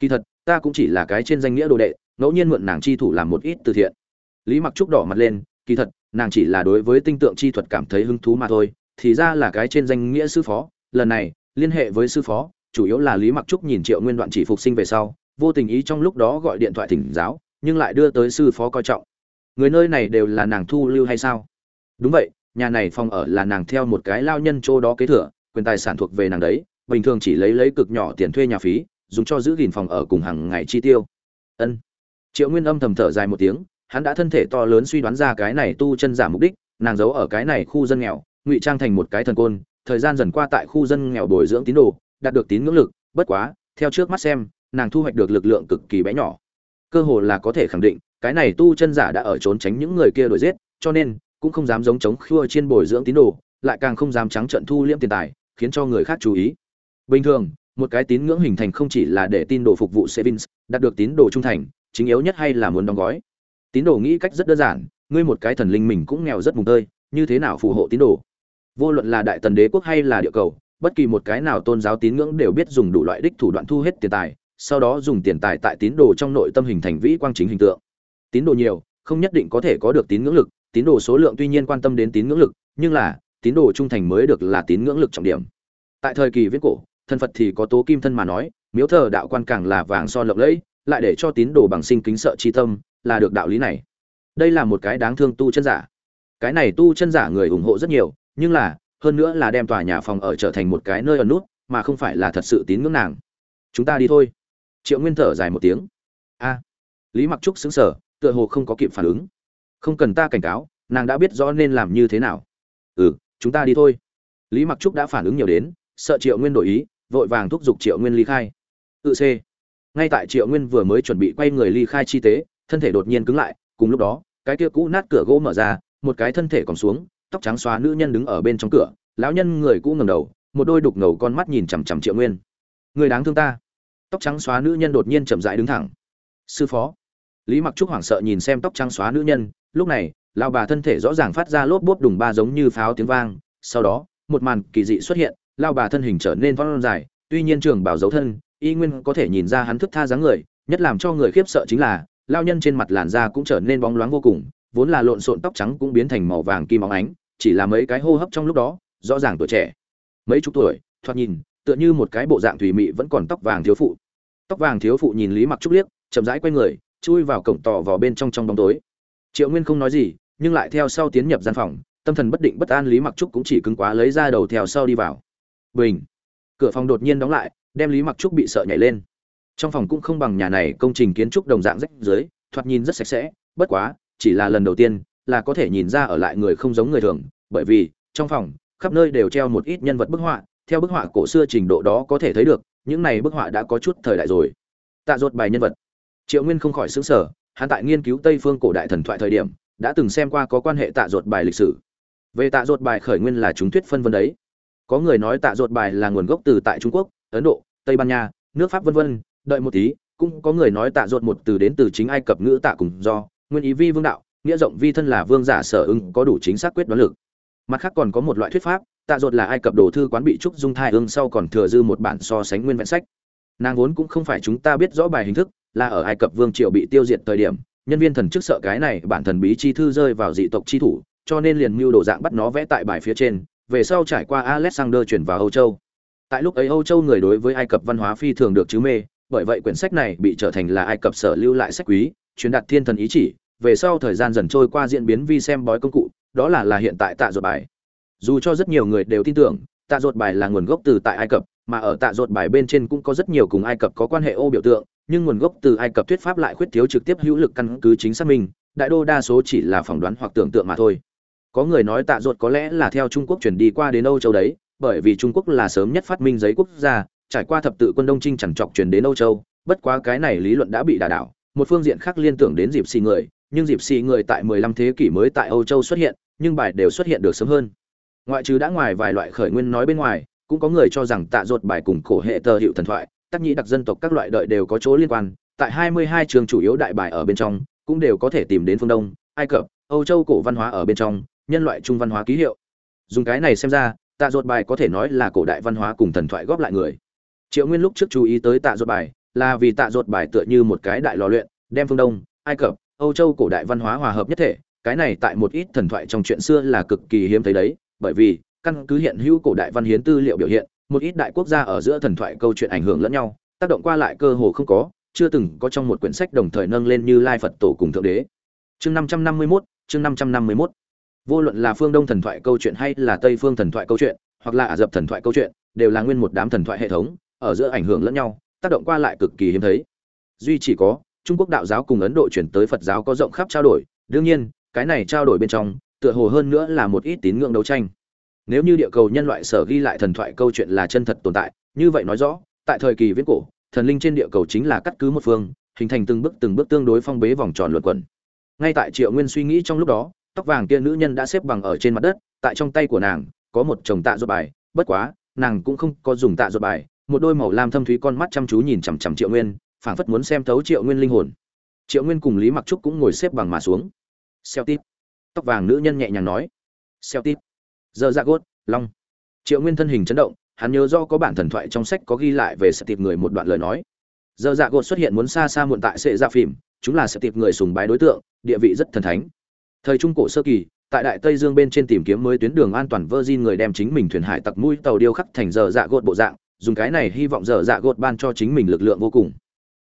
Kỳ thật, ta cũng chỉ là cái trên danh nghĩa đồ đệ, ngẫu nhiên mượn nàng chi thủ làm một ít từ thiện. Lý mặc trúc đỏ mặt lên, kỳ thật, nàng chỉ là đối với tinh tượng chi thuật cảm thấy hứng thú mà thôi, thì ra là cái trên danh nghĩa sư phó. Lần này, liên hệ với sư phó, chủ yếu là lý mặc trúc nhìn triệu nguyên đoạn chỉ phục sinh về sau vô tình ý trong lúc đó gọi điện thoại thỉnh giáo, nhưng lại đưa tới sư phó coi trọng. Người nơi này đều là nàng thu lưu hay sao? Đúng vậy, nhà này phòng ở là nàng theo một cái lao nhân chỗ đó kế thừa, quyền tài sản thuộc về nàng đấy, bình thường chỉ lấy lấy cực nhỏ tiền thuê nhà phí, dùng cho giữ gìn phòng ở cùng hàng ngày chi tiêu. Ân. Triệu nguyên âm thầm thở dài một tiếng, hắn đã thân thể to lớn suy đoán ra cái này tu chân giả mục đích, nàng giấu ở cái này khu dân nghèo, ngụy trang thành một cái thần côn, thời gian dần qua tại khu dân nghèo bồi dưỡng tín đồ, đạt được tín ngưỡng lực, bất quá, theo trước mắt xem nàng thu hoạch được lực lượng cực kỳ bé nhỏ cơ hồ là có thể khẳng định cái này tu chân giả đã ở trốn tránh những người kia đuổi giết cho nên cũng không dám giống chống khua trên bồi dưỡng tín đồ lại càng không dám trắng trận thu liễm tiền tài khiến cho người khác chú ý bình thường một cái tín ngưỡng hình thành không chỉ là để tín đồ phục vụ Sevins, đạt được tín đồ trung thành, chính yếu nhất hay là muốn đóng gói. Tín đồ nghĩ cách rất đơn giản, ngươi một cái thần linh mình cũng nghèo rất mùng tơi, như thế nào phù hộ tín đồ? Vô luận là đại tần đế quốc hay là địa cầu, bất kỳ một cái nào tôn giáo tín ngưỡng đều biết dùng đủ loại đích thủ đoạn thu hết tiền tài, sau đó dùng tiền tài tại tín đồ trong nội tâm hình thành vĩ quang chính hình tượng. Tín đồ nhiều, không nhất định có thể có được tín ngưỡng lực, tín đồ số lượng tuy nhiên quan tâm đến tín ngưỡng lực, nhưng là tín đồ trung thành mới được là tín ngưỡng lực trọng điểm. Tại thời kỳ viễn cổ, thân phật thì có tố kim thân mà nói miếu thờ đạo quan càng là vàng son lộng lẫy lại để cho tín đồ bằng sinh kính sợ chi tâm là được đạo lý này đây là một cái đáng thương tu chân giả cái này tu chân giả người ủng hộ rất nhiều nhưng là hơn nữa là đem tòa nhà phòng ở trở thành một cái nơi ở nút mà không phải là thật sự tín ngưỡng nàng chúng ta đi thôi triệu nguyên thở dài một tiếng. A, lý mặc trúc xứng sở tựa hồ không có kịp phản ứng. Không cần ta cảnh cáo, nàng đã biết rõ nên làm như thế nào. Ừ chúng ta đi thôi. Lý mặc trúc đã phản ứng nhiều đến, sợ triệu nguyên đổi ý, vội vàng thúc giục triệu nguyên ly khai. Tự c, ngay tại triệu nguyên vừa mới chuẩn bị quay người ly khai chi tế, thân thể đột nhiên cứng lại, cùng lúc đó, cái kia cũ nát cửa gỗ mở ra, một cái thân thể còn xuống, tóc trắng xóa nữ nhân đứng ở bên trong cửa, lão nhân người cũ ngầm đầu, một đôi đục ngầu con mắt nhìn chằm chằm triệu nguyên. Người đáng thương ta tóc trắng xóa nữ nhân đột nhiên chậm rãi đứng thẳng. Sư phó. Lý mặc trúc hoảng sợ nhìn xem tóc trắng xóa nữ nhân, lúc này, lão bà thân thể rõ ràng phát ra lốp bốp đùng ba giống như pháo tiếng vang, sau đó, một màn kỳ dị xuất hiện lao bà thân hình trở nên vong dài, tuy nhiên trường bảo dấu thân, y nguyên có thể nhìn ra hắn thức tha dáng người, nhất làm cho người khiếp sợ chính là lao nhân trên mặt làn da cũng trở nên bóng loáng vô cùng, vốn là lộn xộn tóc trắng cũng biến thành màu vàng kim óng ánh, chỉ là mấy cái hô hấp trong lúc đó, rõ ràng tuổi trẻ. Mấy chục tuổi, thoạt nhìn, tựa như một cái bộ dạng thủy mị vẫn còn tóc vàng thiếu phụ tóc vàng thiếu phụ nhìn lý mặc trúc liếc, chậm rãi quay người, chui vào cổng tỏ vào bên trong trong bóng tối. Triệu nguyên không nói gì, nhưng lại theo sau tiến nhập gian phòng, tâm thần bất định bất an lý mặc trúc cũng chỉ cứng quá lấy ra đầu theo sau đi vào. Bình! Cửa phòng đột nhiên đóng lại, đem lý mặc trúc bị sợ nhảy lên. Trong phòng cũng không bằng nhà này công trình kiến trúc đồng dạng rách dưới thoạt nhìn rất sạch sẽ, bất quá, chỉ là lần đầu tiên là có thể nhìn ra ở lại người không giống người thường, bởi vì trong phòng, khắp nơi đều treo một ít nhân vật bức họa, theo bức họa cổ xưa trình độ đó có thể thấy được những này bức họa đã có chút thời đại rồi. Tạ ruột bài nhân vật. Triệu nguyên không khỏi xứng sở hắn tại nghiên cứu tây phương cổ đại thần thoại thời điểm, đã từng xem qua có quan hệ tạ ruột bài lịch sử. Về tạ ruột bài khởi nguyên là chúng thuyết phân vân đấy. Có người nói tạ ruột bài là nguồn gốc từ tại trung quốc, ấn độ, tây ban nha, nước pháp vân vân, đợi một tí, cũng có người nói tạ ruột một từ đến từ chính ai cập ngữ tạ cùng do, nguyên ý vi vương đạo, nghĩa rộng vi thân là vương giả sở ưng có đủ chính xác quyết đoán lực. Mặt khác còn có một loại thuyết pháp tạ ruột là ai cập đồ thư quán bị trúc dung thai ương sau còn thừa dư một bản so sánh nguyên vẹn sách nàng vốn cũng không phải chúng ta biết rõ bài hình thức là ở ai cập vương triều bị tiêu diệt thời điểm nhân viên thần chức sợ cái này bản thần bí chi thư rơi vào dị tộc chi thủ cho nên liền mưu đồ dạng bắt nó vẽ tại bài phía trên về sau trải qua Alexander chuyển vào Âu Châu. Tại lúc ấy Âu Châu người đối với Ai Cập văn hóa phi thường được chứ mê, bởi vậy quyển sách này bị trở thành là Ai Cập sở lưu lại sách quý, truyền đạt thiên thần ý chỉ, về sau thời gian dần trôi qua diễn biến vi xem bói công cụ, đó là là hiện tại tạ ruột bài. Dù cho rất nhiều người đều tin tưởng, tạ ruột bài là nguồn gốc từ tại Ai Cập, mà ở tạ ruột bài bên trên cũng có rất nhiều cùng Ai Cập có quan hệ ô biểu tượng, nhưng nguồn gốc từ Ai Cập thuyết pháp lại khuyết thiếu trực tiếp hữu lực căn cứ chính xác minh, đại đô đa số chỉ là phỏng đoán hoặc tưởng tượng mà thôi. Có người nói tạ ruột có lẽ là theo trung quốc chuyển đi qua đến âu châu đấy bởi vì trung quốc là sớm nhất phát minh giấy quốc gia trải qua thập tự quân đông trinh chẳng chọc chuyển đến âu châu bất quá cái này lý luận đã bị đả đảo một phương diện khác liên tưởng đến dịp xì người nhưng dịp xì người tại 15 thế kỷ mới tại âu châu xuất hiện nhưng bài đều xuất hiện được sớm hơn ngoại trừ đã ngoài vài loại khởi nguyên nói bên ngoài, cũng có người cho rằng tạ ruột bài cùng cổ hệ tờ hiệu thần thoại tác nhĩ đặc dân tộc các loại đợi đều có chỗ liên quan. Tại 22 trường chủ yếu đại bài ở bên trong, cũng đều có thể tìm đến phương đông, ai cập, âu châu cổ văn hóa ở bên trong, nhân loại trung văn hóa ký hiệu. Dùng cái này xem ra, tạ ruột bài có thể nói là cổ đại văn hóa cùng thần thoại góp lại người. Triệu nguyên lúc trước chú ý tới tạ ruột bài, là vì tạ ruột bài tựa như một cái đại lò luyện, đem phương đông, ai cập, âu châu cổ đại văn hóa hòa hợp nhất thể. Cái này tại một ít thần thoại trong chuyện xưa là cực kỳ hiếm thấy đấy bởi vì, căn cứ hiện hữu cổ đại văn hiến tư liệu biểu hiện, một ít đại quốc gia ở giữa thần thoại câu chuyện ảnh hưởng lẫn nhau, tác động qua lại cơ hồ không có, chưa từng có trong một quyển sách đồng thời nâng lên như lai phật tổ cùng thượng đế. Chương năm trăm năm mươi mốt, chương năm trăm năm mươi mốt. Vô luận là phương đông thần thoại câu chuyện hay là tây phương thần thoại câu chuyện, hoặc là ả rập thần thoại câu chuyện, đều là nguyên một đám thần thoại hệ thống, ở giữa ảnh hưởng lẫn nhau, tác động qua lại cực kỳ hiếm thấy. Duy chỉ có, trung quốc đạo giáo cùng ấn độ chuyển tới phật giáo có rộng khắp trao đổi. Đương nhiên, cái này trao đổi bên trong tựa hồ hơn nữa là một ít tín ngưỡng đấu tranh. Nếu như địa cầu nhân loại sở ghi lại thần thoại câu chuyện là chân thật tồn tại, như vậy nói rõ, tại thời kỳ viễn cổ, thần linh trên địa cầu chính là cắt cứ một phương, hình thành từng bước từng bước tương đối phong bế vòng tròn luật quẩn. Ngay tại triệu nguyên suy nghĩ trong lúc đó, tóc vàng kia nữ nhân đã xếp bằng ở trên mặt đất, tại trong tay của nàng, có một chồng tạ ruột bài, bất quá, nàng cũng không có dùng tạ ruột bài, một đôi màu lam thâm thúy con mắt chăm chú nhìn chằm chằm triệu nguyên, phảng phất muốn xem thấu triệu nguyên linh hồn. Triệu nguyên cùng lý mặc trúc cũng ngồi xếp bằng mà xuống. Xeo tít tóc vàng nữ nhân nhẹ nhàng nói. Xeo tít. Giờ ra gốt, long. Triệu nguyên thân hình chấn động, hắn nhớ do có bản thần thoại trong sách có ghi lại về sẽ tịp người một đoạn lời nói. Giờ dạ gột xuất hiện muốn xa xa muộn tại sệ ra phìm chúng là sẽ tịp người sùng bái đối tượng, địa vị rất thần thánh. Thời trung cổ sơ kỳ, tại đại tây dương bên trên tìm kiếm mới tuyến đường an toàn virgin người đem chính mình thuyền hải tặc mũi tàu điêu khắc thành giờ dạ gột bộ dạng, dùng cái này hy vọng giờ dạ gột ban cho chính mình lực lượng vô cùng.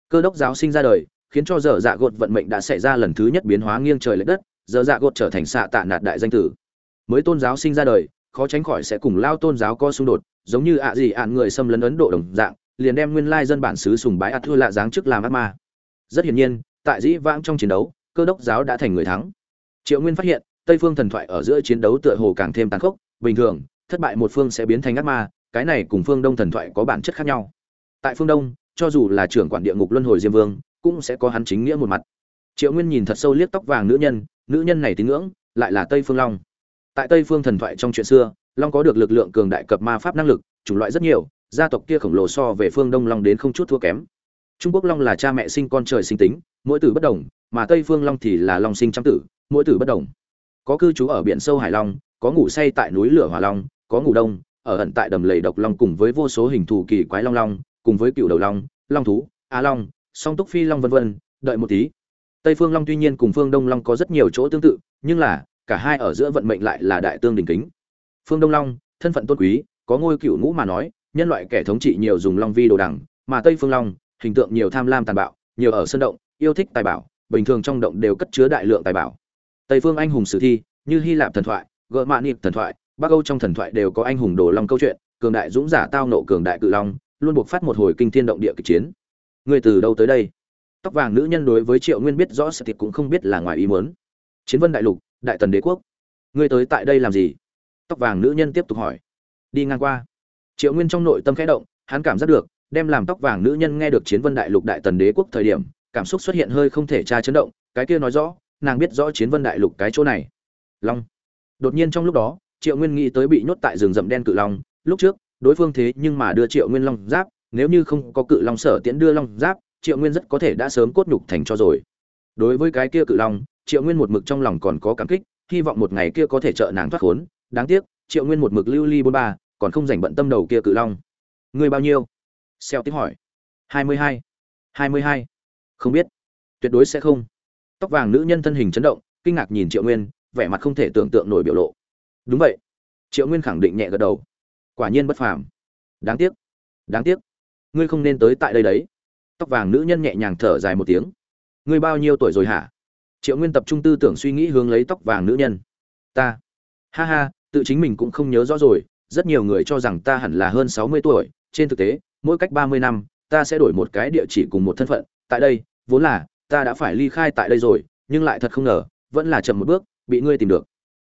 Cơ đốc giáo sinh ra đời, khiến cho giờ dạ gột vận mệnh đã xảy ra lần thứ nhất biến hóa nghiêng trời lệch đất giờ dạ gột trở thành xạ tạ nạt đại danh tử. Mới tôn giáo sinh ra đời, khó tránh khỏi sẽ cùng lao tôn giáo có xung đột, giống như ạ gì ạn người xâm lấn ấn độ đồng dạng, liền đem nguyên lai dân bản xứ sùng bái ạt thua lạ dáng trước làm ác ma. Rất hiển nhiên, tại dĩ vãng trong chiến đấu, cơ đốc giáo đã thành người thắng. Triệu nguyên phát hiện, tây phương thần thoại ở giữa chiến đấu tựa hồ càng thêm tàn khốc, bình thường, thất bại một phương sẽ biến thành ác ma, cái này cùng phương đông thần thoại có bản chất khác nhau. Tại phương đông, cho dù là trưởng quản địa ngục luân hồi diêm vương, cũng sẽ có hắn chính nghĩa một mặt. Triệu nguyên nhìn thật sâu liếc tóc vàng nữ nhân nữ nhân này tín ngưỡng, lại là tây phương long. Tại tây phương thần thoại trong chuyện xưa, long có được lực lượng cường đại cập ma pháp năng lực, chủng loại rất nhiều, gia tộc kia khổng lồ so về phương đông long đến không chút thua kém. Trung quốc long là cha mẹ sinh con trời sinh tính, mỗi tử bất đồng, mà tây phương long thì là long sinh trăm tử, mỗi tử bất đồng. Có cư trú ở biển sâu hải long, có ngủ say tại núi lửa hỏa long, có ngủ đông, ở ẩn tại đầm lầy độc long cùng với vô số hình thù kỳ quái long long, cùng với cựu đầu long long thú á long, song túc phi long vân vân, đợi một tí tây phương long tuy nhiên cùng phương đông long có rất nhiều chỗ tương tự, nhưng là, cả hai ở giữa vận mệnh lại là đại tương đình kính. Phương đông long, thân phận tôn quý, có ngôi cựu ngũ mà nói, nhân loại kẻ thống trị nhiều dùng long vi đồ đằng, mà tây phương long, hình tượng nhiều tham lam tàn bạo, nhiều ở sân động, yêu thích tài bảo, bình thường trong động đều cất chứa đại lượng tài bảo. Tây phương anh hùng sử thi, như hy lạp thần thoại gỡ mạ nịp thần thoại, bắc âu trong thần thoại đều có anh hùng đồ long câu chuyện, cường đại dũng giả tao nộ cường đại cự long, luôn buộc phát một hồi kinh thiên động địa kịch chiến. Người từ đâu tới đây? Tóc vàng nữ nhân đối với triệu nguyên biết rõ sự thiệt cũng không biết là ngoài ý muốn. Chiến vân đại lục, đại tần đế quốc. Ngươi tới tại đây làm gì? Tóc vàng nữ nhân tiếp tục hỏi. Đi ngang qua. Triệu nguyên trong nội tâm khẽ động, hắn cảm giác được, đem làm tóc vàng nữ nhân nghe được chiến vân đại lục, đại tần đế quốc thời điểm, cảm xúc xuất hiện hơi không thể tra chấn động, cái kia nói rõ, nàng biết rõ chiến vân đại lục cái chỗ này. Long. Đột nhiên trong lúc đó, triệu nguyên nghĩ tới bị nhốt tại rừng rậm đen cự long. Lúc trước, đối phương thế nhưng mà đưa triệu nguyên long giáp, nếu như không có cự long sở tiễn đưa long giáp triệu nguyên rất có thể đã sớm cốt nhục thành cho rồi. Đối với cái kia cự long, triệu nguyên một mực trong lòng còn có cảm kích, hy vọng một ngày kia có thể trợ nàng thoát khốn. Đáng tiếc, triệu nguyên một mực lưu ly bốn ba, còn không dành bận tâm đầu kia cự long. Người bao nhiêu? Xeo tiếp hỏi. Hai mươi hai. Hai mươi hai. Không biết. Tuyệt đối sẽ không. Tóc vàng nữ nhân thân hình chấn động, kinh ngạc nhìn triệu nguyên, vẻ mặt không thể tưởng tượng nổi biểu lộ. Đúng vậy. Triệu nguyên khẳng định nhẹ gật đầu. Quả nhiên bất phàm. Đáng tiếc. Đáng tiếc. Ngươi không nên tới tại đây đấy tóc vàng nữ nhân nhẹ nhàng thở dài một tiếng. Ngươi bao nhiêu tuổi rồi hả? Triệu nguyên tập trung tư tưởng suy nghĩ hướng lấy tóc vàng nữ nhân. Ta. Ha ha, tự chính mình cũng không nhớ rõ rồi, rất nhiều người cho rằng ta hẳn là hơn sáu mươi tuổi. Trên thực tế, mỗi cách ba mươi năm, ta sẽ đổi một cái địa chỉ cùng một thân phận. Tại đây, vốn là, ta đã phải ly khai tại đây rồi, nhưng lại thật không ngờ, vẫn là chậm một bước, bị ngươi tìm được.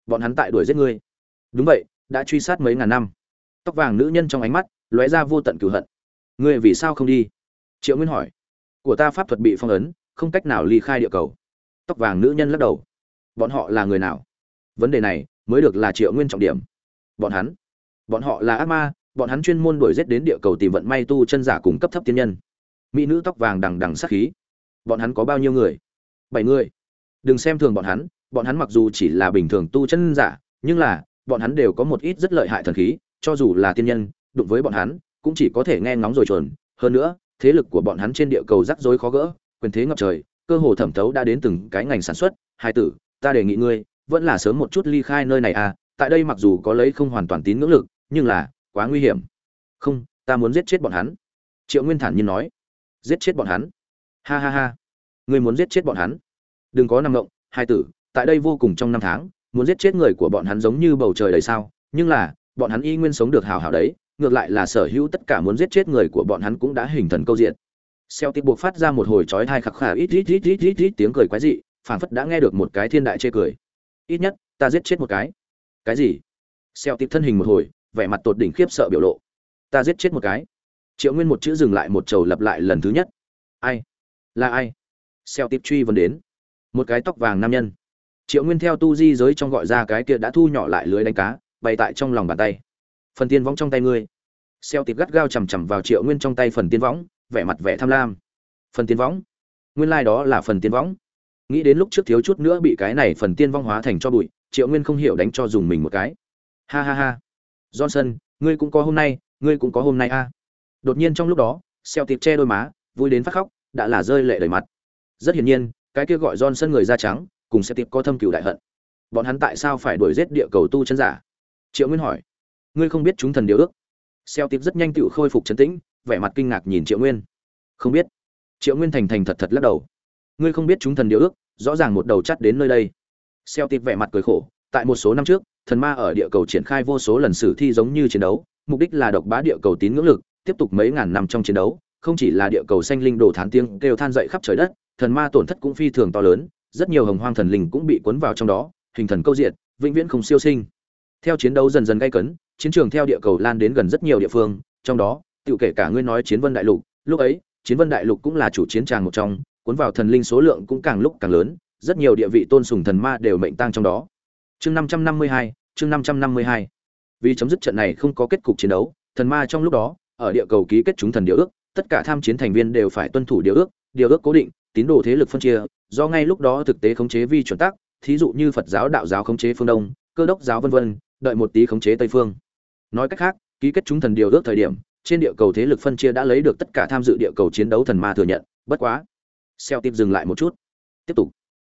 Bọn hắn tại đuổi giết ngươi. Đúng vậy, đã truy sát mấy ngàn năm. Tóc vàng nữ nhân trong ánh mắt, lóe ra vô tận cửu hận. Ngươi vì sao không đi? Triệu nguyên hỏi. Của ta pháp thuật bị phong ấn, không cách nào ly khai địa cầu. Tóc vàng nữ nhân lắc đầu. Bọn họ là người nào? Vấn đề này mới được là triệu nguyên trọng điểm. Bọn hắn. Bọn họ là ác ma, bọn hắn chuyên môn đuổi giết đến địa cầu tìm vận may tu chân giả cùng cấp thấp tiên nhân. Mỹ nữ tóc vàng đằng đằng sắc khí. Bọn hắn có bao nhiêu người? Bảy người. Đừng xem thường bọn hắn bọn hắn mặc dù chỉ là bình thường tu chân giả, nhưng là, bọn hắn đều có một ít rất lợi hại thần khí, cho dù là tiên nhân, đụng với bọn hắn, cũng chỉ có thể nghe ngóng rồi chuồn. Hơn nữa thế lực của bọn hắn trên địa cầu rắc rối khó gỡ quyền thế ngập trời cơ hồ thẩm thấu đã đến từng cái ngành sản xuất. Hai tử ta đề nghị ngươi vẫn là sớm một chút ly khai nơi này à tại đây mặc dù có lấy không hoàn toàn tín ngưỡng lực nhưng là quá nguy hiểm. Không ta muốn giết chết bọn hắn. Triệu nguyên thản nhiên nói. Giết chết bọn hắn? Ha ha ha. Ngươi muốn giết chết bọn hắn? Đừng có năng động, hai tử tại đây vô cùng trong năm tháng muốn giết chết người của bọn hắn giống như bầu trời đầy sao nhưng là bọn hắn y nguyên sống được hào hào đấy ngược lại là sở hữu tất cả muốn giết chết người của bọn hắn cũng đã hình thần câu diện. Xeo tiếp buộc phát ra một hồi chói thai khắc khả ít ít ít ít ít ít tiếng cười quái dị, phảng phất đã nghe được một cái thiên đại chê cười. Ít nhất, ta giết chết một cái. Cái gì? Xeo tiệp thân hình một hồi, vẻ mặt tột đỉnh khiếp sợ biểu lộ. Ta giết chết một cái. Triệu nguyên một chữ dừng lại một trầu lặp lại lần thứ nhất. Ai? Là ai? Xeo tiệp truy vấn đến. Một cái tóc vàng nam nhân. Triệu nguyên theo tu di giới trong gọi ra cái kia đã thu nhỏ lại lưới đánh cá, bày tại trong lòng bàn tay phần tiên võng trong tay ngươi. Xeo tiệp gắt gao chằm chằm vào triệu nguyên trong tay phần tiên võng, vẻ mặt vẻ tham lam. Phần tiên võng? Nguyên lai、like、đó là phần tiên võng. Nghĩ đến lúc trước thiếu chút nữa bị cái này phần tiên vong hóa thành cho bụi, triệu nguyên không hiểu đánh cho dùng mình một cái. Ha ha ha. Johnson, ngươi cũng có hôm nay, ngươi cũng có hôm nay a. Đột nhiên trong lúc đó, xeo tiệp che đôi má, vui đến phát khóc, đã là rơi lệ đầy mặt. Rất hiển nhiên, cái kia gọi johnson người da trắng, cùng xeo tiệp có thâm cựu đại hận. Bọn hắn tại sao phải đuổi giết địa cầu tu chân giả? Triệu nguyên hỏi ngươi không biết chúng thần điều ước. Xeo tiệp rất nhanh tự khôi phục chấn tĩnh, vẻ mặt kinh ngạc nhìn triệu nguyên. Không biết. Triệu nguyên thành thành thật thật lắc đầu. Ngươi không biết chúng thần điều ước, rõ ràng một đầu chắt đến nơi đây. Xeo tiệp vẻ mặt cười khổ, tại một số năm trước, thần ma ở địa cầu triển khai vô số lần sử thi giống như chiến đấu, mục đích là độc bá địa cầu tín ngưỡng lực, tiếp tục mấy ngàn năm trong chiến đấu, không chỉ là địa cầu xanh linh đồ thán tiếng kêu than dậy khắp trời đất, thần ma tổn thất cũng phi thường to lớn, rất nhiều hồng hoang thần linh cũng bị cuốn vào trong đó, hình thần câu diện vĩnh viễn không siêu sinh. Theo chiến đấu dần dần gay cấn chiến trường theo địa cầu lan đến gần rất nhiều địa phương, trong đó tự kể cả ngươi nói chiến vân đại lục, lúc ấy, chiến vân đại lục cũng là chủ chiến tràng một trong, cuốn vào thần linh số lượng cũng càng lúc càng lớn, rất nhiều địa vị tôn sùng thần ma đều mệnh tang trong đó. Chương năm trăm năm mươi hai, chương năm trăm năm mươi hai. Vì chấm dứt trận này không có kết cục chiến đấu, thần ma trong lúc đó, ở địa cầu ký kết chúng thần điều ước, tất cả tham chiến thành viên đều phải tuân thủ điều ước điều ước cố định, tín đồ thế lực phân chia, do ngay lúc đó thực tế khống chế vi chuẩn tắc, thí dụ như phật giáo, đạo giáo khống chế phương đông, cơ đốc giáo vân vân, đợi một tí khống chế tây phương nói cách khác, ký kết chúng thần điều ước thời điểm, trên địa cầu thế lực phân chia đã lấy được tất cả tham dự địa cầu chiến đấu thần ma thừa nhận, bất quá. Xeo tiếp dừng lại một chút. Tiếp tục.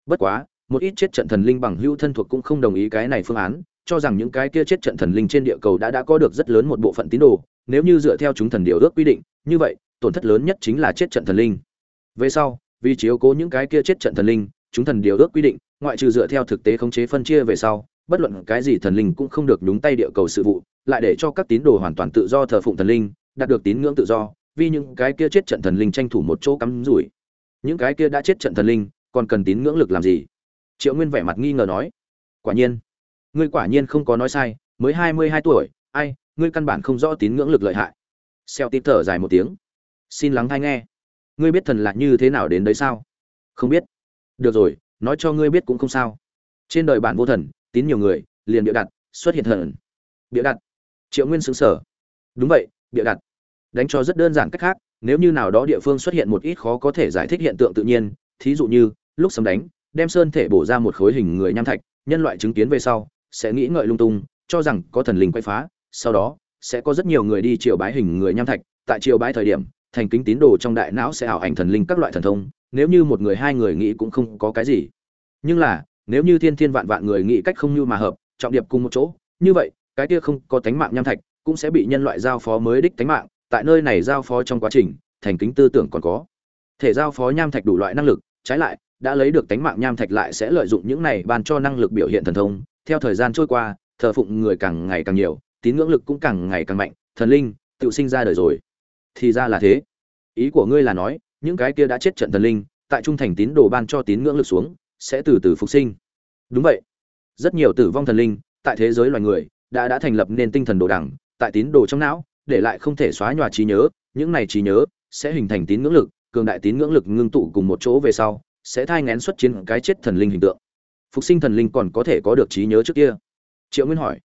Bất quá, một ít chết trận thần linh bằng hữu thân thuộc cũng không đồng ý cái này phương án, cho rằng những cái kia chết trận thần linh trên địa cầu đã đã có được rất lớn một bộ phận tín đồ, nếu như dựa theo chúng thần điều ước quy định, như vậy, tổn thất lớn nhất chính là chết trận thần linh. Về sau, vì chiếu cố những cái kia chết trận thần linh, chúng thần điều ước quy định, ngoại trừ dựa theo thực tế khống chế phân chia về sau bất luận cái gì thần linh cũng không được nhúng tay địa cầu sự vụ, lại để cho các tín đồ hoàn toàn tự do thờ phụng thần linh, đạt được tín ngưỡng tự do, vì những cái kia chết trận thần linh tranh thủ một chỗ cắm rủi. Những cái kia đã chết trận thần linh, còn cần tín ngưỡng lực làm gì? Triệu nguyên vẻ mặt nghi ngờ nói. Quả nhiên. Ngươi quả nhiên không có nói sai, mới hai mươi hai tuổi, ai, ngươi căn bản không rõ tín ngưỡng lực lợi hại. Xeo tít thở dài một tiếng. Xin lắng hay nghe. Ngươi biết thần là như thế nào đến đấy sao? Không biết. Được rồi, nói cho ngươi biết cũng không sao. Trên đời bản vô thần tín nhiều người, liền bịa đặt, xuất hiện thần bịa đặt. Triệu nguyên xứng sở đúng vậy, bịa đặt. Đánh cho rất đơn giản cách khác, nếu như nào đó địa phương xuất hiện một ít khó có thể giải thích hiện tượng tự nhiên, thí dụ như, lúc sấm đánh, đem sơn thể bổ ra một khối hình người nham thạch, nhân loại chứng kiến về sau, sẽ nghĩ ngợi lung tung, cho rằng có thần linh quay phá, sau đó, sẽ có rất nhiều người đi triều bái hình người nham thạch, tại triều bái thời điểm, thành kính tín đồ trong đại não sẽ ảo ảnh thần linh các loại thần thông, nếu như một người hai người nghĩ cũng không có cái gì. Nhưng là nếu như thiên thiên vạn vạn người nghĩ cách không như mà hợp, trọng điệp cùng một chỗ, như vậy, cái kia không có tánh mạng nham thạch cũng sẽ bị nhân loại giao phó mới đích tánh mạng, tại nơi này giao phó trong quá trình, thành kính tư tưởng còn có. Thể giao phó nham thạch đủ loại năng lực, trái lại, đã lấy được tánh mạng nham thạch lại sẽ lợi dụng những này ban cho năng lực biểu hiện thần thông. Theo thời gian trôi qua, thờ phụng người càng ngày càng nhiều, tín ngưỡng lực cũng càng ngày càng mạnh, thần linh, tự sinh ra đời rồi. Thì ra là thế. Ý của ngươi là nói, những cái kia đã chết trận thần linh, tại trung thành tín đồ ban cho tín ngưỡng lực xuống sẽ từ từ phục sinh. Đúng vậy. Rất nhiều tử vong thần linh tại thế giới loài người đã đã thành lập nên tinh thần đồ đẳng tại tín đồ trong não, để lại không thể xóa nhòa trí nhớ. Những này trí nhớ sẽ hình thành tín ngưỡng lực, cường đại tín ngưỡng lực ngưng tụ cùng một chỗ về sau, sẽ thai ngén xuất chiến cái chết thần linh hình tượng. Phục sinh thần linh còn có thể có được trí nhớ trước kia? Triệu nguyên hỏi.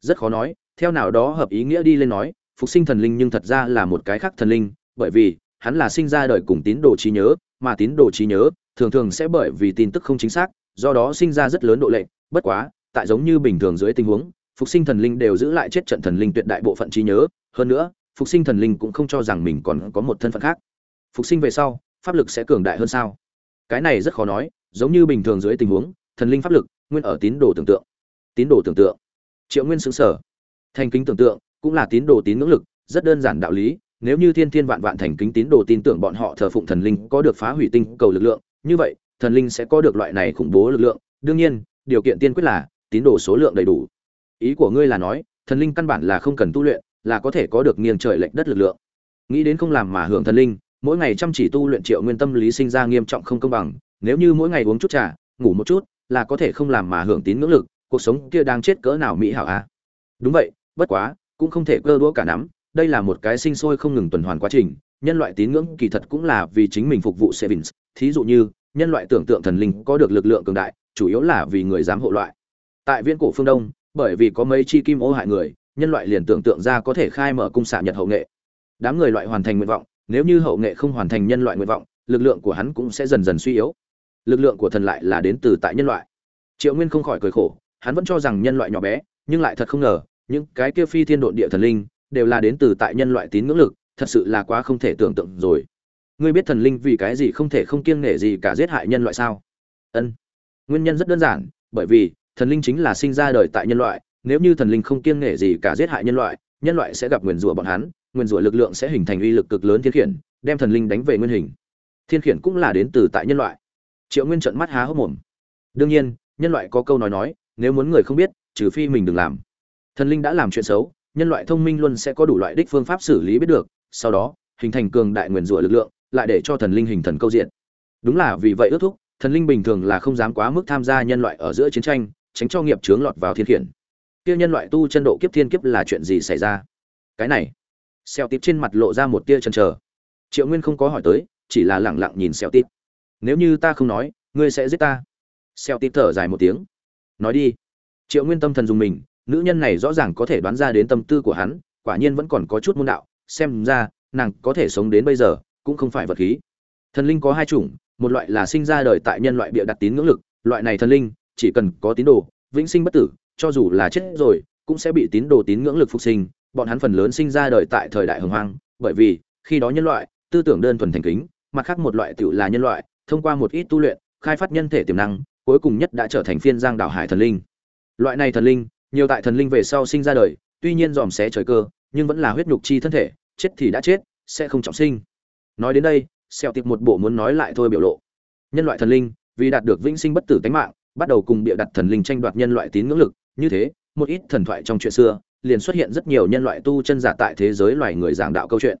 Rất khó nói, theo nào đó hợp ý nghĩa đi lên nói, phục sinh thần linh nhưng thật ra là một cái khác thần linh, bởi vì hắn là sinh ra đời cùng tín đồ trí nhớ, mà tín đồ trí nhớ thường thường sẽ bởi vì tin tức không chính xác, do đó sinh ra rất lớn độ lệch. bất quá, tại giống như bình thường dưới tình huống, phục sinh thần linh đều giữ lại chết trận thần linh tuyệt đại bộ phận trí nhớ. Hơn nữa, phục sinh thần linh cũng không cho rằng mình còn có một thân phận khác. Phục sinh về sau, pháp lực sẽ cường đại hơn sao? Cái này rất khó nói, giống như bình thường dưới tình huống, thần linh pháp lực nguyên ở tín đồ tưởng tượng. Tín đồ tưởng tượng. Triệu nguyên sững sở thành kính tưởng tượng cũng là tín đồ tín ngưỡng lực, rất đơn giản đạo lý, nếu như thiên thiên vạn vạn thành kính tín đồ tin tưởng bọn họ thờ phụng thần linh có được phá hủy tinh cầu lực lượng như vậy thần linh sẽ có được loại này khủng bố lực lượng. Đương nhiên điều kiện tiên quyết là tín đồ số lượng đầy đủ. Ý của ngươi là nói thần linh căn bản là không cần tu luyện là có thể có được nghiêng trời lệch đất lực lượng. Nghĩ đến không làm mà hưởng thần linh mỗi ngày chăm chỉ tu luyện triệu nguyên tâm lý sinh ra nghiêm trọng không công bằng. Nếu như mỗi ngày uống chút trà ngủ một chút là có thể không làm mà hưởng tín ngưỡng lực. Cuộc sống kia đang chết cỡ nào mỹ hảo à? Đúng vậy bất quá cũng không thể cơ đũa cả nắm. Đây là một cái sinh sôi không ngừng tuần hoàn quá trình. Nhân loại tín ngưỡng kỳ thật cũng là vì chính mình phục vụ Sevins, thí dụ như, nhân loại tưởng tượng thần linh có được lực lượng cường đại, chủ yếu là vì người dám hộ loại. Tại viễn cổ phương Đông, bởi vì có mấy chi kim ô hại người, nhân loại liền tưởng tượng ra có thể khai mở cung xạ nhật hậu nghệ. Đám người loại hoàn thành nguyện vọng, nếu như hậu nghệ không hoàn thành nhân loại nguyện vọng, lực lượng của hắn cũng sẽ dần dần suy yếu. Lực lượng của thần lại là đến từ tại nhân loại. Triệu Nguyên không khỏi cười khổ, hắn vẫn cho rằng nhân loại nhỏ bé, nhưng lại thật không ngờ, những cái kia phi thiên độn địa thần linh đều là đến từ tại nhân loại tín ngưỡng lực, thật sự là quá không thể tưởng tượng rồi ngươi biết thần linh vì cái gì không thể không kiêng nể gì cả giết hại nhân loại sao? Ân. Nguyên nhân rất đơn giản, bởi vì thần linh chính là sinh ra đời tại nhân loại, nếu như thần linh không kiêng nể gì cả giết hại nhân loại nhân loại sẽ gặp nguyền rủa bọn hắn, nguyền rủa lực lượng sẽ hình thành uy lực cực lớn thiên khiển, đem thần linh đánh về nguyên hình. Thiên khiển cũng là đến từ tại nhân loại. Triệu nguyên trận mắt há hốc mồm. Đương nhiên, nhân loại có câu nói nói, nếu muốn người không biết, trừ phi mình đừng làm. Thần linh đã làm chuyện xấu, nhân loại thông minh luôn sẽ có đủ loại đích phương pháp xử lý biết được, sau đó, hình thành cường đại nguyền rủa lực lượng lại để cho thần linh hình thần câu diện. Đúng là vì vậy ước thúc, thần linh bình thường là không dám quá mức tham gia nhân loại ở giữa chiến tranh, tránh cho nghiệp chướng lọt vào thiên khiển. Kia nhân loại tu chân độ kiếp thiên kiếp là chuyện gì xảy ra? Cái này xeo tiếp trên mặt lộ ra một tia chần chờ. Triệu nguyên không có hỏi tới, chỉ là lẳng lặng nhìn xeo tiếp nếu như ta không nói, ngươi sẽ giết ta. Xeo tiếp thở dài một tiếng. Nói đi. Triệu nguyên tâm thần dùng mình, nữ nhân này rõ ràng có thể đoán ra đến tâm tư của hắn, quả nhiên vẫn còn có chút môn đạo, xem ra, nàng có thể sống đến bây giờ cũng không phải vật khí. Thần linh có hai chủng, một loại là sinh ra đời tại nhân loại bịa đặt tín ngưỡng lực, loại này thần linh chỉ cần có tín đồ, vĩnh sinh bất tử, cho dù là chết rồi, cũng sẽ bị tín đồ tín ngưỡng lực phục sinh. Bọn hắn phần lớn sinh ra đời tại thời đại hồng hoang, bởi vì, khi đó nhân loại, tư tưởng đơn thuần thành kính, mặt khác một loại tựu là nhân loại, thông qua một ít tu luyện, khai phát nhân thể tiềm năng, cuối cùng nhất đã trở thành phiên giang đảo hải thần linh. Loại này thần linh, nhiều tại thần linh về sau sinh ra đời, tuy nhiên dòm xé trời cơ, nhưng vẫn là huyết nhục chi thân thể, chết thì đã chết, sẽ không trọng sinh nói đến đây xẹo tiệp một bộ muốn nói lại thôi biểu lộ. Nhân loại thần linh, vì đạt được vĩnh sinh bất tử tánh mạng, bắt đầu cùng bịa đặt thần linh tranh đoạt nhân loại tín ngưỡng lực. Như thế, một ít thần thoại trong chuyện xưa, liền xuất hiện rất nhiều nhân loại tu chân giả tại thế giới loài người giảng đạo câu chuyện.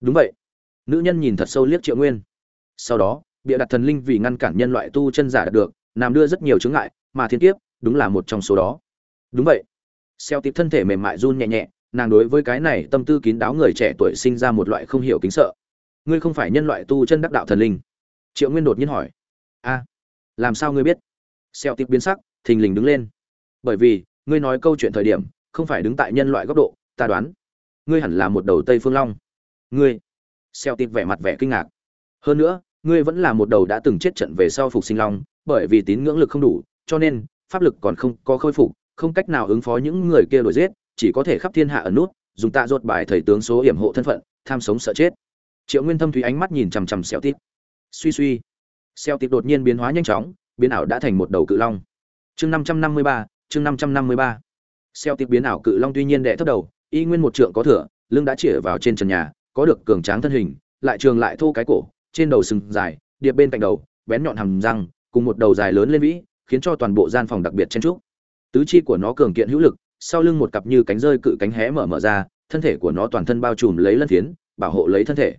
Đúng vậy. Nữ nhân nhìn thật sâu liếc triệu nguyên. Sau đó, bịa đặt thần linh vì ngăn cản nhân loại tu chân giả đạt được, làm đưa rất nhiều chướng ngại, mà thiên kiếp, đúng là một trong số đó. Đúng vậy. Xeo tiệp thân thể mềm mại run nhẹ nhẹ, nàng đối với cái này tâm tư kín đáo người trẻ tuổi sinh ra một loại không hiểu kính sợ ngươi không phải nhân loại tu chân đắc đạo thần linh. Triệu nguyên đột nhiên hỏi. A, làm sao ngươi biết? Xeo tiếp biến sắc, thình lình đứng lên. Bởi vì, ngươi nói câu chuyện thời điểm, không phải đứng tại nhân loại góc độ, ta đoán, ngươi hẳn là một đầu tây phương long. Ngươi xeo tiếp vẻ mặt vẻ kinh ngạc. Hơn nữa, ngươi vẫn là một đầu đã từng chết trận về sau phục sinh long, bởi vì tín ngưỡng lực không đủ, cho nên, pháp lực còn không có khôi phục, không cách nào ứng phó những người kia đuổi giết, chỉ có thể khắp thiên hạ ẩn nút, dùng tạ ruột bài thầy tướng số hiểm hộ thân phận, tham sống sợ chết triệu nguyên thâm thúy ánh mắt nhìn chằm chằm xeo tít. Suy suy. Xeo tít đột nhiên biến hóa nhanh chóng, biến ảo đã thành một đầu cự long. Chương năm trăm năm mươi ba, chương năm trăm năm mươi ba. Xeo tít biến ảo cự long tuy nhiên đệ thấp đầu, y nguyên một trượng có thửa lưng đã chĩa vào trên trần nhà, có được cường tráng thân hình, lại trường lại thô cái cổ, trên đầu sừng dài, điệp bên cạnh đầu, bén nhọn hầm răng, cùng một đầu dài lớn lên vĩ, khiến cho toàn bộ gian phòng đặc biệt chen trúc tứ chi của nó cường kiện hữu lực, sau lưng một cặp như cánh rơi cự cánh hé mở mở ra, thân thể của nó toàn thân bao trùm lấy lân phiến, bảo hộ lấy thân thể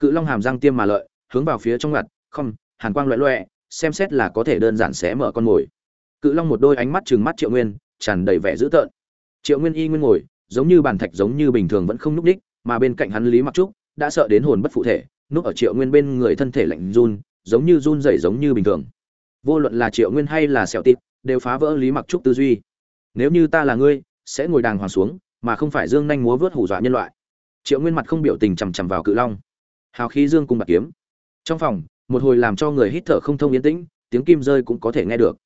cự long hàm răng tiêm mà lợi, hướng vào phía trong ngặt, không, hàn quang loẹ loẹ, xem xét là có thể đơn giản xé mở con mồi. Cự long một đôi ánh mắt trừng mắt triệu nguyên, tràn đầy vẻ dữ tợn. Triệu nguyên y nguyên ngồi, giống như bàn thạch giống như bình thường vẫn không núp đích mà bên cạnh hắn lý mặc trúc đã sợ đến hồn bất phụ thể, núp ở triệu nguyên bên người thân thể lạnh run, giống như run rẩy giống như bình thường. Vô luận là triệu nguyên hay là sẹo tịt, đều phá vỡ lý mặc trúc tư duy. Nếu như ta là ngươi, sẽ ngồi đàng hoàng xuống, mà không phải dương nhanh múa vớt hù dọa nhân loại. Triệu nguyên mặt không biểu tình chằm chằm vào cự long hào khí dương cung bạc kiếm. Trong phòng, một hồi làm cho người hít thở không thông yên tĩnh, tiếng kim rơi cũng có thể nghe được.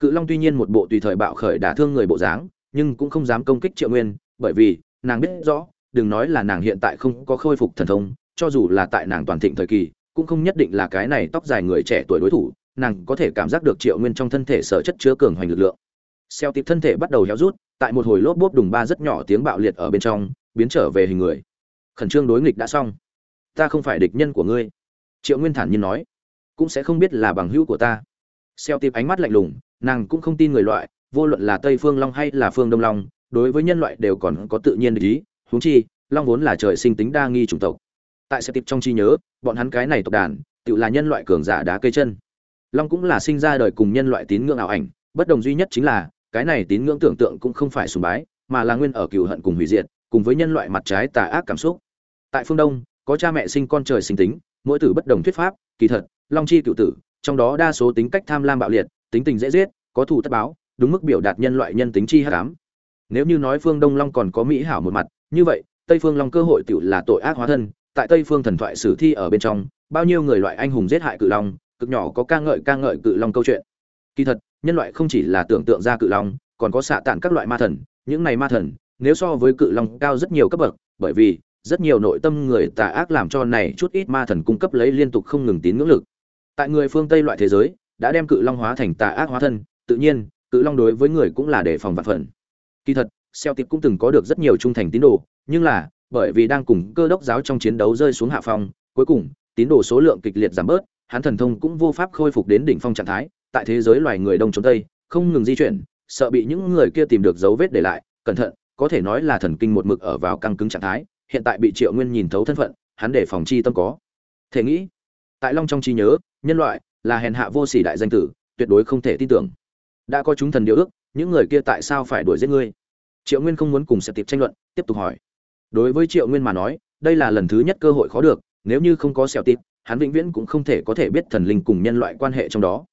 Cự long tuy nhiên một bộ tùy thời bạo khởi đả thương người bộ dáng, nhưng cũng không dám công kích triệu nguyên, bởi vì, nàng biết rõ, đừng nói là nàng hiện tại không có khôi phục thần thông, cho dù là tại nàng toàn thịnh thời kỳ, cũng không nhất định là cái này tóc dài người trẻ tuổi đối thủ, nàng có thể cảm giác được triệu nguyên trong thân thể sở chất chứa cường hoành lực lượng. Xeo tịp thân thể bắt đầu héo rút, tại một hồi lốp bốp đùng ba rất nhỏ tiếng bạo liệt ở bên trong, biến trở về hình người. Khẩn trương đối nghịch đã xong ta không phải địch nhân của ngươi. Triệu nguyên thản nhiên nói, cũng sẽ không biết là bằng hữu của ta. Xeo tịp ánh mắt lạnh lùng, nàng cũng không tin người loại, vô luận là tây phương long hay là phương đông long, đối với nhân loại đều còn có tự nhiên ý, huống chi, long vốn là trời sinh tính đa nghi chủng tộc. Tại xeo tịp trong trí nhớ, bọn hắn cái này tộc đàn tự là nhân loại cường giả đá cây chân. Long cũng là sinh ra đời cùng nhân loại tín ngưỡng ảo ảnh, bất đồng duy nhất chính là, cái này tín ngưỡng tưởng tượng cũng không phải sùng bái, mà là nguyên ở cựu hận cùng hủy diệt, cùng với nhân loại mặt trái tà ác cảm xúc. Tại phương đông có cha mẹ sinh con trời sinh tính, mỗi tử bất đồng thuyết pháp, kỳ thật, long chi cựu tử, trong đó đa số tính cách tham lam bạo liệt, tính tình dễ giết, có thù tất báo, đúng mức biểu đạt nhân loại nhân tính chi hắc ám. Nếu như nói phương đông long còn có mỹ hảo một mặt, như vậy, tây phương long cơ hội tự là tội ác hóa thân, tại tây phương thần thoại sử thi ở bên trong, bao nhiêu người loại anh hùng giết hại cự long, cực nhỏ có ca ngợi ca ngợi cự long câu chuyện. Kỳ thật, nhân loại không chỉ là tưởng tượng ra cự long, còn có xạ tản các loại ma thần, những này ma thần, nếu so với cự long cao rất nhiều cấp bậc, bởi vì rất nhiều nội tâm người tà ác làm cho này chút ít ma thần cung cấp lấy liên tục không ngừng tín ngưỡng lực. Tại người phương tây loại thế giới, đã đem cự long hóa thành tà ác hóa thân, tự nhiên, cự long đối với người cũng là để phòng vạn phần. Kỳ thật, xeo tiệp cũng từng có được rất nhiều trung thành tín đồ, nhưng là, bởi vì đang cùng cơ đốc giáo trong chiến đấu rơi xuống hạ phong, cuối cùng, tín đồ số lượng kịch liệt giảm bớt, hắn thần thông cũng vô pháp khôi phục đến đỉnh phong trạng thái, tại thế giới loài người đông trốn tây, không ngừng di chuyển, sợ bị những người kia tìm được dấu vết để lại, cẩn thận, có thể nói là thần kinh một mực ở vào căng cứng trạng thái hiện tại bị triệu nguyên nhìn thấu thân phận hắn để phòng chi tâm có. Thể nghĩ tại long trong trí nhớ nhân loại là hèn hạ vô sỉ đại danh tử tuyệt đối không thể tin tưởng. Đã có chúng thần điều ước những người kia tại sao phải đuổi giết ngươi? Triệu nguyên không muốn cùng Sẹp tiệp tranh luận tiếp tục hỏi. Đối với triệu nguyên mà nói đây là lần thứ nhất cơ hội khó được nếu như không có sẹo Tiệp, hắn vĩnh viễn cũng không thể có thể biết thần linh cùng nhân loại quan hệ trong đó.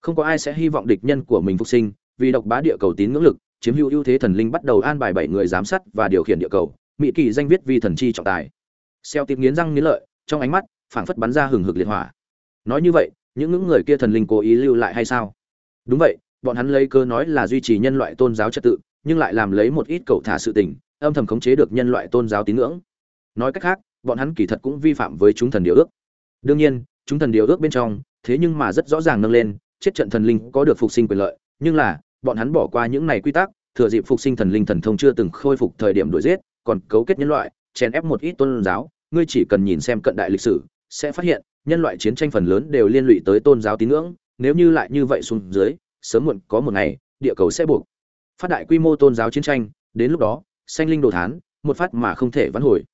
Không có ai sẽ hy vọng địch nhân của mình phục sinh vì độc bá địa cầu tín ngưỡng lực chiếm hữu ưu thế thần linh bắt đầu an bài bảy người giám sát và điều khiển địa cầu mỹ kỳ danh viết vi thần chi trọng tài. Xeo tiệp nghiến răng nghiến lợi, trong ánh mắt, phảng phất bắn ra hừng hực liệt hỏa. Nói như vậy, những những người kia thần linh cố ý lưu lại hay sao? Đúng vậy, bọn hắn lấy cơ nói là duy trì nhân loại tôn giáo trật tự, nhưng lại làm lấy một ít cầu thả sự tình, âm thầm khống chế được nhân loại tôn giáo tín ngưỡng. Nói cách khác, bọn hắn kỳ thật cũng vi phạm với chúng thần điều ước. Đương nhiên, chúng thần điều ước bên trong, thế nhưng mà rất rõ ràng nâng lên, chết trận thần linh có được phục sinh quyền lợi, nhưng là, bọn hắn bỏ qua những này quy tắc, thừa dịp phục sinh thần linh thần thông chưa từng khôi phục thời điểm đuổi giết còn cấu kết nhân loại, chèn ép một ít tôn giáo. Ngươi chỉ cần nhìn xem cận đại lịch sử, sẽ phát hiện, nhân loại chiến tranh phần lớn đều liên lụy tới tôn giáo tín ngưỡng. Nếu như lại như vậy xuống dưới, sớm muộn có một ngày, địa cầu sẽ buộc. Phát đại quy mô tôn giáo chiến tranh, đến lúc đó, sanh linh đồ thán, một phát mà không thể vãn hồi.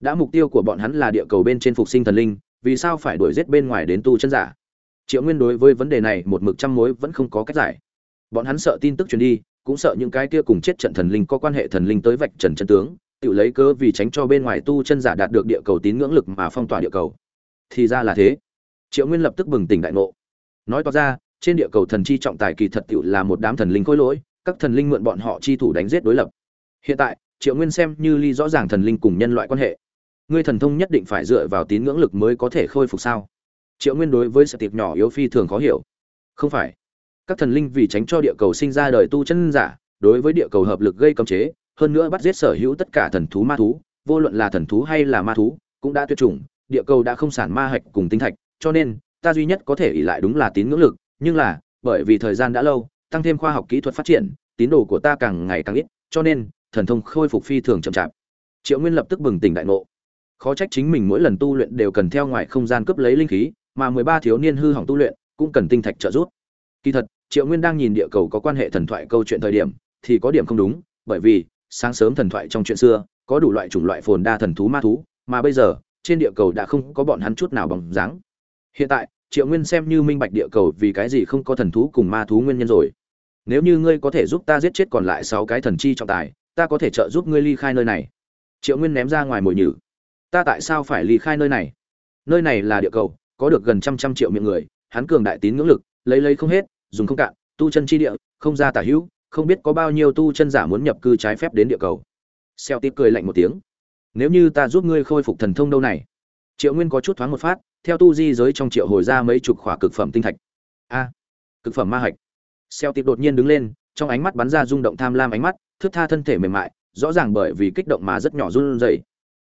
Đã mục tiêu của bọn hắn là địa cầu bên trên phục sinh thần linh, vì sao phải đuổi giết bên ngoài đến tu chân giả? Triệu nguyên đối với vấn đề này một mực trăm mối vẫn không có cách giải. Bọn hắn sợ tin tức truyền đi, cũng sợ những cái kia cùng chết trận thần linh có quan hệ thần linh tới vạch trần chân tướng tự lấy cớ vì tránh cho bên ngoài tu chân giả đạt được địa cầu tín ngưỡng lực mà phong tỏa địa cầu. Thì ra là thế. Triệu nguyên lập tức bừng tỉnh đại ngộ. Nói to ra, trên địa cầu thần chi trọng tài kỳ thật tự là một đám thần linh khôi lỗi, các thần linh mượn bọn họ chi thủ đánh giết đối lập. Hiện tại, triệu nguyên xem như ly rõ ràng thần linh cùng nhân loại quan hệ. Ngươi thần thông nhất định phải dựa vào tín ngưỡng lực mới có thể khôi phục sao? Triệu nguyên đối với sự tiệp nhỏ yếu phi thường khó hiểu. Không phải. Các thần linh vì tránh cho địa cầu sinh ra đời tu chân giả, đối với địa cầu hợp lực gây cấm chế hơn nữa bắt giết sở hữu tất cả thần thú ma thú, vô luận là thần thú hay là ma thú, cũng đã tuyệt chủng, địa cầu đã không sản ma hạch cùng tinh thạch, cho nên, ta duy nhất có thể ỷ lại đúng là tín ngưỡng lực, nhưng là, bởi vì thời gian đã lâu, tăng thêm khoa học kỹ thuật phát triển, tín đồ của ta càng ngày càng ít, cho nên, thần thông khôi phục phi thường chậm chạp. Triệu nguyên lập tức bừng tỉnh đại ngộ. Khó trách chính mình mỗi lần tu luyện đều cần theo ngoài không gian cướp lấy linh khí, mà mười ba thiếu niên hư hỏng tu luyện, cũng cần tinh thạch trợ giúp. Kỳ thật, triệu nguyên đang nhìn địa cầu có quan hệ thần thoại câu chuyện thời điểm, thì có điểm không đúng, bởi vì sáng sớm thần thoại trong chuyện xưa, có đủ loại chủng loại phồn đa thần thú ma thú, mà bây giờ, trên địa cầu đã không có bọn hắn chút nào bằng dáng. Hiện tại, triệu nguyên xem như minh bạch địa cầu vì cái gì không có thần thú cùng ma thú nguyên nhân rồi. Nếu như ngươi có thể giúp ta giết chết còn lại sáu cái thần chi trọng tài, ta có thể trợ giúp ngươi ly khai nơi này. Triệu nguyên ném ra ngoài mồi nhử. Ta tại sao phải ly khai nơi này? Nơi này là địa cầu, có được gần trăm trăm triệu miệng người, hắn cường đại tín ngưỡng lực, lấy lấy không hết, dùng không cạn, tu chân chi địa, không ra tả hữu không biết có bao nhiêu tu chân giả muốn nhập cư trái phép đến địa cầu. Xeo tiếp cười lạnh một tiếng. Nếu như ta giúp ngươi khôi phục thần thông đâu này? Triệu nguyên có chút thoáng một phát, theo tu di giới trong triệu hồi ra mấy chục khỏa cực phẩm tinh thạch. A, cực phẩm ma hạch. Xeo tiếp đột nhiên đứng lên, trong ánh mắt bắn ra rung động tham lam ánh mắt thước tha thân thể mềm mại, rõ ràng bởi vì kích động mà rất nhỏ run rẩy.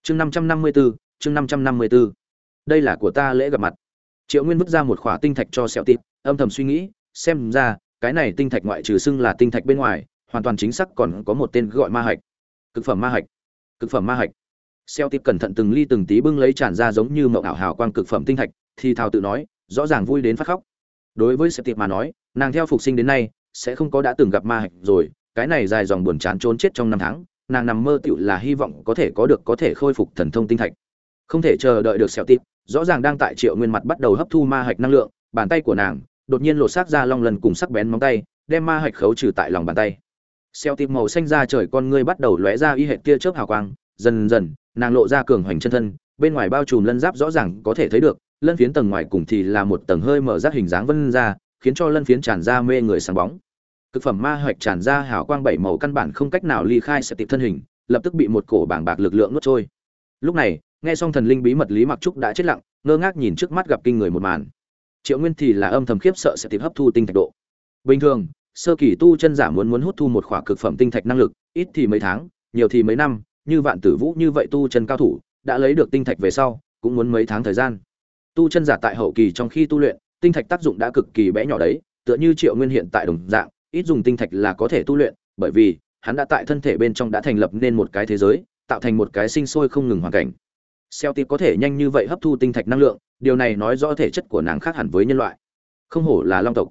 Chương năm trăm năm mươi bốn chương năm trăm năm mươi bốn đây là của ta lễ gặp mặt. Triệu nguyên vứt ra một khỏa tinh thạch cho xeo tịp âm thầm suy nghĩ, xem ra cái này tinh thạch ngoại trừ xưng là tinh thạch bên ngoài, hoàn toàn chính xác còn có một tên gọi ma hạch. Cực phẩm ma hạch. Cực phẩm ma hạch. Xeo tịp cẩn thận từng ly từng tí bưng lấy tràn ra giống như mậu ảo hào quang cực phẩm tinh thạch, thì thào tự nói, rõ ràng vui đến phát khóc. Đối với xeo tịp mà nói, nàng theo phục sinh đến nay, sẽ không có đã từng gặp ma hạch rồi, cái này dài dòng buồn chán trốn chết trong năm tháng, nàng nằm mơ tựu là hy vọng có thể có được có thể khôi phục thần thông tinh thạch. Không thể chờ đợi được xeo tịp rõ ràng đang tại triệu nguyên mặt bắt đầu hấp thu ma hạch năng lượng, bàn tay của nàng đột nhiên lột xác ra long lần cùng sắc bén móng tay, đem ma hạch khấu trừ tại lòng bàn tay. Xeo tìm màu xanh ra trời con ngươi bắt đầu lóe ra y hệ tia chớp hào quang, dần dần, nàng lộ ra cường hoành chân thân, bên ngoài bao trùm lân giáp rõ ràng có thể thấy được, lân phiến tầng ngoài cùng thì là một tầng hơi mở rác hình dáng vân ra, khiến cho lân phiến tràn ra mê người sáng bóng. Cực phẩm ma hoạch tràn ra hào quang bảy màu căn bản không cách nào ly khai sẽ tịp thân hình, lập tức bị một cổ bảng bạc lực lượng nuốt trôi. Lúc này, nghe xong thần linh bí mật lý mặc trúc đã chết lặng, ngơ ngác nhìn trước mắt gặp kinh người một màn triệu nguyên thì là âm thầm khiếp sợ sẽ tìm hấp thu tinh thạch độ. Bình thường, sơ kỳ tu chân giả muốn muốn hút thu một khỏa cực phẩm tinh thạch năng lực, ít thì mấy tháng, nhiều thì mấy năm, như vạn tử vũ như vậy tu chân cao thủ, đã lấy được tinh thạch về sau, cũng muốn mấy tháng thời gian. Tu chân giả tại hậu kỳ trong khi tu luyện, tinh thạch tác dụng đã cực kỳ bé nhỏ đấy, tựa như triệu nguyên hiện tại đồng dạng, ít dùng tinh thạch là có thể tu luyện, bởi vì hắn đã tại thân thể bên trong đã thành lập nên một cái thế giới, tạo thành một cái sinh sôi không ngừng hoàn cảnh. Celtic có thể nhanh như vậy hấp thu tinh thạch năng lượng, điều này nói rõ thể chất của nàng khác hẳn với nhân loại. Không hổ là long tộc.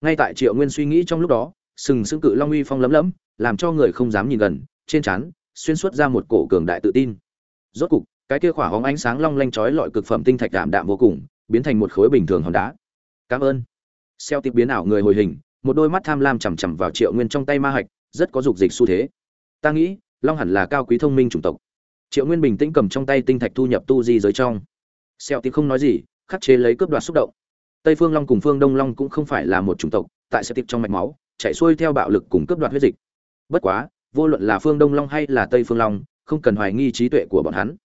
Ngay tại Triệu Nguyên suy nghĩ trong lúc đó, sừng sững cự long uy phong lấm lẫm, làm cho người không dám nhìn gần, trên trán xuyên suốt ra một cổ cường đại tự tin. Rốt cục, cái kia khỏa hóng ánh sáng long lanh chói lọi cực phẩm tinh thạch đạm đạm vô cùng, biến thành một khối bình thường hòn đá. Cảm ơn. Celtic biến ảo người hồi hình, một đôi mắt tham lam chằm chằm vào Triệu Nguyên trong tay ma hạch, rất có dục dịch xu thế. Ta nghĩ, long hẳn là cao quý thông minh chủng tộc triệu nguyên bình tĩnh cầm trong tay tinh thạch thu nhập tu di giới trong. Xẹo thì không nói gì, khắc chế lấy cướp đoạt xúc động. Tây phương long cùng phương đông long cũng không phải là một chủng tộc, tại sẽ tiếp trong mạch máu, chạy xuôi theo bạo lực cùng cướp đoạt huyết dịch. Bất quá, vô luận là phương đông long hay là tây phương long, không cần hoài nghi trí tuệ của bọn hắn.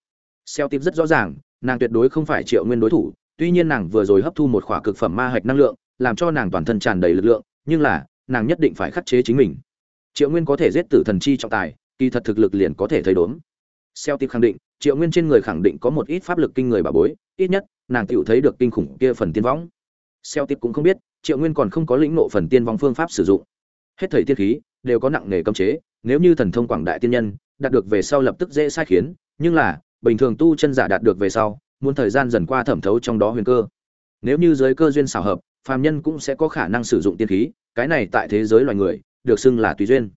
Xeo tiếp rất rõ ràng, nàng tuyệt đối không phải triệu nguyên đối thủ, tuy nhiên nàng vừa rồi hấp thu một khỏa cực phẩm ma hạch năng lượng, làm cho nàng toàn thân tràn đầy lực lượng, nhưng là, nàng nhất định phải khắc chế chính mình. Triệu nguyên có thể giết tử thần chi trọng tài, kỳ thật thực lực liền có thể thấy đốn. Celtic khẳng định, Triệu Nguyên trên người khẳng định có một ít pháp lực kinh người bà bối, ít nhất, nàng tiểu thấy được kinh khủng kia phần tiên võng. Celtic cũng không biết, Triệu Nguyên còn không có lĩnh ngộ phần tiên vong phương pháp sử dụng. Hết thời tiên khí đều có nặng nghề cấm chế, nếu như thần thông quảng đại tiên nhân, đạt được về sau lập tức dễ sai khiến, nhưng là, bình thường tu chân giả đạt được về sau, muốn thời gian dần qua thẩm thấu trong đó huyền cơ. Nếu như giới cơ duyên xảo hợp, phàm nhân cũng sẽ có khả năng sử dụng tiên khí, cái này tại thế giới loài người, được xưng là tùy duyên.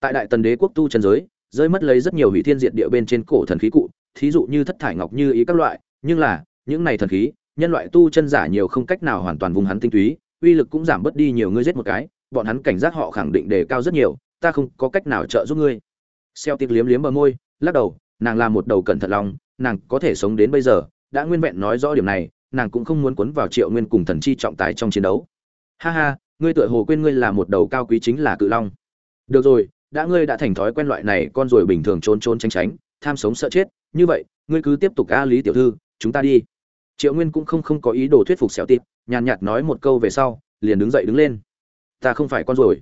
Tại đại tần đế quốc tu chân giới, rơi mất lấy rất nhiều hủy thiên diệt địa bên trên cổ thần khí cụ, thí dụ như thất thải ngọc như ý các loại. Nhưng là, những này thần khí, nhân loại tu chân giả nhiều không cách nào hoàn toàn vùng hắn tinh túy, uy lực cũng giảm bớt đi nhiều ngươi giết một cái, bọn hắn cảnh giác họ khẳng định đề cao rất nhiều, ta không có cách nào trợ giúp ngươi. Xeo tiếng liếm liếm bờ môi, lắc đầu, nàng là một đầu cẩn thận lòng, nàng có thể sống đến bây giờ, đã nguyên vẹn nói rõ điểm này, nàng cũng không muốn cuốn vào triệu nguyên cùng thần chi trọng tài trong chiến đấu. Ha ha, ngươi tựa hồ quên ngươi là một đầu cao quý chính là cự long. Được rồi đã ngươi đã thành thói quen loại này, con ruồi bình thường trốn trốn tránh tránh, tham sống sợ chết, như vậy, ngươi cứ tiếp tục a lý tiểu thư, chúng ta đi. Triệu nguyên cũng không không có ý đồ thuyết phục xẻo tịp, nhàn nhạt nói một câu về sau, liền đứng dậy đứng lên. Ta không phải con ruồi.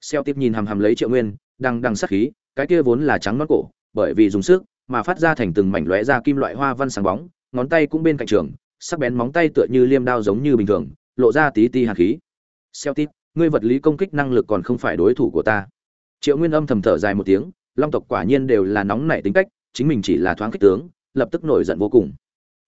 Xeo tiệp nhìn hằm hằm lấy triệu nguyên, đằng đằng sắc khí, cái kia vốn là trắng mắt cổ, bởi vì dùng sức mà phát ra thành từng mảnh lóe ra kim loại hoa văn sáng bóng, ngón tay cũng bên cạnh trường, sắc bén móng tay tựa như liêm đao giống như bình thường, lộ ra tí ti hạt khí. Xeo tiệp ngươi vật lý công kích năng lực còn không phải đối thủ của ta triệu nguyên âm thầm thở dài một tiếng, long tộc quả nhiên đều là nóng nảy tính cách, chính mình chỉ là thoáng kích tướng, lập tức nổi giận vô cùng.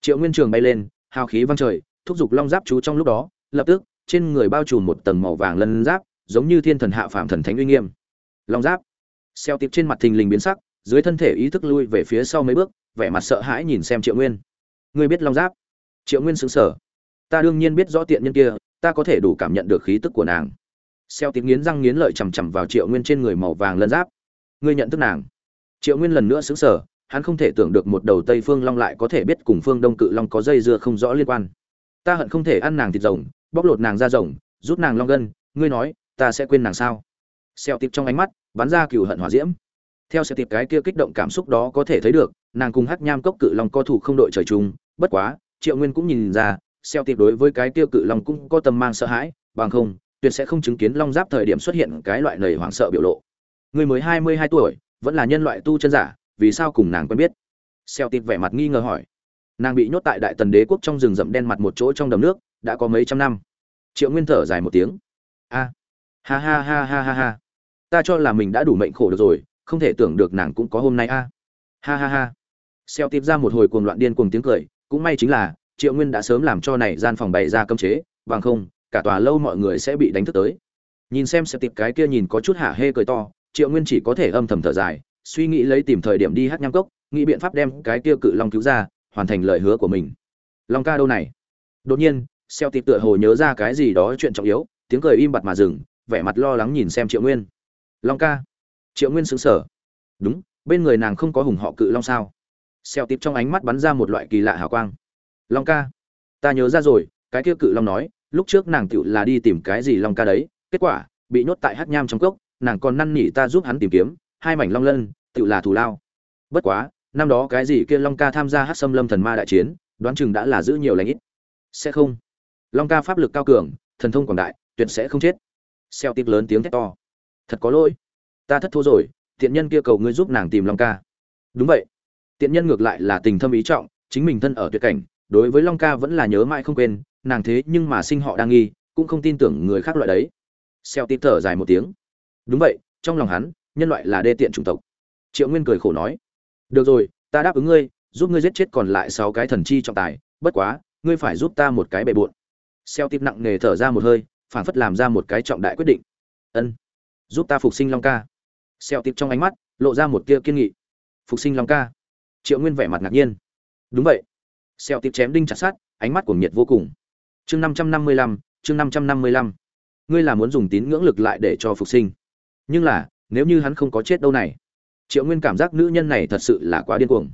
Triệu nguyên trường bay lên, hào khí văng trời, thúc giục long giáp chú trong lúc đó, lập tức, trên người bao trùm một tầng màu vàng lân giáp, giống như thiên thần hạ phạm thần thánh uy nghiêm. Long giáp, xeo tiệp trên mặt thình lình biến sắc, dưới thân thể ý thức lui về phía sau mấy bước, vẻ mặt sợ hãi nhìn xem triệu nguyên. Ngươi biết long giáp? Triệu nguyên xứng sở ta đương nhiên biết rõ tiện nhân kia, ta có thể đủ cảm nhận được khí tức của nàng xeo tiếng nghiến răng nghiến lợi chằm chằm vào triệu nguyên trên người màu vàng lân giáp. Ngươi nhận thức nàng? Triệu nguyên lần nữa xứng sở hắn không thể tưởng được một đầu tây phương long lại có thể biết cùng phương đông cự long có dây dưa không rõ liên quan. Ta hận không thể ăn nàng thịt rồng, bóc lột nàng ra rồng, rút nàng long gân, ngươi nói, ta sẽ quên nàng sao? Xeo tiệp trong ánh mắt, bắn ra cừu hận hỏa diễm. Theo xeo tiệp cái kia kích động cảm xúc đó có thể thấy được, nàng cùng hắc nham cốc cự long co thủ không đội trời chung, bất quá, triệu nguyên cũng nhìn ra, xeo tiệp đối với cái kia cự long cũng có tầm mang sợ hãi, bằng không tuyệt sẽ không chứng kiến long giáp thời điểm xuất hiện cái loại nầy hoảng sợ biểu lộ. Người mới hai mươi hai tuổi, vẫn là nhân loại tu chân giả, vì sao cùng nàng quen biết? Xeo tịt vẻ mặt nghi ngờ hỏi. Nàng bị nhốt tại đại tần đế quốc trong rừng rậm đen mặt một chỗ trong đầm nước, đã có mấy trăm năm. Triệu nguyên thở dài một tiếng. A. Ha ha ha ha ha ha. Ta cho là mình đã đủ mệnh khổ được rồi, không thể tưởng được nàng cũng có hôm nay a. Ha ha ha. Xeo tịt ra một hồi cuồng loạn điên cuồng tiếng cười, cũng may chính là, triệu nguyên đã sớm làm cho này gian phòng bày ra cấm chế, bằng không cả tòa lâu mọi người sẽ bị đánh thức tới. Nhìn xem sẽ tiệp cái kia nhìn có chút hả hê cười to, triệu nguyên chỉ có thể âm thầm thở dài, suy nghĩ lấy tìm thời điểm đi hát nham cốc, nghĩ biện pháp đem cái kia cự long cứu ra, hoàn thành lời hứa của mình. Long ca đâu này? Đột nhiên, xeo tịp tựa hồ nhớ ra cái gì đó chuyện trọng yếu, tiếng cười im bặt mà dừng, vẻ mặt lo lắng nhìn xem triệu nguyên. Long ca? Triệu nguyên sững sờ. Đúng, bên người nàng không có hùng họ cự long sao? Xeo tịp trong ánh mắt bắn ra một loại kỳ lạ hào quang. Long ca, ta nhớ ra rồi, cái kia cự long nói lúc trước nàng tựu là đi tìm cái gì long ca đấy, kết quả, bị nhốt tại hát nham trong cốc, nàng còn năn nỉ ta giúp hắn tìm kiếm, hai mảnh long lân tựu là thù lao. Bất quá, năm đó cái gì kia long ca tham gia hát xâm lâm thần ma đại chiến, đoán chừng đã là giữ nhiều lãnh ít. Sẽ không. Long ca pháp lực cao cường, thần thông quảng đại, tuyệt sẽ không chết. Xeo tiếp lớn tiếng thét to. Thật có lỗi. Ta thất thố rồi, tiện nhân kia cầu ngươi giúp nàng tìm long ca. Đúng vậy. Tiện nhân ngược lại là tình thâm ý trọng, chính mình thân ở tuyệt cảnh đối với long ca vẫn là nhớ mãi không quên, nàng thế nhưng mà sinh họ đang nghi, cũng không tin tưởng người khác loại đấy. Xeo tiếp thở dài một tiếng. Đúng vậy, trong lòng hắn, nhân loại là đê tiện chủng tộc. Triệu nguyên cười khổ nói. Được rồi, ta đáp ứng ngươi, giúp ngươi giết chết còn lại sáu cái thần chi trọng tài, bất quá, ngươi phải giúp ta một cái bề bộn. Xeo tiếp nặng nề thở ra một hơi, phản phất làm ra một cái trọng đại quyết định. Ân, giúp ta phục sinh long ca. Xeo tiếp trong ánh mắt, lộ ra một tia kiên nghị. Phục sinh long ca. Triệu nguyên vẻ mặt ngạc nhiên. Đúng vậy xeo tiếp chém đinh chặt sát ánh mắt của nhiệt vô cùng. Chương năm trăm năm mươi lăm, chương năm trăm năm mươi lăm. Ngươi là muốn dùng tín ngưỡng lực lại để cho phục sinh. Nhưng là, nếu như hắn không có chết đâu này. Triệu nguyên cảm giác nữ nhân này thật sự là quá điên cuồng.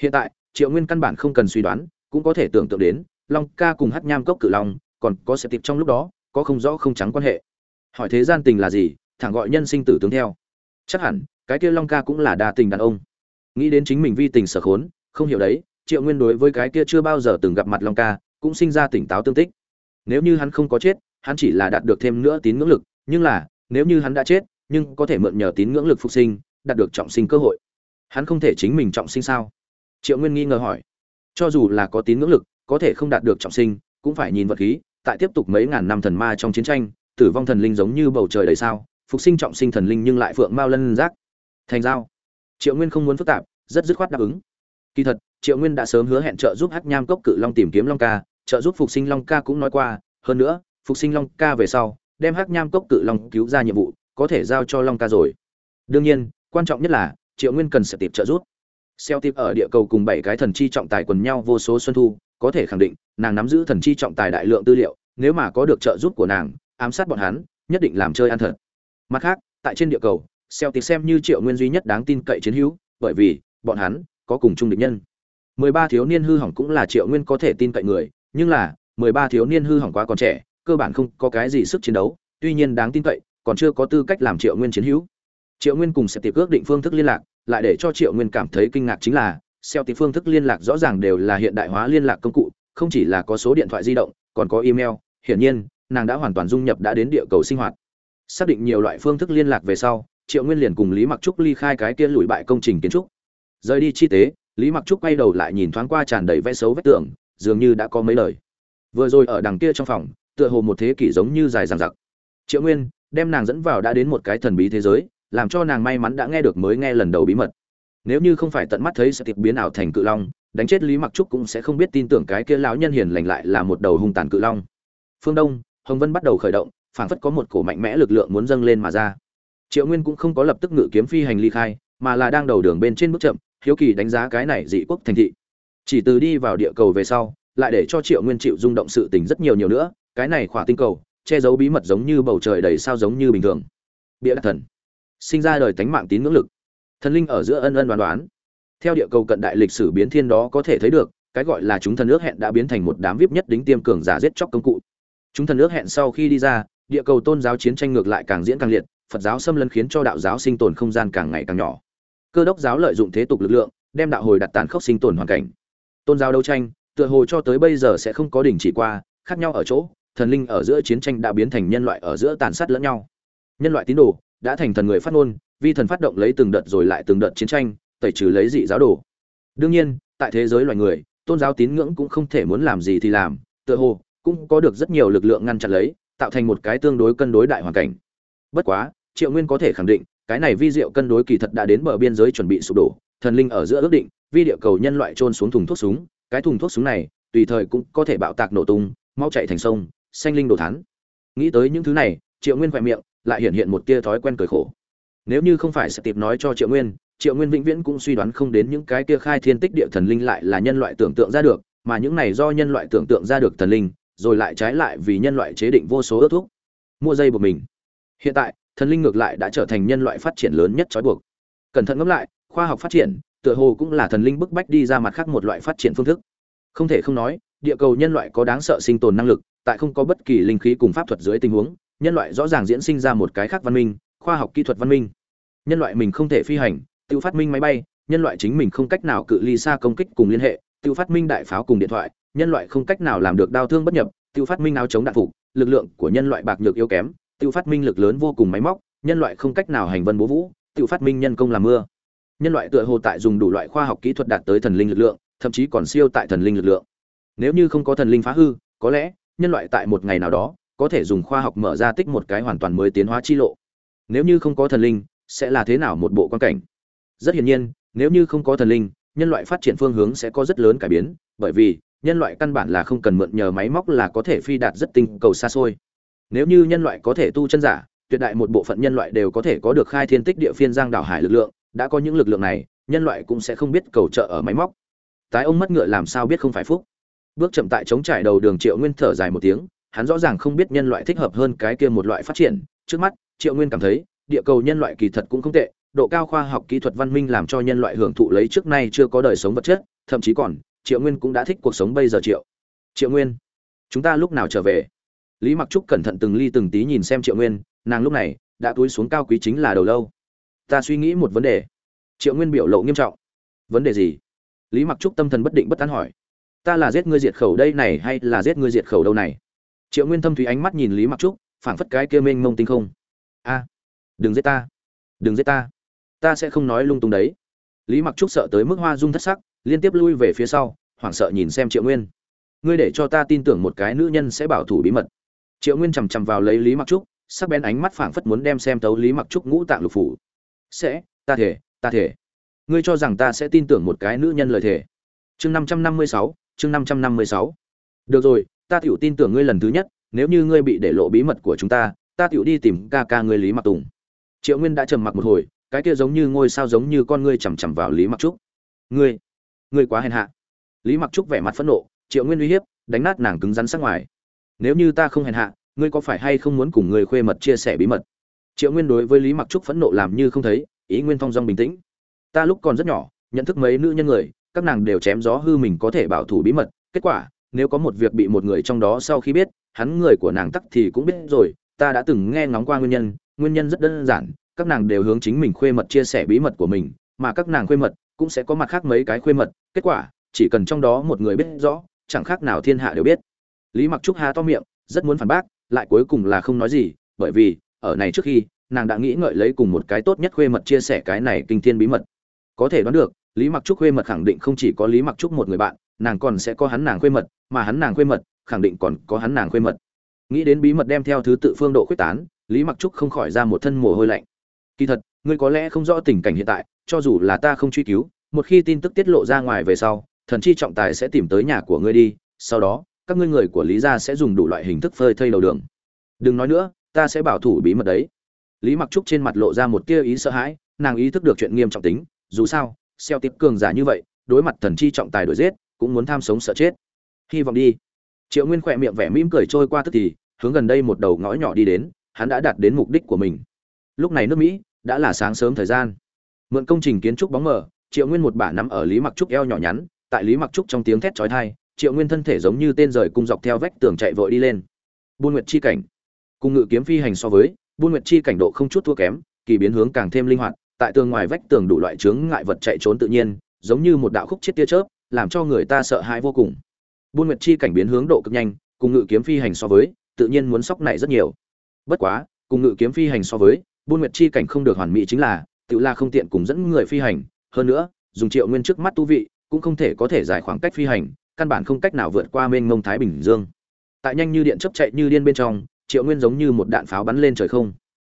Hiện tại, triệu nguyên căn bản không cần suy đoán, cũng có thể tưởng tượng đến, long ca cùng Hắc nham cốc cự long, còn có sẽ tiệp trong lúc đó, có không rõ không trắng quan hệ. Hỏi thế gian tình là gì, thẳng gọi nhân sinh tử tướng theo. Chắc hẳn, cái kia long ca cũng là đa tình đàn ông. Nghĩ đến chính mình vi tình sở khốn, không hiểu đấy triệu nguyên đối với cái kia chưa bao giờ từng gặp mặt long ca, cũng sinh ra tỉnh táo tương tích. Nếu như hắn không có chết, hắn chỉ là đạt được thêm nữa tín ngưỡng lực, nhưng là, nếu như hắn đã chết, nhưng có thể mượn nhờ tín ngưỡng lực phục sinh, đạt được trọng sinh cơ hội. Hắn không thể chính mình trọng sinh sao? Triệu nguyên nghi ngờ hỏi. Cho dù là có tín ngưỡng lực, có thể không đạt được trọng sinh, cũng phải nhìn vật khí, tại tiếp tục mấy ngàn năm thần ma trong chiến tranh, tử vong thần linh giống như bầu trời đầy sao, phục sinh trọng sinh thần linh nhưng lại phượng mao lân giác. Thành giao. Triệu nguyên không muốn phức tạp, rất dứt khoát đáp ứng kỳ thật, triệu nguyên đã sớm hứa hẹn trợ giúp hắc nham cốc cự long tìm kiếm long ca, trợ giúp phục sinh long ca cũng nói qua. Hơn nữa, phục sinh long ca về sau, đem hắc nham cốc cự long cứu ra nhiệm vụ, có thể giao cho long ca rồi. Đương nhiên, quan trọng nhất là, triệu nguyên cần sẽ tiếp trợ giúp. Xeo tiệp ở địa cầu cùng bảy cái thần chi trọng tài quần nhau vô số xuân thu, có thể khẳng định, nàng nắm giữ thần chi trọng tài đại lượng tư liệu, nếu mà có được trợ giúp của nàng, ám sát bọn hắn, nhất định làm chơi ăn thật. Mặt khác, tại trên địa cầu, xeo tiệp xem như triệu nguyên duy nhất đáng tin cậy chiến hữu, bởi vì, bọn hắn có cùng chung địch nhân. Mười ba thiếu niên hư hỏng cũng là triệu nguyên có thể tin cậy người, nhưng là, mười ba thiếu niên hư hỏng quá còn trẻ, cơ bản không có cái gì sức chiến đấu, tuy nhiên đáng tin cậy, còn chưa có tư cách làm triệu nguyên chiến hữu. Triệu nguyên cùng sẽ tiệp ước định phương thức liên lạc, lại để cho triệu nguyên cảm thấy kinh ngạc chính là xeo tiệp phương thức liên lạc rõ ràng đều là hiện đại hóa liên lạc công cụ, không chỉ là có số điện thoại di động, còn có email, hiển nhiên, nàng đã hoàn toàn dung nhập đã đến địa cầu sinh hoạt. Xác định nhiều loại phương thức liên lạc về sau, triệu nguyên liền cùng lý mặc trúc ly khai cái kia lùi bại công trình kiến trúc rời đi chi tế, lý mặc trúc quay đầu lại nhìn thoáng qua tràn đầy vẽ xấu vết tưởng dường như đã có mấy lời. Vừa rồi ở đằng kia trong phòng, tựa hồ một thế kỷ giống như dài dằng dặc. Triệu nguyên, đem nàng dẫn vào đã đến một cái thần bí thế giới, làm cho nàng may mắn đã nghe được mới nghe lần đầu bí mật. Nếu như không phải tận mắt thấy sẽ tiệp biến ảo thành cự long, đánh chết lý mặc trúc cũng sẽ không biết tin tưởng cái kia lão nhân hiền lành lại là một đầu hung tàn cự long. Phương đông, hồng vân bắt đầu khởi động, phảng phất có một cổ mạnh mẽ lực lượng muốn dâng lên mà ra. Triệu nguyên cũng không có lập tức ngự kiếm phi hành ly khai, mà là đang đầu đường bên trên bước chậm hiếu kỳ đánh giá cái này dị quốc thành thị. Chỉ từ đi vào địa cầu về sau, lại để cho triệu nguyên chịu rung động sự tình rất nhiều nhiều nữa, cái này khỏa tinh cầu, che giấu bí mật giống như bầu trời đầy sao giống như bình thường. Bịa đặt thần. Sinh ra đời tánh mạng tín ngưỡng lực. Thần linh ở giữa ân ân đoán đoán. Theo địa cầu cận đại lịch sử biến thiên đó có thể thấy được, cái gọi là chúng thần ước hẹn đã biến thành một đám vip nhất đính tiêm cường giả giết chóc công cụ. Chúng thần ước hẹn sau khi đi ra, địa cầu tôn giáo chiến tranh ngược lại càng diễn càng liệt, phật giáo xâm lấn khiến cho đạo giáo sinh tồn không gian càng ngày càng nhỏ cơ đốc giáo lợi dụng thế tục lực lượng, đem đạo hồi đặt tàn khốc sinh tồn hoàn cảnh. Tôn giáo đấu tranh, tựa hồ cho tới bây giờ sẽ không có đỉnh chỉ qua, khác nhau ở chỗ, thần linh ở giữa chiến tranh đã biến thành nhân loại ở giữa tàn sát lẫn nhau. Nhân loại tín đồ đã thành thần người phát ngôn, vi thần phát động lấy từng đợt rồi lại từng đợt chiến tranh, tẩy trừ lấy dị giáo đồ. Đương nhiên, tại thế giới loài người, tôn giáo tín ngưỡng cũng không thể muốn làm gì thì làm, tựa hồ cũng có được rất nhiều lực lượng ngăn chặn lấy, tạo thành một cái tương đối cân đối đại hoàn cảnh. Bất quá, triệu nguyên có thể khẳng định cái này vi diệu cân đối kỳ thật đã đến bờ biên giới chuẩn bị sụp đổ, thần linh ở giữa ước định, vi địa cầu nhân loại trôn xuống thùng thuốc súng, cái thùng thuốc súng này, tùy thời cũng có thể bạo tạc nổ tung, mau chạy thành sông xanh linh đồ thắn nghĩ tới những thứ này, triệu nguyên khoe miệng lại hiện hiện một tia thói quen cười khổ. Nếu như không phải sẽ tiệp nói cho triệu nguyên triệu nguyên vĩnh viễn cũng suy đoán không đến những cái kia khai thiên tích địa thần linh lại là nhân loại tưởng tượng ra được, mà những này do nhân loại tưởng tượng ra được thần linh, rồi lại trái lại vì nhân loại chế định vô số ước thúc. Mua dây buộc mình. Hiện tại thần linh ngược lại đã trở thành nhân loại phát triển lớn nhất trói buộc. Cẩn thận ngẫm lại, khoa học phát triển, tựa hồ cũng là thần linh bức bách đi ra mặt khác một loại phát triển phương thức. Không thể không nói, địa cầu nhân loại có đáng sợ sinh tồn năng lực, tại không có bất kỳ linh khí cùng pháp thuật dưới tình huống, nhân loại rõ ràng diễn sinh ra một cái khác văn minh, khoa học kỹ thuật văn minh. Nhân loại mình không thể phi hành, tự phát minh máy bay, nhân loại chính mình không cách nào cự ly xa công kích cùng liên hệ, tự phát minh đại pháo cùng điện thoại, nhân loại không cách nào làm được đau thương bất nhập, tự phát minh áo chống đạn phục, lực lượng của nhân loại bạc nhược yếu kém tự phát minh lực lớn vô cùng máy móc, nhân loại không cách nào hành vân bố vũ tự phát minh nhân công làm mưa. Nhân loại tựa hồ tại dùng đủ loại khoa học kỹ thuật đạt tới thần linh lực lượng, thậm chí còn siêu tại thần linh lực lượng. Nếu như không có thần linh phá hư, có lẽ, nhân loại tại một ngày nào đó, có thể dùng khoa học mở ra tích một cái hoàn toàn mới tiến hóa chi lộ. Nếu như không có thần linh, sẽ là thế nào một bộ quan cảnh? Rất hiển nhiên, nếu như không có thần linh, nhân loại phát triển phương hướng sẽ có rất lớn cải biến, bởi vì, nhân loại căn bản là không cần mượn nhờ máy móc là có thể phi đạt rất tinh cầu xa xôi nếu như nhân loại có thể tu chân giả, tuyệt đại một bộ phận nhân loại đều có thể có được khai thiên tích địa phiên giang đảo hải lực lượng, đã có những lực lượng này, nhân loại cũng sẽ không biết cầu trợ ở máy móc. Tái ông mất ngựa làm sao biết không phải phúc? Bước chậm tại chống trải đầu đường triệu nguyên thở dài một tiếng, hắn rõ ràng không biết nhân loại thích hợp hơn cái kia một loại phát triển. Trước mắt, triệu nguyên cảm thấy, địa cầu nhân loại kỳ thật cũng không tệ, độ cao khoa học kỹ thuật văn minh làm cho nhân loại hưởng thụ lấy trước nay chưa có đời sống vật chất, thậm chí còn, triệu nguyên cũng đã thích cuộc sống bây giờ triệu. Triệu nguyên, chúng ta lúc nào trở về? Lý mặc trúc cẩn thận từng ly từng tí nhìn xem triệu nguyên, nàng lúc này đã túi xuống cao quý chính là đầu lâu. Ta suy nghĩ một vấn đề. Triệu nguyên biểu lộ nghiêm trọng. Vấn đề gì? Lý mặc trúc tâm thần bất định bất tán hỏi. Ta là giết ngươi diệt khẩu đây này hay là giết ngươi diệt khẩu đâu này? Triệu nguyên thâm thúy ánh mắt nhìn lý mặc trúc, phảng phất cái kia mênh mông tinh không. A, đừng giết ta. Đừng giết ta. Ta sẽ không nói lung tung đấy. Lý mặc trúc sợ tới mức hoa dung thất sắc, liên tiếp lui về phía sau, hoảng sợ nhìn xem triệu nguyên. Ngươi để cho ta tin tưởng một cái nữ nhân sẽ bảo thủ bí mật triệu nguyên chằm chằm vào lấy lý mặc trúc, sắc bén ánh mắt phảng phất muốn đem xem tấu lý mặc trúc ngũ tạng lục phủ. Sẽ, ta thể ta thể. Ngươi cho rằng ta sẽ tin tưởng một cái nữ nhân lời thể. Chương năm trăm năm mươi sáu, chương năm trăm năm mươi sáu. Được rồi, ta tiểu tin tưởng ngươi lần thứ nhất, nếu như ngươi bị để lộ bí mật của chúng ta ta tiểu đi tìm ca ca ngươi lý mặc tùng. Triệu nguyên đã trầm mặc một hồi, cái kia giống như ngôi sao giống như con ngươi chằm chằm vào lý mặc trúc. Ngươi ngươi quá hèn hạ. Lý mặc trúc vẻ mặt phẫn nộ, triệu nguyên uy hiếp, đánh nát nàng cứng rắn sắc ngoài nếu như ta không hèn hạ, ngươi có phải hay không muốn cùng người khuê mật chia sẻ bí mật? Triệu nguyên đối với lý mặc trúc phẫn nộ làm như không thấy, ý nguyên thong dong bình tĩnh. Ta lúc còn rất nhỏ, nhận thức mấy nữ nhân người, các nàng đều chém gió hư mình có thể bảo thủ bí mật. Kết quả, nếu có một việc bị một người trong đó sau khi biết, hắn người của nàng tắc thì cũng biết rồi, ta đã từng nghe ngóng qua nguyên nhân nguyên nhân rất đơn giản, các nàng đều hướng chính mình khuê mật chia sẻ bí mật của mình, mà các nàng khuê mật cũng sẽ có mặt khác mấy cái khuê mật. Kết quả, chỉ cần trong đó một người biết rõ, chẳng khác nào thiên hạ đều biết lý mặc trúc há to miệng, rất muốn phản bác, lại cuối cùng là không nói gì, bởi vì, ở này trước khi, nàng đã nghĩ ngợi lấy cùng một cái tốt nhất khuê mật chia sẻ cái này kinh thiên bí mật. Có thể đoán được, lý mặc trúc khuê mật khẳng định không chỉ có lý mặc trúc một người bạn, nàng còn sẽ có hắn nàng khuê mật, mà hắn nàng khuê mật, khẳng định còn có hắn nàng khuê mật. Nghĩ đến bí mật đem theo thứ tự phương độ quyết tán, lý mặc trúc không khỏi ra một thân mồ hôi lạnh. Kỳ thật, ngươi có lẽ không rõ tình cảnh hiện tại, cho dù là ta không truy cứu, một khi tin tức tiết lộ ra ngoài về sau, thần chi trọng tài sẽ tìm tới nhà của ngươi đi, sau đó các ngươi người của lý gia sẽ dùng đủ loại hình thức phơi thây đầu đường. Đừng nói nữa, ta sẽ bảo thủ bí mật đấy. Lý mặc trúc trên mặt lộ ra một tia ý sợ hãi, nàng ý thức được chuyện nghiêm trọng tính, dù sao, xeo tiếp cường giả như vậy, đối mặt thần chi trọng tài đổi giết, cũng muốn tham sống sợ chết. Hy vọng đi. Triệu nguyên khỏe miệng vẻ mỉm cười trôi qua tức thì, hướng gần đây một đầu ngõ nhỏ đi đến, hắn đã đạt đến mục đích của mình. Lúc này nước mỹ, đã là sáng sớm thời gian. Mượn công trình kiến trúc bóng mờ, triệu nguyên một bả nắm ở lý mặc trúc eo nhỏ nhắn, tại lý mặc trúc trong tiếng thét chói tai triệu nguyên thân thể giống như tên rời cung dọc theo vách tường chạy vội đi lên. Buôn nguyệt chi cảnh. Cùng ngự kiếm phi hành so với, buôn nguyệt chi cảnh độ không chút thua kém, kỳ biến hướng càng thêm linh hoạt, tại tường ngoài vách tường đủ loại chướng ngại vật chạy trốn tự nhiên, giống như một đạo khúc chết tia chớp, làm cho người ta sợ hãi vô cùng. Buôn nguyệt chi cảnh biến hướng độ cực nhanh, cùng ngự kiếm phi hành so với, tự nhiên muốn sóc này rất nhiều. Bất quá, cùng ngự kiếm phi hành so với, buôn nguyệt chi cảnh không được hoàn mỹ chính là, tự la không tiện cùng dẫn người phi hành. Hơn nữa, dùng triệu nguyên trước mắt tu vị, cũng không thể có thể dài khoảng cách phi hành căn bản không cách nào vượt qua mênh mông thái bình dương. Tại nhanh như điện chấp chạy như điên bên trong, triệu nguyên giống như một đạn pháo bắn lên trời không.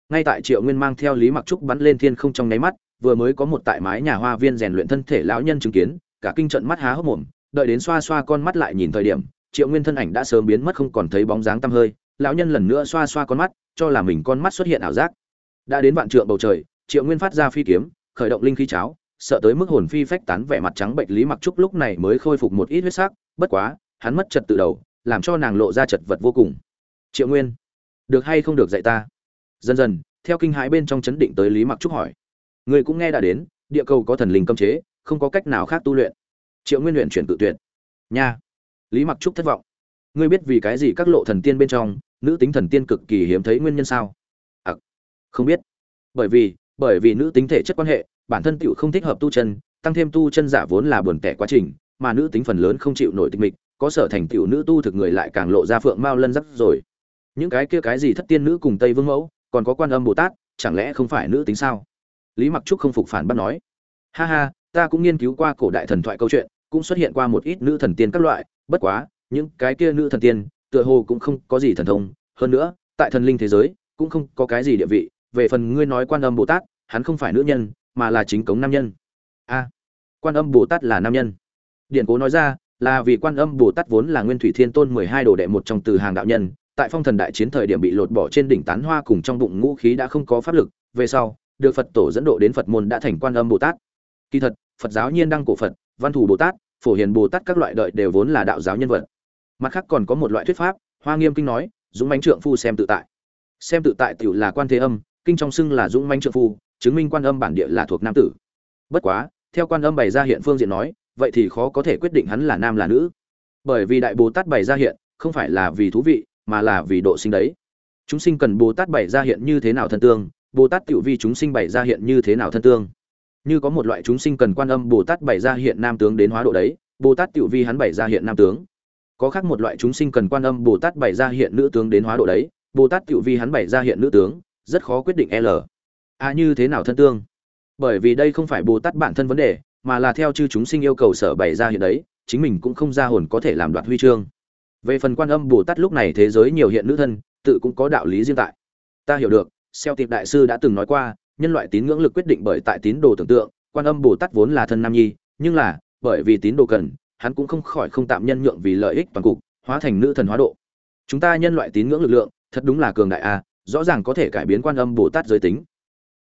Ngay tại triệu nguyên mang theo lý mặc trúc bắn lên thiên không trong nháy mắt, vừa mới có một tại mái nhà hoa viên rèn luyện thân thể lão nhân chứng kiến, cả kinh trận mắt há hốc mồm, đợi đến xoa xoa con mắt lại nhìn thời điểm, triệu nguyên thân ảnh đã sớm biến mất không còn thấy bóng dáng tăm hơi, lão nhân lần nữa xoa xoa con mắt, cho là mình con mắt xuất hiện ảo giác. Đã đến vạn trượng bầu trời, triệu nguyên phát ra phi kiếm, khởi động linh khí cháo sợ tới mức hồn phi phách tán vẻ mặt trắng bệnh lý mặc trúc lúc này mới khôi phục một ít huyết sắc bất quá hắn mất trật tự đầu làm cho nàng lộ ra chật vật vô cùng. Triệu nguyên được hay không được dạy ta? Dần dần theo kinh hãi bên trong chấn định tới lý mặc trúc hỏi. Người cũng nghe đã đến địa cầu có thần linh cấm chế không có cách nào khác tu luyện. Triệu nguyên luyện chuyển tự tuyệt. Nha. Lý mặc trúc thất vọng. Ngươi biết vì cái gì các lộ thần tiên bên trong nữ tính thần tiên cực kỳ hiếm thấy nguyên nhân sao? À, không biết. Bởi vì bởi vì nữ tính thể chất quan hệ bản thân tựu không thích hợp tu chân, tăng thêm tu chân giả vốn là buồn tẻ quá trình, mà nữ tính phần lớn không chịu nổi tịch mịch, có sở thành tựu nữ tu thực người lại càng lộ ra phượng mao lân rắc rồi. Những cái kia cái gì thất tiên nữ cùng tây vương mẫu, còn có quan âm bồ tát, chẳng lẽ không phải nữ tính sao? Lý mặc trúc không phục phản bác nói. Ha ha, ta cũng nghiên cứu qua cổ đại thần thoại câu chuyện, cũng xuất hiện qua một ít nữ thần tiên các loại, bất quá, những cái kia nữ thần tiên, tựa hồ cũng không có gì thần thông. Hơn nữa, tại thần linh thế giới, cũng không có cái gì địa vị. Về phần ngươi nói quan âm bồ tát, hắn không phải nữ nhân mà là chính cống nam nhân. A, quan âm bồ tát là nam nhân. Điện cố nói ra, là vì quan âm bồ tát vốn là nguyên thủy thiên tôn mười hai đồ đệ một trong từ hàng đạo nhân, tại phong thần đại chiến thời điểm bị lột bỏ trên đỉnh tán hoa cùng trong bụng ngũ khí đã không có pháp lực, về sau, được phật tổ dẫn độ đến phật môn đã thành quan âm bồ tát. Kỳ thật, phật giáo nhiên đăng cổ phật, văn thủ bồ tát, phổ hiền bồ tát các loại đợi đều vốn là đạo giáo nhân vật. Mặt khác còn có một loại thuyết pháp, hoa nghiêm kinh nói, dũng mãnh trượng phu xem tự tại. Xem tự tại tiểu là quan thế âm, kinh trong xưng là dũng mãnh trượng phu chứng minh quan âm bản địa là thuộc nam tử. Bất quá, theo quan âm bày ra hiện phương diện nói, vậy thì khó có thể quyết định hắn là nam là nữ. Bởi vì đại bồ tát bày ra hiện, không phải là vì thú vị, mà là vì độ sinh đấy. Chúng sinh cần bồ tát bày ra hiện như thế nào thân tương, bồ tát tiểu vi chúng sinh bày ra hiện như thế nào thân tương. Như có một loại chúng sinh cần quan âm bồ tát bày ra hiện nam tướng đến hóa độ đấy, bồ tát tiểu vi hắn bày ra hiện nam tướng. Có khác một loại chúng sinh cần quan âm bồ tát bày ra hiện nữ tướng đến hóa độ đấy, bồ tát tiểu vi hắn bày ra hiện nữ tướng, rất khó quyết định l à như thế nào thân tương? Bởi vì đây không phải bồ tát bản thân vấn đề, mà là theo chư chúng sinh yêu cầu sở bày ra hiện đấy, chính mình cũng không ra hồn có thể làm đoạt huy chương. Về phần quan âm bồ tát lúc này thế giới nhiều hiện nữ thân, tự cũng có đạo lý riêng tại. Ta hiểu được, xeo tiệp đại sư đã từng nói qua, nhân loại tín ngưỡng lực quyết định bởi tại tín đồ tưởng tượng, quan âm bồ tát vốn là thân nam nhi, nhưng là, bởi vì tín đồ cần, hắn cũng không khỏi không tạm nhân nhượng vì lợi ích toàn cục, hóa thành nữ thần hóa độ. Chúng ta nhân loại tín ngưỡng lực lượng, thật đúng là cường đại a rõ ràng có thể cải biến quan âm bồ tát giới tính.